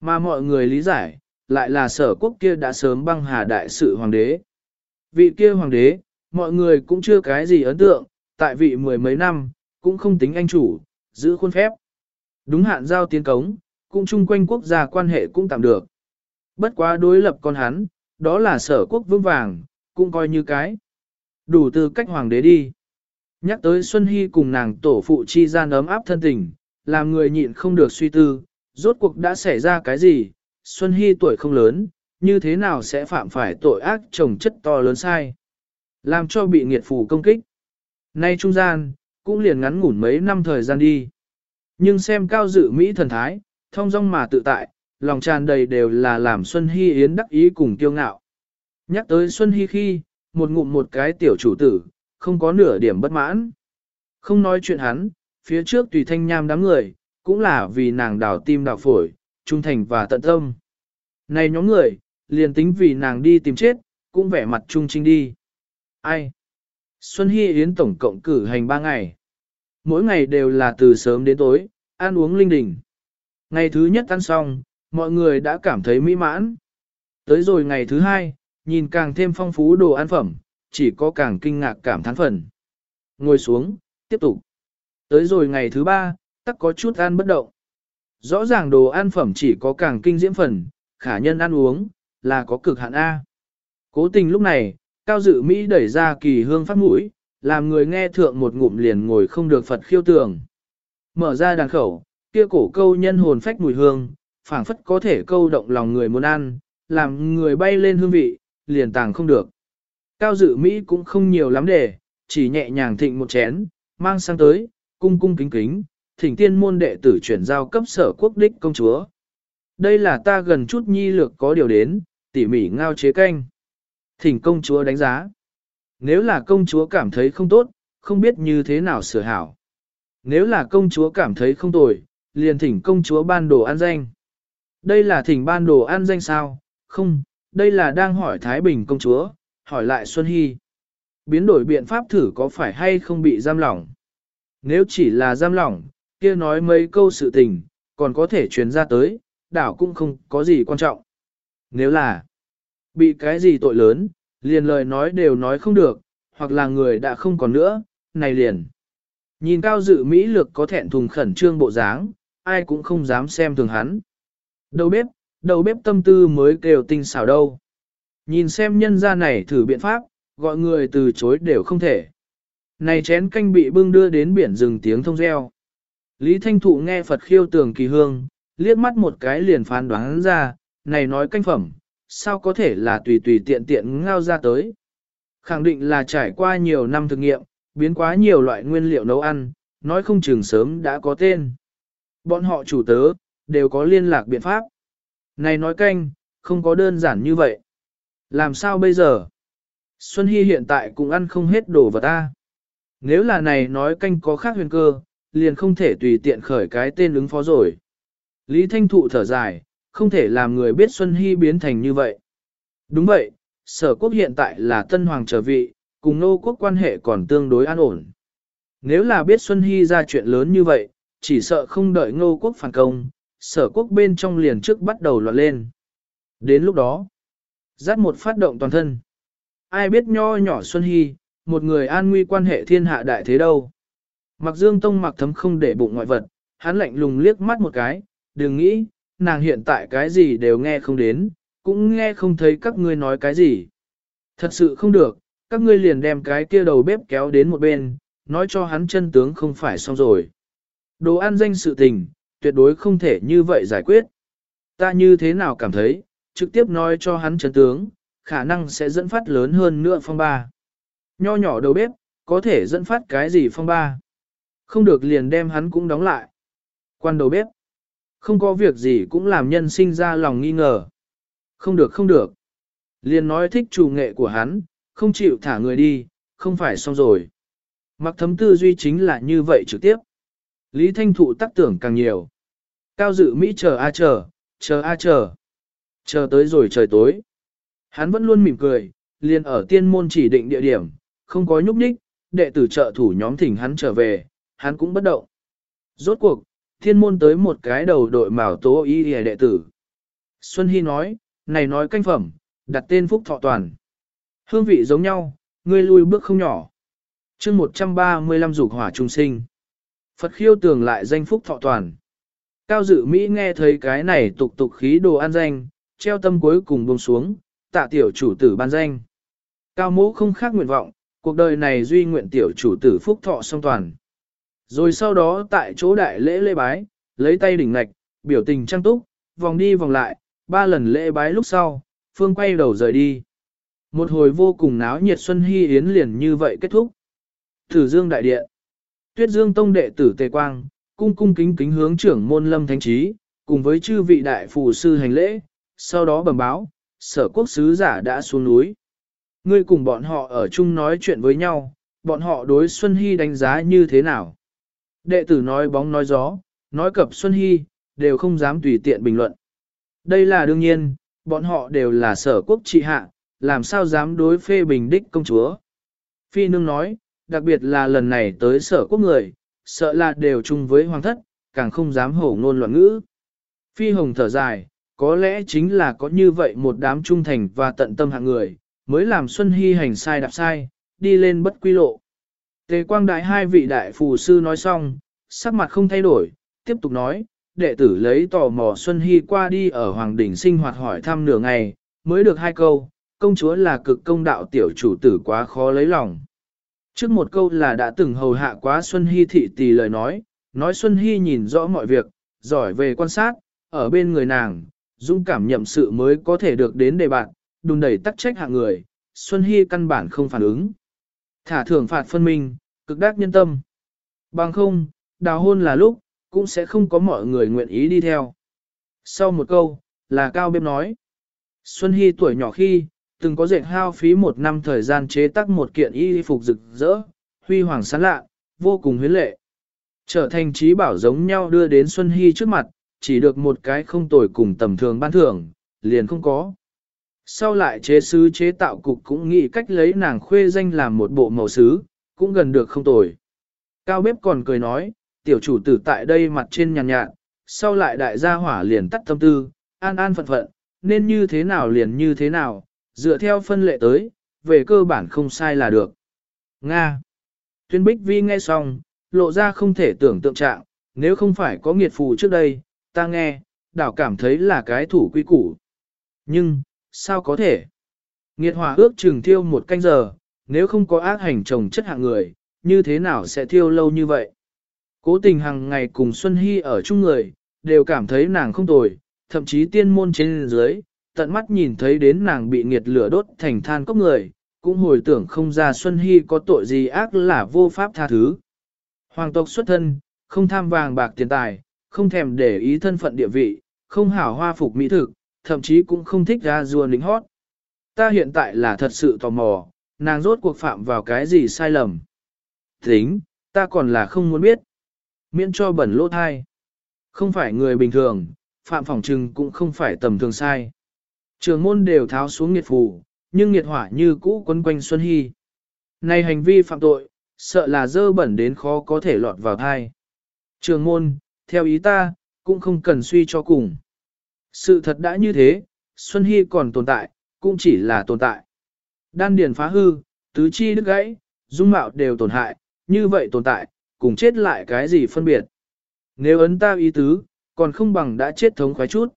Mà mọi người lý giải, lại là sở quốc kia đã sớm băng hà đại sự hoàng đế. Vị kia hoàng đế, mọi người cũng chưa cái gì ấn tượng, tại vị mười mấy năm, cũng không tính anh chủ, giữ khuôn phép. Đúng hạn giao tiến cống, cũng chung quanh quốc gia quan hệ cũng tạm được. Bất quá đối lập con hắn, đó là sở quốc vững vàng, cũng coi như cái. Đủ tư cách hoàng đế đi. Nhắc tới Xuân Hy cùng nàng tổ phụ chi gian ấm áp thân tình, làm người nhịn không được suy tư, rốt cuộc đã xảy ra cái gì, Xuân Hy tuổi không lớn, như thế nào sẽ phạm phải tội ác trồng chất to lớn sai, làm cho bị nghiệt phù công kích. Nay trung gian, cũng liền ngắn ngủn mấy năm thời gian đi. Nhưng xem cao dự Mỹ thần thái, thông dong mà tự tại, lòng tràn đầy đều là làm Xuân Hy Yến đắc ý cùng kiêu ngạo. Nhắc tới Xuân Hy khi, một ngụm một cái tiểu chủ tử, không có nửa điểm bất mãn. Không nói chuyện hắn, phía trước tùy thanh nham đám người, cũng là vì nàng đào tim đào phổi, trung thành và tận tâm. Này nhóm người, liền tính vì nàng đi tìm chết, cũng vẻ mặt trung trinh đi. Ai? Xuân Hy Yến tổng cộng cử hành 3 ngày. Mỗi ngày đều là từ sớm đến tối, ăn uống linh đình. Ngày thứ nhất ăn xong, mọi người đã cảm thấy mỹ mãn. Tới rồi ngày thứ hai, nhìn càng thêm phong phú đồ ăn phẩm, chỉ có càng kinh ngạc cảm thán phần. Ngồi xuống, tiếp tục. Tới rồi ngày thứ ba, tắc có chút ăn bất động. Rõ ràng đồ ăn phẩm chỉ có càng kinh diễm phần, khả nhân ăn uống, là có cực hạn A. Cố tình lúc này, cao dự Mỹ đẩy ra kỳ hương phát mũi, làm người nghe thượng một ngụm liền ngồi không được Phật khiêu tường. Mở ra đàn khẩu, kia cổ câu nhân hồn phách mùi hương, phảng phất có thể câu động lòng người muốn ăn, làm người bay lên hương vị, liền tàng không được. Cao dự Mỹ cũng không nhiều lắm để, chỉ nhẹ nhàng thịnh một chén, mang sang tới, cung cung kính kính, thỉnh tiên môn đệ tử chuyển giao cấp sở quốc đích công chúa. Đây là ta gần chút nhi lược có điều đến, tỉ mỉ ngao chế canh. Thỉnh công chúa đánh giá. Nếu là công chúa cảm thấy không tốt, không biết như thế nào sửa hảo. Nếu là công chúa cảm thấy không tồi, liền thỉnh công chúa ban đồ ăn danh. Đây là thỉnh ban đồ ăn danh sao? Không, đây là đang hỏi Thái Bình công chúa, hỏi lại Xuân Hy. Biến đổi biện pháp thử có phải hay không bị giam lỏng. Nếu chỉ là giam lỏng, kia nói mấy câu sự tình, còn có thể truyền ra tới, đảo cũng không có gì quan trọng. Nếu là bị cái gì tội lớn, liền lời nói đều nói không được, hoặc là người đã không còn nữa, này liền. Nhìn cao dự Mỹ lược có thẹn thùng khẩn trương bộ dáng, ai cũng không dám xem thường hắn. Đầu bếp, đầu bếp tâm tư mới kêu tinh xảo đâu. Nhìn xem nhân gia này thử biện pháp, gọi người từ chối đều không thể. Này chén canh bị bưng đưa đến biển rừng tiếng thông reo. Lý Thanh Thụ nghe Phật khiêu tường kỳ hương, liếc mắt một cái liền phán đoán ra, này nói canh phẩm, sao có thể là tùy tùy tiện tiện ngao ra tới. Khẳng định là trải qua nhiều năm thực nghiệm, biến quá nhiều loại nguyên liệu nấu ăn, nói không chừng sớm đã có tên. Bọn họ chủ tớ, đều có liên lạc biện pháp. Này nói canh, không có đơn giản như vậy. Làm sao bây giờ? Xuân Hy hiện tại cũng ăn không hết đồ vật ta. Nếu là này nói canh có khác huyền cơ, liền không thể tùy tiện khởi cái tên ứng phó rồi. Lý Thanh Thụ thở dài, không thể làm người biết Xuân Hy biến thành như vậy. Đúng vậy, sở quốc hiện tại là tân hoàng trở vị, cùng nô quốc quan hệ còn tương đối an ổn. Nếu là biết Xuân Hy ra chuyện lớn như vậy, chỉ sợ không đợi ngô quốc phản công, sở quốc bên trong liền trước bắt đầu loạn lên. Đến lúc đó, dắt một phát động toàn thân. Ai biết nho nhỏ Xuân Hy, một người an nguy quan hệ thiên hạ đại thế đâu. Mặc dương tông mặc thấm không để bụng ngoại vật, hắn lạnh lùng liếc mắt một cái, đừng nghĩ, nàng hiện tại cái gì đều nghe không đến, cũng nghe không thấy các ngươi nói cái gì. Thật sự không được, các ngươi liền đem cái kia đầu bếp kéo đến một bên, nói cho hắn chân tướng không phải xong rồi. Đồ ăn danh sự tình, tuyệt đối không thể như vậy giải quyết. Ta như thế nào cảm thấy, trực tiếp nói cho hắn chân tướng, khả năng sẽ dẫn phát lớn hơn nữa phong ba. Nho nhỏ đầu bếp, có thể dẫn phát cái gì phong ba. Không được liền đem hắn cũng đóng lại. Quan đầu bếp, không có việc gì cũng làm nhân sinh ra lòng nghi ngờ. Không được không được. Liền nói thích chủ nghệ của hắn, không chịu thả người đi, không phải xong rồi. Mặc thấm tư duy chính là như vậy trực tiếp. Lý Thanh Thụ tác tưởng càng nhiều. Cao dự Mỹ chờ a chờ, chờ a chờ. Chờ tới rồi trời tối. Hắn vẫn luôn mỉm cười, liền ở tiên môn chỉ định địa điểm, không có nhúc nhích, đệ tử trợ thủ nhóm thỉnh hắn trở về, hắn cũng bất động. Rốt cuộc, thiên môn tới một cái đầu đội màu tố y hề đệ tử. Xuân Hy nói, này nói canh phẩm, đặt tên Phúc Thọ Toàn. Hương vị giống nhau, ngươi lui bước không nhỏ. chương 135 dục hỏa trung sinh. Phật khiêu tường lại danh Phúc Thọ Toàn. Cao dự Mỹ nghe thấy cái này tục tục khí đồ ăn danh, treo tâm cuối cùng buông xuống, tạ tiểu chủ tử ban danh. Cao mũ không khác nguyện vọng, cuộc đời này duy nguyện tiểu chủ tử Phúc Thọ song toàn. Rồi sau đó tại chỗ đại lễ lễ bái, lấy tay đỉnh ngạch, biểu tình trang túc, vòng đi vòng lại, ba lần lễ bái lúc sau, Phương quay đầu rời đi. Một hồi vô cùng náo nhiệt Xuân Hy Yến liền như vậy kết thúc. Thử Dương Đại Điện Tuyết Dương Tông đệ tử Tề Quang, cung cung kính kính hướng trưởng môn lâm thánh trí, cùng với chư vị đại phù sư hành lễ, sau đó bẩm báo, sở quốc sứ giả đã xuống núi. Ngươi cùng bọn họ ở chung nói chuyện với nhau, bọn họ đối Xuân Hy đánh giá như thế nào? Đệ tử nói bóng nói gió, nói cập Xuân Hy, đều không dám tùy tiện bình luận. Đây là đương nhiên, bọn họ đều là sở quốc trị hạ, làm sao dám đối phê bình đích công chúa. Phi nương nói, đặc biệt là lần này tới sở quốc người, sợ là đều chung với hoàng thất, càng không dám hổ ngôn loạn ngữ. Phi hồng thở dài, có lẽ chính là có như vậy một đám trung thành và tận tâm hạng người, mới làm Xuân Hy hành sai đạp sai, đi lên bất quy lộ. Tề quang đại hai vị đại phù sư nói xong, sắc mặt không thay đổi, tiếp tục nói, đệ tử lấy tò mò Xuân Hy qua đi ở Hoàng Đỉnh sinh hoạt hỏi thăm nửa ngày, mới được hai câu, công chúa là cực công đạo tiểu chủ tử quá khó lấy lòng. Trước một câu là đã từng hầu hạ quá Xuân Hy thị tỷ lời nói, nói Xuân Hy nhìn rõ mọi việc, giỏi về quan sát, ở bên người nàng, dũng cảm nhậm sự mới có thể được đến đề bạn, đùn đẩy tắc trách hạ người, Xuân Hy căn bản không phản ứng. Thả thưởng phạt phân minh, cực đắc nhân tâm. Bằng không, đào hôn là lúc, cũng sẽ không có mọi người nguyện ý đi theo. Sau một câu, là Cao Bếp nói. Xuân Hy tuổi nhỏ khi, từng có dệt hao phí một năm thời gian chế tác một kiện y phục rực rỡ, huy hoàng sáng lạ, vô cùng huyến lệ. Trở thành trí bảo giống nhau đưa đến Xuân Hy trước mặt, chỉ được một cái không tồi cùng tầm thường ban thưởng, liền không có. Sau lại chế sứ chế tạo cục cũng nghĩ cách lấy nàng khuê danh làm một bộ màu sứ, cũng gần được không tồi. Cao bếp còn cười nói, tiểu chủ tử tại đây mặt trên nhàn nhạt, sau lại đại gia hỏa liền tắt tâm tư, an an phận phận, nên như thế nào liền như thế nào, dựa theo phân lệ tới, về cơ bản không sai là được. Nga Tuyên Bích Vi nghe xong, lộ ra không thể tưởng tượng trạng, nếu không phải có nghiệt phù trước đây, ta nghe, đảo cảm thấy là cái thủ quy củ. Nhưng, sao có thể? Nghiệt hỏa ước chừng thiêu một canh giờ, nếu không có ác hành chồng chất hạng người, như thế nào sẽ thiêu lâu như vậy? Cố tình hàng ngày cùng Xuân Hy ở chung người, đều cảm thấy nàng không tồi, thậm chí tiên môn trên dưới, tận mắt nhìn thấy đến nàng bị nghiệt lửa đốt thành than cốc người, cũng hồi tưởng không ra Xuân Hy có tội gì ác là vô pháp tha thứ. Hoàng tộc xuất thân, không tham vàng bạc tiền tài, không thèm để ý thân phận địa vị, không hảo hoa phục mỹ thực, thậm chí cũng không thích ra rùa lính hót. Ta hiện tại là thật sự tò mò, nàng rốt cuộc phạm vào cái gì sai lầm. Tính, ta còn là không muốn biết. Miễn cho bẩn lỗ thai. Không phải người bình thường, phạm phỏng trừng cũng không phải tầm thường sai. Trường môn đều tháo xuống nghiệt phù, nhưng nghiệt hỏa như cũ quấn quanh Xuân Hy. Này hành vi phạm tội, sợ là dơ bẩn đến khó có thể lọt vào thai. Trường môn, theo ý ta, cũng không cần suy cho cùng. Sự thật đã như thế, Xuân Hy còn tồn tại, cũng chỉ là tồn tại. Đan điền phá hư, tứ chi đứt gãy, dung mạo đều tổn hại, như vậy tồn tại, cùng chết lại cái gì phân biệt. Nếu ấn ta ý tứ, còn không bằng đã chết thống khoái chút.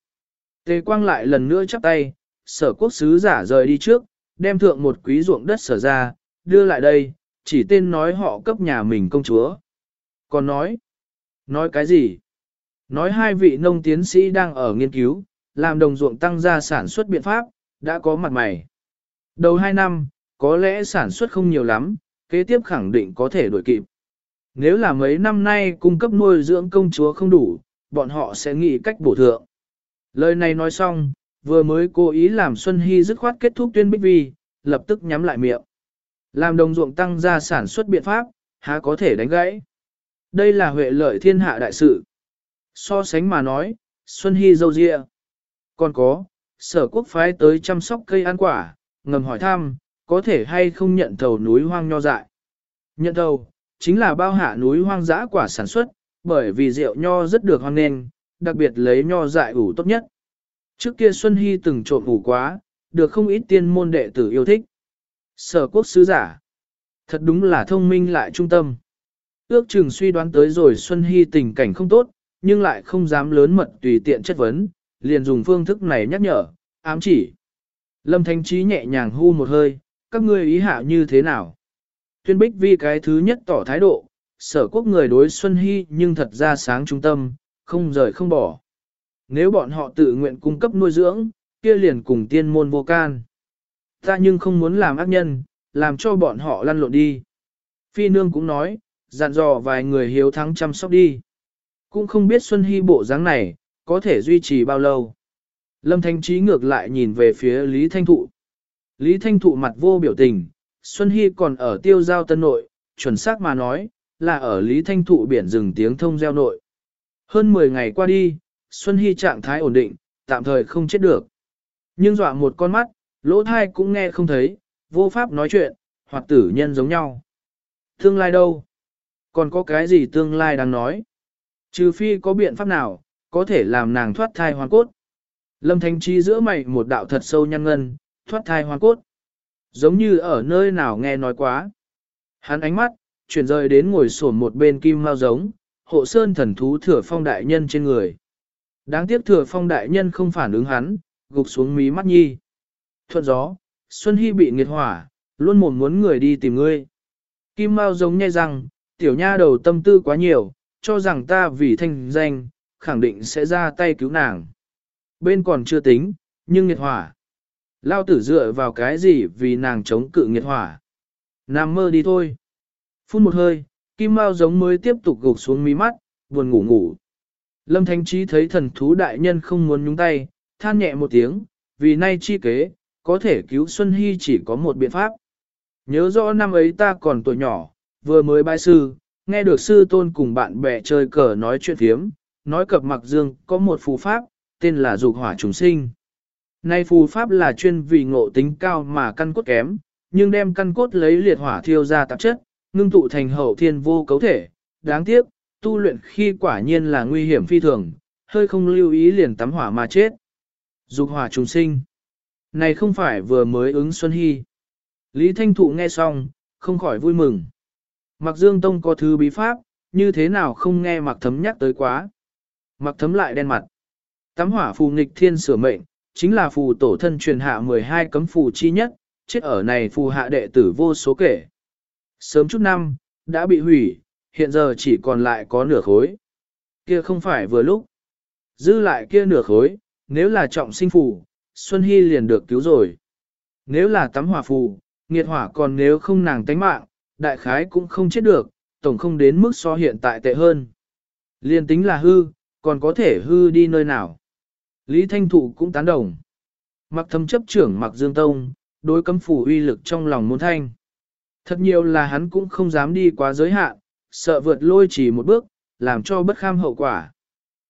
Tề quang lại lần nữa chắp tay, sở quốc sứ giả rời đi trước, đem thượng một quý ruộng đất sở ra, đưa lại đây, chỉ tên nói họ cấp nhà mình công chúa. Còn nói, nói cái gì? Nói hai vị nông tiến sĩ đang ở nghiên cứu, làm đồng ruộng tăng gia sản xuất biện pháp, đã có mặt mày. Đầu hai năm, có lẽ sản xuất không nhiều lắm, kế tiếp khẳng định có thể đổi kịp. Nếu là mấy năm nay cung cấp nuôi dưỡng công chúa không đủ, bọn họ sẽ nghĩ cách bổ thượng. Lời này nói xong, vừa mới cố ý làm Xuân Hy dứt khoát kết thúc tuyên bích vi, lập tức nhắm lại miệng. Làm đồng ruộng tăng gia sản xuất biện pháp, há có thể đánh gãy. Đây là huệ lợi thiên hạ đại sự. So sánh mà nói, Xuân Hy dâu dịa. Còn có, sở quốc phái tới chăm sóc cây ăn quả, ngầm hỏi thăm, có thể hay không nhận thầu núi hoang nho dại. Nhận thầu, chính là bao hạ núi hoang dã quả sản xuất, bởi vì rượu nho rất được hoang nên, đặc biệt lấy nho dại ủ tốt nhất. Trước kia Xuân Hy từng trộm ủ quá, được không ít tiên môn đệ tử yêu thích. Sở quốc sứ giả. Thật đúng là thông minh lại trung tâm. Ước chừng suy đoán tới rồi Xuân Hy tình cảnh không tốt, nhưng lại không dám lớn mật tùy tiện chất vấn, liền dùng phương thức này nhắc nhở, ám chỉ. Lâm Thanh Trí nhẹ nhàng hu một hơi, các ngươi ý hạ như thế nào? Tuyên Bích Vi cái thứ nhất tỏ thái độ, sở quốc người đối Xuân Hy nhưng thật ra sáng trung tâm, không rời không bỏ. Nếu bọn họ tự nguyện cung cấp nuôi dưỡng, kia liền cùng tiên môn vô can. Ta nhưng không muốn làm ác nhân, làm cho bọn họ lăn lộn đi. Phi nương cũng nói, dặn dò vài người hiếu thắng chăm sóc đi. Cũng không biết Xuân Hy bộ dáng này, có thể duy trì bao lâu. Lâm Thanh Trí ngược lại nhìn về phía Lý Thanh Thụ. Lý Thanh Thụ mặt vô biểu tình, Xuân Hy còn ở tiêu giao tân nội, chuẩn xác mà nói, là ở Lý Thanh Thụ biển rừng tiếng thông gieo nội. Hơn 10 ngày qua đi, Xuân Hy trạng thái ổn định, tạm thời không chết được. Nhưng dọa một con mắt, lỗ thai cũng nghe không thấy, vô pháp nói chuyện, hoặc tử nhân giống nhau. Tương lai đâu? Còn có cái gì tương lai đang nói? Trừ phi có biện pháp nào, có thể làm nàng thoát thai hoàn cốt. Lâm Thanh Chi giữa mày một đạo thật sâu nhăn ngân, thoát thai hoàn cốt. Giống như ở nơi nào nghe nói quá. Hắn ánh mắt, chuyển rời đến ngồi sổn một bên kim mao giống, hộ sơn thần thú thừa phong đại nhân trên người. Đáng tiếc thừa phong đại nhân không phản ứng hắn, gục xuống mí mắt nhi. Thuận gió, Xuân Hy bị nghiệt hỏa, luôn mồm muốn người đi tìm ngươi. Kim mao giống nhai rằng, tiểu nha đầu tâm tư quá nhiều, cho rằng ta vì thanh danh, khẳng định sẽ ra tay cứu nàng. Bên còn chưa tính, nhưng nghiệt hỏa. Lao tử dựa vào cái gì vì nàng chống cự nghiệt hỏa. Nam mơ đi thôi. Phun một hơi, kim mao giống mới tiếp tục gục xuống mí mắt, buồn ngủ ngủ. Lâm Thánh Trí thấy thần thú đại nhân không muốn nhúng tay, than nhẹ một tiếng, vì nay chi kế, có thể cứu Xuân Hy chỉ có một biện pháp. Nhớ rõ năm ấy ta còn tuổi nhỏ, vừa mới bái sư, nghe được sư tôn cùng bạn bè chơi cờ nói chuyện thiếm, nói cập mặc dương có một phù pháp, tên là dục hỏa trùng sinh. Nay phù pháp là chuyên vì ngộ tính cao mà căn cốt kém, nhưng đem căn cốt lấy liệt hỏa thiêu ra tạp chất, ngưng tụ thành hậu thiên vô cấu thể. Đáng tiếc, tu luyện khi quả nhiên là nguy hiểm phi thường, hơi không lưu ý liền tắm hỏa mà chết. Dục hỏa trùng sinh. Này không phải vừa mới ứng Xuân Hy. Lý Thanh Thụ nghe xong, không khỏi vui mừng. Mặc Dương Tông có thứ bí pháp, như thế nào không nghe mặc thấm nhắc tới quá. Mặc thấm lại đen mặt. Tắm hỏa phù nghịch thiên sửa mệnh, chính là phù tổ thân truyền hạ 12 cấm phù chi nhất, chết ở này phù hạ đệ tử vô số kể. Sớm chút năm, đã bị hủy, hiện giờ chỉ còn lại có nửa khối. Kia không phải vừa lúc. Dư lại kia nửa khối, nếu là trọng sinh phù, Xuân Hy liền được cứu rồi. Nếu là tắm hỏa phù, nghiệt hỏa còn nếu không nàng tánh mạng, đại khái cũng không chết được, tổng không đến mức so hiện tại tệ hơn. Liên tính là hư, còn có thể hư đi nơi nào. Lý Thanh Thụ cũng tán đồng. Mặc thâm chấp trưởng mặc dương tông, đối cấm phủ uy lực trong lòng môn thanh. Thật nhiều là hắn cũng không dám đi quá giới hạn, sợ vượt lôi chỉ một bước, làm cho bất kham hậu quả.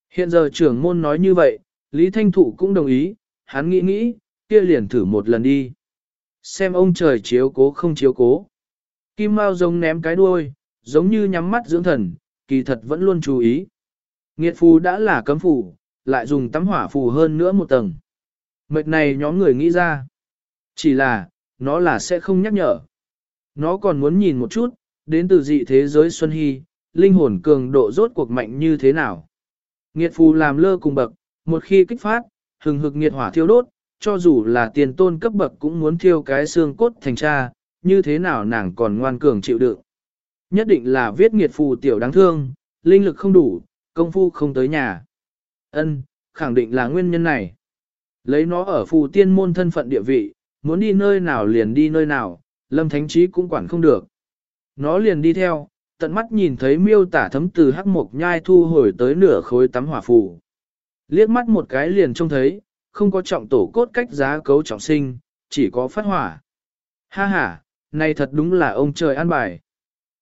Hiện giờ trưởng môn nói như vậy, Lý Thanh Thụ cũng đồng ý, hắn nghĩ nghĩ, kia liền thử một lần đi. Xem ông trời chiếu cố không chiếu cố. Kim Mao giống ném cái đuôi, giống như nhắm mắt dưỡng thần, kỳ thật vẫn luôn chú ý. Nghiệt phù đã là cấm phù, lại dùng tắm hỏa phù hơn nữa một tầng. Mệt này nhóm người nghĩ ra. Chỉ là, nó là sẽ không nhắc nhở. Nó còn muốn nhìn một chút, đến từ dị thế giới Xuân Hy, linh hồn cường độ rốt cuộc mạnh như thế nào. Nghiệt phù làm lơ cùng bậc, một khi kích phát, hừng hực nghiệt hỏa thiêu đốt, cho dù là tiền tôn cấp bậc cũng muốn thiêu cái xương cốt thành cha, như thế nào nàng còn ngoan cường chịu đựng. Nhất định là viết nghiệt phù tiểu đáng thương, linh lực không đủ, công phu không tới nhà. Ân, khẳng định là nguyên nhân này. Lấy nó ở phù tiên môn thân phận địa vị, muốn đi nơi nào liền đi nơi nào, lâm thánh trí cũng quản không được. Nó liền đi theo, tận mắt nhìn thấy miêu tả thấm từ hắc mộc nhai thu hồi tới nửa khối tắm hỏa phù. Liếc mắt một cái liền trông thấy, không có trọng tổ cốt cách giá cấu trọng sinh, chỉ có phát hỏa. Ha ha, này thật đúng là ông trời an bài.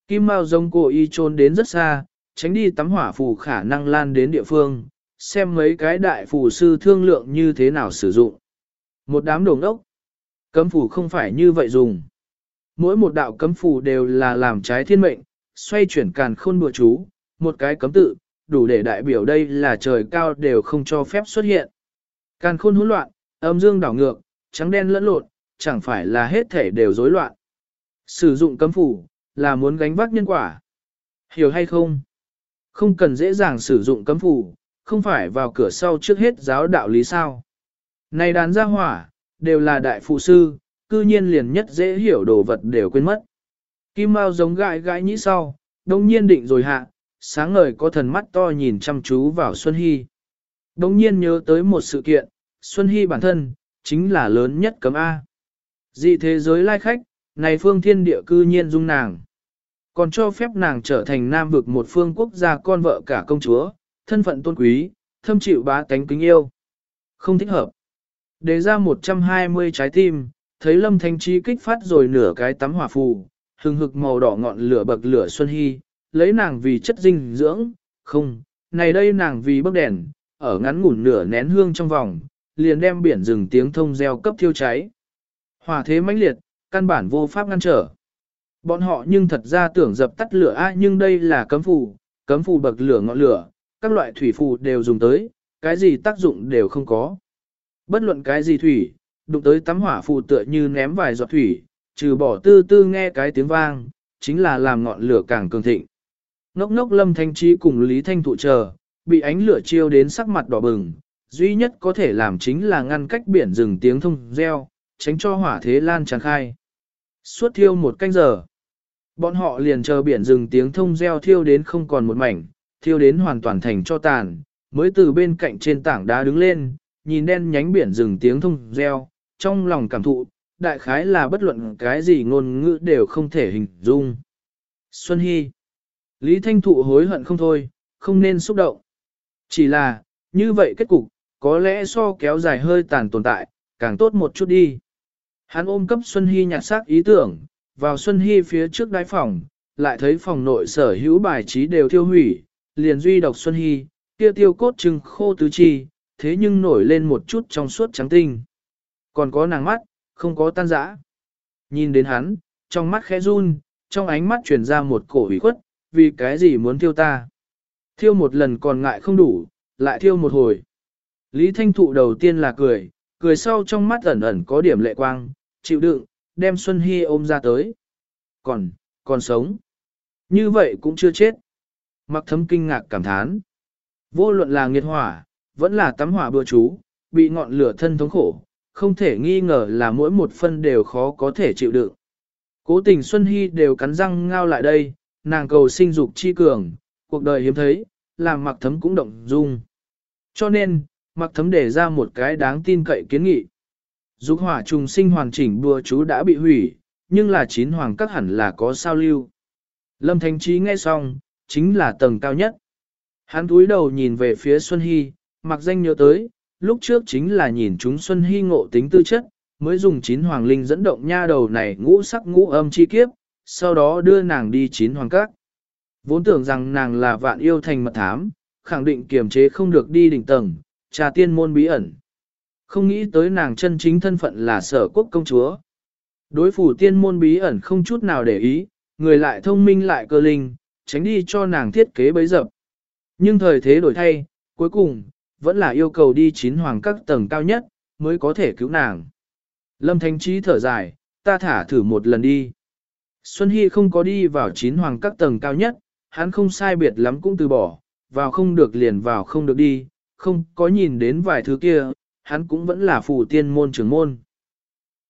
Kim Mao giống cô y trôn đến rất xa, tránh đi tắm hỏa phù khả năng lan đến địa phương, xem mấy cái đại phù sư thương lượng như thế nào sử dụng. Một đám đồ ngốc. Cấm phù không phải như vậy dùng. Mỗi một đạo cấm phù đều là làm trái thiên mệnh, xoay chuyển càn khôn bùa chú, một cái cấm tự, đủ để đại biểu đây là trời cao đều không cho phép xuất hiện. Càn khôn hỗn loạn, âm dương đảo ngược, trắng đen lẫn lộn, chẳng phải là hết thể đều rối loạn. Sử dụng cấm phủ, là muốn gánh vác nhân quả. Hiểu hay không? Không cần dễ dàng sử dụng cấm phủ, không phải vào cửa sau trước hết giáo đạo lý sao. Này đàn gia hỏa, đều là đại phụ sư, cư nhiên liền nhất dễ hiểu đồ vật đều quên mất. Kim Mao giống gãi gãi nhĩ sau, đồng nhiên định rồi hạ, sáng ngời có thần mắt to nhìn chăm chú vào Xuân Hy. Đồng nhiên nhớ tới một sự kiện, Xuân Hy bản thân, chính là lớn nhất cấm A. Dị thế giới lai khách, này phương thiên địa cư nhiên dung nàng. Còn cho phép nàng trở thành nam vực một phương quốc gia con vợ cả công chúa, thân phận tôn quý, thâm chịu bá tánh kính yêu. Không thích hợp. Đề ra 120 trái tim, thấy lâm thanh trí kích phát rồi nửa cái tắm hỏa phù, hừng hực màu đỏ ngọn lửa bậc lửa xuân hy, lấy nàng vì chất dinh dưỡng, không, này đây nàng vì bức đèn, ở ngắn ngủn nửa nén hương trong vòng, liền đem biển rừng tiếng thông gieo cấp thiêu cháy. Hỏa thế mãnh liệt, căn bản vô pháp ngăn trở. Bọn họ nhưng thật ra tưởng dập tắt lửa a nhưng đây là cấm phù, cấm phù bậc lửa ngọn lửa, các loại thủy phù đều dùng tới, cái gì tác dụng đều không có. Bất luận cái gì thủy, đụng tới tắm hỏa phù tựa như ném vài giọt thủy, trừ bỏ tư tư nghe cái tiếng vang, chính là làm ngọn lửa càng cường thịnh. Ngốc ngốc lâm thanh trí cùng Lý Thanh thụ chờ, bị ánh lửa chiêu đến sắc mặt đỏ bừng, duy nhất có thể làm chính là ngăn cách biển rừng tiếng thông reo, tránh cho hỏa thế lan tràn khai. Suốt thiêu một canh giờ, bọn họ liền chờ biển rừng tiếng thông reo thiêu đến không còn một mảnh, thiêu đến hoàn toàn thành cho tàn, mới từ bên cạnh trên tảng đá đứng lên, nhìn đen nhánh biển rừng tiếng thông reo, trong lòng cảm thụ, đại khái là bất luận cái gì ngôn ngữ đều không thể hình dung. Xuân Hy Lý Thanh Thụ hối hận không thôi, không nên xúc động. Chỉ là, như vậy kết cục, có lẽ so kéo dài hơi tàn tồn tại, càng tốt một chút đi. Hắn ôm cấp Xuân Hy nhặt xác ý tưởng, vào Xuân Hy phía trước đái phòng, lại thấy phòng nội sở hữu bài trí đều thiêu hủy, liền duy độc Xuân Hy, kia tiêu cốt trừng khô tứ chi, thế nhưng nổi lên một chút trong suốt trắng tinh. Còn có nàng mắt, không có tan dã Nhìn đến hắn, trong mắt khẽ run, trong ánh mắt truyền ra một cổ ủy khuất, vì cái gì muốn thiêu ta. Thiêu một lần còn ngại không đủ, lại thiêu một hồi. Lý Thanh Thụ đầu tiên là cười, cười sau trong mắt ẩn ẩn có điểm lệ quang, chịu đựng, đem Xuân Hy ôm ra tới. Còn, còn sống. Như vậy cũng chưa chết. Mặc thấm kinh ngạc cảm thán. Vô luận là nghiệt hỏa, vẫn là tắm hỏa bừa chú, bị ngọn lửa thân thống khổ, không thể nghi ngờ là mỗi một phân đều khó có thể chịu đựng. Cố tình Xuân Hy đều cắn răng ngao lại đây, nàng cầu sinh dục chi cường, cuộc đời hiếm thấy, làm mặc thấm cũng động dung. Cho nên, mặc thấm để ra một cái đáng tin cậy kiến nghị. Dục hỏa trùng sinh hoàn chỉnh bùa chú đã bị hủy, nhưng là chín hoàng các hẳn là có sao lưu. Lâm Thánh Trí nghe xong, chính là tầng cao nhất. Hắn túi đầu nhìn về phía Xuân Hy, mặc danh nhớ tới, lúc trước chính là nhìn chúng Xuân Hy ngộ tính tư chất, mới dùng chín hoàng linh dẫn động nha đầu này ngũ sắc ngũ âm chi kiếp, sau đó đưa nàng đi chín hoàng các. Vốn tưởng rằng nàng là vạn yêu thành mật thám, khẳng định kiềm chế không được đi đỉnh tầng, trà tiên môn bí ẩn. Không nghĩ tới nàng chân chính thân phận là sở quốc công chúa. Đối phủ tiên môn bí ẩn không chút nào để ý, người lại thông minh lại cơ linh, tránh đi cho nàng thiết kế bấy dập. Nhưng thời thế đổi thay, cuối cùng, vẫn là yêu cầu đi chín hoàng các tầng cao nhất, mới có thể cứu nàng. Lâm Thánh Trí thở dài, ta thả thử một lần đi. Xuân Hy không có đi vào chín hoàng các tầng cao nhất, hắn không sai biệt lắm cũng từ bỏ, vào không được liền vào không được đi, không có nhìn đến vài thứ kia, hắn cũng vẫn là phù tiên môn trưởng môn.